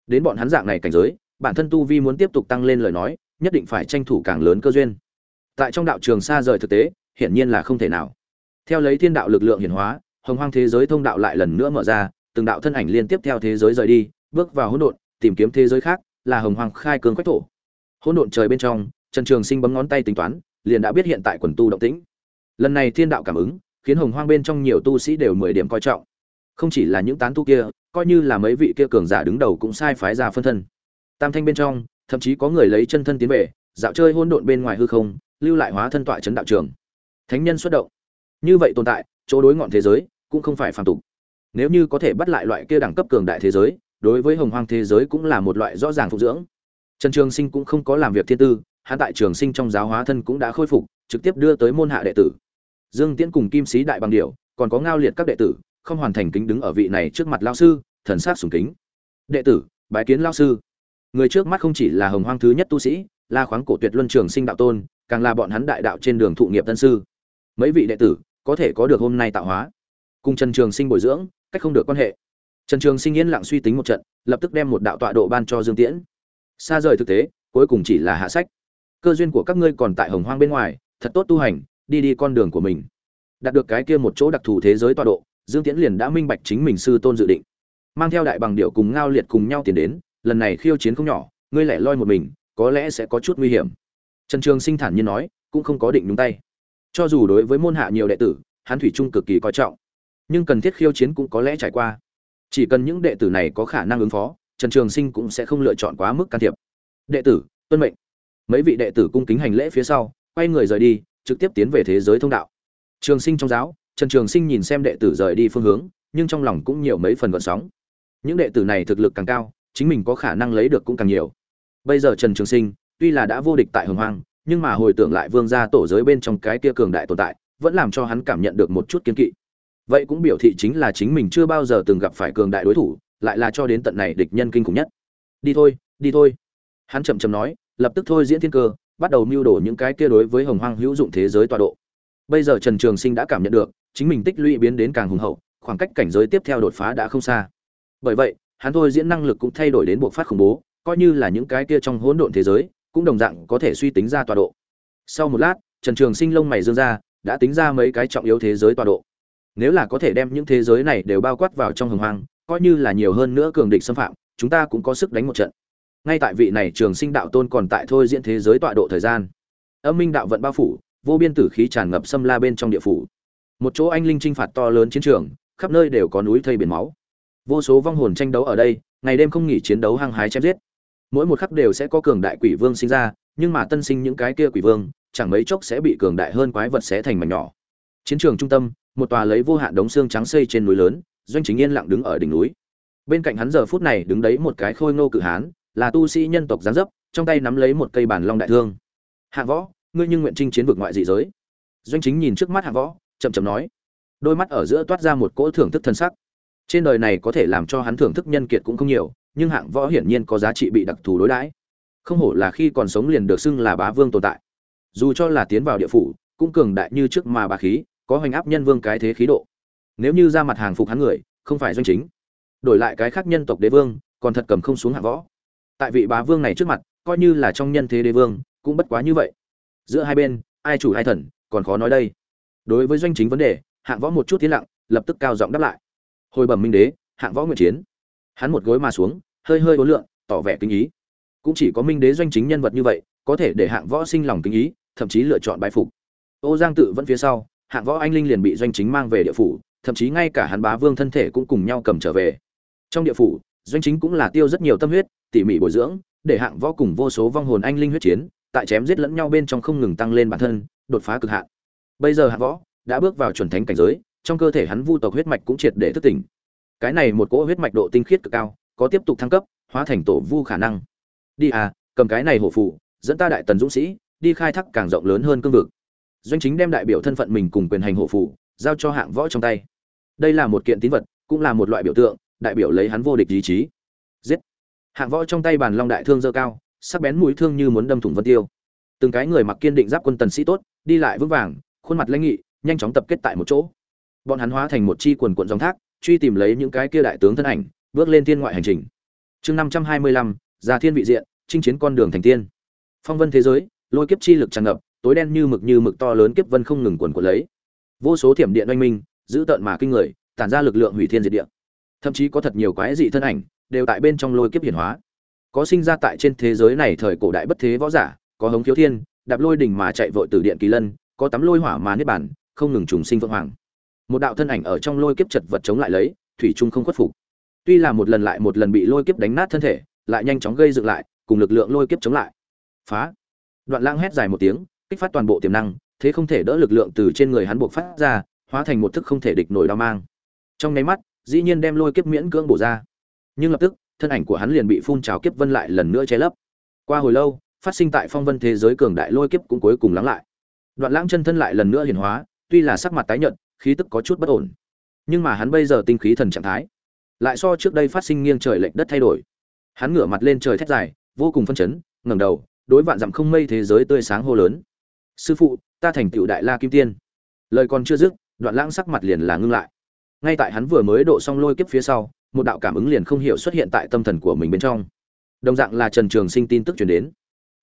Đến bọn hắn dạng này cảnh giới, bản thân tu vi muốn tiếp tục tăng lên lời nói, nhất định phải tranh thủ càng lớn cơ duyên. Tại trong đạo trường xa rời thực tế, hiển nhiên là không thể nào theo lấy thiên đạo lực lượng hiển hóa, hồng hoang thế giới thông đạo lại lần nữa mở ra, từng đạo thân ảnh liên tiếp theo thế giới rời đi, bước vào hỗn độn, tìm kiếm thế giới khác, là hồng hoang khai cương quách thổ. Hỗn độn trời bên trong, trần trường sinh bấm ngón tay tính toán, liền đã biết hiện tại quần tu động tĩnh. Lần này thiên đạo cảm ứng, khiến hồng hoang bên trong nhiều tu sĩ đều mười điểm coi trọng. Không chỉ là những tán tu kia, coi như là mấy vị kia cường giả đứng đầu cũng sai phái ra phân thân. Tam thanh bên trong, thậm chí có người lấy chân thân tiến về, dạo chơi hỗn độn bên ngoài hư không, lưu lại hóa thân tọa trấn đạo trường. Thánh nhân xuất động như vậy tồn tại, chỗ đối ngọn thế giới cũng không phải phàm tục. Nếu như có thể bắt lại loại kia đẳng cấp cường đại thế giới, đối với hồng hoang thế giới cũng là một loại rõ ràng phục dưỡng. Trần trường sinh cũng không có làm việc thiên tư hạ tại trường sinh trong giáo hóa thân cũng đã khôi phục, trực tiếp đưa tới môn hạ đệ tử. Dương tiễn cùng kim sĩ đại bằng điệu còn có ngao liệt các đệ tử, không hoàn thành kính đứng ở vị này trước mặt lao sư, thần sát sùng kính. Đệ tử, bái kiến lao sư. Người trước mắt không chỉ là hồng hoang thứ nhất tu sĩ là khoáng cổ tuyệt luân trường sinh đạo tôn, càng là bọn hắn đại đạo trên đường thụ nghiệp tân sư mấy vị đệ tử có thể có được hôm nay tạo hóa. Cùng trần trường sinh bồi dưỡng, cách không được quan hệ. Trần trường sinh yên lặng suy tính một trận, lập tức đem một đạo tọa độ ban cho dương tiễn. Xa rời thực tế, cuối cùng chỉ là hạ sách. Cơ duyên của các ngươi còn tại hồng hoang bên ngoài, thật tốt tu hành, đi đi con đường của mình. Đạt được cái kia một chỗ đặc thù thế giới tọa độ, dương tiễn liền đã minh bạch chính mình sư tôn dự định. Mang theo đại bằng điệu cùng ngao liệt cùng nhau tiến đến, lần này khiêu chiến không nhỏ, ngươi lẻ loi một mình, có lẽ sẽ có chút nguy hiểm. Trần trường sinh thản nhiên nói, cũng không có định nhúng tay cho dù đối với môn hạ nhiều đệ tử, hắn thủy trung cực kỳ coi trọng. Nhưng cần thiết khiêu chiến cũng có lẽ trải qua. Chỉ cần những đệ tử này có khả năng ứng phó, trần trường sinh cũng sẽ không lựa chọn quá mức can thiệp. Đệ tử, tuân mệnh. Mấy vị đệ tử cung kính hành lễ phía sau, quay người rời đi, trực tiếp tiến về thế giới thông đạo. Trường sinh trong giáo, trần trường sinh nhìn xem đệ tử rời đi phương hướng, nhưng trong lòng cũng nhiều mấy phần gợn sóng. Những đệ tử này thực lực càng cao, chính mình có khả năng lấy được cũng càng nhiều. Bây giờ trần trường sinh, tuy là đã vô địch tại hồng hoang nhưng mà hồi tưởng lại vương gia tổ giới bên trong cái kia cường đại tồn tại, vẫn làm cho hắn cảm nhận được một chút kiên kỵ. Vậy cũng biểu thị chính là chính mình chưa bao giờ từng gặp phải cường đại đối thủ, lại là cho đến tận này địch nhân kinh khủng nhất. Đi thôi đi thôi. Hắn chậm chậm nói, lập tức thôi diễn thiên cơ, bắt đầu mưu đổ những cái kia đối với hồng hoang hữu dụng thế giới tọa độ. Bây giờ trần trường sinh đã cảm nhận được, chính mình tích lũy biến đến càng hùng hậu, khoảng cách cảnh giới tiếp theo đột phá đã không xa. Bởi vậy, hắn thôi diễn năng lực cũng thay đổi đến buộc phát khủng bố, coi như là những cái kia trong hỗn độn thế giới cũng đồng dạng có thể suy tính ra tọa độ. Sau một lát, trần trường sinh lông mày dương ra, đã tính ra mấy cái trọng yếu thế giới tọa độ. Nếu là có thể đem những thế giới này đều bao quát vào trong hồng hoang, coi như là nhiều hơn nữa cường địch xâm phạm, chúng ta cũng có sức đánh một trận. Ngay tại vị này trường sinh đạo tôn còn tại thôi diễn thế giới tọa độ thời gian, âm minh đạo vận bao phủ, vô biên tử khí tràn ngập xâm la bên trong địa phủ. Một chỗ anh linh chinh phạt to lớn chiến trường, khắp nơi đều có núi thây biển máu. Vô số vong hồn tranh đấu ở đây, ngày đêm không nghỉ chiến đấu hăng hái chém giết mỗi một khắc đều sẽ có cường đại quỷ vương sinh ra, nhưng mà tân sinh những cái kia quỷ vương, chẳng mấy chốc sẽ bị cường đại hơn quái vật xé thành mảnh nhỏ. Chiến trường trung tâm, một tòa lấy vô hạn đống xương trắng xây trên núi lớn, doanh chính yên lặng đứng ở đỉnh núi. Bên cạnh hắn giờ phút này đứng đấy một cái khôi ngô cự hán, là tu sĩ nhân tộc giáng dấp, trong tay nắm lấy một cây bản long đại thương. Hạng võ, ngươi nhưng nguyện trinh chiến vực ngoại dị giới. Doanh chính nhìn trước mắt hạng võ, chậm chậm nói. Đôi mắt ở giữa toát ra một cỗ thưởng thức thân sắc. Trên đời này có thể làm cho hắn thưởng thức nhân kiệt cũng không nhiều nhưng hạng võ hiển nhiên có giá trị bị đặc thù đối đãi. Không hổ là khi còn sống liền được xưng là bá vương tồn tại. Dù cho là tiến vào địa phủ, cũng cường đại như trước mà bà khí, có hoành áp nhân vương cái thế khí độ. Nếu như ra mặt hàng phục hắn người, không phải doanh chính. Đổi lại cái khác nhân tộc đế vương, còn thật cầm không xuống hạng võ. Tại vị bá vương này trước mặt, coi như là trong nhân thế đế vương, cũng bất quá như vậy. Giữa hai bên, ai chủ ai thần, còn khó nói đây. Đối với doanh chính vấn đề, hạng võ một chút tiến lặng, lập tức cao giọng đáp lại. Hồi bẩm minh đế, hạng võ nguyện chiến hắn một gối mà xuống, hơi hơi ốn lượn, tỏ vẻ kinh ý. Cũng chỉ có minh đế doanh chính nhân vật như vậy, có thể để hạng võ sinh lòng kinh ý, thậm chí lựa chọn bái phục. Ô giang tự vẫn phía sau, hạng võ anh linh liền bị doanh chính mang về địa phủ, thậm chí ngay cả hắn bá vương thân thể cũng cùng nhau cầm trở về. Trong địa phủ, doanh chính cũng là tiêu rất nhiều tâm huyết, tỉ mỉ bồi dưỡng, để hạng võ cùng vô số vong hồn anh linh huyết chiến, tại chém giết lẫn nhau bên trong không ngừng tăng lên bản thân, đột phá cực hạn. Bây giờ hạng võ đã bước vào chuẩn thánh cảnh giới, trong cơ thể hắn vu tộc huyết mạch cũng triệt để thức tỉnh cái này một cỗ huyết mạch độ tinh khiết cực cao, có tiếp tục thăng cấp, hóa thành tổ vu khả năng. Đi à cầm cái này hổ phụ dẫn ta đại tần dũng sĩ, đi khai thác càng rộng lớn hơn cương vực. Doanh chính đem đại biểu thân phận mình cùng quyền hành hộ phụ giao cho hạng võ trong tay. Đây là một kiện tín vật, cũng là một loại biểu tượng, đại biểu lấy hắn vô địch ý chí. Giết. Hạng võ trong tay bàn long đại thương dơ cao, sắc bén mũi thương như muốn đâm thủng vân tiêu. Từng cái người mặc kiên định giáp quân tần sĩ tốt, đi lại vững vàng, khuôn mặt lãnh nghị, nhanh chóng tập kết tại một chỗ. Bọn hắn hóa thành một chi quần cuộn dòng thác truy tìm lấy những cái kia đại tướng thân ảnh, bước lên thiên ngoại hành trình. Chương năm trăm hai mươi lăm ra thiên vị diện, chinh chiến con đường thành tiên. Phong vân thế giới, lôi kiếp chi lực tràn ngập, tối đen như mực như mực to lớn kiếp vân không ngừng quần cuộn lấy. Vô số thiểm điện oanh minh giữ tợn mà kinh người, tản ra lực lượng hủy thiên diệt địa. Thậm chí có thật nhiều quái dị thân ảnh, đều tại bên trong lôi kiếp hiển hóa. Có sinh ra tại trên thế giới này thời cổ đại bất thế võ giả, có hống thiếu thiên, đạp lôi đỉnh mà chạy vội từ điện kỳ lân, có tắm lôi hỏa mà niết bản không ngừng trùng sinh vượng hoàng một đạo thân ảnh ở trong lôi kiếp chật vật chống lại lấy, thủy trung không khuất phục. Tuy là một lần lại một lần bị lôi kiếp đánh nát thân thể, lại nhanh chóng gây dựng lại, cùng lực lượng lôi kiếp chống lại. Phá. Đoạn lãng hét dài một tiếng, kích phát toàn bộ tiềm năng, thế không thể đỡ lực lượng từ trên người hắn buộc phát ra, hóa thành một thức không thể địch nổi đao mang. Trong nháy mắt, dĩ nhiên đem lôi kiếp miễn cưỡng bổ ra. Nhưng lập tức, thân ảnh của hắn liền bị phun trào kiếp vân lại lần nữa che lấp. Qua hồi lâu, phát sinh tại phong vân thế giới cường đại lôi kiếp cũng cuối cùng lắng lại. Đoạn lãng chân thân lại lần nữa hiển hóa, tuy là sắc mặt tái nhợt khí tức có chút bất ổn. Nhưng mà hắn bây giờ tinh khí thần trạng thái, lại so trước đây phát sinh nghiêng trời lệch đất thay đổi. Hắn ngửa mặt lên trời thét dài, vô cùng phân chấn, ngẩng đầu, đối vạn dặm không mây thế giới tươi sáng hô lớn. Sư phụ, ta thành tựu đại la kim tiên. Lời còn chưa dứt, đoạn lãng sắc mặt liền là ngưng lại. Ngay tại hắn vừa mới độ xong lôi kiếp phía sau, một đạo cảm ứng liền không hiểu xuất hiện tại tâm thần của mình bên trong. Đồng dạng là trần trường sinh tin tức chuyển đến.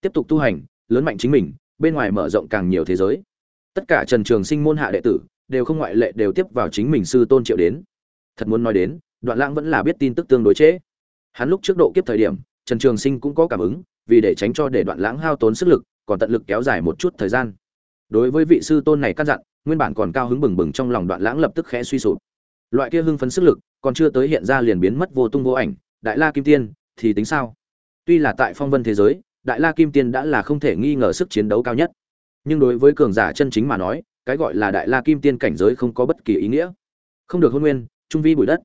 Tiếp tục tu hành, lớn mạnh chính mình, bên ngoài mở rộng càng nhiều thế giới. Tất cả trần trường sinh môn hạ đệ tử đều không ngoại lệ đều tiếp vào chính mình sư tôn triệu đến. Thật muốn nói đến, đoạn lãng vẫn là biết tin tức tương đối chế hắn lúc trước độ kiếp thời điểm, trần trường sinh cũng có cảm ứng, vì để tránh cho để đoạn lãng hao tốn sức lực, còn tận lực kéo dài một chút thời gian. Đối với vị sư tôn này căn dặn, nguyên bản còn cao hứng bừng bừng trong lòng đoạn lãng lập tức khẽ suy sụp. Loại kia hưng phấn sức lực, còn chưa tới hiện ra liền biến mất vô tung vô ảnh, đại la kim tiên, thì tính sao? Tuy là tại phong vân thế giới, đại la kim tiên đã là không thể nghi ngờ sức chiến đấu cao nhất. Nhưng đối với cường giả chân chính mà nói cái gọi là đại la kim tiên cảnh giới không có bất kỳ ý nghĩa. Không được hôn nguyên, trung vi bụi đất.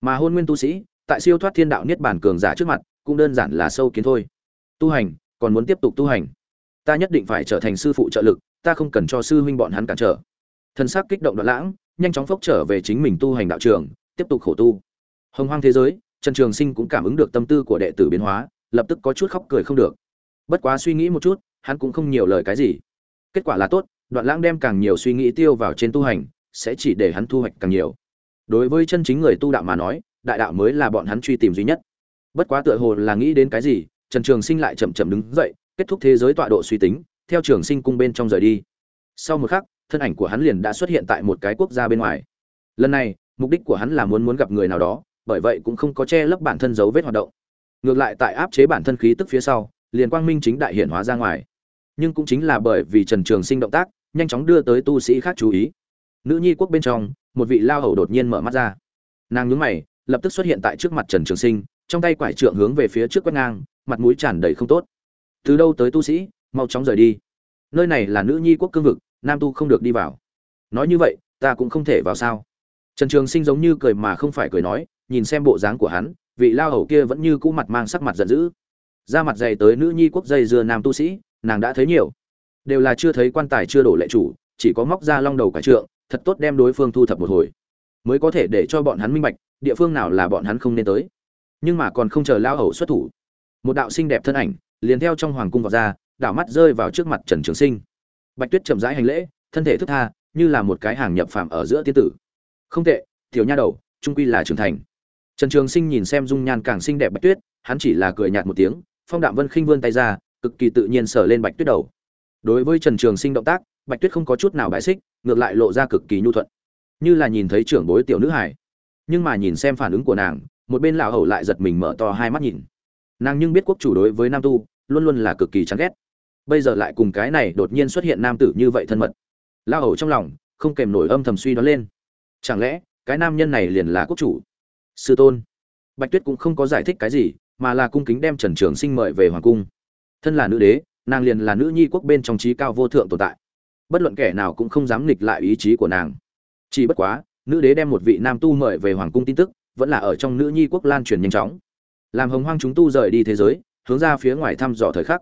Mà hôn nguyên tu sĩ, tại siêu thoát thiên đạo niết bản cường giả trước mặt, cũng đơn giản là sâu kiến thôi. Tu hành, còn muốn tiếp tục tu hành. Ta nhất định phải trở thành sư phụ trợ lực, ta không cần cho sư huynh bọn hắn cản trở. Thân xác kích động đoạn lãng, nhanh chóng phốc trở về chính mình tu hành đạo trường, tiếp tục khổ tu. Hồng hoang thế giới, trần trường sinh cũng cảm ứng được tâm tư của đệ tử biến hóa, lập tức có chút khóc cười không được. Bất quá suy nghĩ một chút, hắn cũng không nhiều lời cái gì. Kết quả là tốt đoạn lãng đem càng nhiều suy nghĩ tiêu vào trên tu hành, sẽ chỉ để hắn thu hoạch càng nhiều. Đối với chân chính người tu đạo mà nói, đại đạo mới là bọn hắn truy tìm duy nhất. Bất quá tựa hồ là nghĩ đến cái gì, trần trường sinh lại chậm chậm đứng dậy, kết thúc thế giới tọa độ suy tính, theo trường sinh cung bên trong rời đi. Sau một khắc, thân ảnh của hắn liền đã xuất hiện tại một cái quốc gia bên ngoài. Lần này, mục đích của hắn là muốn muốn gặp người nào đó, bởi vậy cũng không có che lấp bản thân dấu vết hoạt động. Ngược lại tại áp chế bản thân khí tức phía sau, liền quang minh chính đại hiện hóa ra ngoài. Nhưng cũng chính là bởi vì trần trường sinh động tác nhanh chóng đưa tới tu sĩ khác chú ý. Nữ nhi quốc bên trong, một vị lao hầu đột nhiên mở mắt ra. Nàng nhướng mày, lập tức xuất hiện tại trước mặt trần trường sinh, trong tay quải trượng hướng về phía trước quét ngang, mặt mũi tràn đầy không tốt. Từ đâu tới tu sĩ? Mau chóng rời đi. Nơi này là nữ nhi quốc cương vực, nam tu không được đi vào. Nói như vậy, ta cũng không thể vào sao. Trần trường sinh giống như cười mà không phải cười nói, nhìn xem bộ dáng của hắn, vị lao hầu kia vẫn như cũ mặt mang sắc mặt giận dữ. Ra mặt dày tới nữ nhi quốc dây dưa nam tu sĩ, nàng đã thấy nhiều đều là chưa thấy quan tài chưa đổ lệ chủ, chỉ có móc ra long đầu cả trượng, thật tốt đem đối phương thu thập một hồi. Mới có thể để cho bọn hắn minh bạch, địa phương nào là bọn hắn không nên tới. Nhưng mà còn không chờ lao hầu xuất thủ, một đạo xinh đẹp thân ảnh liền theo trong hoàng cung vào ra đảo mắt rơi vào trước mặt trần trường sinh. Bạch tuyết chậm rãi hành lễ, thân thể thức tha, như là một cái hàng nhập phạm ở giữa tiên tử. Không tệ, tiểu nha đầu, trung quy là trưởng thành. Trần trường sinh nhìn xem dung nhan càng xinh đẹp bạch tuyết, hắn chỉ là cười nhạt một tiếng, phong đạm vân khinh vươn tay ra, cực kỳ tự nhiên sờ lên bạch tuyết đầu đối với trần trường sinh động tác, bạch tuyết không có chút nào bài xích, ngược lại lộ ra cực kỳ nhu thuận. Như là nhìn thấy trưởng bối tiểu nữ hải nhưng mà nhìn xem phản ứng của nàng, một bên lão hầu lại giật mình mở to hai mắt nhìn. Nàng nhưng biết quốc chủ đối với nam tu, luôn luôn là cực kỳ chán ghét. Bây giờ lại cùng cái này đột nhiên xuất hiện nam tử như vậy thân mật. Lão hầu trong lòng không kèm nổi âm thầm suy đoán lên. Chẳng lẽ, cái nam nhân này liền là quốc chủ? Sư tôn. Bạch tuyết cũng không có giải thích cái gì, mà là cung kính đem trần trường sinh mời về hoàng cung. Thân là nữ đế nàng liền là nữ nhi quốc bên trong trí cao vô thượng tồn tại. Bất luận kẻ nào cũng không dám nghịch lại ý chí của nàng. Chỉ bất quá, nữ đế đem một vị nam tu mời về hoàng cung tin tức, vẫn là ở trong nữ nhi quốc lan truyền nhanh chóng. Làm hồng hoang chúng tu rời đi thế giới, hướng ra phía ngoài thăm dò thời khắc.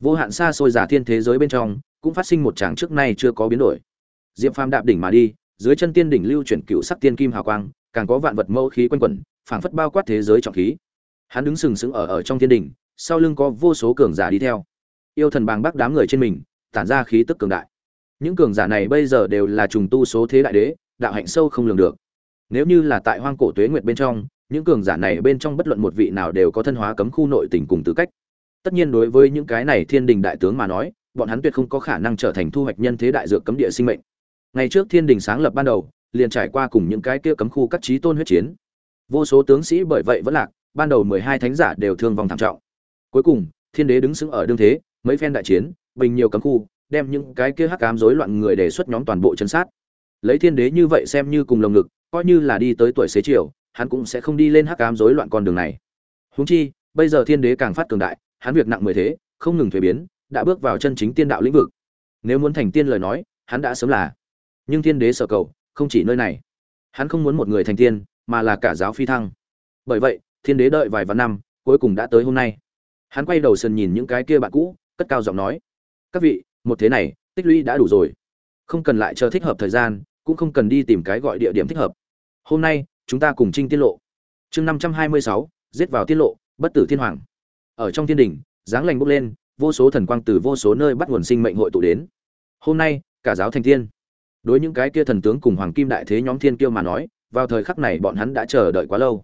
Vô hạn xa xôi giả thiên thế giới bên trong, cũng phát sinh một tràng trước nay chưa có biến đổi. Diệp phàm đạp đỉnh mà đi, dưới chân tiên đỉnh lưu chuyển cựu sắc tiên kim hào quang, càng có vạn vật mẫu khí quanh quẩn, phảng phất bao quát thế giới trọng khí. Hắn đứng sừng sững ở ở trong tiên đỉnh, sau lưng có vô số cường giả đi theo yêu thần bàng bác đám người trên mình, tản ra khí tức cường đại. Những cường giả này bây giờ đều là trùng tu số thế đại đế, đạo hạnh sâu không lường được. Nếu như là tại hoang cổ tuế nguyệt bên trong, những cường giả này bên trong bất luận một vị nào đều có thân hóa cấm khu nội tình cùng tư cách. Tất nhiên đối với những cái này thiên đình đại tướng mà nói, bọn hắn tuyệt không có khả năng trở thành thu hoạch nhân thế đại dược cấm địa sinh mệnh. Ngày trước thiên đình sáng lập ban đầu, liền trải qua cùng những cái kia cấm khu các trí tôn huyết chiến. Vô số tướng sĩ bởi vậy vẫn lạc, ban đầu mười hai thánh giả đều thương vong thảm trọng. Cuối cùng, thiên đế đứng sững ở đương thế mấy phen đại chiến, bình nhiều cấm khu, đem những cái kia hắc ám rối loạn người đề xuất nhóm toàn bộ chân sát. Lấy thiên đế như vậy xem như cùng lồng ngực, coi như là đi tới tuổi xế chiều, hắn cũng sẽ không đi lên hắc ám rối loạn con đường này. Huống chi, bây giờ thiên đế càng phát cường đại, hắn việc nặng mười thế, không ngừng thuế biến, đã bước vào chân chính tiên đạo lĩnh vực. Nếu muốn thành tiên lời nói, hắn đã sớm là. Nhưng thiên đế sở cầu, không chỉ nơi này. Hắn không muốn một người thành tiên, mà là cả giáo phi thăng. Bởi vậy, thiên đế đợi vài vạn năm, cuối cùng đã tới hôm nay. Hắn quay đầu sân nhìn những cái kia bạn cũ cất cao giọng nói. Các vị, một thế này, tích lũy đã đủ rồi. Không cần lại chờ thích hợp thời gian, cũng không cần đi tìm cái gọi địa điểm thích hợp. Hôm nay, chúng ta cùng trinh tiết lộ. Chương năm trăm hai mươi sáu, giết vào tiết lộ, bất tử thiên hoàng. Ở trong thiên đình dáng lành bốc lên, vô số thần quang từ vô số nơi bắt nguồn sinh mệnh hội tụ đến. Hôm nay, cả giáo thành tiên đối những cái kia thần tướng cùng hoàng kim đại thế nhóm thiên kiêu mà nói, vào thời khắc này bọn hắn đã chờ đợi quá lâu.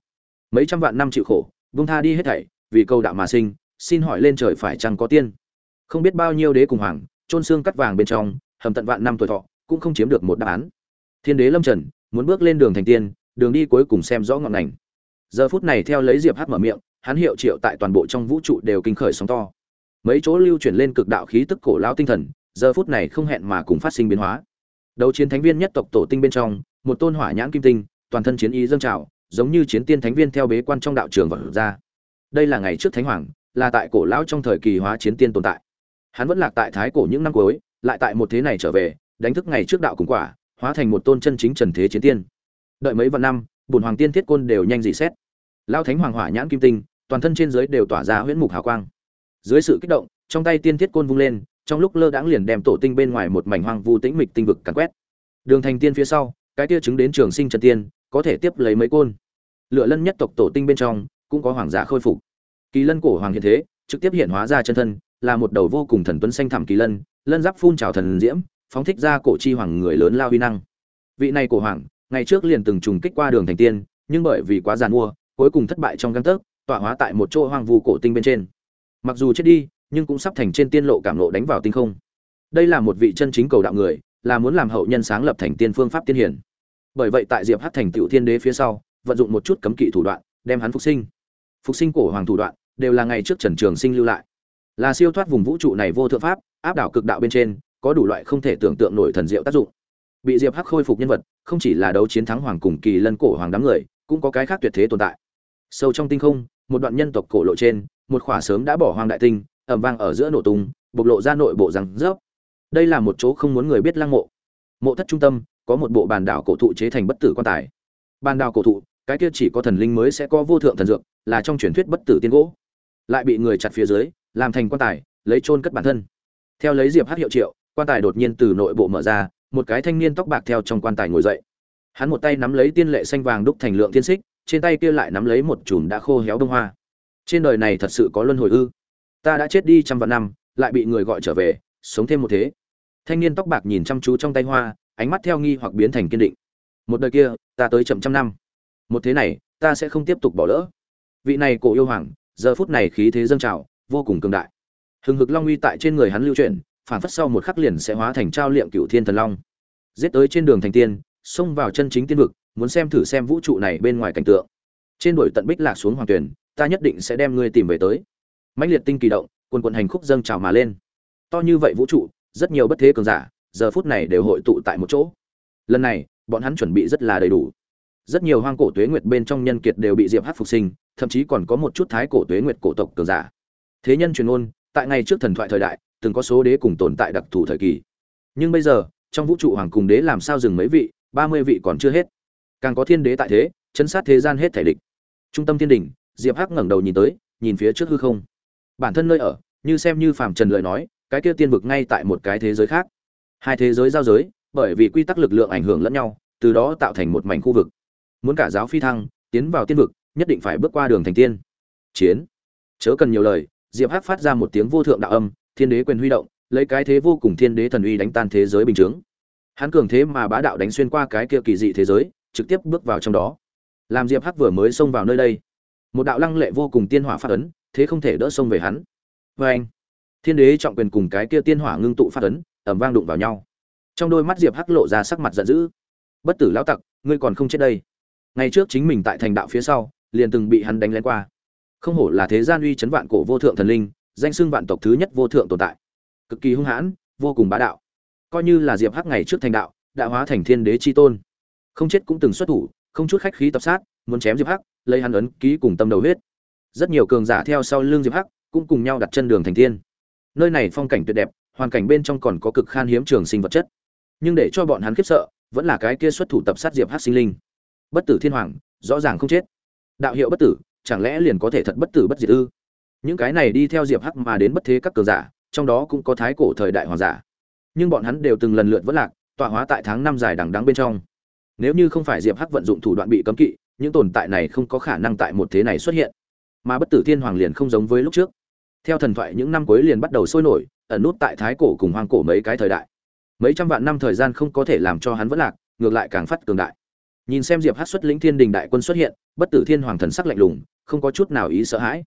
Mấy trăm vạn năm chịu khổ vung tha đi hết thảy, vì câu đạo mà sinh, xin hỏi lên trời phải chăng có tiên? Không biết bao nhiêu đế cùng hoàng trôn xương cắt vàng bên trong, hầm tận vạn năm tuổi thọ, cũng không chiếm được một đáp án. Thiên đế lâm trần, muốn bước lên đường thành tiên, đường đi cuối cùng xem rõ ngọn ngành. Giờ phút này theo lấy diệp hát mở miệng, hắn hiệu triệu tại toàn bộ trong vũ trụ đều kinh khởi sóng to. Mấy chỗ lưu chuyển lên cực đạo khí tức cổ lão tinh thần, giờ phút này không hẹn mà cùng phát sinh biến hóa. Đấu chiến thánh viên nhất tộc tổ tinh bên trong, một tôn hỏa nhãn kim tinh, toàn thân chiến ý dâng trào, giống như chiến tiên thánh viên theo bế quan trong đạo trường vật ra. Đây là ngày trước thánh hoàng, là tại cổ lão trong thời kỳ hóa chiến tiên tồn tại hắn vẫn lạc tại thái cổ những năm cuối, lại tại một thế này trở về, đánh thức ngày trước đạo cùng quả, hóa thành một tôn chân chính trần thế chiến tiên. Đợi mấy vạn năm bùn hoàng tiên thiết côn đều nhanh dị xét. Lao thánh hoàng hỏa nhãn kim tinh, toàn thân trên dưới đều tỏa ra huyễn mục hào quang. Dưới sự kích động, trong tay tiên thiết côn vung lên, trong lúc lơ đãng liền đem tổ tinh bên ngoài một mảnh hoang vu tĩnh mịch tinh vực càn quét. Đường thành tiên phía sau, cái tia chứng đến trường sinh trần tiên, có thể tiếp lấy mấy côn. Lựa lân nhất tộc tổ tinh bên trong, cũng có hoàng giả khôi phục. Kỳ lân cổ hoàng hiện thế, trực tiếp hiện hóa ra chân thân là một đầu vô cùng thần tuấn xanh thẳm kỳ lân lân giáp phun trào thần diễm, phóng thích ra cổ chi hoàng người lớn lao huy năng. Vị này cổ hoàng, ngày trước liền từng trùng kích qua đường thành tiên, nhưng bởi vì quá giàn mua, cuối cùng thất bại trong găng tấc, tọa hóa tại một chỗ hoang vu cổ tinh bên trên. Mặc dù chết đi, nhưng cũng sắp thành trên tiên lộ cảm lộ đánh vào tinh không. Đây là một vị chân chính cầu đạo người, là muốn làm hậu nhân sáng lập thành tiên phương pháp tiên hiển. Bởi vậy tại diệp hắc thành tựu thiên đế phía sau, vận dụng một chút cấm kỵ thủ đoạn, đem hắn phục sinh. Phục sinh cổ hoàng thủ đoạn, đều là ngày trước trần trường sinh lưu lại là siêu thoát vùng vũ trụ này vô thượng pháp, áp đảo cực đạo bên trên, có đủ loại không thể tưởng tượng nổi thần diệu tác dụng. Bị diệp hắc khôi phục nhân vật, không chỉ là đấu chiến thắng hoàng cùng kỳ lân cổ hoàng đám người, cũng có cái khác tuyệt thế tồn tại. Sâu trong tinh không, một đoạn nhân tộc cổ lộ trên, một khỏa sớm đã bỏ hoang đại tinh ẩm vang ở giữa nổ tung, bộc lộ ra nội bộ rằng rớp. Đây là một chỗ không muốn người biết lăng mộ. Mộ thất trung tâm, có một bộ bàn đảo cổ thụ chế thành bất tử quan tài. Bàn đảo cổ thụ, cái kia chỉ có thần linh mới sẽ có vô thượng thần dược, là trong truyền thuyết bất tử tiên gỗ. Lại bị người chặt phía dưới làm thành quan tài, lấy trôn cất bản thân. Theo lấy diệp hát hiệu triệu, quan tài đột nhiên từ nội bộ mở ra, một cái thanh niên tóc bạc theo trong quan tài ngồi dậy. Hắn một tay nắm lấy tiên lệ xanh vàng đúc thành lượng tiên xích, trên tay kia lại nắm lấy một chùm đã khô héo bông hoa. Trên đời này thật sự có luân hồi ư? Ta đã chết đi trăm vạn năm, lại bị người gọi trở về, sống thêm một thế. Thanh niên tóc bạc nhìn chăm chú trong tay hoa, ánh mắt theo nghi hoặc biến thành kiên định. Một đời kia, ta tới chậm trăm năm. Một thế này, ta sẽ không tiếp tục bỏ lỡ. Vị này cổ yêu hoàng, giờ phút này khí thế dâng trào vô cùng cường đại. Hừng hực long uy tại trên người hắn lưu chuyển, phản phất sau một khắc liền sẽ hóa thành trao liệm cựu thiên thần long. Giết tới trên đường thành tiên, xông vào chân chính tiên vực, muốn xem thử xem vũ trụ này bên ngoài cảnh tượng. Trên đuổi tận bích lạc xuống hoàng tuyển, ta nhất định sẽ đem ngươi tìm về tới. Mãnh liệt tinh kỳ động, quần quần hành khúc dâng trào mà lên. To như vậy vũ trụ, rất nhiều bất thế cường giả, giờ phút này đều hội tụ tại một chỗ. Lần này, bọn hắn chuẩn bị rất là đầy đủ. Rất nhiều hoang cổ tuế nguyệt bên trong nhân kiệt đều bị diệp hắc phục sinh, thậm chí còn có một chút thái cổ tuế nguyệt cổ tộc cường giả thế nhân truyền ôn tại ngày trước thần thoại thời đại, từng có số đế cùng tồn tại đặc thù thời kỳ. Nhưng bây giờ, trong vũ trụ hoàng cùng đế làm sao dừng mấy vị, ba mươi vị còn chưa hết. Càng có thiên đế tại thế, chấn sát thế gian hết thể địch. Trung tâm thiên đình diệp hắc ngẩng đầu nhìn tới, nhìn phía trước hư không. Bản thân nơi ở, như xem như phàm trần lời nói, cái kia tiên vực ngay tại một cái thế giới khác. Hai thế giới giao giới, bởi vì quy tắc lực lượng ảnh hưởng lẫn nhau, từ đó tạo thành một mảnh khu vực. Muốn cả giáo phi thăng, tiến vào tiên vực, nhất định phải bước qua đường thành tiên. Chiến. Chớ cần nhiều lời diệp hắc phát ra một tiếng vô thượng đạo âm, thiên đế quyền huy động, lấy cái thế vô cùng thiên đế thần uy đánh tan thế giới bình chướng. Hắn cường thế mà bá đạo đánh xuyên qua cái kia kỳ dị thế giới, trực tiếp bước vào trong đó. Làm diệp hắc vừa mới xông vào nơi đây, một đạo lăng lệ vô cùng tiên hỏa phát ấn, thế không thể đỡ xông về hắn. Vê anh thiên đế trọng quyền cùng cái kia tiên hỏa ngưng tụ phát ấn ẩm vang đụng vào nhau. Trong đôi mắt diệp hắc lộ ra sắc mặt giận dữ. Bất tử lão tặc, ngươi còn không chết đây. Ngày trước chính mình tại thành đạo phía sau, liền từng bị hắn đánh lén qua không hổ là thế gian uy chấn vạn cổ vô thượng thần linh, danh xưng vạn tộc thứ nhất vô thượng tồn tại. Cực kỳ hung hãn, vô cùng bá đạo. Coi như là diệp hắc ngày trước thành đạo, đã hóa thành thiên đế chi tôn. Không chết cũng từng xuất thủ, không chút khách khí tập sát, muốn chém diệp hắc, lấy hắn ấn ký cùng tâm đầu huyết. Rất nhiều cường giả theo sau lưng diệp hắc, cũng cùng nhau đặt chân đường thành thiên. Nơi này phong cảnh tuyệt đẹp, hoàn cảnh bên trong còn có cực khan hiếm trường sinh vật chất. Nhưng để cho bọn hắn khiếp sợ, vẫn là cái kia xuất thủ tập sát diệp hắc sinh linh. Bất tử thiên hoàng, rõ ràng không chết. Đạo hiệu bất tử chẳng lẽ liền có thể thật bất tử bất diệt ư? Những cái này đi theo diệp hắc mà đến bất thế các cường giả, trong đó cũng có thái cổ thời đại hoàng giả. Nhưng bọn hắn đều từng lần lượt vất lạc, tọa hóa tại tháng năm dài đằng đắng bên trong. Nếu như không phải diệp hắc vận dụng thủ đoạn bị cấm kỵ, những tồn tại này không có khả năng tại một thế này xuất hiện. Mà bất tử thiên hoàng liền không giống với lúc trước. Theo thần thoại những năm cuối liền bắt đầu sôi nổi, ẩn nút tại thái cổ cùng hoang cổ mấy cái thời đại. Mấy trăm vạn năm thời gian không có thể làm cho hắn vất lạc, ngược lại càng phát cường đại. Nhìn xem diệp hát xuất lĩnh thiên đình đại quân xuất hiện, bất tử thiên hoàng thần sắc lạnh lùng không có chút nào ý sợ hãi.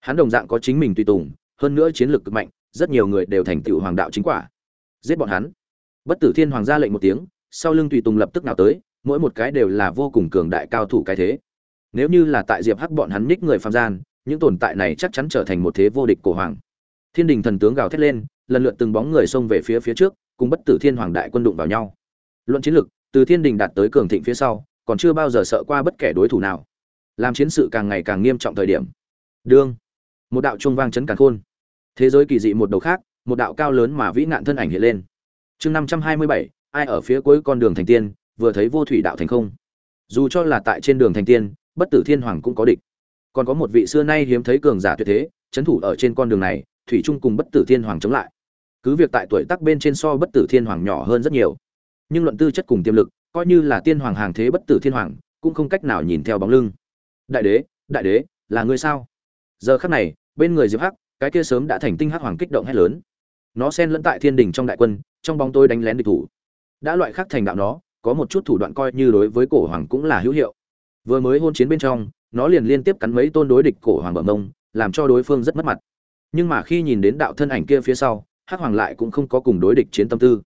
Hắn đồng dạng có chính mình tùy tùng, hơn nữa chiến lược cực mạnh, rất nhiều người đều thành tựu hoàng đạo chính quả. Giết bọn hắn. Bất tử thiên hoàng ra lệnh một tiếng, sau lưng tùy tùng lập tức nào tới, mỗi một cái đều là vô cùng cường đại cao thủ cái thế. Nếu như là tại diệp hắc bọn hắn ních người phạm gian, những tồn tại này chắc chắn trở thành một thế vô địch cổ hoàng. Thiên đình thần tướng gào thét lên, lần lượt từng bóng người xông về phía phía trước, cùng bất tử thiên hoàng đại quân đụng vào nhau. Luận chiến lược từ thiên đình đạt tới cường thịnh phía sau, còn chưa bao giờ sợ qua bất kể đối thủ nào làm chiến sự càng ngày càng nghiêm trọng thời điểm. Đương, một đạo chuông vang chấn càng khôn. Thế giới kỳ dị một đầu khác, một đạo cao lớn mà vĩ nạn thân ảnh hiện lên. Chương năm trăm hai mươi bảy, ai ở phía cuối con đường thành tiên, vừa thấy vô thủy đạo thành không? Dù cho là tại trên đường thành tiên, bất tử thiên hoàng cũng có địch. Còn có một vị xưa nay hiếm thấy cường giả tuyệt thế trấn thủ ở trên con đường này, thủy trung cùng bất tử thiên hoàng chống lại. Cứ việc tại tuổi tắc bên trên so bất tử thiên hoàng nhỏ hơn rất nhiều, nhưng luận tư chất cùng tiềm lực, coi như là tiên hoàng hàng thế bất tử thiên hoàng, cũng không cách nào nhìn theo bóng lưng đại đế đại đế, là ngươi sao? Giờ khắc này, bên người diệp hắc, cái kia sớm đã thành tinh hắc hoàng kích động hét lớn. Nó xen lẫn tại thiên đình trong đại quân, trong bóng tôi đánh lén địch thủ. Đã loại khắc thành đạo nó, có một chút thủ đoạn coi như đối với cổ hoàng cũng là hữu hiệu. Vừa mới hôn chiến bên trong, nó liền liên tiếp cắn mấy tôn đối địch cổ hoàng bờ mông, làm cho đối phương rất mất mặt. Nhưng mà khi nhìn đến đạo thân ảnh kia phía sau, hắc hoàng lại cũng không có cùng đối địch chiến tâm tư.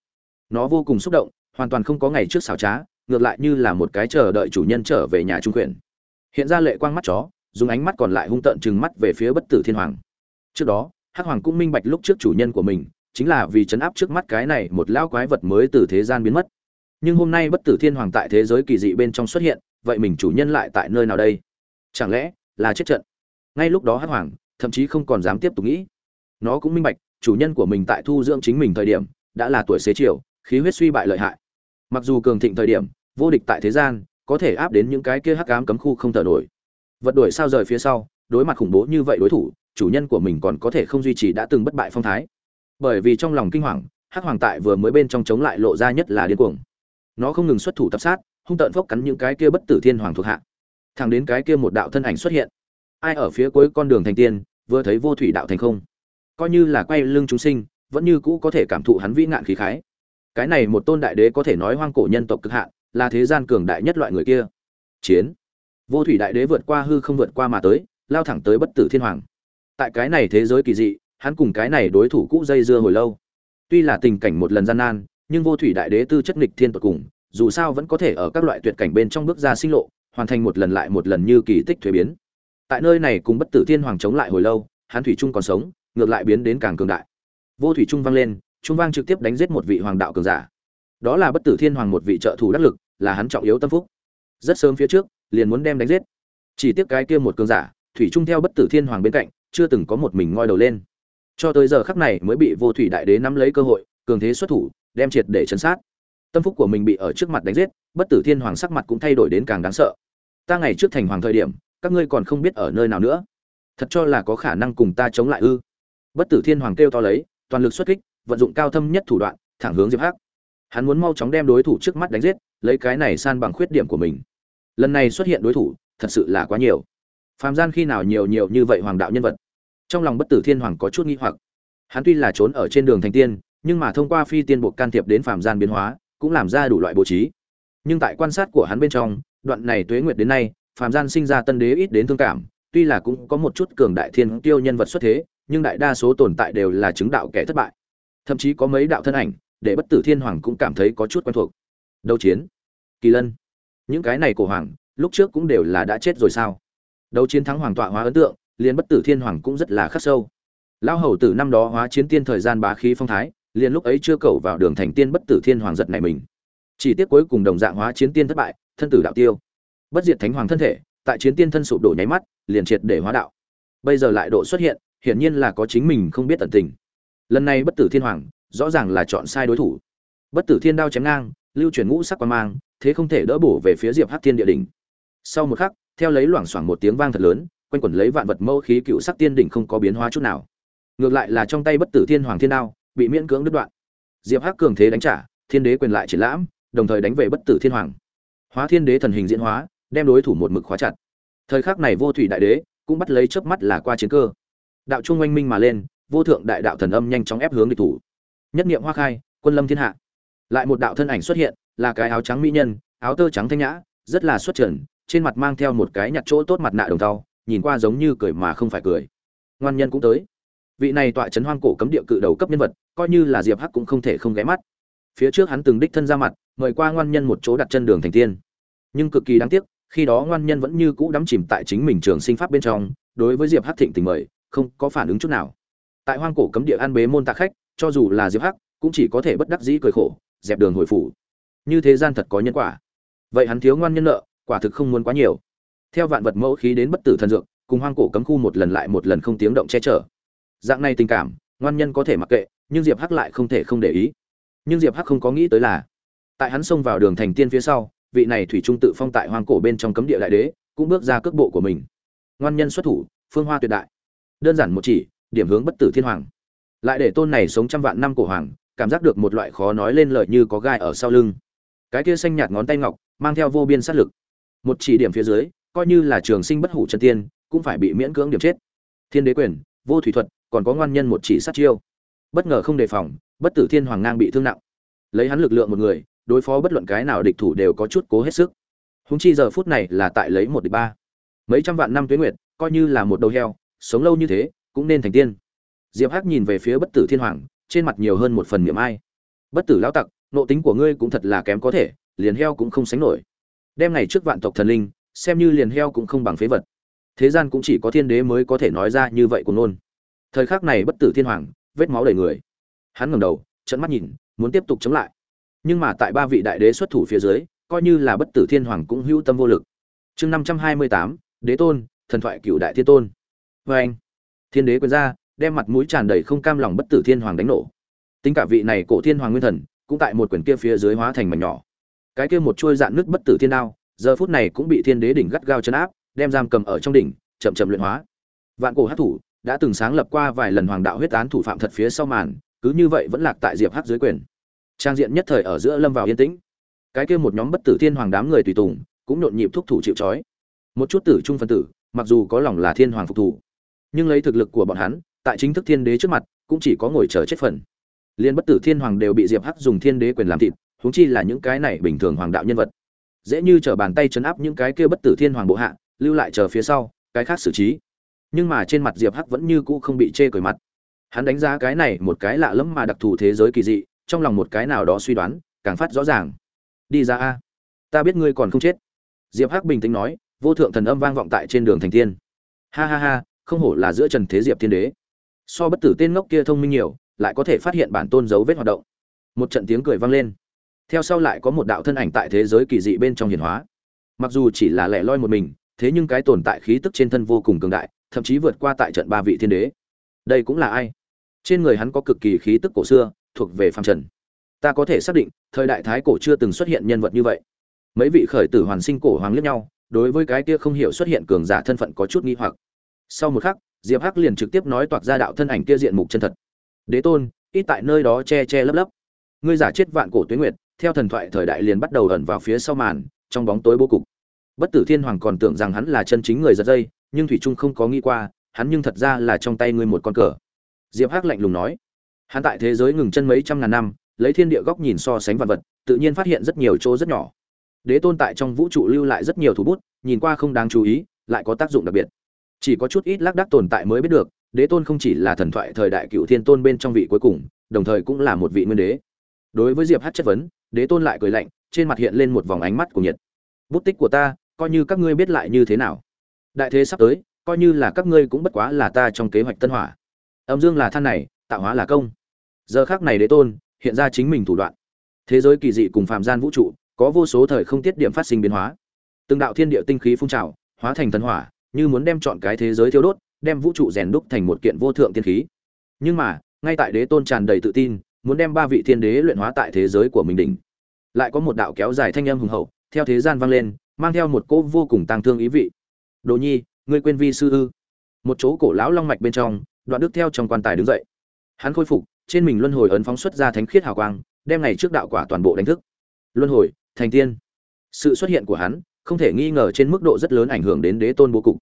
Nó vô cùng xúc động, hoàn toàn không có ngày trước xảo trá, ngược lại như là một cái chờ đợi chủ nhân trở về nhà trung quyền hiện ra lệ quang mắt chó, dùng ánh mắt còn lại hung tợn chừng mắt về phía bất tử thiên hoàng. Trước đó, hắc hoàng cũng minh bạch lúc trước chủ nhân của mình, chính là vì chấn áp trước mắt cái này một lão quái vật mới từ thế gian biến mất. Nhưng hôm nay bất tử thiên hoàng tại thế giới kỳ dị bên trong xuất hiện, vậy mình chủ nhân lại tại nơi nào đây? Chẳng lẽ là chết trận? Ngay lúc đó hắc hoàng thậm chí không còn dám tiếp tục nghĩ. Nó cũng minh bạch, chủ nhân của mình tại thu dưỡng chính mình thời điểm, đã là tuổi xế chiều, khí huyết suy bại lợi hại. Mặc dù cường thịnh thời điểm, vô địch tại thế gian có thể áp đến những cái kia hắc ám cấm khu không thở nổi. Vật đuổi sao rời phía sau, đối mặt khủng bố như vậy đối thủ, chủ nhân của mình còn có thể không duy trì đã từng bất bại phong thái. Bởi vì trong lòng kinh hoàng, hắc hoàng tại vừa mới bên trong chống lại lộ ra nhất là điên cuồng. Nó không ngừng xuất thủ tập sát, hung tợn phốc cắn những cái kia bất tử thiên hoàng thuộc hạ. Thẳng đến cái kia một đạo thân ảnh xuất hiện. Ai ở phía cuối con đường thành tiên, vừa thấy vô thủy đạo thành không. Coi như là quay lưng chúng sinh, vẫn như cũ có thể cảm thụ hắn vĩ ngạn khí khái. Cái này một tôn đại đế có thể nói hoang cổ nhân tộc cực hạn là thế gian cường đại nhất loại người kia. Chiến. Vô thủy đại đế vượt qua hư không vượt qua mà tới, lao thẳng tới bất tử thiên hoàng. Tại cái này thế giới kỳ dị, hắn cùng cái này đối thủ cũ dây dưa hồi lâu. Tuy là tình cảnh một lần gian nan, nhưng vô thủy đại đế tư chất nghịch thiên tột cùng, dù sao vẫn có thể ở các loại tuyệt cảnh bên trong bước ra sinh lộ, hoàn thành một lần lại một lần như kỳ tích thuế biến. Tại nơi này cùng bất tử thiên hoàng chống lại hồi lâu, hắn thủy trung còn sống, ngược lại biến đến càng cường đại. Vô thủy trung vang lên trung vang trực tiếp đánh giết một vị hoàng đạo cường giả đó là bất tử thiên hoàng một vị trợ thủ đắc lực, là hắn trọng yếu tâm phúc. Rất sớm phía trước, liền muốn đem đánh giết. Chỉ tiếc cái kia một cường giả, thủy trung theo bất tử thiên hoàng bên cạnh, chưa từng có một mình ngoi đầu lên. Cho tới giờ khắc này mới bị vô thủy đại đế nắm lấy cơ hội, cường thế xuất thủ, đem triệt để chấn sát. Tâm phúc của mình bị ở trước mặt đánh giết, bất tử thiên hoàng sắc mặt cũng thay đổi đến càng đáng sợ. Ta ngày trước thành hoàng thời điểm, các ngươi còn không biết ở nơi nào nữa. Thật cho là có khả năng cùng ta chống lại ư. Bất tử thiên hoàng kêu to lấy, toàn lực xuất kích, vận dụng cao thâm nhất thủ đoạn, thẳng hướng diệp hắc hắn muốn mau chóng đem đối thủ trước mắt đánh giết, lấy cái này san bằng khuyết điểm của mình. Lần này xuất hiện đối thủ, thật sự là quá nhiều. Phàm gian khi nào nhiều nhiều như vậy hoàng đạo nhân vật. Trong lòng bất tử thiên hoàng có chút nghi hoặc. Hắn tuy là trốn ở trên đường thành tiên, nhưng mà thông qua phi tiên buộc can thiệp đến phàm gian biến hóa, cũng làm ra đủ loại bố trí. Nhưng tại quan sát của hắn bên trong, đoạn này tuế nguyệt đến nay, phàm gian sinh ra tân đế ít đến thương cảm, tuy là cũng có một chút cường đại thiên tiêu nhân vật xuất thế, nhưng đại đa số tồn tại đều là chứng đạo kẻ thất bại. Thậm chí có mấy đạo thân ảnh để bất tử thiên hoàng cũng cảm thấy có chút quen thuộc. Đấu chiến. Kỳ lân. Những cái này cổ hoàng, lúc trước cũng đều là đã chết rồi sao? Đấu chiến thắng hoàng tọa hóa ấn tượng, liền bất tử thiên hoàng cũng rất là khắc sâu. Lão hầu tử năm đó hóa chiến tiên thời gian bá khí phong thái, liền lúc ấy chưa cầu vào đường thành tiên bất tử thiên hoàng giật này mình. Chỉ tiếc cuối cùng đồng dạng hóa chiến tiên thất bại, thân tử đạo tiêu. Bất diệt thánh hoàng thân thể, tại chiến tiên thân sụp đổ nháy mắt, liền triệt để hóa đạo. Bây giờ lại độ xuất hiện, hiển nhiên là có chính mình không biết tận tình. Lần này bất tử thiên hoàng rõ ràng là chọn sai đối thủ. Bất tử thiên đao chém ngang, lưu chuyển ngũ sắc quan mang, thế không thể đỡ bổ về phía diệp hắc thiên địa đỉnh. Sau một khắc, theo lấy loảng xoảng một tiếng vang thật lớn, quanh quẩn lấy vạn vật mâu khí cựu sắc tiên đỉnh không có biến hóa chút nào. Ngược lại là trong tay bất tử thiên hoàng thiên đao, bị miễn cưỡng đứt đoạn. Diệp hắc cường thế đánh trả, thiên đế quyền lại triển lãm, đồng thời đánh về bất tử thiên hoàng. Hóa thiên đế thần hình diễn hóa, đem đối thủ một mực khóa chặt. Thời khắc này vô thủy đại đế cũng bắt lấy chớp mắt là qua chiến cơ. Đạo trung oanh minh mà lên, vô thượng đại đạo thần âm nhanh chóng ép hướng địch thủ nhất niệm hoa khai, quân lâm thiên hạ. Lại một đạo thân ảnh xuất hiện, là cái áo trắng mỹ nhân, áo tơ trắng thanh nhã, rất là xuất trần, trên mặt mang theo một cái nhặt chỗ tốt mặt nạ đồng tàu nhìn qua giống như cười mà không phải cười. Ngoan nhân cũng tới. Vị này tọa trấn hoang cổ cấm địa cự đầu cấp nhân vật, coi như là diệp hắc cũng không thể không ghé mắt. Phía trước hắn từng đích thân ra mặt, mời qua ngoan nhân một chỗ đặt chân đường thành tiên. Nhưng cực kỳ đáng tiếc, khi đó ngoan nhân vẫn như cũ đắm chìm tại chính mình trường sinh pháp bên trong, đối với diệp hắc thịnh tình mời, không có phản ứng chút nào. Tại hoang cổ cấm địa an bế môn tạ khách cho dù là diệp hắc, cũng chỉ có thể bất đắc dĩ cười khổ, dẹp đường hồi phủ. Như thế gian thật có nhân quả. Vậy hắn thiếu ngoan nhân nợ, quả thực không muốn quá nhiều. Theo vạn vật mẫu khí đến bất tử thần dược, cùng hoang cổ cấm khu một lần lại một lần không tiếng động che chở. Dạng này tình cảm, ngoan nhân có thể mặc kệ, nhưng diệp hắc lại không thể không để ý. Nhưng diệp hắc không có nghĩ tới là, tại hắn xông vào đường thành tiên phía sau, vị này thủy trung tự phong tại hoang cổ bên trong cấm địa đại đế, cũng bước ra cước bộ của mình. Ngoan nhân xuất thủ, phương hoa tuyệt đại. Đơn giản một chỉ, điểm hướng bất tử thiên hoàng lại để tôn này sống trăm vạn năm cổ hoàng, cảm giác được một loại khó nói lên lời như có gai ở sau lưng. Cái kia xanh nhạt ngón tay ngọc, mang theo vô biên sát lực. Một chỉ điểm phía dưới, coi như là trường sinh bất hủ chân tiên, cũng phải bị miễn cưỡng điểm chết. Thiên đế quyền, vô thủy thuật, còn có ngoan nhân một chỉ sát chiêu. Bất ngờ không đề phòng, bất tử thiên hoàng ngang bị thương nặng. Lấy hắn lực lượng một người, đối phó bất luận cái nào địch thủ đều có chút cố hết sức. Húng chi giờ phút này là tại lấy một địch ba. Mấy trăm vạn năm tuế nguyệt, coi như là một đầu heo, sống lâu như thế, cũng nên thành tiên diệp hắc nhìn về phía bất tử thiên hoàng, trên mặt nhiều hơn một phần niệm ai. Bất tử lão tặc nộ tính của ngươi cũng thật là kém có thể, liền heo cũng không sánh nổi. Đem ngày trước vạn tộc thần linh, xem như liền heo cũng không bằng phế vật. Thế gian cũng chỉ có thiên đế mới có thể nói ra như vậy của nôn thời khắc này bất tử thiên hoàng, vết máu đầy người. Hắn ngẩng đầu trận mắt nhìn, muốn tiếp tục chống lại. Nhưng mà tại ba vị đại đế xuất thủ phía dưới, coi như là bất tử thiên hoàng cũng hữu tâm vô lực. Chương năm trăm hai mươi tám, đế tôn, thần thoại cựu đại thiên tôn. Vê anh. Thiên đế quyền ra đem mặt mũi tràn đầy không cam lòng bất tử thiên hoàng đánh nổ. Tính cả vị này cổ thiên hoàng nguyên thần, cũng tại một quyển kia phía dưới hóa thành mảnh nhỏ. Cái kia một chuôi dạn nước bất tử thiên đao, giờ phút này cũng bị thiên đế đỉnh gắt gao chấn áp, đem giam cầm ở trong đỉnh, chậm chậm luyện hóa. Vạn cổ hát thủ đã từng sáng lập qua vài lần hoàng đạo huyết án thủ phạm thật phía sau màn, cứ như vậy vẫn lạc tại diệp hát dưới quyền. Trang diện nhất thời ở giữa lâm vào yên tĩnh. Cái kia một nhóm bất tử thiên hoàng đám người tùy tùng, cũng nhộn nhịp thúc thủ chịu trói. Một chút tử trung phân tử, mặc dù có lòng là thiên hoàng phục thủ, nhưng lấy thực lực của bọn hắn tại chính thức thiên đế trước mặt, cũng chỉ có ngồi chờ chết phần. Liên bất tử thiên hoàng đều bị diệp hắc dùng thiên đế quyền làm thịt, huống chi là những cái này bình thường hoàng đạo nhân vật. Dễ như trở bàn tay chấn áp những cái kia bất tử thiên hoàng bộ hạ, lưu lại chờ phía sau, cái khác xử trí. Nhưng mà trên mặt diệp hắc vẫn như cũ không bị chê cười mặt. Hắn đánh giá cái này một cái lạ lẫm mà đặc thù thế giới kỳ dị, trong lòng một cái nào đó suy đoán, càng phát rõ ràng. Đi ra a. Ta biết ngươi còn không chết. Diệp hắc bình tĩnh nói, vô thượng thần âm vang vọng tại trên đường thành tiên. Ha ha ha, không hổ là giữa trần thế diệp thiên đế so bất tử tên ngốc kia thông minh nhiều, lại có thể phát hiện bản tôn dấu vết hoạt động. Một trận tiếng cười vang lên. Theo sau lại có một đạo thân ảnh tại thế giới kỳ dị bên trong hiển hóa. Mặc dù chỉ là lẻ loi một mình, thế nhưng cái tồn tại khí tức trên thân vô cùng cường đại, thậm chí vượt qua tại trận ba vị thiên đế. Đây cũng là ai? Trên người hắn có cực kỳ khí tức cổ xưa, thuộc về phàm trần. Ta có thể xác định, thời đại thái cổ chưa từng xuất hiện nhân vật như vậy. Mấy vị khởi tử hoàn sinh cổ hoàng liếc nhau, đối với cái kia không hiểu xuất hiện cường giả thân phận có chút nghi hoặc sau một khắc, diệp hắc liền trực tiếp nói toạc ra đạo thân ảnh kia diện mục chân thật. Đế tôn, ít tại nơi đó che che lấp lấp. Ngươi giả chết vạn cổ tuyến nguyệt, theo thần thoại thời đại liền bắt đầu ẩn vào phía sau màn, trong bóng tối bố cục. Bất tử thiên hoàng còn tưởng rằng hắn là chân chính người giật dây, nhưng thủy trung không có nghĩ qua, hắn nhưng thật ra là trong tay ngươi một con cờ. Diệp hắc lạnh lùng nói. Hắn tại thế giới ngừng chân mấy trăm ngàn năm, lấy thiên địa góc nhìn so sánh vật vật, tự nhiên phát hiện rất nhiều chỗ rất nhỏ. Đế tôn tại trong vũ trụ lưu lại rất nhiều thủ bút, nhìn qua không đáng chú ý, lại có tác dụng đặc biệt chỉ có chút ít lác đác tồn tại mới biết được, đế tôn không chỉ là thần thoại thời đại cựu thiên tôn bên trong vị cuối cùng, đồng thời cũng là một vị nguyên đế. Đối với diệp hát chất vấn, đế tôn lại cười lạnh, trên mặt hiện lên một vòng ánh mắt của nhiệt. Bút tích của ta, coi như các ngươi biết lại như thế nào. Đại thế sắp tới, coi như là các ngươi cũng bất quá là ta trong kế hoạch tân hỏa. Âm dương là than này, tạo hóa là công. Giờ khác này đế tôn, hiện ra chính mình thủ đoạn. Thế giới kỳ dị cùng phạm gian vũ trụ, có vô số thời không tiết điểm phát sinh biến hóa. Từng đạo thiên địa tinh khí phun trào, hóa thành thần hỏa như muốn đem chọn cái thế giới thiêu đốt, đem vũ trụ rèn đúc thành một kiện vô thượng tiên khí. Nhưng mà, ngay tại đế tôn tràn đầy tự tin, muốn đem ba vị thiên đế luyện hóa tại thế giới của mình đỉnh. Lại có một đạo kéo dài thanh âm hùng hậu, theo thế gian vang lên, mang theo một cỗ vô cùng tang thương ý vị. Đồ nhi, ngươi quên vi sư ư? Một chỗ cổ lão long mạch bên trong, đoạn đức theo trong quan tài đứng dậy. Hắn khôi phục, trên mình luân hồi ấn phóng xuất ra thánh khiết hào quang, đem ngày trước đạo quả toàn bộ đánh thức. Luân hồi, thành tiên. Sự xuất hiện của hắn không thể nghi ngờ trên mức độ rất lớn ảnh hưởng đến đế tôn bố cục.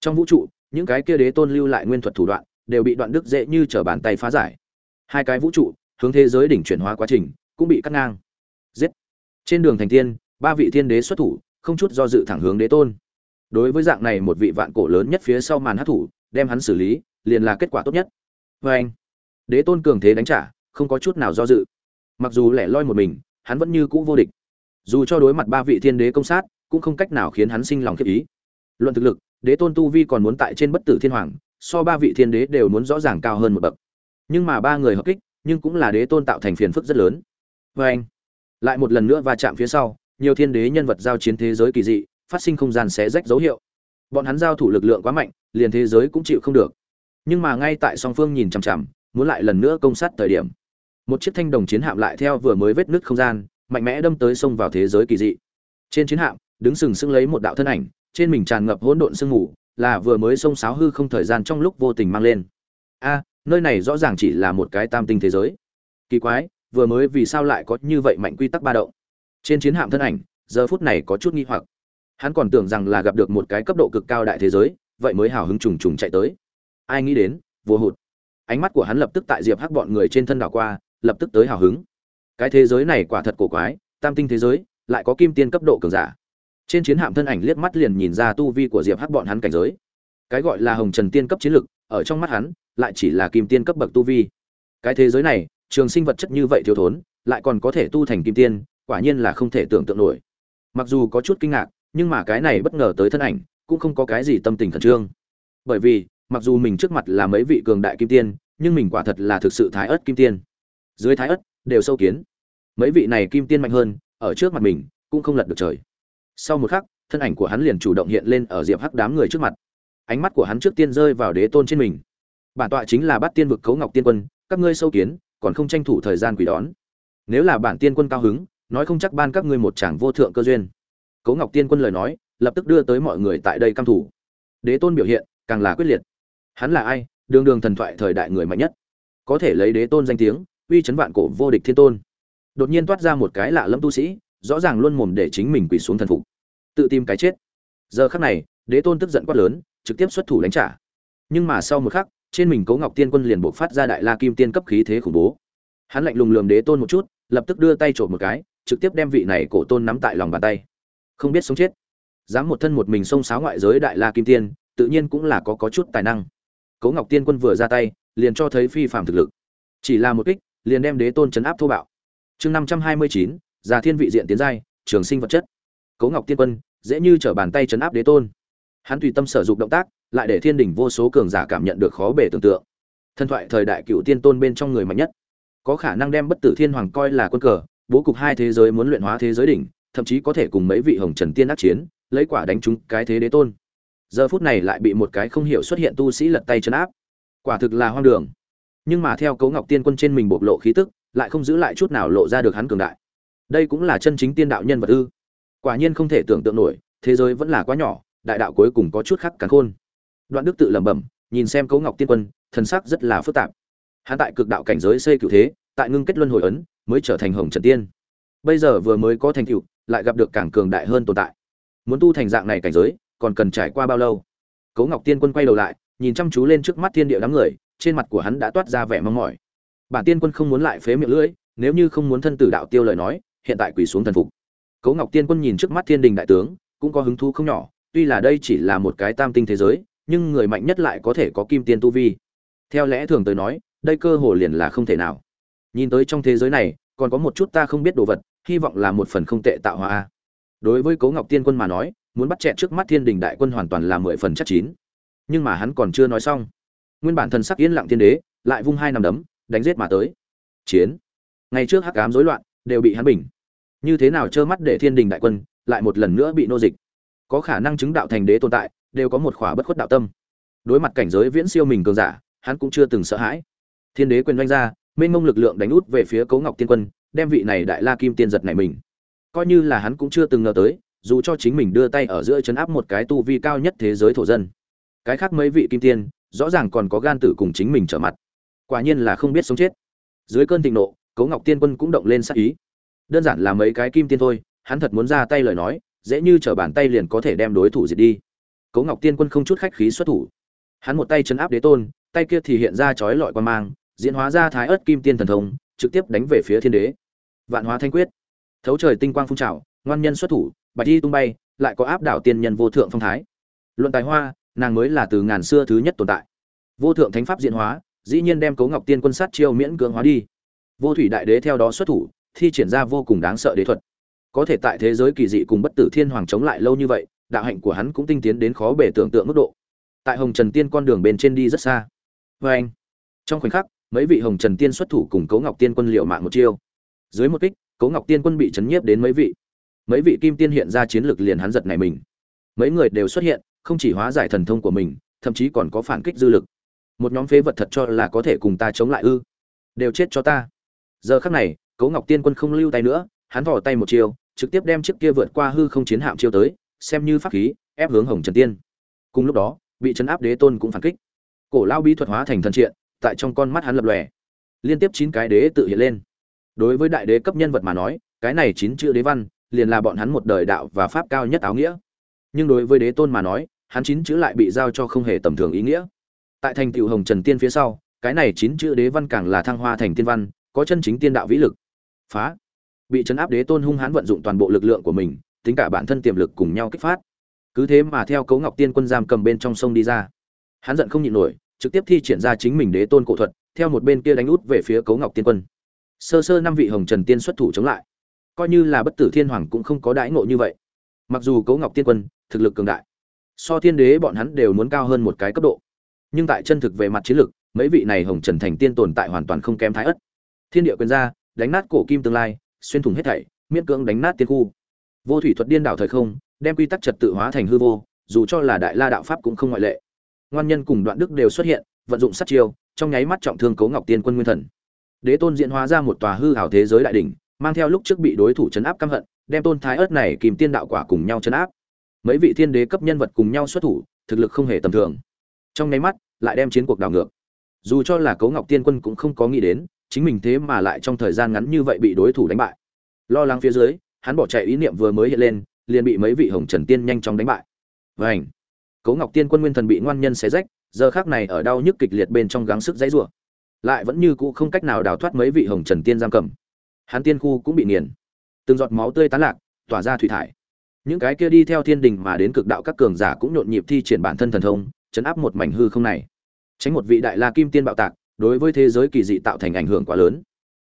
Trong vũ trụ, những cái kia đế tôn lưu lại nguyên thuật thủ đoạn, đều bị đoạn đức dễ như trở bàn tay phá giải. Hai cái vũ trụ, hướng thế giới đỉnh chuyển hóa quá trình, cũng bị cắt ngang. Giết. Trên đường thành tiên, ba vị thiên đế xuất thủ, không chút do dự thẳng hướng đế tôn. Đối với dạng này một vị vạn cổ lớn nhất phía sau màn hát thủ, đem hắn xử lý, liền là kết quả tốt nhất. Vê anh, đế tôn cường thế đánh trả, không có chút nào do dự. Mặc dù lẻ loi một mình, hắn vẫn như cũ vô địch. Dù cho đối mặt ba vị thiên đế công sát cũng không cách nào khiến hắn sinh lòng khiếp ý. Luận thực lực, đế tôn tu vi còn muốn tại trên bất tử thiên hoàng, so ba vị thiên đế đều muốn rõ ràng cao hơn một bậc. Nhưng mà ba người hợp kích, nhưng cũng là đế tôn tạo thành phiền phức rất lớn. Vê anh, lại một lần nữa va chạm phía sau, nhiều thiên đế nhân vật giao chiến thế giới kỳ dị, phát sinh không gian xé rách dấu hiệu. Bọn hắn giao thủ lực lượng quá mạnh, liền thế giới cũng chịu không được. Nhưng mà ngay tại song phương nhìn chằm chằm, muốn lại lần nữa công sát thời điểm, một chiếc thanh đồng chiến hạm lại theo vừa mới vết nứt không gian, mạnh mẽ đâm tới xông vào thế giới kỳ dị. Trên chiến hạm đứng sừng sững lấy một đạo thân ảnh, trên mình tràn ngập hỗn độn sương mù, là vừa mới xông xáo hư không thời gian trong lúc vô tình mang lên. A, nơi này rõ ràng chỉ là một cái tam tinh thế giới. Kỳ quái, vừa mới vì sao lại có như vậy mạnh quy tắc ba động? Trên chiến hạm thân ảnh, giờ phút này có chút nghi hoặc. Hắn còn tưởng rằng là gặp được một cái cấp độ cực cao đại thế giới, vậy mới hào hứng trùng trùng chạy tới. Ai nghĩ đến, vô hụt. Ánh mắt của hắn lập tức tại diệp hắc bọn người trên thân đảo qua, lập tức tới hào hứng. Cái thế giới này quả thật cổ quái, tam tinh thế giới, lại có kim tiên cấp độ cường giả trên chiến hạm thân ảnh liếc mắt liền nhìn ra tu vi của diệp hắc bọn hắn cảnh giới. Cái gọi là hồng trần tiên cấp chiến lực, ở trong mắt hắn, lại chỉ là kim tiên cấp bậc tu vi. Cái thế giới này, trường sinh vật chất như vậy thiếu thốn, lại còn có thể tu thành kim tiên, quả nhiên là không thể tưởng tượng nổi. Mặc dù có chút kinh ngạc, nhưng mà cái này bất ngờ tới thân ảnh, cũng không có cái gì tâm tình khẩn trương. Bởi vì, mặc dù mình trước mặt là mấy vị cường đại kim tiên, nhưng mình quả thật là thực sự thái ớt kim tiên. Dưới thái ớt, đều sâu kiến. Mấy vị này kim tiên mạnh hơn, ở trước mặt mình, cũng không lật được trời sau một khắc, thân ảnh của hắn liền chủ động hiện lên ở diệp hắc đám người trước mặt. Ánh mắt của hắn trước tiên rơi vào đế tôn trên mình. Bản tọa chính là bắt tiên vực cấu ngọc tiên quân, các ngươi sâu kiến, còn không tranh thủ thời gian quỷ đón. Nếu là bản tiên quân cao hứng, nói không chắc ban các ngươi một chàng vô thượng cơ duyên. Cấu ngọc tiên quân lời nói, lập tức đưa tới mọi người tại đây căm thủ. Đế tôn biểu hiện, càng là quyết liệt. Hắn là ai? Đường đường thần thoại thời đại người mạnh nhất. Có thể lấy đế tôn danh tiếng, uy chấn vạn cổ vô địch thiên tôn. Đột nhiên toát ra một cái lạ lâm tu sĩ rõ ràng luôn mồm để chính mình quỳ xuống thần phục. Tự tìm cái chết. Giờ khắc này, đế tôn tức giận quát lớn, trực tiếp xuất thủ đánh trả. Nhưng mà sau một khắc, trên mình cấu ngọc tiên quân liền buộc phát ra đại la kim tiên cấp khí thế khủng bố. Hắn lạnh lùng lườm đế tôn một chút, lập tức đưa tay trộm một cái, trực tiếp đem vị này cổ tôn nắm tại lòng bàn tay. Không biết sống chết. Dám một thân một mình xông xáo ngoại giới đại la kim tiên, tự nhiên cũng là có có chút tài năng. Cấu ngọc tiên quân vừa ra tay, liền cho thấy phi phạm thực lực. Chỉ là một kích, liền đem đế tôn chấn áp thô bạo. Chương năm trăm hai mươi chín già thiên vị diện tiến giai, trường sinh vật chất. Cấu ngọc tiên quân, dễ như trở bàn tay chấn áp đế tôn. Hắn tùy tâm sở dụng động tác, lại để thiên Đỉnh vô số cường giả cảm nhận được khó bể tưởng tượng. Thần thoại thời đại cựu tiên tôn bên trong người mạnh nhất. Có khả năng đem bất tử thiên hoàng coi là quân cờ, bố cục hai thế giới muốn luyện hóa thế giới đỉnh, thậm chí có thể cùng mấy vị hồng trần tiên ác chiến, lấy quả đánh trúng cái thế đế tôn. Giờ phút này lại bị một cái không hiểu xuất hiện tu sĩ lật tay chấn áp. Quả thực là hoang đường. Nhưng mà theo cấu ngọc tiên quân trên mình bộc lộ khí tức, lại không giữ lại chút nào lộ ra được hắn cường đại đây cũng là chân chính tiên đạo nhân vật ư? Quả nhiên không thể tưởng tượng nổi, thế giới vẫn là quá nhỏ, đại đạo cuối cùng có chút khắc cắn khôn. Đoạn đức tự lẩm bẩm, nhìn xem cấu ngọc tiên quân, thần sắc rất là phức tạp. Hắn tại cực đạo cảnh giới xây cựu thế, tại ngưng kết luân hồi ấn, mới trở thành hồng trần tiên. Bây giờ vừa mới có thành tựu, lại gặp được càng cường đại hơn tồn tại. Muốn tu thành dạng này cảnh giới, còn cần trải qua bao lâu? Cấu ngọc tiên quân quay đầu lại, nhìn chăm chú lên trước mắt thiên địa đám người, trên mặt của hắn đã toát ra vẻ mong mỏi. Bản tiên quân không muốn lại phế miệng lưỡi, nếu như không muốn thân tử đạo tiêu lời nói hiện tại quỳ xuống thần phục. Cấu ngọc tiên quân nhìn trước mắt thiên đình đại tướng, cũng có hứng thú không nhỏ, tuy là đây chỉ là một cái tam tinh thế giới, nhưng người mạnh nhất lại có thể có kim tiên tu vi. Theo lẽ thường tới nói, đây cơ hồ liền là không thể nào. Nhìn tới trong thế giới này, còn có một chút ta không biết đồ vật, hy vọng là một phần không tệ tạo hóa đối với cố ngọc tiên quân mà nói, muốn bắt chẹn trước mắt thiên đình đại quân hoàn toàn là mười phần chắc chín. Nhưng mà hắn còn chưa nói xong. Nguyên bản thần sắc yên lặng thiên đế, lại vung hai nằm đấm, đánh giết mà tới. Chiến. Ngày trước hắc ám rối loạn đều bị hắn bình. Như thế nào trơ mắt để thiên đình đại quân lại một lần nữa bị nô dịch? Có khả năng chứng đạo thành đế tồn tại, đều có một khỏa bất khuất đạo tâm. Đối mặt cảnh giới viễn siêu mình cường giả, hắn cũng chưa từng sợ hãi. Thiên đế quyền doanh ra, mênh mông lực lượng đánh út về phía cấu ngọc tiên quân, đem vị này đại la kim tiên giật này mình. Coi như là hắn cũng chưa từng ngờ tới, dù cho chính mình đưa tay ở giữa chấn áp một cái tu vi cao nhất thế giới thổ dân, cái khác mấy vị kim tiên rõ ràng còn có gan tử cùng chính mình trở mặt. Quả nhiên là không biết sống chết. Dưới cơn thịnh nộ cấu ngọc tiên quân cũng động lên sát ý. Đơn giản là mấy cái kim tiên thôi, hắn thật muốn ra tay lời nói, dễ như t bàn tay liền có thể đem đối thủ diệt đi. Cấu ngọc tiên quân không chút khách khí xuất thủ. Hắn một tay chấn áp đế tôn, tay kia thì hiện ra chói lọi quan mang, diễn hóa ra thái ớt kim tiên thần thông, trực tiếp đánh về phía thiên đế. Vạn hóa thanh quyết. Thấu trời tinh quang phun trào, ngoan nhân xuất thủ, bạch y tung bay, lại có áp đảo tiên nhân vô thượng phong thái. Luận tài hoa, nàng mới là từ ngàn xưa thứ nhất tồn tại. Vô thượng thánh pháp diễn hóa, dĩ nhiên đem cấu ngọc tiên quân sát chiêu miễn cưỡng hóa đi vô thủy đại đế theo đó xuất thủ, thi triển ra vô cùng đáng sợ đế thuật. Có thể tại thế giới kỳ dị cùng bất tử thiên hoàng chống lại lâu như vậy, đạo hạnh của hắn cũng tinh tiến đến khó bể tưởng tượng mức độ. Tại hồng trần tiên con đường bên trên đi rất xa. Vê anh, trong khoảnh khắc, mấy vị hồng trần tiên xuất thủ cùng cấu ngọc tiên quân liệu mạng một chiêu. Dưới một kích cấu ngọc tiên quân bị chấn nhiếp đến mấy vị. Mấy vị kim tiên hiện ra chiến lược liền hắn giật này mình. Mấy người đều xuất hiện, không chỉ hóa giải thần thông của mình, thậm chí còn có phản kích dư lực. Một nhóm phế vật thật cho là có thể cùng ta chống lại ư? Đều chết cho ta giờ khắc này cấu ngọc tiên quân không lưu tay nữa hắn vỏ tay một chiều, trực tiếp đem chiếc kia vượt qua hư không chiến hạm chiêu tới xem như pháp khí ép hướng hồng trần tiên. Cùng lúc đó bị trấn áp đế tôn cũng phản kích. Cổ lao bí thuật hóa thành thần triện tại trong con mắt hắn lập lòe. Liên tiếp chín cái đế tự hiện lên. Đối với đại đế cấp nhân vật mà nói cái này chín chữ đế văn liền là bọn hắn một đời đạo và pháp cao nhất áo nghĩa. Nhưng đối với đế tôn mà nói hắn chín chữ lại bị giao cho không hề tầm thường ý nghĩa. Tại thành tựu hồng trần tiên phía sau cái này chín chữ đế văn càng là thăng hoa thành tiên văn có chân chính tiên đạo vĩ lực. Phá. Bị chấn áp đế tôn hung hãn vận dụng toàn bộ lực lượng của mình, tính cả bản thân tiềm lực cùng nhau kích phát. Cứ thế mà theo cấu ngọc tiên quân giam cầm bên trong sông đi ra. Hắn giận không nhịn nổi, trực tiếp thi triển ra chính mình đế tôn cổ thuật, theo một bên kia đánh út về phía cấu ngọc tiên quân. Sơ sơ năm vị hồng trần tiên xuất thủ chống lại. Coi như là bất tử thiên hoàng cũng không có đãi ngộ như vậy. Mặc dù cấu ngọc tiên quân, thực lực cường đại, so thiên đế bọn hắn đều muốn cao hơn một cái cấp độ. Nhưng tại chân thực về mặt chiến lực, mấy vị này hồng trần thành tiên tồn tại hoàn toàn không kém thái ất thiên địa quyền ra đánh nát cổ kim tương lai, xuyên thủng hết thảy, miễn cưỡng đánh nát tiên khu. Vô thủy thuật điên đảo thời không, đem quy tắc trật tự hóa thành hư vô, dù cho là đại la đạo pháp cũng không ngoại lệ. Ngoan nhân cùng đoạn đức đều xuất hiện, vận dụng sát chiêu, trong nháy mắt trọng thương cấu ngọc tiên quân nguyên thần. Đế tôn diễn hóa ra một tòa hư hảo thế giới đại đỉnh, mang theo lúc trước bị đối thủ chấn áp căm hận, đem tôn thái ớt này kìm tiên đạo quả cùng nhau chấn áp. Mấy vị thiên đế cấp nhân vật cùng nhau xuất thủ, thực lực không hề tầm thường. Trong nháy mắt, lại đem chiến cuộc đảo ngược. Dù cho là cấu ngọc tiên quân cũng không có nghĩ đến chính mình thế mà lại trong thời gian ngắn như vậy bị đối thủ đánh bại. Lo lắng phía dưới, hắn bỏ chạy ý niệm vừa mới hiện lên, liền bị mấy vị hồng trần tiên nhanh chóng đánh bại. Vảnh cấu ngọc tiên quân nguyên thần bị ngoan nhân xé rách, giờ khác này ở đau nhức kịch liệt bên trong gắng sức dãy rủa. Lại vẫn như cũ không cách nào đào thoát mấy vị hồng trần tiên giam cầm. Hắn tiên khu cũng bị nghiền. Từng giọt máu tươi tán lạc, tỏa ra thủy thải. Những cái kia đi theo thiên đình mà đến cực đạo các cường giả cũng nhộn nhịp thi triển bản thân thần thông, chấn áp một mảnh hư không này. Tránh một vị đại la kim tiên bạo tạc đối với thế giới kỳ dị tạo thành ảnh hưởng quá lớn.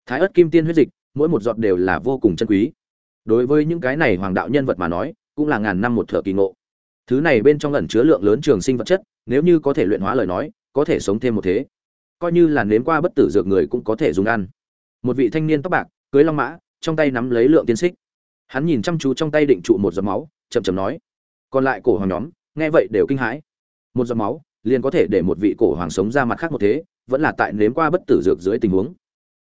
Thái ớt kim tiên huyết dịch, mỗi một giọt đều là vô cùng chân quý. Đối với những cái này hoàng đạo nhân vật mà nói, cũng là ngàn năm một thợ kỳ ngộ. Thứ này bên trong ẩn chứa lượng lớn trường sinh vật chất, nếu như có thể luyện hóa lời nói, có thể sống thêm một thế. Coi như là nếm qua bất tử dược người cũng có thể dùng ăn. Một vị thanh niên tóc bạc, cưới long mã, trong tay nắm lấy lượng tiên xích. Hắn nhìn chăm chú trong tay định trụ một giọt máu, chậm chậm nói, còn lại cổ hoàng nhóm, nghe vậy đều kinh hãi. Một giọt máu liền có thể để một vị cổ hoàng sống ra mặt khác một thế, vẫn là tại nếm qua bất tử dược dưới tình huống.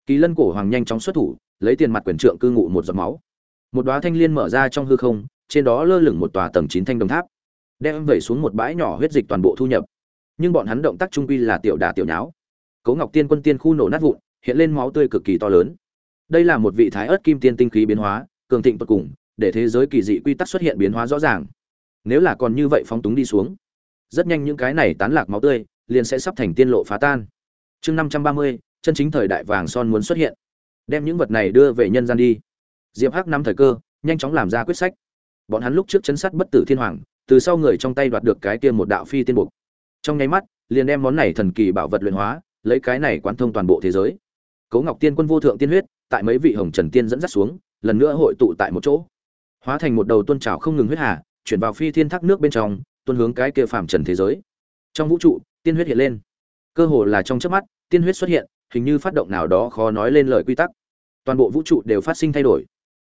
Kỳ lân cổ hoàng nhanh chóng xuất thủ, lấy tiền mặt quyền trượng cư ngụ một giọt máu. Một đóa thanh liên mở ra trong hư không, trên đó lơ lửng một tòa tầng chín thanh đồng tháp, đem vẩy xuống một bãi nhỏ huyết dịch toàn bộ thu nhập. Nhưng bọn hắn động tác trung quy là tiểu đà tiểu nháo. Cấu ngọc tiên quân tiên khu nổ nát vụn, hiện lên máu tươi cực kỳ to lớn. Đây là một vị thái ớt kim tiên tinh khí biến hóa, cường thịnh tột cùng, để thế giới kỳ dị quy tắc xuất hiện biến hóa rõ ràng. Nếu là còn như vậy phóng túng đi xuống rất nhanh những cái này tán lạc máu tươi, liền sẽ sắp thành tiên lộ phá tan. Chương năm trăm ba mươi, chân chính thời đại vàng son muốn xuất hiện. Đem những vật này đưa về nhân gian đi. Diệp hắc năm thời cơ, nhanh chóng làm ra quyết sách. Bọn hắn lúc trước chấn sát bất tử thiên hoàng, từ sau người trong tay đoạt được cái kia một đạo phi tiên buộc trong nháy mắt, liền đem món này thần kỳ bảo vật luyện hóa, lấy cái này quán thông toàn bộ thế giới. Cấu ngọc tiên quân vô thượng tiên huyết, tại mấy vị hồng trần tiên dẫn dắt xuống, lần nữa hội tụ tại một chỗ. Hóa thành một đầu tôn trào không ngừng huyết hà, chuyển vào phi thiên thác nước bên trong tuôn hướng cái kia phàm trần thế giới. Trong vũ trụ, tiên huyết hiện lên. Cơ hồ là trong chớp mắt, tiên huyết xuất hiện, hình như phát động nào đó khó nói lên lời quy tắc. Toàn bộ vũ trụ đều phát sinh thay đổi.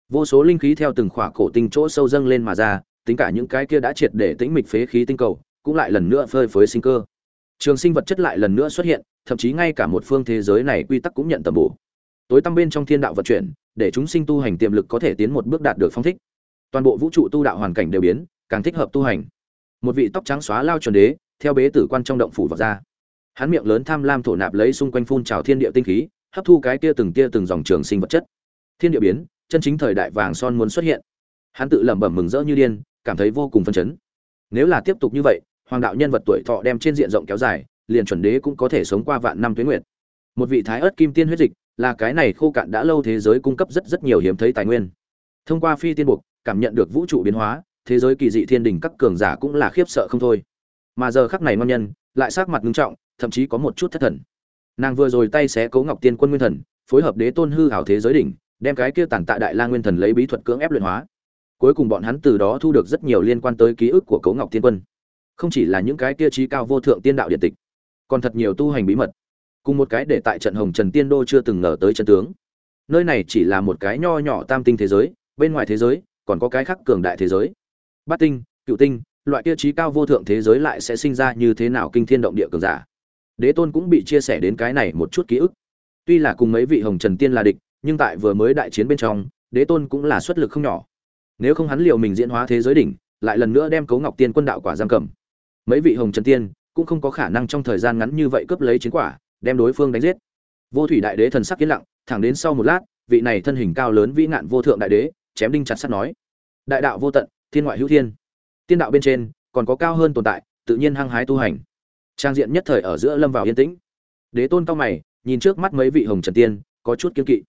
Vô số linh khí theo từng khỏa cổ tinh chỗ sâu dâng lên mà ra, tính cả những cái kia đã triệt để tĩnh mịch phế khí tinh cầu, cũng lại lần nữa phơi phới sinh cơ. Trường sinh vật chất lại lần nữa xuất hiện, thậm chí ngay cả một phương thế giới này quy tắc cũng nhận tầm bổ. Tối tăm bên trong thiên đạo vận chuyển, để chúng sinh tu hành tiềm lực có thể tiến một bước đạt được phong thích. Toàn bộ vũ trụ tu đạo hoàn cảnh đều biến, càng thích hợp tu hành một vị tóc trắng xóa lao chuẩn đế, theo bế tử quan trong động phủ vào ra. Hắn miệng lớn tham lam thổ nạp lấy xung quanh phun trào thiên địa tinh khí, hấp thu cái kia từng tia từng dòng trường sinh vật chất. Thiên địa biến, chân chính thời đại vàng son muốn xuất hiện. Hắn tự lẩm bẩm mừng rỡ như điên, cảm thấy vô cùng phấn chấn. Nếu là tiếp tục như vậy, hoàng đạo nhân vật tuổi thọ đem trên diện rộng kéo dài, liền chuẩn đế cũng có thể sống qua vạn năm tuyến nguyệt. Một vị thái ớt kim tiên huyết dịch, là cái này khô cạn đã lâu thế giới cung cấp rất rất nhiều hiếm thấy tài nguyên. Thông qua phi tiên buộc, cảm nhận được vũ trụ biến hóa thế giới kỳ dị thiên đình các cường giả cũng là khiếp sợ không thôi. Mà giờ khắc này ngon nhân, lại sắc mặt ngưng trọng, thậm chí có một chút thất thần. Nàng vừa rồi tay xé cấu ngọc tiên quân nguyên thần, phối hợp đế tôn hư hảo thế giới đỉnh, đem cái kia tản tạ đại la nguyên thần lấy bí thuật cưỡng ép luyện hóa. Cuối cùng bọn hắn từ đó thu được rất nhiều liên quan tới ký ức của cấu ngọc tiên quân. Không chỉ là những cái kia trí cao vô thượng tiên đạo điện tịch, còn thật nhiều tu hành bí mật. Cùng một cái để tại trận hồng trần tiên đô chưa từng ngờ tới chân tướng. Nơi này chỉ là một cái nho nhỏ tam tinh thế giới, bên ngoài thế giới, còn có cái khác cường đại thế giới bát tinh, cựu tinh, loại kia trí cao vô thượng thế giới lại sẽ sinh ra như thế nào kinh thiên động địa cường giả? Đế tôn cũng bị chia sẻ đến cái này một chút ký ức. Tuy là cùng mấy vị hồng trần tiên là địch, nhưng tại vừa mới đại chiến bên trong, đế tôn cũng là xuất lực không nhỏ. Nếu không hắn liệu mình diễn hóa thế giới đỉnh, lại lần nữa đem cấu ngọc tiên quân đạo quả giam cầm. Mấy vị hồng trần tiên cũng không có khả năng trong thời gian ngắn như vậy cướp lấy chiến quả, đem đối phương đánh giết. Vô thủy đại đế thần sắc yên lặng, thẳng đến sau một lát, vị này thân hình cao lớn vĩ nạn vô thượng đại đế, chém đinh chặt sắt nói, đại đạo vô tận thiên ngoại hữu thiên. Tiên đạo bên trên, còn có cao hơn tồn tại, tự nhiên hăng hái tu hành. Trang diện nhất thời ở giữa lâm vào yên tĩnh. Đế tôn cao mày, nhìn trước mắt mấy vị hồng trần tiên, có chút kiên kỵ.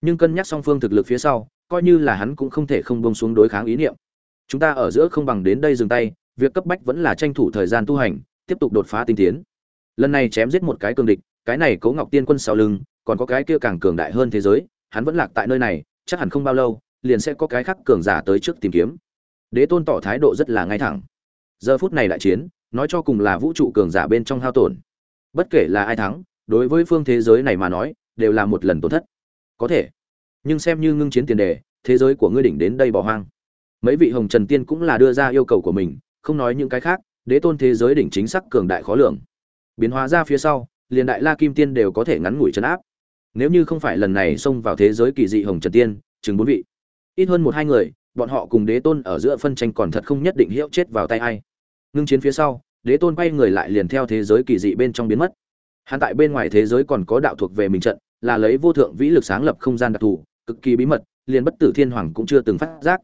Nhưng cân nhắc song phương thực lực phía sau, coi như là hắn cũng không thể không bông xuống đối kháng ý niệm. Chúng ta ở giữa không bằng đến đây dừng tay, việc cấp bách vẫn là tranh thủ thời gian tu hành, tiếp tục đột phá tinh tiến. Lần này chém giết một cái cường địch, cái này cố ngọc tiên quân sau lưng, còn có cái kia càng cường đại hơn thế giới, hắn vẫn lạc tại nơi này, chắc hẳn không bao lâu, liền sẽ có cái khác cường giả tới trước tìm kiếm đế tôn tỏ thái độ rất là ngay thẳng. Giờ phút này đại chiến, nói cho cùng là vũ trụ cường giả bên trong hao tổn. Bất kể là ai thắng, đối với phương thế giới này mà nói, đều là một lần tổn thất. Có thể. Nhưng xem như ngưng chiến tiền đề, thế giới của ngươi đỉnh đến đây bỏ hoang. Mấy vị hồng trần tiên cũng là đưa ra yêu cầu của mình, không nói những cái khác, đế tôn thế giới đỉnh chính xác cường đại khó lường. Biến hóa ra phía sau, liền đại la kim tiên đều có thể ngắn ngủi chấn áp. Nếu như không phải lần này xông vào thế giới kỳ dị hồng trần tiên, chừng bốn vị, ít hơn một hai người bọn họ cùng đế tôn ở giữa phân tranh còn thật không nhất định hiệu chết vào tay ai. Ngưng chiến phía sau, đế tôn quay người lại liền theo thế giới kỳ dị bên trong biến mất. Hắn tại bên ngoài thế giới còn có đạo thuộc về mình trận, là lấy vô thượng vĩ lực sáng lập không gian đặc thù, cực kỳ bí mật, liền bất tử thiên hoàng cũng chưa từng phát giác.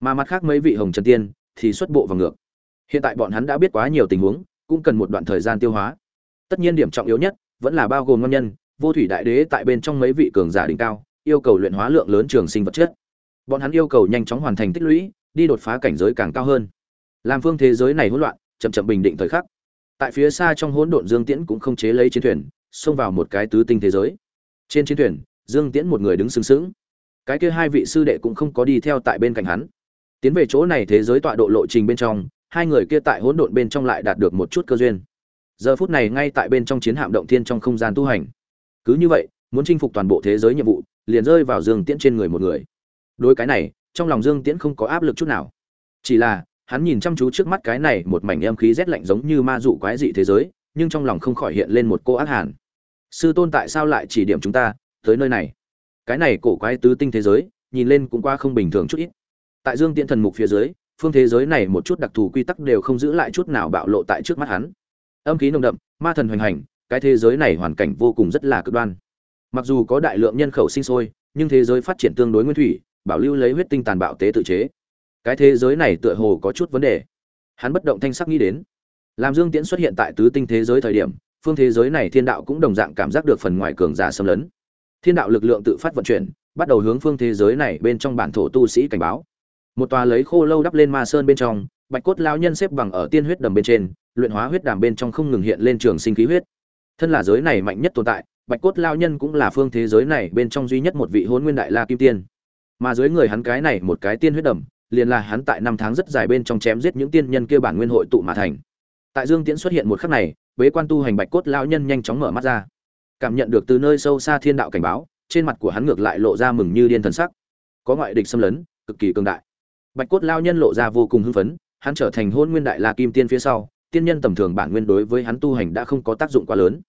Mà mặt khác mấy vị hồng trần tiên thì xuất bộ vào ngược. Hiện tại bọn hắn đã biết quá nhiều tình huống, cũng cần một đoạn thời gian tiêu hóa. Tất nhiên điểm trọng yếu nhất vẫn là bao gồm ngon nhân, vô thủy đại đế tại bên trong mấy vị cường giả đỉnh cao, yêu cầu luyện hóa lượng lớn trường sinh vật chất bọn hắn yêu cầu nhanh chóng hoàn thành tích lũy, đi đột phá cảnh giới càng cao hơn. Làm phương thế giới này hỗn loạn, chậm chậm bình định thời khắc. Tại phía xa trong hỗn độn dương tiễn cũng không chế lấy chiến thuyền, xông vào một cái tứ tinh thế giới. Trên chiến thuyền, dương tiễn một người đứng sừng sững. Cái kia hai vị sư đệ cũng không có đi theo tại bên cạnh hắn. Tiến về chỗ này thế giới tọa độ lộ trình bên trong, hai người kia tại hỗn độn bên trong lại đạt được một chút cơ duyên. Giờ phút này ngay tại bên trong chiến hạm động thiên trong không gian tu hành. Cứ như vậy, muốn chinh phục toàn bộ thế giới nhiệm vụ, liền rơi vào dương tiễn trên người một người đối cái này, trong lòng dương tiễn không có áp lực chút nào. Chỉ là, hắn nhìn chăm chú trước mắt cái này một mảnh âm khí rét lạnh giống như ma dụ quái dị thế giới, nhưng trong lòng không khỏi hiện lên một cô ác hàn. Sư tôn tại sao lại chỉ điểm chúng ta, tới nơi này? Cái này cổ quái tứ tinh thế giới, nhìn lên cũng qua không bình thường chút ít. Tại dương tiễn thần mục phía dưới, phương thế giới này một chút đặc thù quy tắc đều không giữ lại chút nào bạo lộ tại trước mắt hắn. Âm khí nồng đậm, ma thần hoành hành, cái thế giới này hoàn cảnh vô cùng rất là cực đoan. Mặc dù có đại lượng nhân khẩu sinh sôi, nhưng thế giới phát triển tương đối nguyên thủy bảo lưu lấy huyết tinh tàn bạo tế tự chế. Cái thế giới này tựa hồ có chút vấn đề. Hắn bất động thanh sắc nghĩ đến. Làm dương tiễn xuất hiện tại tứ tinh thế giới thời điểm, phương thế giới này thiên đạo cũng đồng dạng cảm giác được phần ngoài cường giả xâm lấn. Thiên đạo lực lượng tự phát vận chuyển, bắt đầu hướng phương thế giới này bên trong bản thổ tu sĩ cảnh báo. Một tòa lấy khô lâu đắp lên ma sơn bên trong, bạch cốt lao nhân xếp bằng ở tiên huyết đầm bên trên, luyện hóa huyết đàm bên trong không ngừng hiện lên trường sinh khí huyết. Thân là giới này mạnh nhất tồn tại, bạch cốt lao nhân cũng là phương thế giới này bên trong duy nhất một vị hôn nguyên đại la kim tiên mà dưới người hắn cái này một cái tiên huyết đầm, liền là hắn tại năm tháng rất dài bên trong chém giết những tiên nhân kia bản nguyên hội tụ mà thành. Tại dương tiễn xuất hiện một khắc này, bế quan tu hành bạch cốt lao nhân nhanh chóng mở mắt ra. Cảm nhận được từ nơi sâu xa thiên đạo cảnh báo, trên mặt của hắn ngược lại lộ ra mừng như điên thần sắc. Có ngoại địch xâm lấn, cực kỳ cường đại. Bạch cốt lao nhân lộ ra vô cùng hưng phấn, hắn trở thành hôn nguyên đại la kim tiên phía sau, tiên nhân tầm thường bản nguyên đối với hắn tu hành đã không có tác dụng quá lớn.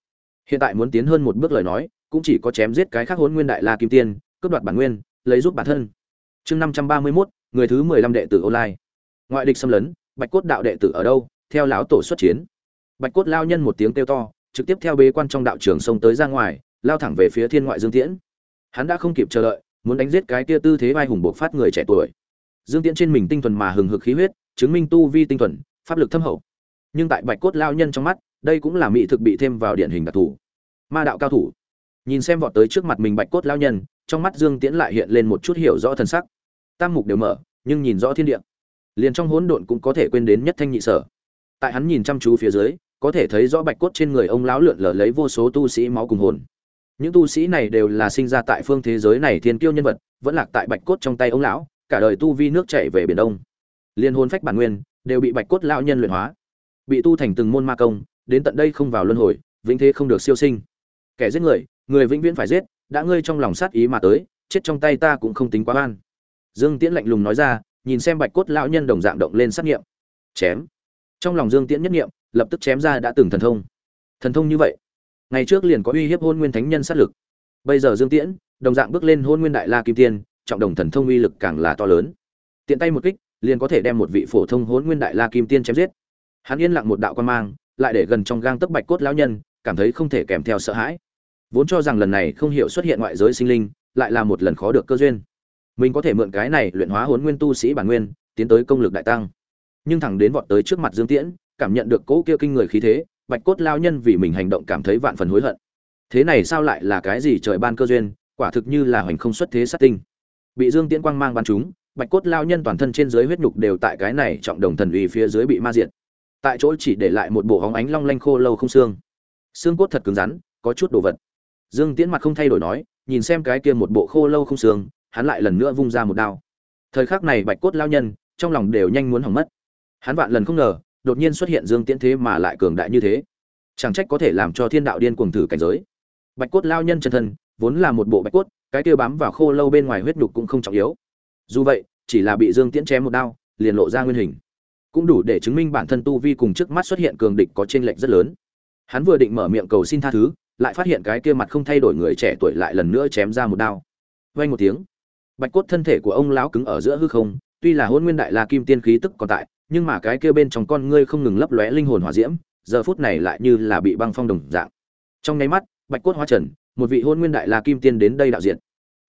Hiện tại muốn tiến hơn một bước lời nói, cũng chỉ có chém giết cái khác hôn nguyên đại la kim tiên, cướp đoạt bản nguyên lấy giúp bản thân. Chương năm trăm ba mươi mốt, người thứ mười lăm đệ tử online. Ngoại địch xâm lấn, bạch cốt đạo đệ tử ở đâu? Theo lão tổ xuất chiến. Bạch cốt lao nhân một tiếng kêu to, trực tiếp theo bế quan trong đạo trường sông tới ra ngoài, lao thẳng về phía thiên ngoại dương tiễn. Hắn đã không kịp chờ đợi, muốn đánh giết cái kia tư thế vai hùng buộc phát người trẻ tuổi. Dương tiễn trên mình tinh thuần mà hừng hực khí huyết, chứng minh tu vi tinh thuần, pháp lực thâm hậu. Nhưng tại bạch cốt lao nhân trong mắt, đây cũng là mỹ thực bị thêm vào điển hình đặc thù. Ma đạo cao thủ. Nhìn xem vọt tới trước mặt mình bạch cốt lao nhân trong mắt dương tiễn lại hiện lên một chút hiểu rõ thần sắc. Tam mục đều mở, nhưng nhìn rõ thiên địa. Liền trong hỗn độn cũng có thể quên đến nhất thanh nhị sở. Tại hắn nhìn chăm chú phía dưới, có thể thấy rõ bạch cốt trên người ông lão lượn lờ lấy vô số tu sĩ máu cùng hồn. Những tu sĩ này đều là sinh ra tại phương thế giới này thiên kiêu nhân vật, vẫn lạc tại bạch cốt trong tay ông lão, cả đời tu vi nước chảy về biển đông. Liên hồn phách bản nguyên, đều bị bạch cốt lão nhân luyện hóa. Bị tu thành từng môn ma công, đến tận đây không vào luân hồi, vĩnh thế không được siêu sinh. Kẻ giết người người vĩnh viễn phải giết đã ngươi trong lòng sát ý mà tới, chết trong tay ta cũng không tính quá oan. Dương tiễn lạnh lùng nói ra, nhìn xem bạch cốt lão nhân đồng dạng động lên sát nghiệm chém. Trong lòng dương tiễn nhất nghiệm lập tức chém ra đã từng thần thông. Thần thông như vậy, ngày trước liền có uy hiếp hôn nguyên thánh nhân sát lực. Bây giờ dương tiễn, đồng dạng bước lên hôn nguyên đại la kim tiên, trọng đồng thần thông uy lực càng là to lớn. Tiện tay một kích, liền có thể đem một vị phổ thông hôn nguyên đại la kim tiên chém giết. Hắn yên lặng một đạo quan mang, lại để gần trong gang tấc bạch cốt lão nhân, cảm thấy không thể kèm theo sợ hãi vốn cho rằng lần này không hiểu xuất hiện ngoại giới sinh linh, lại là một lần khó được cơ duyên. Mình có thể mượn cái này luyện hóa huấn nguyên tu sĩ bản nguyên, tiến tới công lực đại tăng. Nhưng thẳng đến vọt tới trước mặt dương tiễn, cảm nhận được cỗ kia kinh người khí thế, bạch cốt lao nhân vì mình hành động cảm thấy vạn phần hối hận. Thế này sao lại là cái gì trời ban cơ duyên, quả thực như là hoành không xuất thế sát tinh. Bị dương tiễn quang mang bắn chúng bạch cốt lao nhân toàn thân trên dưới huyết nhục đều tại cái này trọng đồng thần uy phía dưới bị ma diệt. Tại chỗ chỉ để lại một bộ hóng ánh long lanh khô lâu không xương. Xương cốt thật cứng rắn, có chút đồ vật dương tiễn mặt không thay đổi nói, nhìn xem cái kia một bộ khô lâu không xương, hắn lại lần nữa vung ra một đao. Thời khắc này bạch cốt lao nhân, trong lòng đều nhanh muốn hỏng mất. Hắn vạn lần không ngờ, đột nhiên xuất hiện dương tiễn thế mà lại cường đại như thế. Chẳng trách có thể làm cho thiên đạo điên cuồng thử cảnh giới. Bạch cốt lao nhân chân thân, vốn là một bộ bạch cốt, cái kia bám vào khô lâu bên ngoài huyết nhục cũng không trọng yếu. Dù vậy, chỉ là bị dương tiễn chém một đao, liền lộ ra nguyên hình. Cũng đủ để chứng minh bản thân tu vi cùng trước mắt xuất hiện cường địch có chênh lệch rất lớn. Hắn vừa định mở miệng cầu xin tha thứ lại phát hiện cái kia mặt không thay đổi người trẻ tuổi lại lần nữa chém ra một đao. Vang một tiếng, bạch cốt thân thể của ông lão cứng ở giữa hư không, tuy là hôn nguyên đại la kim tiên khí tức còn tại, nhưng mà cái kia bên trong con ngươi không ngừng lấp lóe linh hồn hỏa diễm, giờ phút này lại như là bị băng phong đồng dạng. Trong nháy mắt, bạch cốt hóa trần, một vị hôn nguyên đại la kim tiên đến đây đạo diện.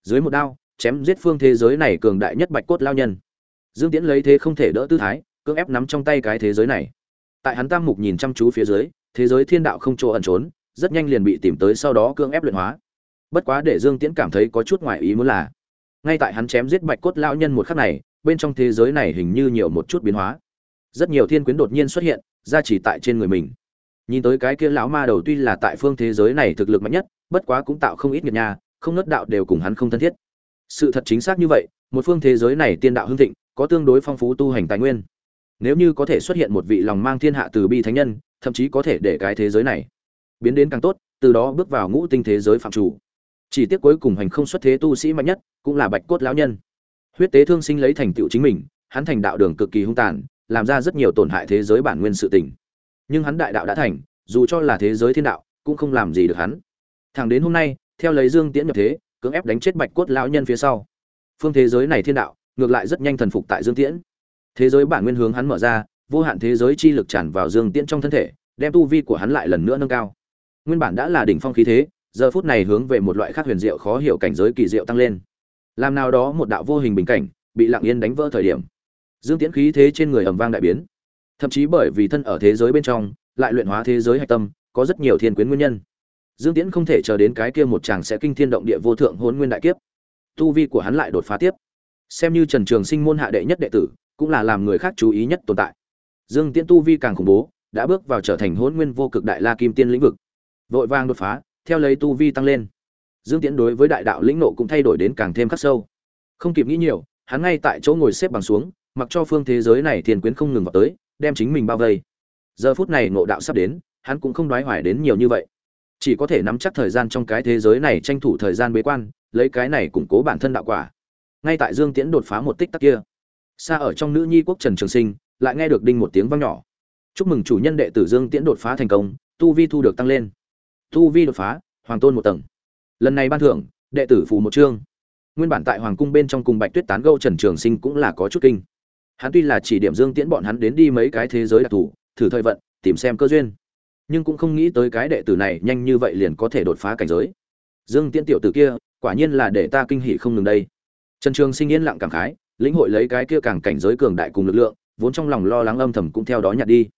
Dưới một đao, chém giết phương thế giới này cường đại nhất bạch cốt lao nhân. Dương tiễn lấy thế không thể đỡ tư thái, cưỡng ép nắm trong tay cái thế giới này. Tại hắn tam mục nhìn chăm chú phía dưới, thế giới thiên đạo không chỗ ẩn trốn rất nhanh liền bị tìm tới sau đó cưỡng ép luyện hóa. Bất quá để dương tiễn cảm thấy có chút ngoài ý muốn là, ngay tại hắn chém giết bạch cốt lão nhân một khắc này, bên trong thế giới này hình như nhiều một chút biến hóa. Rất nhiều thiên quyến đột nhiên xuất hiện, ra chỉ tại trên người mình. Nhìn tới cái kia lão ma đầu tuy là tại phương thế giới này thực lực mạnh nhất, bất quá cũng tạo không ít nghiệt nha không nớt đạo đều cùng hắn không thân thiết. Sự thật chính xác như vậy, một phương thế giới này tiên đạo hưng thịnh, có tương đối phong phú tu hành tài nguyên. Nếu như có thể xuất hiện một vị lòng mang thiên hạ từ bi thánh nhân, thậm chí có thể để cái thế giới này biến đến càng tốt, từ đó bước vào ngũ tinh thế giới phạm chủ. Chỉ tiếc cuối cùng hành không xuất thế tu sĩ mạnh nhất cũng là bạch cốt lão nhân. Huyết tế thương sinh lấy thành tựu chính mình, hắn thành đạo đường cực kỳ hung tàn, làm ra rất nhiều tổn hại thế giới bản nguyên sự tình. Nhưng hắn đại đạo đã thành, dù cho là thế giới thiên đạo, cũng không làm gì được hắn. Thẳng đến hôm nay, theo lấy dương tiễn nhập thế, cưỡng ép đánh chết bạch cốt lão nhân phía sau. Phương thế giới này thiên đạo, ngược lại rất nhanh thần phục tại dương tiễn. Thế giới bản nguyên hướng hắn mở ra, vô hạn thế giới chi lực tràn vào dương tiễn trong thân thể, đem tu vi của hắn lại lần nữa nâng cao nguyên bản đã là đỉnh phong khí thế, giờ phút này hướng về một loại khác huyền diệu khó hiểu cảnh giới kỳ diệu tăng lên. Làm nào đó một đạo vô hình bình cảnh, bị lặng yên đánh vỡ thời điểm, dương tiễn khí thế trên người ầm vang đại biến. Thậm chí bởi vì thân ở thế giới bên trong, lại luyện hóa thế giới hạch tâm, có rất nhiều thiên quyến nguyên nhân. Dương tiễn không thể chờ đến cái kia một chàng sẽ kinh thiên động địa vô thượng hôn nguyên đại kiếp. Tu vi của hắn lại đột phá tiếp. Xem như trần trường sinh môn hạ đệ nhất đệ tử, cũng là làm người khác chú ý nhất tồn tại. Dương tiễn tu vi càng khủng bố, đã bước vào trở thành hôn nguyên vô cực đại la kim tiên lĩnh vực vội vàng đột phá, theo lấy tu vi tăng lên. Dương tiễn đối với đại đạo lĩnh nộ cũng thay đổi đến càng thêm khắc sâu. Không kịp nghĩ nhiều, hắn ngay tại chỗ ngồi xếp bằng xuống, mặc cho phương thế giới này thiền quyến không ngừng vào tới, đem chính mình bao vây. Giờ phút này ngộ đạo sắp đến, hắn cũng không đoái hoài đến nhiều như vậy. Chỉ có thể nắm chắc thời gian trong cái thế giới này tranh thủ thời gian bế quan, lấy cái này củng cố bản thân đạo quả. Ngay tại dương tiễn đột phá một tích tắc kia, xa ở trong nữ nhi quốc trần trường sinh, lại nghe được đinh một tiếng vang nhỏ. Chúc mừng chủ nhân đệ tử dương tiễn đột phá thành công, tu vi thu được tăng lên tu vi đột phá, hoàng tôn một tầng. Lần này ban thưởng, đệ tử phù một chương. Nguyên bản tại hoàng cung bên trong cùng bạch tuyết tán gâu trần trường sinh cũng là có chút kinh. Hắn tuy là chỉ điểm dương tiễn bọn hắn đến đi mấy cái thế giới đặc thù, thử thời vận, tìm xem cơ duyên. Nhưng cũng không nghĩ tới cái đệ tử này nhanh như vậy liền có thể đột phá cảnh giới. Dương tiễn tiểu tử kia, quả nhiên là để ta kinh hỉ không ngừng đây. Trần trường sinh yên lặng cảm khái, lĩnh hội lấy cái kia càng cảnh giới cường đại cùng lực lượng, vốn trong lòng lo lắng âm thầm cũng theo đó nhạt đi.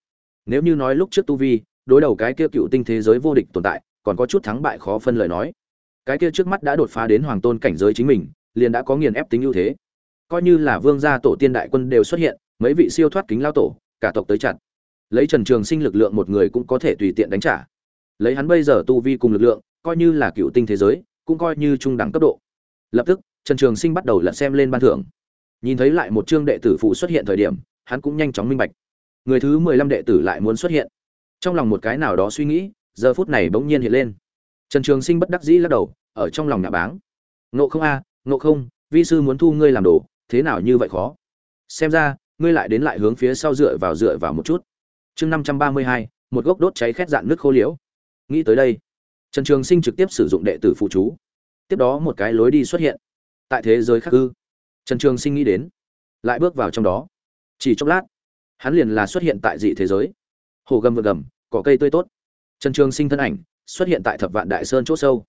Nếu như nói lúc trước tu vi đối đầu cái kia cựu tinh thế giới vô địch tồn tại, còn có chút thắng bại khó phân lời nói. Cái kia trước mắt đã đột phá đến hoàng tôn cảnh giới chính mình, liền đã có nghiền ép tính ưu thế. Coi như là vương gia tổ tiên đại quân đều xuất hiện, mấy vị siêu thoát kính lao tổ, cả tộc tới chặt. Lấy trần trường sinh lực lượng một người cũng có thể tùy tiện đánh trả. Lấy hắn bây giờ tu vi cùng lực lượng, coi như là cựu tinh thế giới, cũng coi như trung đẳng cấp độ. Lập tức, trần trường sinh bắt đầu lật xem lên ban thưởng. Nhìn thấy lại một chương đệ tử phụ xuất hiện thời điểm, hắn cũng nhanh chóng minh bạch. Người thứ mười lăm đệ tử lại muốn xuất hiện trong lòng một cái nào đó suy nghĩ, giờ phút này bỗng nhiên hiện lên. Trần trường sinh bất đắc dĩ lắc đầu, ở trong lòng nhà báng. Nộ không a nộ không, vi sư muốn thu ngươi làm đồ, thế nào như vậy khó? Xem ra, ngươi lại đến lại hướng phía sau dựa vào dựa vào một chút. Chương năm trăm ba mươi hai, một gốc đốt cháy khét dạn nước khô liễu. Nghĩ tới đây, trần trường sinh trực tiếp sử dụng đệ tử phụ chú. Tiếp đó một cái lối đi xuất hiện. Tại thế giới khác ư? Trần trường sinh nghĩ đến, lại bước vào trong đó. Chỉ chốc lát, hắn liền là xuất hiện tại dị thế giới hồ gầm vượt gầm, cỏ cây tươi tốt. Trần trường sinh thân ảnh xuất hiện tại thập vạn đại sơn c h ỗ sâu.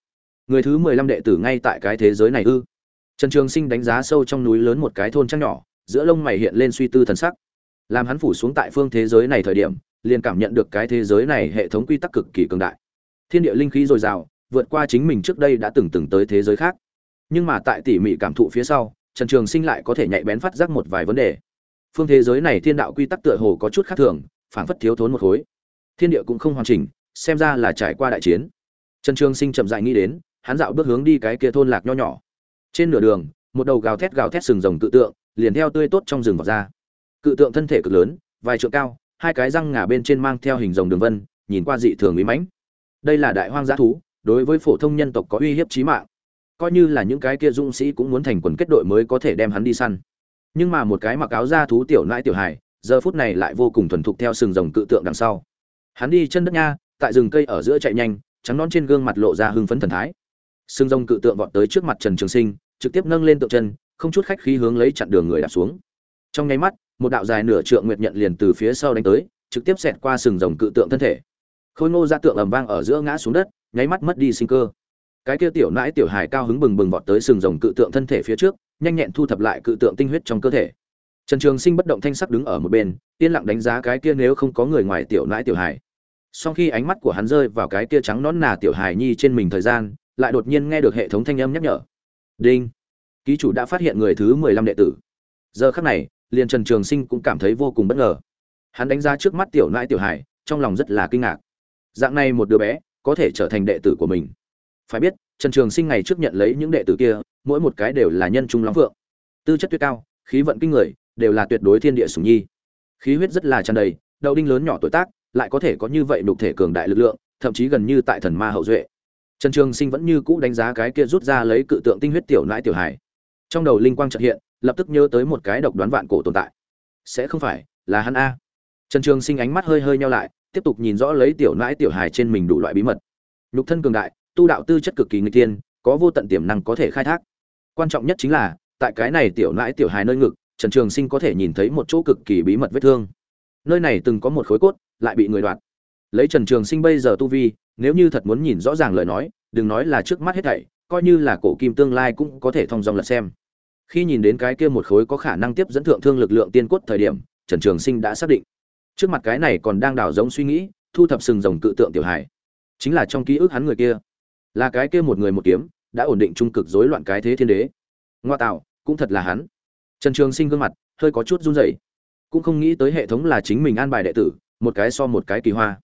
Người thứ mười lăm đệ tử ngay tại cái thế giới này ư? Trần trường sinh đánh giá sâu trong núi lớn một cái thôn trăng nhỏ, giữa lông mày hiện lên suy tư thần sắc. Làm hắn phủ xuống tại phương thế giới này thời điểm, liền cảm nhận được cái thế giới này hệ thống quy tắc cực kỳ cường đại. Thiên địa linh khí dồi dào, vượt qua chính mình trước đây đã từng từng tới thế giới khác. Nhưng mà tại tỉ mỉ cảm thụ phía sau, trần trường sinh lại có thể nhạy bén phát giác một vài vấn đề. Phương thế giới này thiên đạo quy tắc tựa hồ có chút khác thường phảng phất thiếu thốn một khối. Thiên địa cũng không hoàn chỉnh, xem ra là trải qua đại chiến. Trần trường sinh chậm dại nghĩ đến, hắn dạo bước hướng đi cái kia thôn lạc nho nhỏ. Trên nửa đường, một đầu gào thét gào thét sừng rồng cự tượng, liền theo tươi tốt trong rừng vào ra. Cự tượng thân thể cực lớn, vài trượng cao, hai cái răng ngà bên trên mang theo hình rồng đường vân, nhìn qua dị thường uy mãnh. Đây là đại hoang dã thú, đối với phổ thông nhân tộc có uy hiếp chí mạng. Coi như là những cái kia dũng sĩ cũng muốn thành quần kết đội mới có thể đem hắn đi săn. Nhưng mà một cái mặc áo da thú tiểu nãi tiểu hài giờ phút này lại vô cùng thuần thục theo sừng rồng cự tượng đằng sau. Hắn đi chân đất nha, tại rừng cây ở giữa chạy nhanh, trắng non trên gương mặt lộ ra hưng phấn thần thái. Sừng rồng cự tượng vọt tới trước mặt trần trường sinh, trực tiếp nâng lên tượng chân, không chút khách khí hướng lấy chặn đường người đạp xuống. Trong nháy mắt, một đạo dài nửa trượng nguyệt nhận liền từ phía sau đánh tới, trực tiếp xẹt qua sừng rồng cự tượng thân thể. Khôi ngô ra tượng ầm vang ở giữa ngã xuống đất, nháy mắt mất đi sinh cơ. Cái kia tiểu nãi tiểu hài cao hứng bừng bừng vọt tới sừng rồng cự tượng thân thể phía trước, nhanh nhẹn thu thập lại cự tượng tinh huyết trong cơ thể trần trường sinh bất động thanh sắc đứng ở một bên, yên lặng đánh giá cái kia nếu không có người ngoài tiểu nãi tiểu hài. Sau khi ánh mắt của hắn rơi vào cái kia trắng nón nà tiểu hài nhi trên mình thời gian, lại đột nhiên nghe được hệ thống thanh âm nhắc nhở. Đinh! Ký chủ đã phát hiện người thứ mười lăm đệ tử. Giờ khắc này, liền trần trường sinh cũng cảm thấy vô cùng bất ngờ. Hắn đánh giá trước mắt tiểu nãi tiểu hài, trong lòng rất là kinh ngạc. Dạng này một đứa bé, có thể trở thành đệ tử của mình. Phải biết, trần trường sinh ngày trước nhận lấy những đệ tử kia, mỗi một cái đều là nhân trung lắm vượng tư chất tuyệt cao, khí vận kinh người đều là tuyệt đối thiên địa sủng nhi. Khí huyết rất là tràn đầy, đậu đinh lớn nhỏ tuổi tác, lại có thể có như vậy đục thể cường đại lực lượng, thậm chí gần như tại thần ma hậu duệ. Trần trường sinh vẫn như cũ đánh giá cái kia rút ra lấy cự tượng tinh huyết tiểu nãi tiểu hải trong đầu linh quang chợt hiện, lập tức nhớ tới một cái độc đoán vạn cổ tồn tại. Sẽ không phải, là hắn a. Trần trường sinh ánh mắt hơi hơi nhau lại, tiếp tục nhìn rõ lấy tiểu nãi tiểu hải trên mình đủ loại bí mật. Nhục thân cường đại, tu đạo tư chất cực kỳ nguy tiên có vô tận tiềm năng có thể khai thác. Quan trọng nhất chính là, tại cái này tiểu nãi tiểu hài nơi ngực trần trường sinh có thể nhìn thấy một chỗ cực kỳ bí mật vết thương. Nơi này từng có một khối cốt, lại bị người đoạt. Lấy trần trường sinh bây giờ tu vi, nếu như thật muốn nhìn rõ ràng lời nói, đừng nói là trước mắt hết thảy, coi như là cổ kim tương lai cũng có thể thông dòng lật xem. Khi nhìn đến cái kia một khối có khả năng tiếp dẫn thượng thương lực lượng tiên cốt thời điểm, trần trường sinh đã xác định. Trước mặt cái này còn đang đảo giống suy nghĩ, thu thập sừng rồng cự tượng tiểu hải chính là trong ký ức hắn người kia. Là cái kia một người một kiếm, đã ổn định trung cực rối loạn cái thế thiên đế. Ngoa tạo, cũng thật là hắn trần trường sinh gương mặt hơi có chút run rẩy. Cũng không nghĩ tới hệ thống là chính mình an bài đệ tử, một cái so một cái kỳ hoa.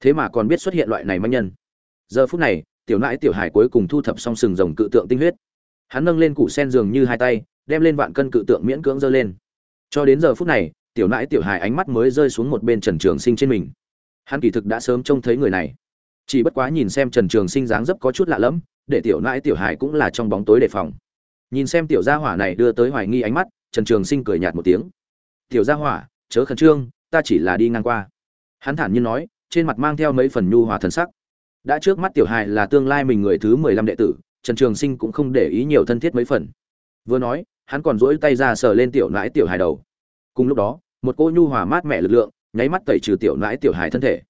Thế mà còn biết xuất hiện loại này manh nhân. Giờ phút này, tiểu nãi tiểu hải cuối cùng thu thập xong sừng rồng cự tượng tinh huyết. Hắn nâng lên củ sen giường như hai tay, đem lên vạn cân cự tượng miễn cưỡng giơ lên. Cho đến giờ phút này, tiểu nãi tiểu hải ánh mắt mới rơi xuống một bên trần trường sinh trên mình. Hắn kỳ thực đã sớm trông thấy người này. Chỉ bất quá nhìn xem trần trường sinh dáng dấp có chút lạ lẫm, để tiểu nãi tiểu hải cũng là trong bóng tối đề phòng. Nhìn xem tiểu gia hỏa này đưa tới hoài nghi ánh mắt trần trường sinh cười nhạt một tiếng. Tiểu gia hỏa, chớ khẩn trương, ta chỉ là đi ngang qua. Hắn thản nhiên nói, trên mặt mang theo mấy phần nhu hòa thần sắc. Đã trước mắt tiểu hài là tương lai mình người thứ mười lăm đệ tử, trần trường sinh cũng không để ý nhiều thân thiết mấy phần. Vừa nói, hắn còn dỗi tay ra sờ lên tiểu nãi tiểu hài đầu. Cùng lúc đó, một cô nhu hòa mát mẻ lực lượng, nháy mắt tẩy trừ tiểu nãi tiểu hài thân thể.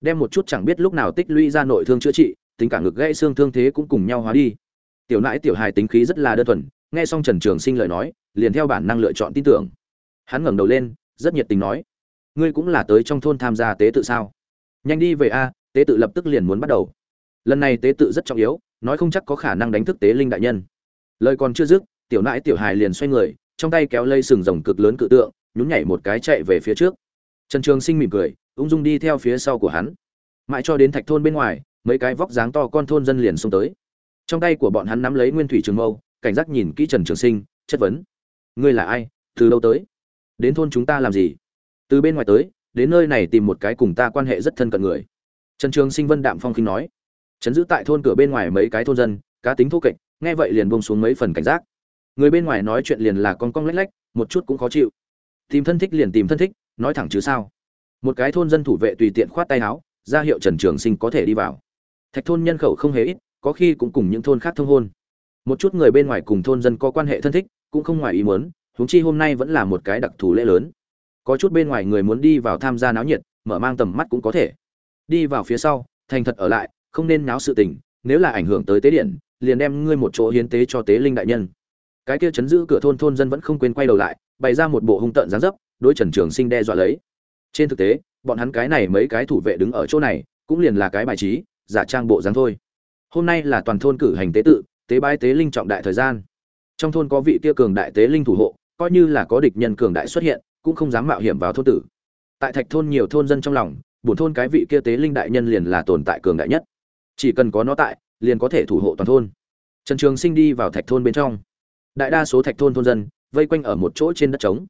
Đem một chút chẳng biết lúc nào tích lũy ra nội thương chữa trị, tính cả ngực gãy xương thương thế cũng cùng nhau hóa đi. Tiểu nãi tiểu hài tính khí rất là đơn thuần, nghe xong trần trường sinh lời nói liền theo bản năng lựa chọn tin tưởng. Hắn ngẩng đầu lên, rất nhiệt tình nói, ngươi cũng là tới trong thôn tham gia tế tự sao? Nhanh đi về a, tế tự lập tức liền muốn bắt đầu. Lần này tế tự rất trọng yếu, nói không chắc có khả năng đánh thức tế linh đại nhân. Lời còn chưa dứt, tiểu nãi tiểu hài liền xoay người, trong tay kéo lây sừng rồng cực lớn cự tượng, nhún nhảy một cái chạy về phía trước. Trần trường sinh mỉm cười, ung dung đi theo phía sau của hắn. Mãi cho đến thạch thôn bên ngoài, mấy cái vóc dáng to con thôn dân liền xông tới. Trong tay của bọn hắn nắm lấy nguyên thủy trường mâu, cảnh giác nhìn kỹ trần trường sinh, chất vấn ngươi là ai, từ đâu tới? Đến thôn chúng ta làm gì? Từ bên ngoài tới, đến nơi này tìm một cái cùng ta quan hệ rất thân cận người. Trần trường sinh vân đạm phong khinh nói. Chấn giữ tại thôn cửa bên ngoài mấy cái thôn dân, cá tính thô kệch, nghe vậy liền bông xuống mấy phần cảnh giác. Người bên ngoài nói chuyện liền là con cong lách lách, một chút cũng khó chịu. Tìm thân thích liền tìm thân thích, nói thẳng chứ sao? Một cái thôn dân thủ vệ tùy tiện khoát tay áo, ra hiệu trần trường sinh có thể đi vào. Thạch thôn nhân khẩu không hề ít, có khi cũng cùng những thôn khác thông hôn. Một chút người bên ngoài cùng thôn dân có quan hệ thân thích cũng không ngoài ý muốn, huống chi hôm nay vẫn là một cái đặc thù lễ lớn. Có chút bên ngoài người muốn đi vào tham gia náo nhiệt, mở mang tầm mắt cũng có thể. Đi vào phía sau, thành thật ở lại, không nên náo sự tình, nếu là ảnh hưởng tới tế điện, liền đem ngươi một chỗ hiến tế cho tế linh đại nhân. Cái kia chấn giữ cửa thôn thôn dân vẫn không quên quay đầu lại, bày ra một bộ hung tợn dáng dấp, đối trần trường sinh đe dọa lấy. Trên thực tế, bọn hắn cái này mấy cái thủ vệ đứng ở chỗ này, cũng liền là cái bài trí, giả trang bộ dáng thôi. Hôm nay là toàn thôn cử hành tế tự, tế bái tế linh trọng đại thời gian trong thôn có vị kia cường đại tế linh thủ hộ, coi như là có địch nhân cường đại xuất hiện, cũng không dám mạo hiểm vào thôn tử. Tại thạch thôn nhiều thôn dân trong lòng, bổn thôn cái vị kia tế linh đại nhân liền là tồn tại cường đại nhất. Chỉ cần có nó tại, liền có thể thủ hộ toàn thôn. Trần trường sinh đi vào thạch thôn bên trong. Đại đa số thạch thôn thôn dân, vây quanh ở một chỗ trên đất trống.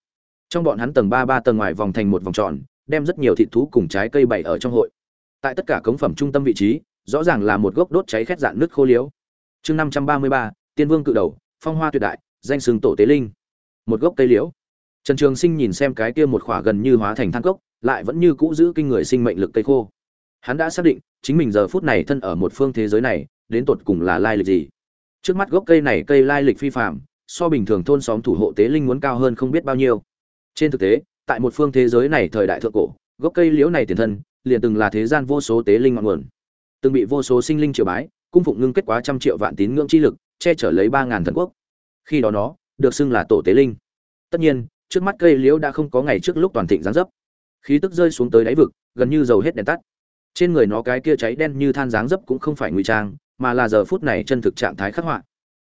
Trong bọn hắn tầng ba ba tầng ngoài vòng thành một vòng tròn, đem rất nhiều thịt thú cùng trái cây bày ở trong hội. Tại tất cả cống phẩm trung tâm vị trí, rõ ràng là một gốc đốt cháy khét dạn nước khô liếu chương năm trăm ba mươi ba, tiên vương cự đầu phong hoa tuyệt đại, danh sừng tổ tế linh. Một gốc cây liễu. Trần trường sinh nhìn xem cái kia một khỏa gần như hóa thành than cốc, lại vẫn như cũ giữ kinh người sinh mệnh lực cây khô. Hắn đã xác định, chính mình giờ phút này thân ở một phương thế giới này, đến tột cùng là lai lịch gì. Trước mắt gốc cây này cây lai lịch phi phạm so bình thường thôn xóm thủ hộ tế linh muốn cao hơn không biết bao nhiêu. Trên thực tế, tại một phương thế giới này thời đại thượng cổ, gốc cây liễu này tiền thân, liền từng là thế gian vô số tế linh ngọn nguồn. Từng bị vô số sinh linh triều bái, cung phụng ngưng kết quá trăm triệu vạn tín ngưỡng chi lực che chở lấy ba ngàn thần quốc. Khi đó nó, được xưng là tổ tế linh. Tất nhiên, trước mắt cây liễu đã không có ngày trước lúc toàn thịnh giáng dấp. Khí tức rơi xuống tới đáy vực, gần như dầu hết đèn tắt. Trên người nó cái kia cháy đen như than dáng dấp cũng không phải ngụy trang, mà là giờ phút này chân thực trạng thái khắc họa.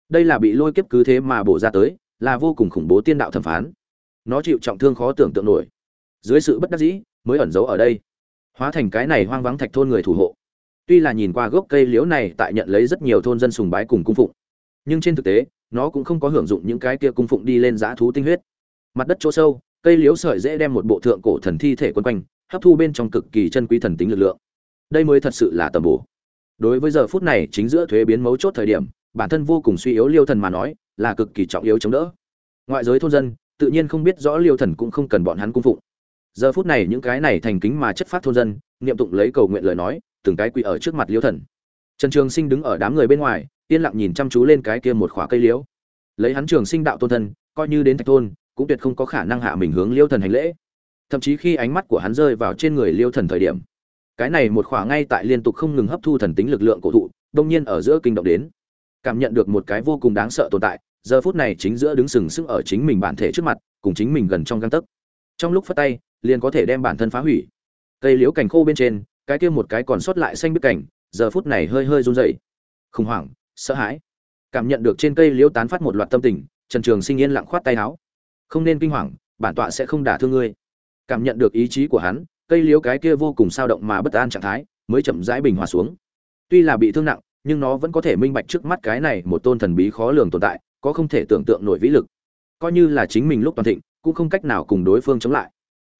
Đây là bị lôi kiếp cứ thế mà bổ ra tới, là vô cùng khủng bố tiên đạo thẩm phán. Nó chịu trọng thương khó tưởng tượng nổi. Dưới sự bất đắc dĩ, mới ẩn giấu ở đây. Hóa thành cái này hoang vắng thạch thôn người thủ hộ. Tuy là nhìn qua gốc cây liễu này tại nhận lấy rất nhiều thôn dân sùng bái cùng cung phụng nhưng trên thực tế, nó cũng không có hưởng dụng những cái kia cung phụng đi lên dã thú tinh huyết. Mặt đất chỗ sâu, cây liễu sợi dễ đem một bộ thượng cổ thần thi thể quân quanh, hấp thu bên trong cực kỳ chân quý thần tính lực lượng. Đây mới thật sự là tầm bổ. Đối với giờ phút này chính giữa thuế biến mấu chốt thời điểm, bản thân vô cùng suy yếu liêu thần mà nói, là cực kỳ trọng yếu chống đỡ. Ngoại giới thôn dân, tự nhiên không biết rõ liêu thần cũng không cần bọn hắn cung phụng. Giờ phút này những cái này thành kính mà chất phát thôn dân, niệm tụng lấy cầu nguyện lời nói, từng cái quỳ ở trước mặt liêu thần. Trần trường sinh đứng ở đám người bên ngoài yên lặng nhìn chăm chú lên cái kia một khóa cây liễu. Lấy hắn trường sinh đạo tôn thân, coi như đến thạch thôn, cũng tuyệt không có khả năng hạ mình hướng liêu thần hành lễ. Thậm chí khi ánh mắt của hắn rơi vào trên người liêu thần thời điểm, cái này một khỏa ngay tại liên tục không ngừng hấp thu thần tính lực lượng cổ thụ, đông nhiên ở giữa kinh động đến. Cảm nhận được một cái vô cùng đáng sợ tồn tại, giờ phút này chính giữa đứng sừng sững ở chính mình bản thể trước mặt, cùng chính mình gần trong găng tấc. Trong lúc phất tay, liền có thể đem bản thân phá hủy. Cây liễu cành khô bên trên, cái kia một cái còn sót lại xanh biết cảnh giờ phút này hơi hơi run rẩy. Khủng hoảng sợ hãi. Cảm nhận được trên cây liễu tán phát một loạt tâm tình, trần trường sinh yên lặng khoát tay áo. Không nên kinh hoàng, bản tọa sẽ không đả thương ngươi. Cảm nhận được ý chí của hắn, cây liễu cái kia vô cùng sao động mà bất an trạng thái, mới chậm rãi bình hòa xuống. Tuy là bị thương nặng, nhưng nó vẫn có thể minh bạch trước mắt cái này một tôn thần bí khó lường tồn tại, có không thể tưởng tượng nổi vĩ lực. Coi như là chính mình lúc toàn thịnh, cũng không cách nào cùng đối phương chống lại.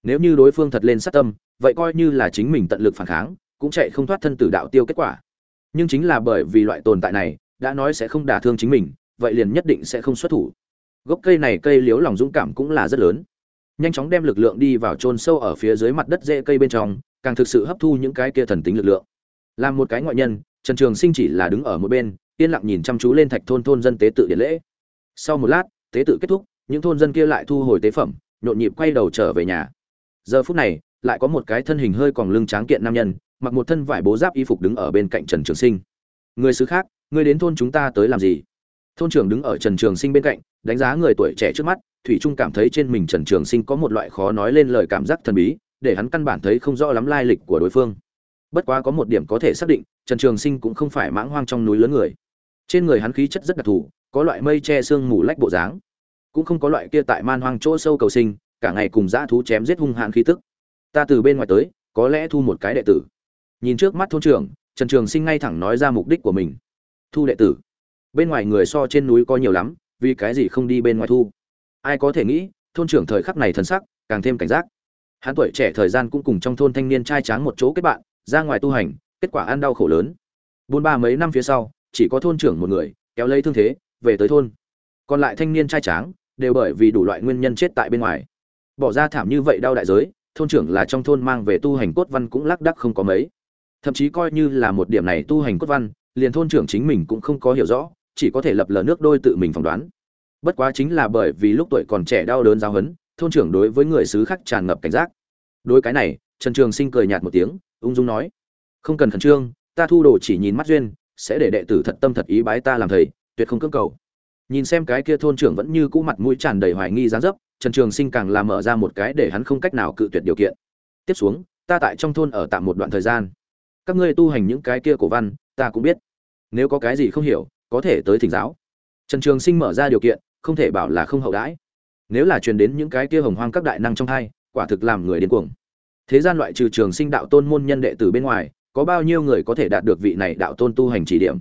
Nếu như đối phương thật lên sát tâm, vậy coi như là chính mình tận lực phản kháng, cũng chạy không thoát thân tử đạo tiêu kết quả. Nhưng chính là bởi vì loại tồn tại này đã nói sẽ không đả thương chính mình, vậy liền nhất định sẽ không xuất thủ. Gốc cây này cây liếu lòng dũng cảm cũng là rất lớn. Nhanh chóng đem lực lượng đi vào chôn sâu ở phía dưới mặt đất rễ cây bên trong, càng thực sự hấp thu những cái kia thần tính lực lượng. Làm một cái ngoại nhân, trần trường sinh chỉ là đứng ở một bên, yên lặng nhìn chăm chú lên thạch thôn thôn dân tế tự điện lễ. Sau một lát, tế tự kết thúc, những thôn dân kia lại thu hồi tế phẩm, nhộn nhịp quay đầu trở về nhà. Giờ phút này, lại có một cái thân hình hơi còn lưng tráng kiện nam nhân, mặc một thân vải bố giáp y phục đứng ở bên cạnh trần trường sinh. Người xứ khác Ngươi đến thôn chúng ta tới làm gì? Thôn trưởng đứng ở trần trường sinh bên cạnh, đánh giá người tuổi trẻ trước mắt, thủy trung cảm thấy trên mình trần trường sinh có một loại khó nói lên lời cảm giác thần bí, để hắn căn bản thấy không rõ lắm lai lịch của đối phương. Bất quá có một điểm có thể xác định, trần trường sinh cũng không phải mãng hoang trong núi lớn người. Trên người hắn khí chất rất đặc thù, có loại mây che sương mù lách bộ dáng, cũng không có loại kia tại man hoang chỗ sâu cầu sinh, cả ngày cùng dã thú chém giết hung hãn khí tức. Ta từ bên ngoài tới, có lẽ thu một cái đệ tử. Nhìn trước mắt thôn trưởng, trần trường sinh ngay thẳng nói ra mục đích của mình thu đệ tử. Bên ngoài người so trên núi có nhiều lắm, vì cái gì không đi bên ngoài thu? Ai có thể nghĩ, thôn trưởng thời khắc này thần sắc, càng thêm cảnh giác. Hắn tuổi trẻ thời gian cũng cùng trong thôn thanh niên trai tráng một chỗ kết bạn, ra ngoài tu hành, kết quả ăn đau khổ lớn. Buôn ba mấy năm phía sau, chỉ có thôn trưởng một người, kéo lấy thương thế, về tới thôn. Còn lại thanh niên trai tráng, đều bởi vì đủ loại nguyên nhân chết tại bên ngoài. Bỏ ra thảm như vậy đau đại giới, thôn trưởng là trong thôn mang về tu hành cốt văn cũng lác đắc không có mấy. Thậm chí coi như là một điểm này tu hành cốt văn liền thôn trưởng chính mình cũng không có hiểu rõ, chỉ có thể lập lờ nước đôi tự mình phỏng đoán. Bất quá chính là bởi vì lúc tuổi còn trẻ đau đớn giáo hấn thôn trưởng đối với người xứ khác tràn ngập cảnh giác. Đối cái này, trần trường sinh cười nhạt một tiếng, ung dung nói, không cần khẩn trương, ta thu đồ chỉ nhìn mắt duyên, sẽ để đệ tử thật tâm thật ý bái ta làm thầy, tuyệt không cưỡng cầu. Nhìn xem cái kia thôn trưởng vẫn như cũ mặt mũi tràn đầy hoài nghi dáng dấp, trần trường sinh càng làm mở ra một cái để hắn không cách nào cự tuyệt điều kiện. Tiếp xuống, ta tại trong thôn ở tạm một đoạn thời gian. Các ngươi tu hành những cái kia cổ văn, ta cũng biết nếu có cái gì không hiểu, có thể tới thỉnh giáo. Trần trường sinh mở ra điều kiện, không thể bảo là không hậu đãi. Nếu là truyền đến những cái kia hồng hoang các đại năng trong hai, quả thực làm người điên cuồng. Thế gian loại trừ trường sinh đạo tôn môn nhân đệ tử bên ngoài, có bao nhiêu người có thể đạt được vị này đạo tôn tu hành chỉ điểm?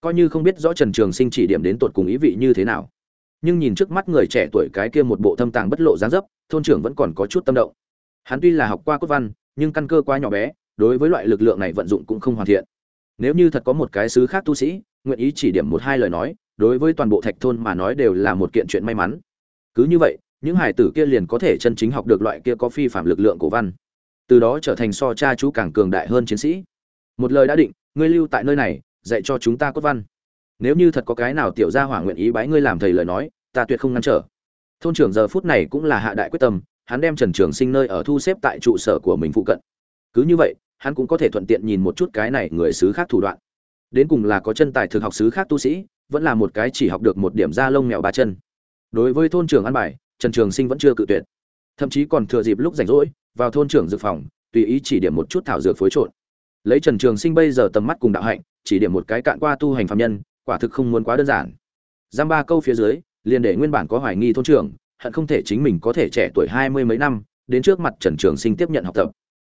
Coi như không biết rõ trần trường sinh chỉ điểm đến tột cùng ý vị như thế nào. Nhưng nhìn trước mắt người trẻ tuổi cái kia một bộ thâm tàng bất lộ gián dấp, thôn trưởng vẫn còn có chút tâm động. Hắn tuy là học qua cốt văn, nhưng căn cơ quá nhỏ bé, đối với loại lực lượng này vận dụng cũng không hoàn thiện nếu như thật có một cái sứ khác tu sĩ, nguyện ý chỉ điểm một hai lời nói, đối với toàn bộ thạch thôn mà nói đều là một kiện chuyện may mắn. Cứ như vậy, những hải tử kia liền có thể chân chính học được loại kia có phi phạm lực lượng cổ văn. Từ đó trở thành so cha chú càng cường đại hơn chiến sĩ. Một lời đã định, ngươi lưu tại nơi này, dạy cho chúng ta cốt văn. Nếu như thật có cái nào tiểu gia hỏa nguyện ý bái ngươi làm thầy lời nói, ta tuyệt không ngăn trở. Thôn trưởng giờ phút này cũng là hạ đại quyết tâm, hắn đem trần trường sinh nơi ở thu xếp tại trụ sở của mình phụ cận. Cứ như vậy hắn cũng có thể thuận tiện nhìn một chút cái này người xứ khác thủ đoạn. Đến cùng là có chân tài thực học xứ khác tu sĩ, vẫn là một cái chỉ học được một điểm da lông mèo ba chân. Đối với thôn trưởng an bài, trần trường sinh vẫn chưa cự tuyệt. Thậm chí còn thừa dịp lúc rảnh rỗi, vào thôn trưởng dược phòng, tùy ý chỉ điểm một chút thảo dược phối trộn. Lấy trần trường sinh bây giờ tầm mắt cùng đạo hạnh, chỉ điểm một cái cạn qua tu hành phạm nhân, quả thực không muốn quá đơn giản. Giam ba câu phía dưới, liền để nguyên bản có hoài nghi thôn trưởng, hận không thể chính mình có thể trẻ tuổi hai mươi mấy năm, đến trước mặt trần trường sinh tiếp nhận học tập.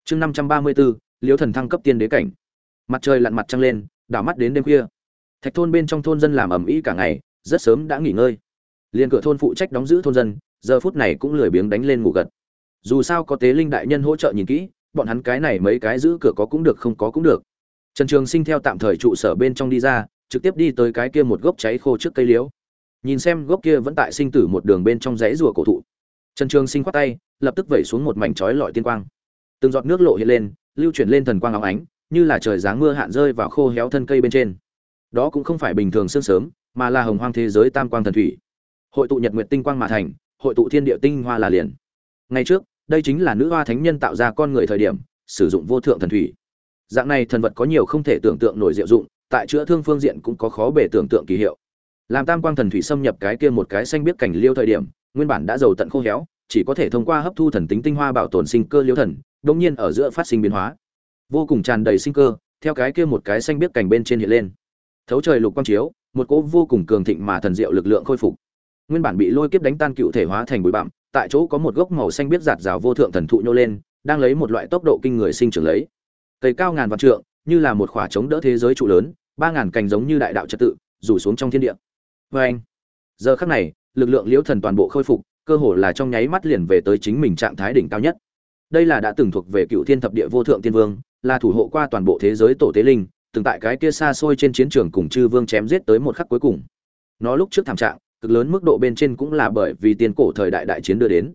Chương năm trăm ba mươi bốn liêu thần thăng cấp tiên đế cảnh. Mặt trời lặn mặt trăng lên, đảo mắt đến đêm khuya. Thạch thôn bên trong thôn dân làm ầm ĩ cả ngày, rất sớm đã nghỉ ngơi. Liền cửa thôn phụ trách đóng giữ thôn dân, giờ phút này cũng lười biếng đánh lên ngủ gật. Dù sao có tế linh đại nhân hỗ trợ nhìn kỹ, bọn hắn cái này mấy cái giữ cửa có cũng được, không có cũng được. Trần trường sinh theo tạm thời trụ sở bên trong đi ra, trực tiếp đi tới cái kia một gốc cháy khô trước cây liễu. Nhìn xem gốc kia vẫn tại sinh tử một đường bên trong dãy rùa cổ thụ. Trần trường sinh khoát tay, lập tức vẩy xuống một mảnh chói lọi tiên quang. Từng giọt nước lộ hiện lên lưu chuyển lên thần quang óng ánh, như là trời giáng mưa hạn rơi vào khô héo thân cây bên trên. Đó cũng không phải bình thường sương sớm, mà là hồng hoang thế giới tam quang thần thủy. Hội tụ nhật nguyệt tinh quang mà thành, hội tụ thiên địa tinh hoa là liền. Ngày trước, đây chính là nữ hoa thánh nhân tạo ra con người thời điểm, sử dụng vô thượng thần thủy. Dạng này thần vật có nhiều không thể tưởng tượng nổi diệu dụng, tại chữa thương phương diện cũng có khó bể tưởng tượng kỳ hiệu. Làm tam quang thần thủy xâm nhập cái kia một cái xanh biết cảnh liêu thời điểm, nguyên bản đã giàu tận khô héo, chỉ có thể thông qua hấp thu thần tính tinh hoa bảo tồn sinh cơ liêu thần đông nhiên ở giữa phát sinh biến hóa. Vô cùng tràn đầy sinh cơ, theo cái kia một cái xanh biết cảnh bên trên hiện lên. Thấu trời lục quang chiếu, một cỗ vô cùng cường thịnh mà thần diệu lực lượng khôi phục. Nguyên bản bị lôi kiếp đánh tan cựu thể hóa thành bụi bặm, tại chỗ có một gốc màu xanh biết giạt rào vô thượng thần thụ nhô lên, đang lấy một loại tốc độ kinh người sinh trưởng lấy. Cây cao ngàn vạn trượng, như là một khỏa chống đỡ thế giới trụ lớn, ba ngàn cành giống như đại đạo trật tự, rủ xuống trong thiên địa. Vê anh, giờ khắc này, lực lượng liễu thần toàn bộ khôi phục, cơ hồ là trong nháy mắt liền về tới chính mình trạng thái đỉnh cao nhất đây là đã từng thuộc về cựu thiên thập địa vô thượng tiên vương, là thủ hộ qua toàn bộ thế giới tổ tế linh, từng tại cái kia xa xôi trên chiến trường cùng chư vương chém giết tới một khắc cuối cùng. Nó lúc trước thảm trạng, cực lớn mức độ bên trên cũng là bởi vì tiền cổ thời đại đại chiến đưa đến.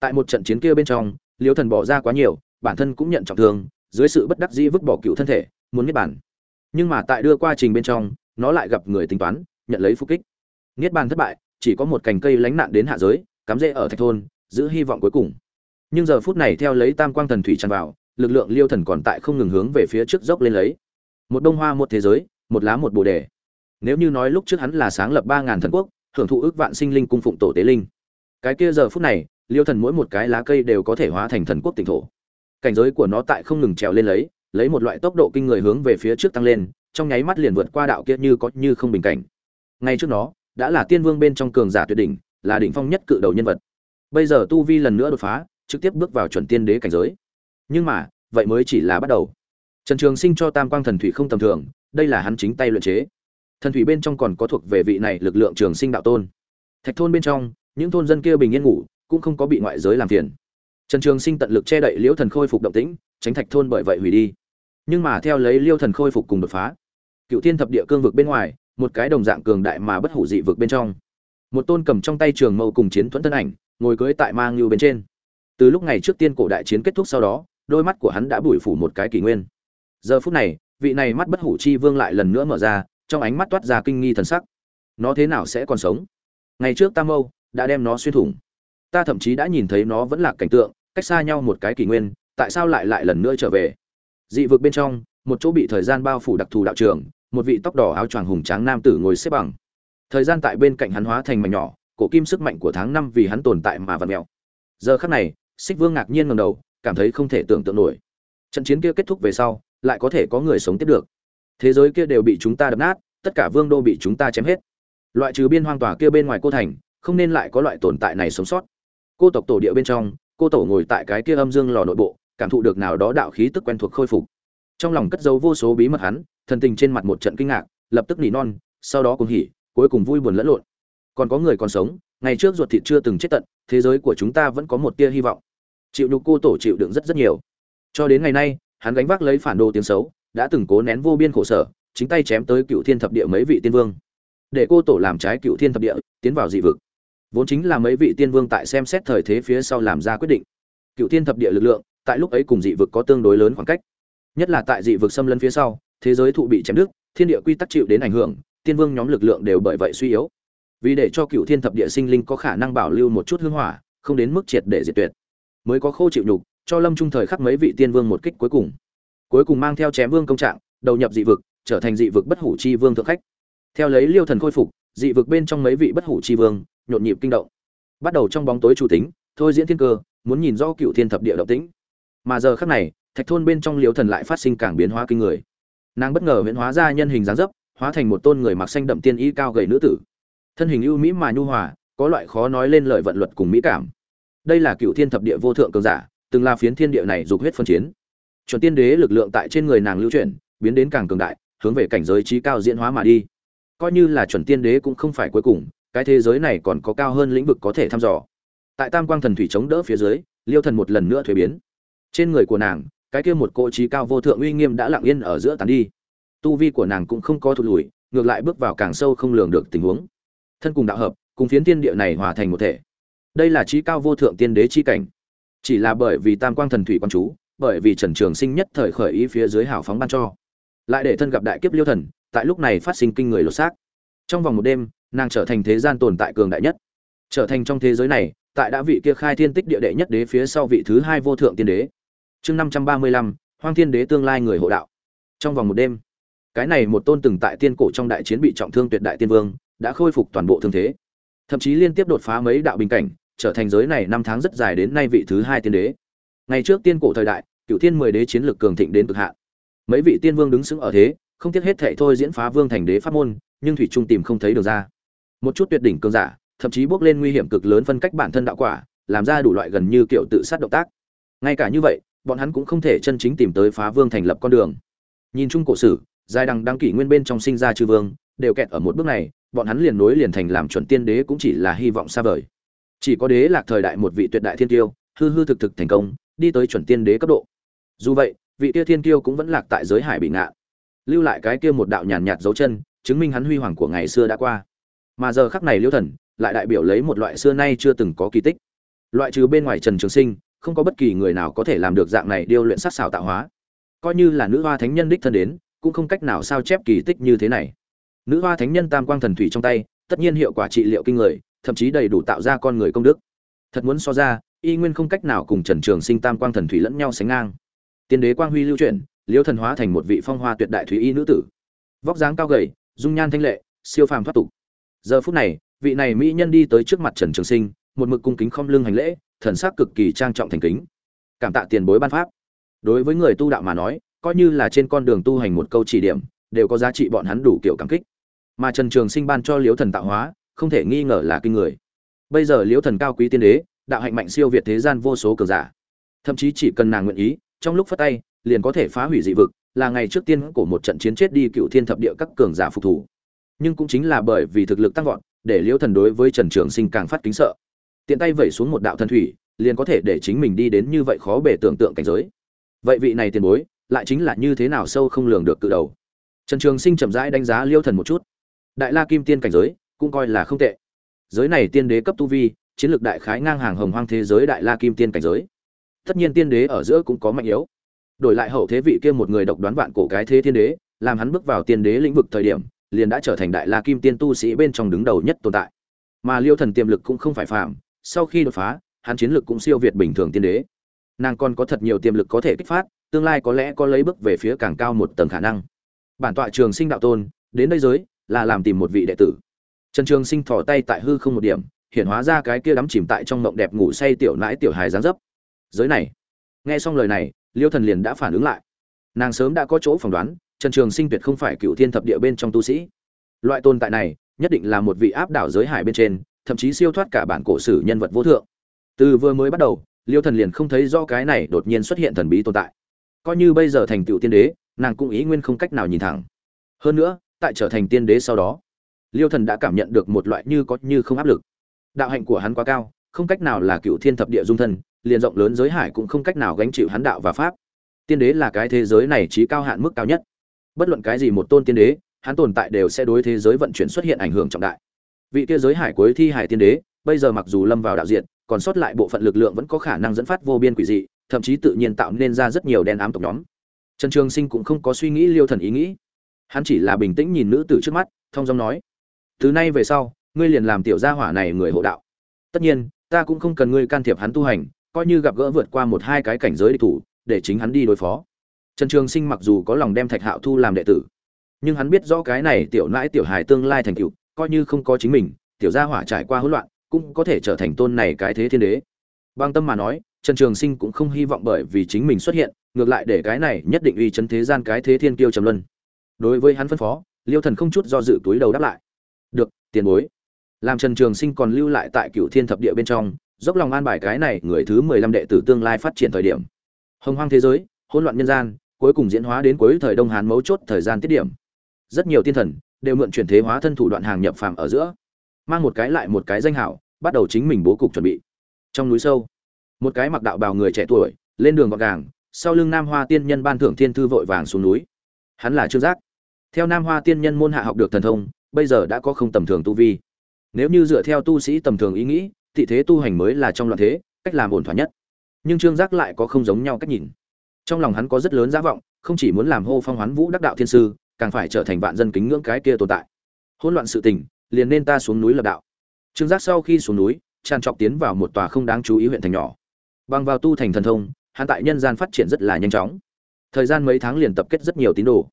Tại một trận chiến kia bên trong, liêu thần bỏ ra quá nhiều, bản thân cũng nhận trọng thương, dưới sự bất đắc dĩ vứt bỏ cựu thân thể, muốn niết bàn. Nhưng mà tại đưa qua trình bên trong, nó lại gặp người tính toán, nhận lấy phục kích. Niết bàn thất bại, chỉ có một cành cây lánh nạn đến hạ giới, cắm rễ ở thạch thôn, giữ hy vọng cuối cùng nhưng giờ phút này theo lấy tam quang thần thủy tràn vào, lực lượng liêu thần còn tại không ngừng hướng về phía trước dốc lên lấy. Một đông hoa một thế giới, một lá một bồ đề. Nếu như nói lúc trước hắn là sáng lập ba ngàn thần quốc, hưởng thụ ước vạn sinh linh cung phụng tổ tế linh. Cái kia giờ phút này, liêu thần mỗi một cái lá cây đều có thể hóa thành thần quốc tỉnh thổ. Cảnh giới của nó tại không ngừng trèo lên lấy lấy một loại tốc độ kinh người hướng về phía trước tăng lên, trong nháy mắt liền vượt qua đạo kia như có như không bình cảnh. Ngay trước nó, đã là tiên vương bên trong cường giả tuyệt đỉnh, là đỉnh phong nhất cự đầu nhân vật. Bây giờ tu vi lần nữa đột phá trực tiếp bước vào chuẩn tiên đế cảnh giới. Nhưng mà, vậy mới chỉ là bắt đầu. Trần trường sinh cho tam quang thần thủy không tầm thường, đây là hắn chính tay luyện chế. Thần thủy bên trong còn có thuộc về vị này lực lượng trường sinh đạo tôn. Thạch thôn bên trong, những thôn dân kia bình yên ngủ, cũng không có bị ngoại giới làm phiền. Trần trường sinh tận lực che đậy liễu thần khôi phục động tĩnh, tránh thạch thôn bởi vậy hủy đi. Nhưng mà theo lấy liêu thần khôi phục cùng đột phá, cựu thiên thập địa cương vực bên ngoài, một cái đồng dạng cường đại mà bất hủ dị vực bên trong. Một tôn cầm trong tay trường mâu cùng chiến thuẫn thân ảnh, ngồi cưới tại mang lưu bên trên từ lúc ngày trước tiên cổ đại chiến kết thúc sau đó, đôi mắt của hắn đã bủi phủ một cái kỷ nguyên. Giờ phút này, vị này mắt bất hủ chi vương lại lần nữa mở ra, trong ánh mắt toát ra kinh nghi thần sắc. Nó thế nào sẽ còn sống? Ngày trước tam mâu đã đem nó xuyên thủng. Ta thậm chí đã nhìn thấy nó vẫn là cảnh tượng, cách xa nhau một cái kỷ nguyên, tại sao lại lại lần nữa trở về? Dị vực bên trong, một chỗ bị thời gian bao phủ đặc thù đạo trường, một vị tóc đỏ áo choàng hùng tráng nam tử ngồi xếp bằng. Thời gian tại bên cạnh hắn hóa thành mảnh nhỏ, cổ kim sức mạnh của tháng năm vì hắn tồn tại mà vặt mèo. Giờ khắc này xích vương ngạc nhiên ngầm đầu, cảm thấy không thể tưởng tượng nổi. Trận chiến kia kết thúc về sau, lại có thể có người sống tiếp được. Thế giới kia đều bị chúng ta đập nát, tất cả vương đô bị chúng ta chém hết. Loại trừ biên hoang tòa kia bên ngoài cô thành, không nên lại có loại tồn tại này sống sót. Cô tộc tổ địa bên trong, cô tổ ngồi tại cái kia âm dương lò nội bộ, cảm thụ được nào đó đạo khí tức quen thuộc khôi phục. Trong lòng cất giấu vô số bí mật hắn, thần tình trên mặt một trận kinh ngạc, lập tức nỉ non, sau đó cùng hỉ, cuối cùng vui buồn lẫn lộn. Còn có người còn sống ngày trước ruột thịt chưa từng chết tận, thế giới của chúng ta vẫn có một tia hy vọng. Chịu nhục cô tổ chịu đựng rất rất nhiều. Cho đến ngày nay, hắn gánh vác lấy phản đồ tiếng xấu, đã từng cố nén vô biên khổ sở, chính tay chém tới cựu thiên thập địa mấy vị tiên vương. Để cô tổ làm trái cựu thiên thập địa, tiến vào dị vực. Vốn chính là mấy vị tiên vương tại xem xét thời thế phía sau làm ra quyết định. Cựu thiên thập địa lực lượng, tại lúc ấy cùng dị vực có tương đối lớn khoảng cách. Nhất là tại dị vực xâm lấn phía sau, thế giới thụ bị chém đứt, thiên địa quy tắc chịu đến ảnh hưởng, tiên vương nhóm lực lượng đều bởi vậy suy yếu vì để cho cựu thiên thập địa sinh linh có khả năng bảo lưu một chút hương hỏa, không đến mức triệt để diệt tuyệt. Mới có khô chịu nhục, cho lâm trung thời khắc mấy vị tiên vương một kích cuối cùng. Cuối cùng mang theo chém vương công trạng, đầu nhập dị vực, trở thành dị vực bất hủ chi vương thượng khách. Theo lấy liêu thần khôi phục, dị vực bên trong mấy vị bất hủ chi vương, nhộn nhịp kinh động. Bắt đầu trong bóng tối chủ tính, thôi diễn thiên cơ, muốn nhìn rõ cựu thiên thập địa động tĩnh. Mà giờ khắc này, thạch thôn bên trong liêu thần lại phát sinh càng biến hóa kinh người. Nàng bất ngờ biến hóa ra nhân hình dáng dấp, hóa thành một tôn người mặc xanh đậm tiên y cao gầy nữ tử thân hình ưu mỹ mà nhu hòa, có loại khó nói lên lời vận luật cùng mỹ cảm. Đây là cựu thiên thập địa vô thượng cường giả, từng là phiến thiên địa này dục huyết phân chiến. Chuẩn tiên đế lực lượng tại trên người nàng lưu chuyển, biến đến càng cường đại, hướng về cảnh giới trí cao diễn hóa mà đi. Coi như là chuẩn tiên đế cũng không phải cuối cùng, cái thế giới này còn có cao hơn lĩnh vực có thể thăm dò. Tại tam quang thần thủy chống đỡ phía dưới, liêu thần một lần nữa thuế biến. Trên người của nàng, cái kia một cỗ trí cao vô thượng uy nghiêm đã lặng yên ở giữa tàn đi. Tu vi của nàng cũng không có thụt lùi, ngược lại bước vào càng sâu không lường được tình huống thân cùng đạo hợp, cùng phiến tiên địa này hòa thành một thể. Đây là trí cao vô thượng tiên đế chi cảnh. Chỉ là bởi vì tam quang thần thủy quan chú, bởi vì trần trường sinh nhất thời khởi ý phía dưới hào phóng ban cho. Lại để thân gặp đại kiếp liêu thần, tại lúc này phát sinh kinh người lột xác. Trong vòng một đêm, nàng trở thành thế gian tồn tại cường đại nhất. Trở thành trong thế giới này, tại đã vị kia khai thiên tích địa đệ nhất đế phía sau vị thứ hai vô thượng tiên đế. Chương năm trăm ba mươi lăm, hoang thiên đế tương lai người hộ đạo. Trong vòng một đêm, cái này một tôn từng tại tiên cổ trong đại chiến bị trọng thương tuyệt đại tiên vương đã khôi phục toàn bộ thương thế. Thậm chí liên tiếp đột phá mấy đạo bình cảnh, trở thành giới này năm tháng rất dài đến nay vị thứ hai tiên đế. Ngày trước tiên cổ thời đại cựu thiên mười đế chiến lược cường thịnh đến cực hạn. Mấy vị tiên vương đứng sững ở thế, không tiếc hết thệ thôi diễn phá vương thành đế pháp môn, nhưng thủy trung tìm không thấy được ra. Một chút tuyệt đỉnh cường giả, thậm chí bước lên nguy hiểm cực lớn phân cách bản thân đạo quả, làm ra đủ loại gần như kiểu tự sát động tác. Ngay cả như vậy, bọn hắn cũng không thể chân chính tìm tới phá vương thành lập con đường. Nhìn chung cổ sử, giai đằng đăng kỷ nguyên bên trong sinh ra chư vương, đều kẹt ở một bước này bọn hắn liền nối liền thành làm chuẩn tiên đế cũng chỉ là hy vọng xa vời. Chỉ có đế lạc thời đại một vị tuyệt đại thiên tiêu hư hư thực thực thành công, đi tới chuẩn tiên đế cấp độ. Dù vậy, vị kia thiên tiêu cũng vẫn lạc tại giới hải bị ngạ. Lưu lại cái kia một đạo nhàn nhạt dấu chân, chứng minh hắn huy hoàng của ngày xưa đã qua. Mà giờ khắc này liêu thần lại đại biểu lấy một loại xưa nay chưa từng có kỳ tích. Loại trừ bên ngoài trần trường sinh, không có bất kỳ người nào có thể làm được dạng này điêu luyện sắc xảo tạo hóa. Coi như là nữ hoa thánh nhân đích thân đến, cũng không cách nào sao chép kỳ tích như thế này nữ hoa thánh nhân tam quang thần thủy trong tay, tất nhiên hiệu quả trị liệu kinh người, thậm chí đầy đủ tạo ra con người công đức. Thật muốn so ra, y nguyên không cách nào cùng trần trường sinh tam quang thần thủy lẫn nhau sánh ngang. Tiên đế quang huy lưu chuyển, liêu thần hóa thành một vị phong hoa tuyệt đại thúy y nữ tử. Vóc dáng cao gầy, dung nhan thanh lệ, siêu phàm thoát tục. Giờ phút này, vị này mỹ nhân đi tới trước mặt trần trường sinh, một mực cung kính không lưng hành lễ, thần sắc cực kỳ trang trọng thành kính. Cảm tạ tiền bối ban pháp. Đối với người tu đạo mà nói, coi như là trên con đường tu hành một câu chỉ điểm, đều có giá trị bọn hắn đủ kiểu cảm kích mà trần trường sinh ban cho liễu thần tạo hóa, không thể nghi ngờ là kinh người. Bây giờ liễu thần cao quý tiên đế, đạo hạnh mạnh siêu việt thế gian vô số cường giả. Thậm chí chỉ cần nàng nguyện ý, trong lúc phát tay, liền có thể phá hủy dị vực, là ngày trước tiên của một trận chiến chết đi cựu thiên thập địa các cường giả phục thủ. Nhưng cũng chính là bởi vì thực lực tăng vọt, để liễu thần đối với trần trường sinh càng phát kính sợ. Tiện tay vẩy xuống một đạo thần thủy, liền có thể để chính mình đi đến như vậy khó bể tưởng tượng cảnh giới. Vậy vị này tiền bối, lại chính là như thế nào sâu không lường được cự đầu? Trần trường sinh chậm rãi đánh giá liêu thần một chút đại la kim tiên cảnh giới cũng coi là không tệ. Giới này tiên đế cấp tu vi, chiến lược đại khái ngang hàng hồng hoang thế giới đại la kim tiên cảnh giới. Tất nhiên tiên đế ở giữa cũng có mạnh yếu. Đổi lại hậu thế vị kia một người độc đoán vạn cổ cái thế tiên đế, làm hắn bước vào tiên đế lĩnh vực thời điểm, liền đã trở thành đại la kim tiên tu sĩ bên trong đứng đầu nhất tồn tại. Mà liêu thần tiềm lực cũng không phải phạm sau khi đột phá, hắn chiến lực cũng siêu việt bình thường tiên đế. Nàng còn có thật nhiều tiềm lực có thể kích phát, tương lai có lẽ có lấy bước về phía càng cao một tầng khả năng. Bản tọa trường sinh đạo tôn, đến đây giới là làm tìm một vị đệ tử. Trần trường sinh thò tay tại hư không một điểm hiện hóa ra cái kia đắm chìm tại trong mộng đẹp ngủ say tiểu nãi tiểu hài dáng dấp. Giới này, nghe xong lời này, liêu thần liền đã phản ứng lại. Nàng sớm đã có chỗ phỏng đoán, trần trường sinh tuyệt không phải cựu thiên thập địa bên trong tu sĩ. Loại tồn tại này, nhất định là một vị áp đảo giới hải bên trên, thậm chí siêu thoát cả bản cổ sử nhân vật vô thượng. Từ vừa mới bắt đầu, liêu thần liền không thấy do cái này đột nhiên xuất hiện thần bí tồn tại. Coi như bây giờ thành tựu tiên đế, nàng cũng ý nguyên không cách nào nhìn thẳng. Hơn nữa tại trở thành tiên đế sau đó. Liêu thần đã cảm nhận được một loại như có như không áp lực. Đạo hạnh của hắn quá cao, không cách nào là cựu thiên thập địa dung thân, liền rộng lớn giới hải cũng không cách nào gánh chịu hắn đạo và pháp. Tiên đế là cái thế giới này trí cao hạn mức cao nhất. Bất luận cái gì một tôn tiên đế, hắn tồn tại đều sẽ đối thế giới vận chuyển xuất hiện ảnh hưởng trọng đại. Vị kia giới hải cuối thi hải tiên đế, bây giờ mặc dù lâm vào đạo diện còn sót lại bộ phận lực lượng vẫn có khả năng dẫn phát vô biên quỷ dị, thậm chí tự nhiên tạo nên ra rất nhiều đen ám tộc nhóm. Trần trường sinh cũng không có suy nghĩ liêu thần ý nghĩ hắn chỉ là bình tĩnh nhìn nữ tử trước mắt, thông dong nói, từ nay về sau, ngươi liền làm tiểu gia hỏa này người hộ đạo. Tất nhiên, ta cũng không cần ngươi can thiệp hắn tu hành, coi như gặp gỡ vượt qua một hai cái cảnh giới địch thủ, để chính hắn đi đối phó. Trần trường sinh mặc dù có lòng đem thạch hạo thu làm đệ tử, nhưng hắn biết rõ cái này tiểu nãi tiểu hài tương lai thành cựu coi như không có chính mình, tiểu gia hỏa trải qua hỗn loạn, cũng có thể trở thành tôn này cái thế thiên đế. Băng tâm mà nói, trần trường sinh cũng không hy vọng bởi vì chính mình xuất hiện, ngược lại để cái này nhất định uy chấn thế gian cái thế thiên kiêu trầm luân đối với hắn phân phó, liêu thần không chút do dự túi đầu đáp lại. Được, tiền bối. Làm trần trường sinh còn lưu lại tại cựu thiên thập địa bên trong, dốc lòng an bài cái này người thứ mười lăm đệ tử tương lai phát triển thời điểm. Hồng hoang thế giới, hỗn loạn nhân gian, cuối cùng diễn hóa đến cuối thời đông hán mấu chốt thời gian tiết điểm. Rất nhiều tiên thần đều mượn chuyển thế hóa thân thủ đoạn hàng nhập phàm ở giữa, mang một cái lại một cái danh hảo, bắt đầu chính mình bố cục chuẩn bị. Trong núi sâu, một cái mặc đạo bào người trẻ tuổi, lên đường gọn gàng, sau lưng nam hoa tiên nhân ban thưởng thiên thư vội vàng xuống núi. Hắn là trương giác theo nam hoa tiên nhân môn hạ học được thần thông, bây giờ đã có không tầm thường tu vi. Nếu như dựa theo tu sĩ tầm thường ý nghĩ thị thế tu hành mới là trong loạn thế, cách làm ổn thỏa nhất. Nhưng trương giác lại có không giống nhau cách nhìn. Trong lòng hắn có rất lớn giá vọng, không chỉ muốn làm hô phong hoán vũ đắc đạo thiên sư, càng phải trở thành vạn dân kính ngưỡng cái kia tồn tại. Hỗn loạn sự tình, liền nên ta xuống núi lập đạo. Trương giác sau khi xuống núi, tràn trọc tiến vào một tòa không đáng chú ý huyện thành nhỏ. Bằng vào tu thành thần thông, hắn tại nhân gian phát triển rất là nhanh chóng. Thời gian mấy tháng liền tập kết rất nhiều tín đồ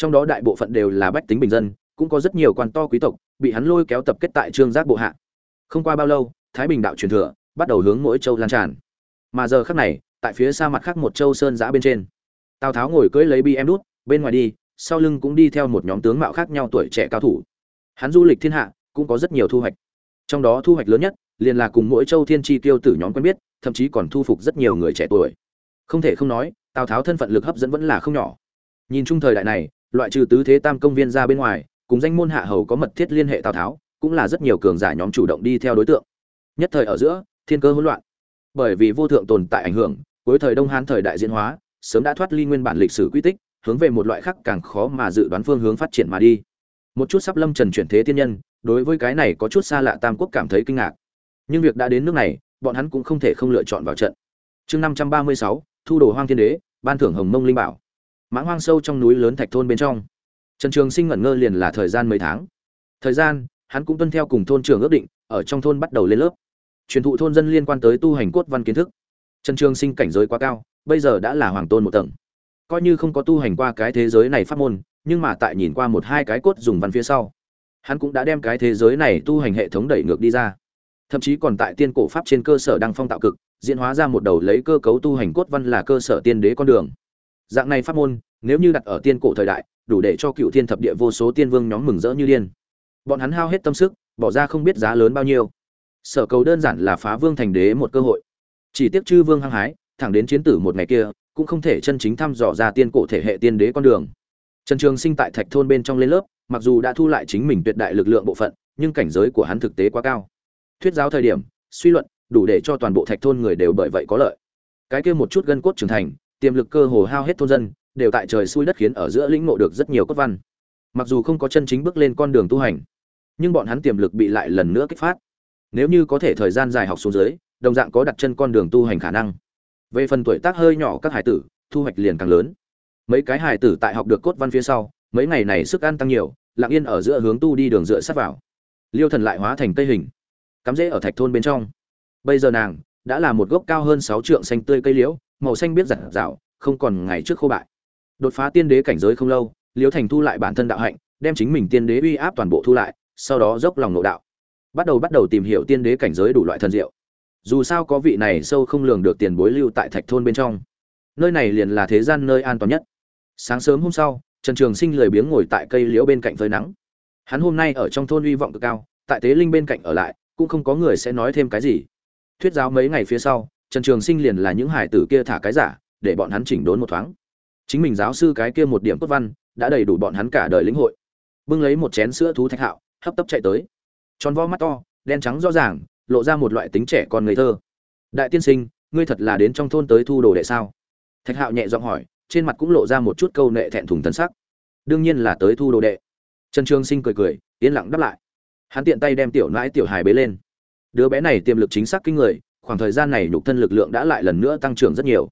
trong đó đại bộ phận đều là bách tính bình dân, cũng có rất nhiều quan to quý tộc bị hắn lôi kéo tập kết tại trương giác bộ hạ. Không qua bao lâu, thái bình đạo truyền thừa bắt đầu hướng mỗi châu lan tràn. Mà giờ khắc này, tại phía xa mặt khác một châu sơn giã bên trên, tào tháo ngồi cưỡi lấy bi em đút, bên ngoài đi, sau lưng cũng đi theo một nhóm tướng mạo khác nhau tuổi trẻ cao thủ. Hắn du lịch thiên hạ, cũng có rất nhiều thu hoạch. Trong đó thu hoạch lớn nhất, liền là cùng mỗi châu thiên tri tiêu tử nhóm quen biết, thậm chí còn thu phục rất nhiều người trẻ tuổi. Không thể không nói, tào tháo thân phận lực hấp dẫn vẫn là không nhỏ. Nhìn chung thời đại này loại trừ tứ thế tam công viên ra bên ngoài, cùng danh môn hạ hầu có mật thiết liên hệ tào tháo, cũng là rất nhiều cường giả nhóm chủ động đi theo đối tượng. Nhất thời ở giữa, thiên cơ hỗn loạn. Bởi vì vô thượng tồn tại ảnh hưởng, cuối thời đông hán thời đại diễn hóa, sớm đã thoát ly nguyên bản lịch sử quy tích, hướng về một loại khác càng khó mà dự đoán phương hướng phát triển mà đi. Một chút sắp lâm trần chuyển thế tiên nhân, đối với cái này có chút xa lạ tam quốc cảm thấy kinh ngạc. Nhưng việc đã đến nước này, bọn hắn cũng không thể không lựa chọn vào trận. Chương năm trăm ba mươi sáu, thu đồ hoang thiên đế, ban thưởng hồng mông linh bảo mãng hoang sâu trong núi lớn thạch thôn bên trong. Trần trường sinh ngẩn ngơ liền là thời gian mấy tháng. Thời gian, hắn cũng tuân theo cùng thôn trường ước định, ở trong thôn bắt đầu lên lớp. Truyền thụ thôn dân liên quan tới tu hành cốt văn kiến thức. Trần trường sinh cảnh giới quá cao, bây giờ đã là hoàng tôn một tầng. Coi như không có tu hành qua cái thế giới này pháp môn, nhưng mà tại nhìn qua một hai cái cốt dùng văn phía sau, hắn cũng đã đem cái thế giới này tu hành hệ thống đẩy ngược đi ra. Thậm chí còn tại tiên cổ pháp trên cơ sở đăng phong tạo cực, diễn hóa ra một đầu lấy cơ cấu tu hành cốt văn là cơ sở tiên đế con đường dạng này pháp môn, nếu như đặt ở tiên cổ thời đại, đủ để cho cựu thiên thập địa vô số tiên vương nhóm mừng rỡ như điên. Bọn hắn hao hết tâm sức, bỏ ra không biết giá lớn bao nhiêu. Sở cầu đơn giản là phá vương thành đế một cơ hội. Chỉ tiếc chư vương hăng hái, thẳng đến chiến tử một ngày kia, cũng không thể chân chính thăm dò ra tiên cổ thể hệ tiên đế con đường. Trần trường sinh tại thạch thôn bên trong lên lớp, mặc dù đã thu lại chính mình tuyệt đại lực lượng bộ phận, nhưng cảnh giới của hắn thực tế quá cao. Thuyết giáo thời điểm, suy luận, đủ để cho toàn bộ thạch thôn người đều bởi vậy có lợi. Cái kia một chút gân cốt trưởng thành tiềm lực cơ hồ hao hết thôn dân, đều tại trời xui đất khiến ở giữa lĩnh ngộ được rất nhiều cốt văn. Mặc dù không có chân chính bước lên con đường tu hành, nhưng bọn hắn tiềm lực bị lại lần nữa kích phát. Nếu như có thể thời gian dài học xuống dưới, đồng dạng có đặt chân con đường tu hành khả năng. Về phần tuổi tác hơi nhỏ các hải tử, thu hoạch liền càng lớn. Mấy cái hải tử tại học được cốt văn phía sau, mấy ngày này sức ăn tăng nhiều, lặng yên ở giữa hướng tu đi đường dựa sắt vào. Liêu thần lại hóa thành tây hình, cắm rễ ở thạch thôn bên trong. Bây giờ nàng đã là một gốc cao hơn sáu trượng xanh tươi cây liễu màu xanh biết giặt rào, không còn ngày trước khô bại. Đột phá tiên đế cảnh giới không lâu, liễu thành thu lại bản thân đạo hạnh, đem chính mình tiên đế uy áp toàn bộ thu lại, sau đó dốc lòng nội đạo. Bắt đầu bắt đầu tìm hiểu tiên đế cảnh giới đủ loại thần diệu. Dù sao có vị này sâu không lường được tiền bối lưu tại thạch thôn bên trong. Nơi này liền là thế gian nơi an toàn nhất. Sáng sớm hôm sau, trần trường sinh lười biếng ngồi tại cây liễu bên cạnh phơi nắng. Hắn hôm nay ở trong thôn hy vọng cực cao, tại tế linh bên cạnh ở lại, cũng không có người sẽ nói thêm cái gì. Thuyết giáo mấy ngày phía sau trần trường sinh liền là những hải tử kia thả cái giả, để bọn hắn chỉnh đốn một thoáng. Chính mình giáo sư cái kia một điểm cốt văn, đã đầy đủ bọn hắn cả đời lĩnh hội. Bưng lấy một chén sữa thú thạch hạo, hấp tấp chạy tới. Tròn vo mắt to, đen trắng rõ ràng, lộ ra một loại tính trẻ con ngây thơ. Đại tiên sinh, ngươi thật là đến trong thôn tới thu đồ đệ sao? Thạch hạo nhẹ giọng hỏi, trên mặt cũng lộ ra một chút câu nệ thẹn thùng tân sắc. Đương nhiên là tới thu đồ đệ. Trần trường sinh cười cười, yên lặng đáp lại. Hắn tiện tay đem tiểu nãi tiểu hài bế lên. Đứa bé này tiềm lực chính xác kinh người khoảng thời gian này nhục thân lực lượng đã lại lần nữa tăng trưởng rất nhiều.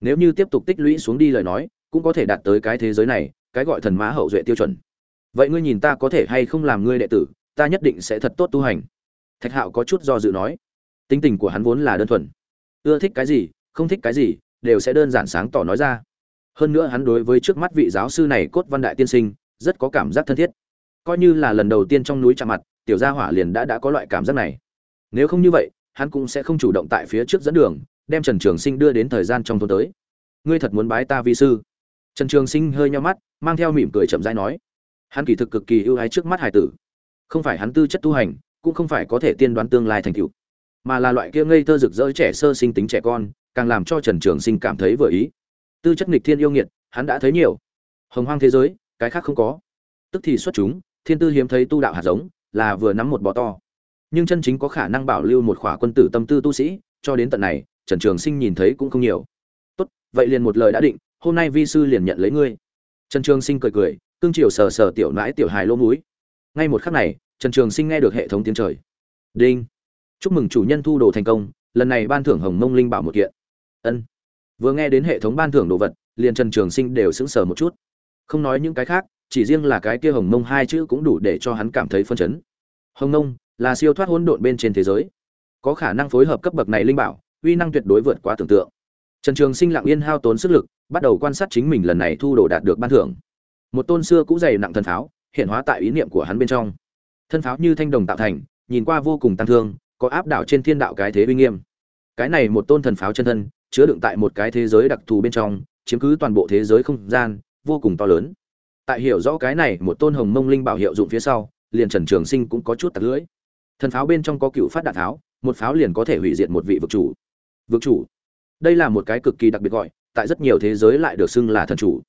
Nếu như tiếp tục tích lũy xuống đi lời nói, cũng có thể đạt tới cái thế giới này, cái gọi thần mã hậu duệ tiêu chuẩn. Vậy ngươi nhìn ta có thể hay không làm ngươi đệ tử, ta nhất định sẽ thật tốt tu hành. Thạch hạo có chút do dự nói. Tính tình của hắn vốn là đơn thuần. Ưa thích cái gì, không thích cái gì, đều sẽ đơn giản sáng tỏ nói ra. Hơn nữa hắn đối với trước mắt vị giáo sư này cốt văn đại tiên sinh, rất có cảm giác thân thiết. Coi như là lần đầu tiên trong núi chạm mặt, tiểu gia hỏa liền đã đã có loại cảm giác này. Nếu không như vậy hắn cũng sẽ không chủ động tại phía trước dẫn đường, đem trần trường sinh đưa đến thời gian trong thôn tới. Ngươi thật muốn bái ta vi sư? Trần trường sinh hơi nhau mắt, mang theo mỉm cười chậm rãi nói. Hắn kỳ thực cực kỳ ưu ái trước mắt hải tử. Không phải hắn tư chất tu hành, cũng không phải có thể tiên đoán tương lai thành tựu, mà là loại kia ngây thơ rực rỡ trẻ sơ sinh tính trẻ con, càng làm cho trần trường sinh cảm thấy vừa ý. Tư chất nghịch thiên yêu nghiệt, hắn đã thấy nhiều. Hồng hoang thế giới, cái khác không có. Tức thì xuất chúng, thiên tư hiếm thấy tu đạo hạt giống, là vừa nắm một bò to nhưng chân chính có khả năng bảo lưu một khỏa quân tử tâm tư tu sĩ, cho đến tận này, trần trường sinh nhìn thấy cũng không nhiều. Tốt, vậy liền một lời đã định, hôm nay vi sư liền nhận lấy ngươi. Trần trường sinh cười cười, cương triều sờ sờ tiểu nãi tiểu hài lỗ mũi. Ngay một khắc này, trần trường sinh nghe được hệ thống tiếng trời. Đinh! Chúc mừng chủ nhân thu đồ thành công, lần này ban thưởng hồng mông linh bảo một kiện. Ân. Vừa nghe đến hệ thống ban thưởng đồ vật, liền trần trường sinh đều sững sờ một chút. Không nói những cái khác, chỉ riêng là cái kia hồng mông hai chữ cũng đủ để cho hắn cảm thấy phân chấn. Hồng mông là siêu thoát hỗn độn bên trên thế giới. Có khả năng phối hợp cấp bậc này linh bảo, uy năng tuyệt đối vượt quá tưởng tượng. Trần trường sinh lặng yên hao tốn sức lực, bắt đầu quan sát chính mình lần này thu đồ đạt được ban thưởng. Một tôn xưa cũ dày nặng thần pháo, hiện hóa tại ý niệm của hắn bên trong. Thân pháo như thanh đồng tạo thành, nhìn qua vô cùng tăng thương, có áp đảo trên thiên đạo cái thế uy nghiêm. Cái này một tôn thần pháo chân thân, chứa đựng tại một cái thế giới đặc thù bên trong, chiếm cứ toàn bộ thế giới không gian, vô cùng to lớn. Tại hiểu rõ cái này, một tôn hồng mông linh bảo hiệu dụng phía sau, liền trần trường sinh cũng có chút tật lưỡi thần pháo bên trong có cựu phát đạn tháo, một pháo liền có thể hủy diệt một vị vực chủ. Vực chủ? Đây là một cái cực kỳ đặc biệt gọi, tại rất nhiều thế giới lại được xưng là thần chủ.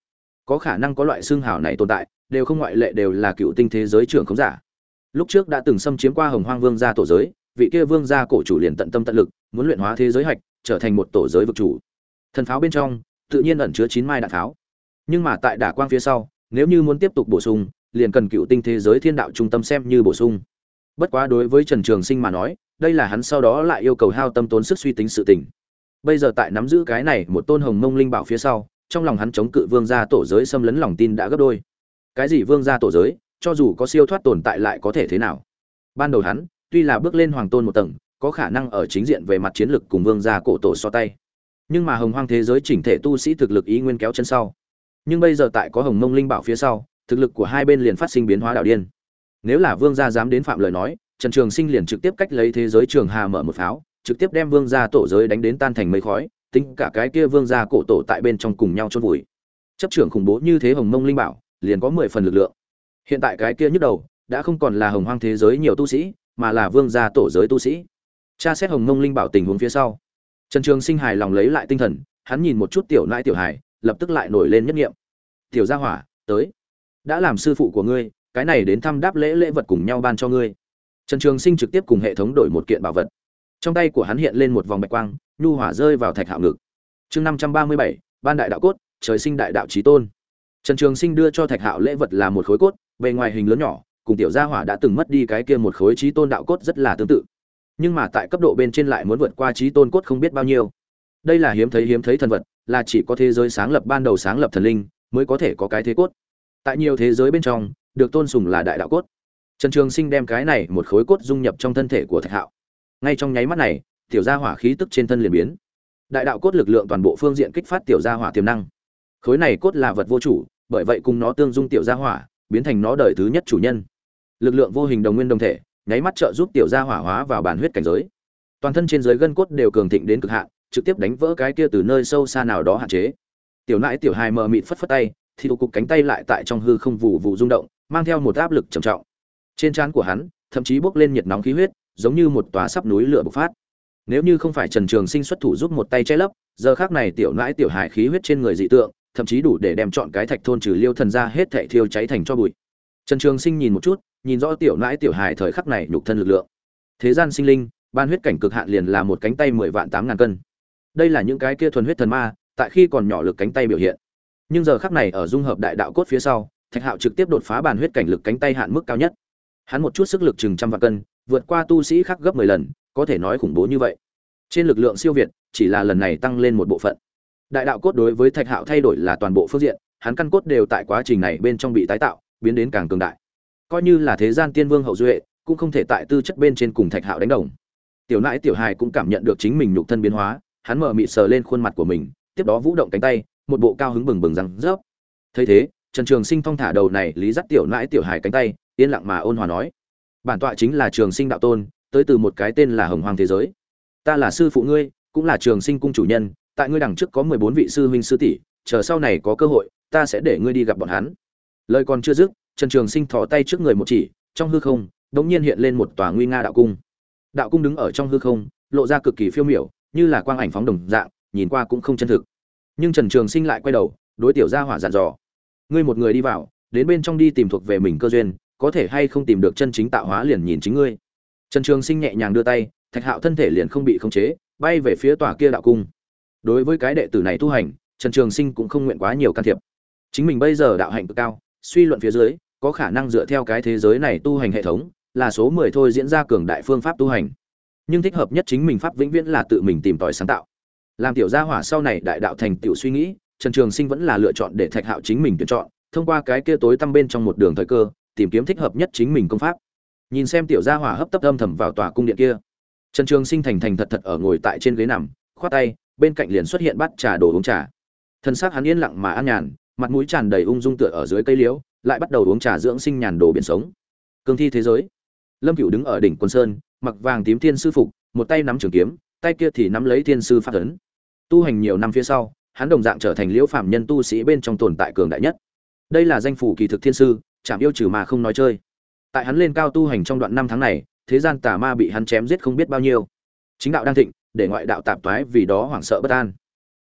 Có khả năng có loại xương hào này tồn tại, đều không ngoại lệ đều là cựu tinh thế giới trưởng khống giả. Lúc trước đã từng xâm chiếm qua hồng hoang vương gia tổ giới, vị kia vương gia cổ chủ liền tận tâm tận lực, muốn luyện hóa thế giới hạch, trở thành một tổ giới vực chủ. Thần pháo bên trong, tự nhiên ẩn chứa chín mai đạn pháo nhưng mà tại đả quang phía sau, nếu như muốn tiếp tục bổ sung, liền cần cựu tinh thế giới thiên đạo trung tâm xem như bổ sung bất quá đối với trần trường sinh mà nói, đây là hắn sau đó lại yêu cầu hao tâm tốn sức suy tính sự tình. Bây giờ tại nắm giữ cái này một tôn hồng mông linh bảo phía sau, trong lòng hắn chống cự vương gia tổ giới xâm lấn lòng tin đã gấp đôi. Cái gì vương gia tổ giới, cho dù có siêu thoát tồn tại lại có thể thế nào? Ban đầu hắn, tuy là bước lên hoàng tôn một tầng, có khả năng ở chính diện về mặt chiến lược cùng vương gia cổ tổ so tay. Nhưng mà hồng hoang thế giới chỉnh thể tu sĩ thực lực ý nguyên kéo chân sau. Nhưng bây giờ tại có hồng mông linh bảo phía sau, thực lực của hai bên liền phát sinh biến hóa đạo điên nếu là vương gia dám đến phạm lời nói, trần trường sinh liền trực tiếp cách lấy thế giới trường hà mở một pháo, trực tiếp đem vương gia tổ giới đánh đến tan thành mây khói, tính cả cái kia vương gia cổ tổ tại bên trong cùng nhau chôn vùi. Chấp trưởng khủng bố như thế hồng mông linh bảo, liền có mười phần lực lượng. Hiện tại cái kia nhức đầu, đã không còn là hồng hoang thế giới nhiều tu sĩ, mà là vương gia tổ giới tu sĩ. Cha xét hồng mông linh bảo tình huống phía sau, trần trường sinh hài lòng lấy lại tinh thần, hắn nhìn một chút tiểu nãi tiểu hài, lập tức lại nổi lên nhất nghiệm. Tiểu gia hỏa, tới. Đã làm sư phụ của ngươi cái này đến thăm đáp lễ lễ vật cùng nhau ban cho ngươi. Trần trường sinh trực tiếp cùng hệ thống đổi một kiện bảo vật. Trong tay của hắn hiện lên một vòng bạch quang, nhu hỏa rơi vào thạch hạo ngực. Chương năm trăm ba mươi bảy, ban đại đạo cốt, trời sinh đại đạo trí tôn. Trần trường sinh đưa cho thạch hạo lễ vật là một khối cốt, bề ngoài hình lớn nhỏ, cùng tiểu gia hỏa đã từng mất đi cái kia một khối trí tôn đạo cốt rất là tương tự. Nhưng mà tại cấp độ bên trên lại muốn vượt qua trí tôn cốt không biết bao nhiêu. Đây là hiếm thấy hiếm thấy thần vật, là chỉ có thế giới sáng lập ban đầu sáng lập thần linh mới có thể có cái thế cốt. Tại nhiều thế giới bên trong được tôn sùng là đại đạo cốt. Trần trường sinh đem cái này một khối cốt dung nhập trong thân thể của thạch hạo. Ngay trong nháy mắt này, tiểu gia hỏa khí tức trên thân liền biến. Đại đạo cốt lực lượng toàn bộ phương diện kích phát tiểu gia hỏa tiềm năng. Khối này cốt là vật vô chủ, bởi vậy cùng nó tương dung tiểu gia hỏa, biến thành nó đời thứ nhất chủ nhân. Lực lượng vô hình đồng nguyên đồng thể, nháy mắt trợ giúp tiểu gia hỏa hóa vào bản huyết cảnh giới. Toàn thân trên giới gân cốt đều cường thịnh đến cực hạn, trực tiếp đánh vỡ cái kia từ nơi sâu xa nào đó hạn chế. Tiểu nãi tiểu hài mờ mịt phất phất tay, thì tụ cục cánh tay lại tại trong hư không vụ vụ rung động mang theo một áp lực trầm trọng. Trên trán của hắn, thậm chí bốc lên nhiệt nóng khí huyết, giống như một tòa sắp núi lửa bộc phát. Nếu như không phải trần trường sinh xuất thủ giúp một tay che lấp, giờ khác này tiểu nãi tiểu hài khí huyết trên người dị tượng, thậm chí đủ để đem chọn cái thạch thôn trừ liêu thần ra hết thệ thiêu cháy thành cho bụi. Trần trường sinh nhìn một chút, nhìn rõ tiểu nãi tiểu hài thời khắc này nhục thân lực lượng. Thế gian sinh linh, ban huyết cảnh cực hạn liền là một cánh tay mười vạn tám ngàn cân. Đây là những cái kia thuần huyết thần ma, tại khi còn nhỏ lực cánh tay biểu hiện. Nhưng giờ khắc này ở dung hợp đại đạo cốt phía sau thạch hạo trực tiếp đột phá bàn huyết cảnh lực cánh tay hạn mức cao nhất. Hắn một chút sức lực chừng trăm vạn cân, vượt qua tu sĩ khác gấp mười lần, có thể nói khủng bố như vậy. Trên lực lượng siêu việt, chỉ là lần này tăng lên một bộ phận. Đại đạo cốt đối với thạch hạo thay đổi là toàn bộ phương diện, hắn căn cốt đều tại quá trình này bên trong bị tái tạo, biến đến càng cường đại. Coi như là thế gian tiên vương hậu duệ, cũng không thể tại tư chất bên trên cùng thạch hạo đánh đồng. Tiểu nãi, tiểu hài cũng cảm nhận được chính mình nhục thân biến hóa, hắn mở mị sờ lên khuôn mặt của mình, tiếp đó vũ động cánh tay, một bộ cao hứng bừng bừng răng rớp. Thấy thế trần trường sinh thong thả đầu này lý dắt tiểu nãi tiểu hài cánh tay, yên lặng mà ôn hòa nói, bản tọa chính là trường sinh đạo tôn, tới từ một cái tên là hồng hoàng thế giới. Ta là sư phụ ngươi, cũng là trường sinh cung chủ nhân, tại ngươi đằng trước có mười bốn vị sư huynh sư tỷ, chờ sau này có cơ hội, ta sẽ để ngươi đi gặp bọn hắn. Lời còn chưa dứt, trần trường sinh thò tay trước người một chỉ, trong hư không đ nhiên hiện lên một tòa nguy nga đạo cung. Đạo cung đứng ở trong hư không, lộ ra cực kỳ phiêu miểu, như là quang ảnh phóng đồng dạng, nhìn qua cũng không chân thực. Nhưng trần trường sinh lại quay đầu, đối tiểu gia hỏa dặn dò ngươi một người đi vào, đến bên trong đi tìm thuộc về mình cơ duyên, có thể hay không tìm được chân chính tạo hóa liền nhìn chính ngươi. Trần trường sinh nhẹ nhàng đưa tay, thạch hạo thân thể liền không bị khống chế, bay về phía tòa kia đạo cung. Đối với cái đệ tử này tu hành, trần trường sinh cũng không nguyện quá nhiều can thiệp. Chính mình bây giờ đạo hạnh cực cao, suy luận phía dưới, có khả năng dựa theo cái thế giới này tu hành hệ thống, là số mười thôi diễn ra cường đại phương pháp tu hành. Nhưng thích hợp nhất chính mình pháp vĩnh viễn là tự mình tìm tòi sáng tạo. Làm tiểu gia hỏa sau này đại đạo thành tiểu suy nghĩ trần trường sinh vẫn là lựa chọn để thạch hạo chính mình tuyển chọn, thông qua cái kia tối tăm bên trong một đường thời cơ, tìm kiếm thích hợp nhất chính mình công pháp. Nhìn xem tiểu gia hỏa hấp tấp âm thầm vào tòa cung điện kia. Trần trường sinh thành thành thật thật ở ngồi tại trên ghế nằm, khoát tay, bên cạnh liền xuất hiện bát trà đồ uống trà. Thân xác hắn yên lặng mà an nhàn, mặt mũi tràn đầy ung dung tựa ở dưới cây liễu, lại bắt đầu uống trà dưỡng sinh nhàn đồ biển sống. Cương thi thế giới. Lâm cửu đứng ở đỉnh quân sơn, mặc vàng tím thiên sư phục, một tay nắm trường kiếm, tay kia thì nắm lấy thiên sư pháp ấn. Tu hành nhiều năm phía sau hắn đồng dạng trở thành liễu phạm nhân tu sĩ bên trong tồn tại cường đại nhất. Đây là danh phủ kỳ thực thiên sư chạm yêu trừ mà không nói chơi. Tại hắn lên cao tu hành trong đoạn năm tháng này, thế gian tà ma bị hắn chém giết không biết bao nhiêu. Chính đạo đang thịnh, để ngoại đạo tạp toái vì đó hoảng sợ bất an.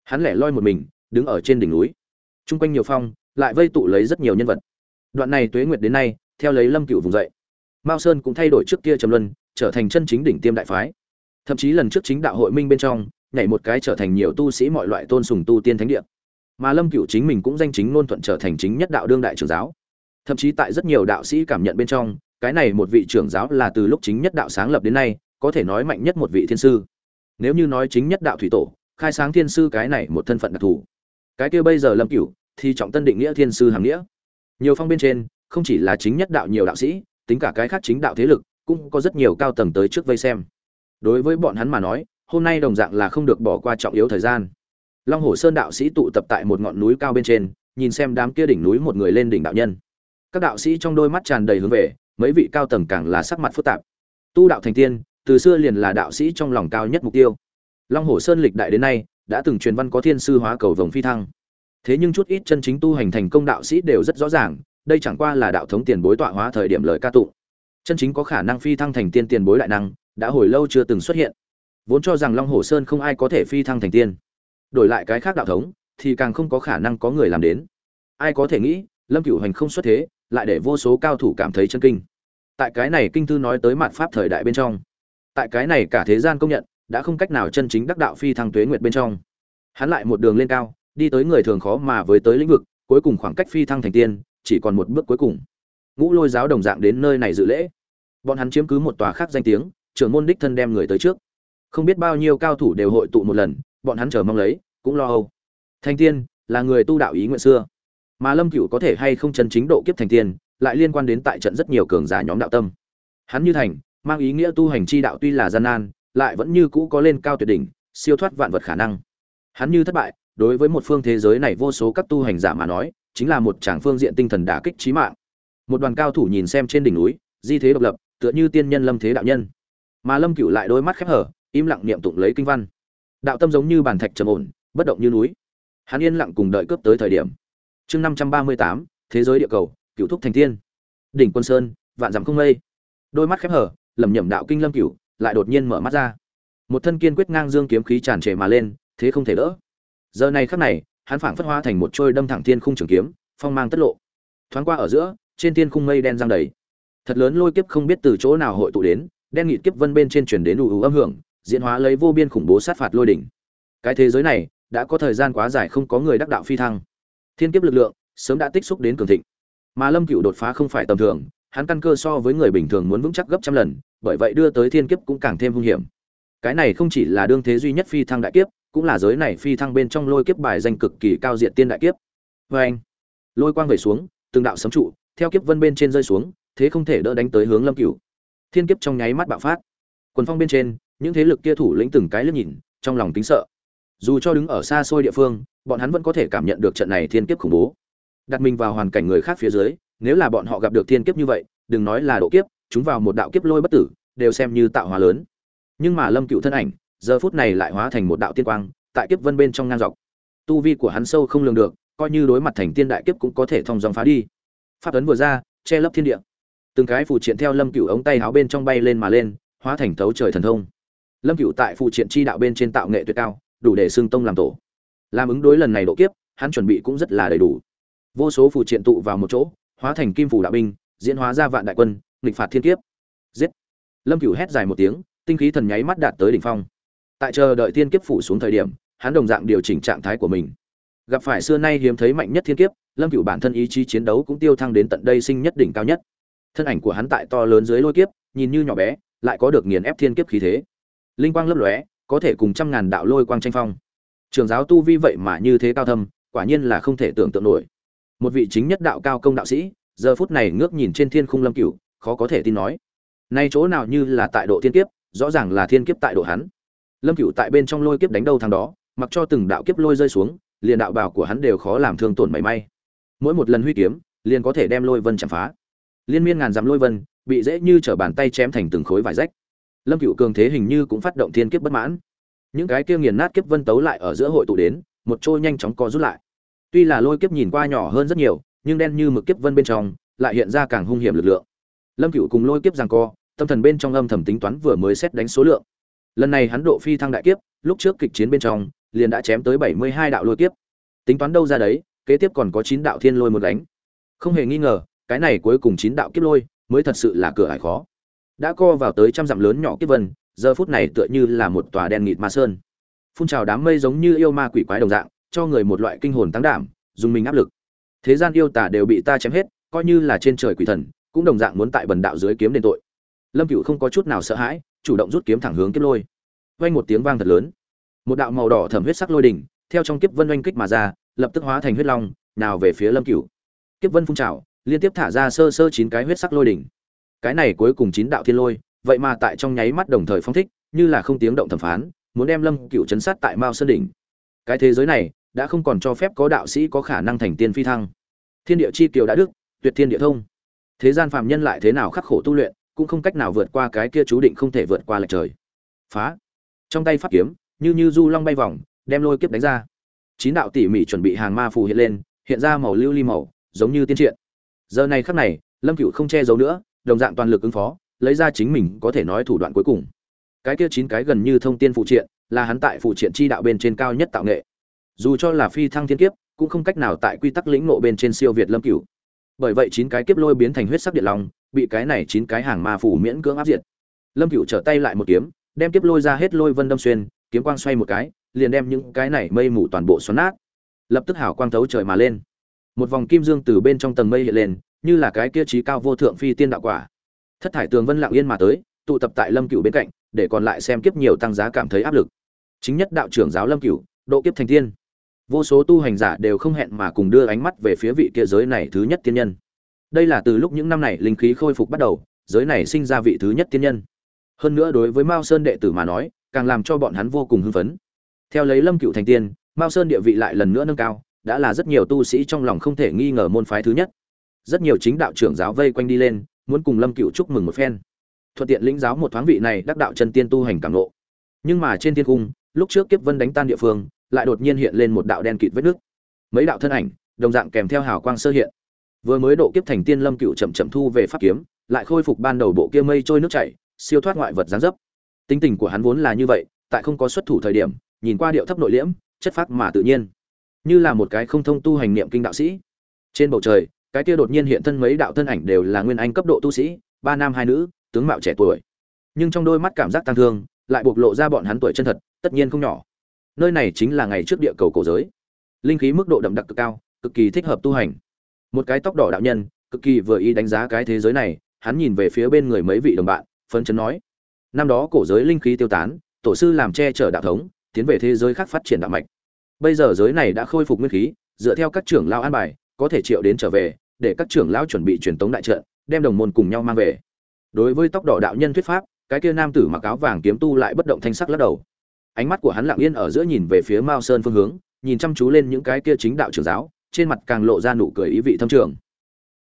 Hắn lẻ loi một mình, đứng ở trên đỉnh núi. Chung quanh nhiều phong, lại vây tụ lấy rất nhiều nhân vật. Đoạn này tuế nguyệt đến nay, theo lấy lâm cựu vùng dậy. Mao sơn cũng thay đổi trước kia trầm luân, trở thành chân chính đỉnh tiêm đại phái. Thậm chí lần trước chính đạo hội minh bên trong nhảy một cái trở thành nhiều tu sĩ mọi loại tôn sùng tu tiên thánh địa. Mà lâm cựu chính mình cũng danh chính ngôn thuận trở thành chính nhất đạo đương đại trưởng giáo. Thậm chí tại rất nhiều đạo sĩ cảm nhận bên trong, cái này một vị trưởng giáo là từ lúc chính nhất đạo sáng lập đến nay, có thể nói mạnh nhất một vị thiên sư. Nếu như nói chính nhất đạo thủy tổ, khai sáng thiên sư cái này một thân phận đặc thù. Cái kia bây giờ lâm cửu thì trọng tân định nghĩa thiên sư hàng nghĩa. Nhiều phong bên trên, không chỉ là chính nhất đạo nhiều đạo sĩ, tính cả cái khác chính đạo thế lực cũng có rất nhiều cao tầng tới trước vây xem. Đối với bọn hắn mà nói hôm nay đồng dạng là không được bỏ qua trọng yếu thời gian. Long hồ sơn đạo sĩ tụ tập tại một ngọn núi cao bên trên, nhìn xem đám kia đỉnh núi một người lên đỉnh đạo nhân. Các đạo sĩ trong đôi mắt tràn đầy hướng về, mấy vị cao tầng càng là sắc mặt phức tạp. Tu đạo thành tiên, từ xưa liền là đạo sĩ trong lòng cao nhất mục tiêu. Long hồ sơn lịch đại đến nay, đã từng truyền văn có thiên sư hóa cầu vồng phi thăng. Thế nhưng chút ít chân chính tu hành thành công đạo sĩ đều rất rõ ràng, đây chẳng qua là đạo thống tiền bối tọa hóa thời điểm lời ca tụng. Chân chính có khả năng phi thăng thành tiên tiền bối đại năng, đã hồi lâu chưa từng xuất hiện vốn cho rằng long hồ sơn không ai có thể phi thăng thành tiên. Đổi lại cái khác đạo thống, thì càng không có khả năng có người làm đến. Ai có thể nghĩ, lâm cửu hành không xuất thế, lại để vô số cao thủ cảm thấy chân kinh. Tại cái này kinh thư nói tới mặt pháp thời đại bên trong. Tại cái này cả thế gian công nhận, đã không cách nào chân chính đắc đạo phi thăng tuế nguyệt bên trong. Hắn lại một đường lên cao, đi tới người thường khó mà với tới lĩnh vực, cuối cùng khoảng cách phi thăng thành tiên, chỉ còn một bước cuối cùng. Ngũ lôi giáo đồng dạng đến nơi này dự lễ. Bọn hắn chiếm cứ một tòa khác danh tiếng, trưởng môn đích thân đem người tới trước không biết bao nhiêu cao thủ đều hội tụ một lần, bọn hắn chờ mong lấy, cũng lo âu. Thành tiên, là người tu đạo ý nguyện xưa. Mà lâm cửu có thể hay không chân chính độ kiếp thành tiên, lại liên quan đến tại trận rất nhiều cường giả nhóm đạo tâm. Hắn như thành, mang ý nghĩa tu hành chi đạo tuy là gian nan, lại vẫn như cũ có lên cao tuyệt đỉnh, siêu thoát vạn vật khả năng. Hắn như thất bại, đối với một phương thế giới này vô số các tu hành giả mà nói, chính là một tràng phương diện tinh thần đả kích trí mạng. Một đoàn cao thủ nhìn xem trên đỉnh núi, di thế độc lập, tựa như tiên nhân lâm thế đạo nhân. Mà lâm cửu lại đôi mắt khép hở im lặng niệm tụng lấy kinh văn. Đạo tâm giống như bàn thạch trầm ổn, bất động như núi. Hắn yên lặng cùng đợi cướp tới thời điểm. Chương năm trăm ba mươi tám, thế giới địa cầu cựu thúc thành tiên. Đỉnh quân sơn, vạn dặm không mây. Đôi mắt khép hở, lẩm nhẩm đạo kinh lâm cửu, lại đột nhiên mở mắt ra. Một thân kiên quyết ngang dương kiếm khí tràn trề mà lên, thế không thể đỡ. Giờ này khắc này, hắn phảng phất hoa thành một trôi đâm thẳng thiên khung trường kiếm, phong mang tất lộ. Thoáng qua ở giữa, trên thiên khung mây đen giăng đầy. Thật lớn lôi kiếp không biết từ chỗ nào hội tụ đến, đen nghị kiếp vân bên trên chuyển đến ù ù âm hưởng diễn hóa lấy vô biên khủng bố sát phạt lôi đỉnh. Cái thế giới này đã có thời gian quá dài không có người đắc đạo phi thăng. Thiên kiếp lực lượng sớm đã tích xúc đến cường thịnh. Mà lâm cửu đột phá không phải tầm thường, hắn căn cơ so với người bình thường muốn vững chắc gấp trăm lần, bởi vậy đưa tới thiên kiếp cũng càng thêm hung hiểm. Cái này không chỉ là đương thế duy nhất phi thăng đại kiếp, cũng là giới này phi thăng bên trong lôi kiếp bài danh cực kỳ cao diện tiên đại kiếp. Vê anh, lôi quang về xuống, từng đạo sấm trụ, theo kiếp vân bên trên rơi xuống, thế không thể đỡ đánh tới hướng lâm cửu. Thiên kiếp trong nháy mắt bạo phát. Quần phong bên trên những thế lực kia thủ lĩnh từng cái liếc nhìn, trong lòng tính sợ. Dù cho đứng ở xa xôi địa phương, bọn hắn vẫn có thể cảm nhận được trận này thiên kiếp khủng bố. Đặt mình vào hoàn cảnh người khác phía dưới, nếu là bọn họ gặp được thiên kiếp như vậy, đừng nói là độ kiếp, chúng vào một đạo kiếp lôi bất tử, đều xem như tạo hóa lớn. Nhưng mà lâm cựu thân ảnh, giờ phút này lại hóa thành một đạo tiên quang, tại kiếp vân bên trong ngang dọc. Tu vi của hắn sâu không lường được, coi như đối mặt thành tiên đại kiếp cũng có thể thông dòng phá đi. Pháp ấn vừa ra, che lấp thiên địa. Từng cái phù triện theo lâm cựu ống tay áo bên trong bay lên mà lên, hóa thành thấu trời thần thông lâm cựu tại phụ triện chi đạo bên trên tạo nghệ tuyệt cao, đủ để xương tông làm tổ. Làm ứng đối lần này độ kiếp, hắn chuẩn bị cũng rất là đầy đủ. Vô số phụ triện tụ vào một chỗ, hóa thành kim phủ đạo binh, diễn hóa ra vạn đại quân, nghịch phạt thiên kiếp. Giết. Lâm cựu hét dài một tiếng, tinh khí thần nháy mắt đạt tới đỉnh phong. Tại chờ đợi thiên kiếp phủ xuống thời điểm, hắn đồng dạng điều chỉnh trạng thái của mình. Gặp phải xưa nay hiếm thấy mạnh nhất thiên kiếp, lâm cựu bản thân ý chí chiến đấu cũng tiêu thăng đến tận đây sinh nhất đỉnh cao nhất. Thân ảnh của hắn tại to lớn dưới lôi kiếp, nhìn như nhỏ bé, lại có được nghiền ép thiên kiếp khí thế linh quang lấp lóe, có thể cùng trăm ngàn đạo lôi quang tranh phong. Trường giáo tu vi vậy mà như thế cao thâm, quả nhiên là không thể tưởng tượng nổi. Một vị chính nhất đạo cao công đạo sĩ, giờ phút này ngước nhìn trên thiên khung lâm cửu, khó có thể tin nói. Nay chỗ nào như là tại độ thiên kiếp, rõ ràng là thiên kiếp tại độ hắn. Lâm cửu tại bên trong lôi kiếp đánh đâu thằng đó, mặc cho từng đạo kiếp lôi rơi xuống, liền đạo bào của hắn đều khó làm thương tổn mảy may. Mỗi một lần huy kiếm, liền có thể đem lôi vân chạm phá. Liên miên ngàn dặm lôi vân, bị dễ như trở bàn tay chém thành từng khối vải rách lâm cựu cường thế hình như cũng phát động thiên kiếp bất mãn. Những cái kia nghiền nát kiếp vân tấu lại ở giữa hội tụ đến, một trôi nhanh chóng co rút lại. Tuy là lôi kiếp nhìn qua nhỏ hơn rất nhiều, nhưng đen như mực kiếp vân bên trong, lại hiện ra càng hung hiểm lực lượng. Lâm cựu cùng lôi kiếp giằng co, tâm thần bên trong âm thầm tính toán vừa mới xét đánh số lượng. Lần này hắn độ phi thăng đại kiếp, lúc trước kịch chiến bên trong, liền đã chém tới bảy mươi hai đạo lôi kiếp. Tính toán đâu ra đấy, kế tiếp còn có chín đạo thiên lôi một đánh. Không hề nghi ngờ, cái này cuối cùng chín đạo kiếp lôi mới thật sự là cửa ải khó đã co vào tới trăm dặm lớn nhỏ kiếp vân, giờ phút này tựa như là một tòa đen nghịt ma sơn. Phun trào đám mây giống như yêu ma quỷ quái đồng dạng, cho người một loại kinh hồn tăng đảm, dùng mình áp lực. Thế gian yêu tả đều bị ta chém hết, coi như là trên trời quỷ thần, cũng đồng dạng muốn tại bần đạo dưới kiếm đền tội. Lâm cựu không có chút nào sợ hãi, chủ động rút kiếm thẳng hướng kiếp lôi. Vang một tiếng vang thật lớn. Một đạo màu đỏ thẩm huyết sắc lôi đỉnh, theo trong kiếp vân oanh kích mà ra, lập tức hóa thành huyết long, nào về phía lâm cựu kiếp vân phun trào, liên tiếp thả ra sơ sơ chín cái huyết sắc lôi đỉnh cái này cuối cùng chín đạo thiên lôi, vậy mà tại trong nháy mắt đồng thời phong thích, như là không tiếng động thẩm phán, muốn đem lâm cựu chấn sát tại mao sơn đỉnh. Cái thế giới này, đã không còn cho phép có đạo sĩ có khả năng thành tiên phi thăng. Thiên địa chi kiều đã đức, tuyệt thiên địa thông. Thế gian phàm nhân lại thế nào khắc khổ tu luyện, cũng không cách nào vượt qua cái kia chú định không thể vượt qua lệch trời. Phá. Trong tay pháp kiếm, như như du long bay vòng, đem lôi kiếp đánh ra. Chín đạo tỉ mỉ chuẩn bị hàng ma phù hiện lên, hiện ra màu lưu ly màu, giống như tiên triện. Giờ này khắc này, lâm cựu không che giấu nữa đồng dạng toàn lực ứng phó, lấy ra chính mình có thể nói thủ đoạn cuối cùng. Cái kia chín cái gần như thông tiên phụ triện, là hắn tại phụ triện chi đạo bên trên cao nhất tạo nghệ. Dù cho là phi thăng thiên kiếp, cũng không cách nào tại quy tắc lĩnh ngộ bên trên siêu việt lâm cửu. Bởi vậy chín cái kiếp lôi biến thành huyết sắc điện long, bị cái này chín cái hàng ma phủ miễn cưỡng áp diệt. Lâm cửu trở tay lại một kiếm, đem kiếp lôi ra hết lôi vân đâm xuyên, kiếm quang xoay một cái, liền đem những cái này mây mù toàn bộ xoắn nát. Lập tức hào quang thấu trời mà lên. Một vòng kim dương từ bên trong tầng mây hiện lên như là cái kia trí cao vô thượng phi tiên đạo quả. Thất thải tường vân lặng yên mà tới, tụ tập tại lâm cửu bên cạnh, để còn lại xem kiếp nhiều tăng giá cảm thấy áp lực. Chính nhất đạo trưởng giáo lâm cửu, độ kiếp thành tiên. Vô số tu hành giả đều không hẹn mà cùng đưa ánh mắt về phía vị kia giới này thứ nhất tiên nhân. Đây là từ lúc những năm này linh khí khôi phục bắt đầu, giới này sinh ra vị thứ nhất tiên nhân. Hơn nữa đối với mao sơn đệ tử mà nói, càng làm cho bọn hắn vô cùng hưng phấn. Theo lấy lâm cựu thành tiên, mao sơn địa vị lại lần nữa nâng cao, đã là rất nhiều tu sĩ trong lòng không thể nghi ngờ môn phái thứ nhất rất nhiều chính đạo trưởng giáo vây quanh đi lên, muốn cùng lâm cựu chúc mừng một phen. Thuận tiện lĩnh giáo một thoáng vị này đắc đạo chân tiên tu hành cảm nộ nhưng mà trên thiên cung, lúc trước kiếp vân đánh tan địa phương, lại đột nhiên hiện lên một đạo đen kịt vết nước. Mấy đạo thân ảnh, đồng dạng kèm theo hào quang sơ hiện. Vừa mới độ kiếp thành tiên lâm cựu chậm chậm thu về pháp kiếm, lại khôi phục ban đầu bộ kia mây trôi nước chảy, siêu thoát ngoại vật gián dấp. Tính tình của hắn vốn là như vậy, tại không có xuất thủ thời điểm, nhìn qua điệu thấp nội liễm, chất phác mà tự nhiên. Như là một cái không thông tu hành niệm kinh đạo sĩ. Trên bầu trời cái kia đột nhiên hiện thân mấy đạo thân ảnh đều là nguyên anh cấp độ tu sĩ, ba nam hai nữ, tướng mạo trẻ tuổi. Nhưng trong đôi mắt cảm giác tăng thương, lại bộc lộ ra bọn hắn tuổi chân thật, tất nhiên không nhỏ. Nơi này chính là ngày trước địa cầu cổ giới. Linh khí mức độ đậm đặc cực cao, cực kỳ thích hợp tu hành. Một cái tóc đỏ đạo nhân, cực kỳ vừa ý đánh giá cái thế giới này, hắn nhìn về phía bên người mấy vị đồng bạn, phấn chấn nói, năm đó cổ giới linh khí tiêu tán, tổ sư làm che chở đạo thống, tiến về thế giới khác phát triển đạo mạch. Bây giờ giới này đã khôi phục nguyên khí, dựa theo các trưởng lao an bài, có thể triệu đến trở về để các trưởng lão chuẩn bị truyền tống đại trận, đem đồng môn cùng nhau mang về. Đối với tóc đỏ đạo nhân thuyết pháp, cái kia nam tử mặc áo vàng kiếm tu lại bất động thanh sắc lắc đầu. Ánh mắt của hắn lặng yên ở giữa nhìn về phía mao sơn phương hướng, nhìn chăm chú lên những cái kia chính đạo trưởng giáo, trên mặt càng lộ ra nụ cười ý vị thâm trường.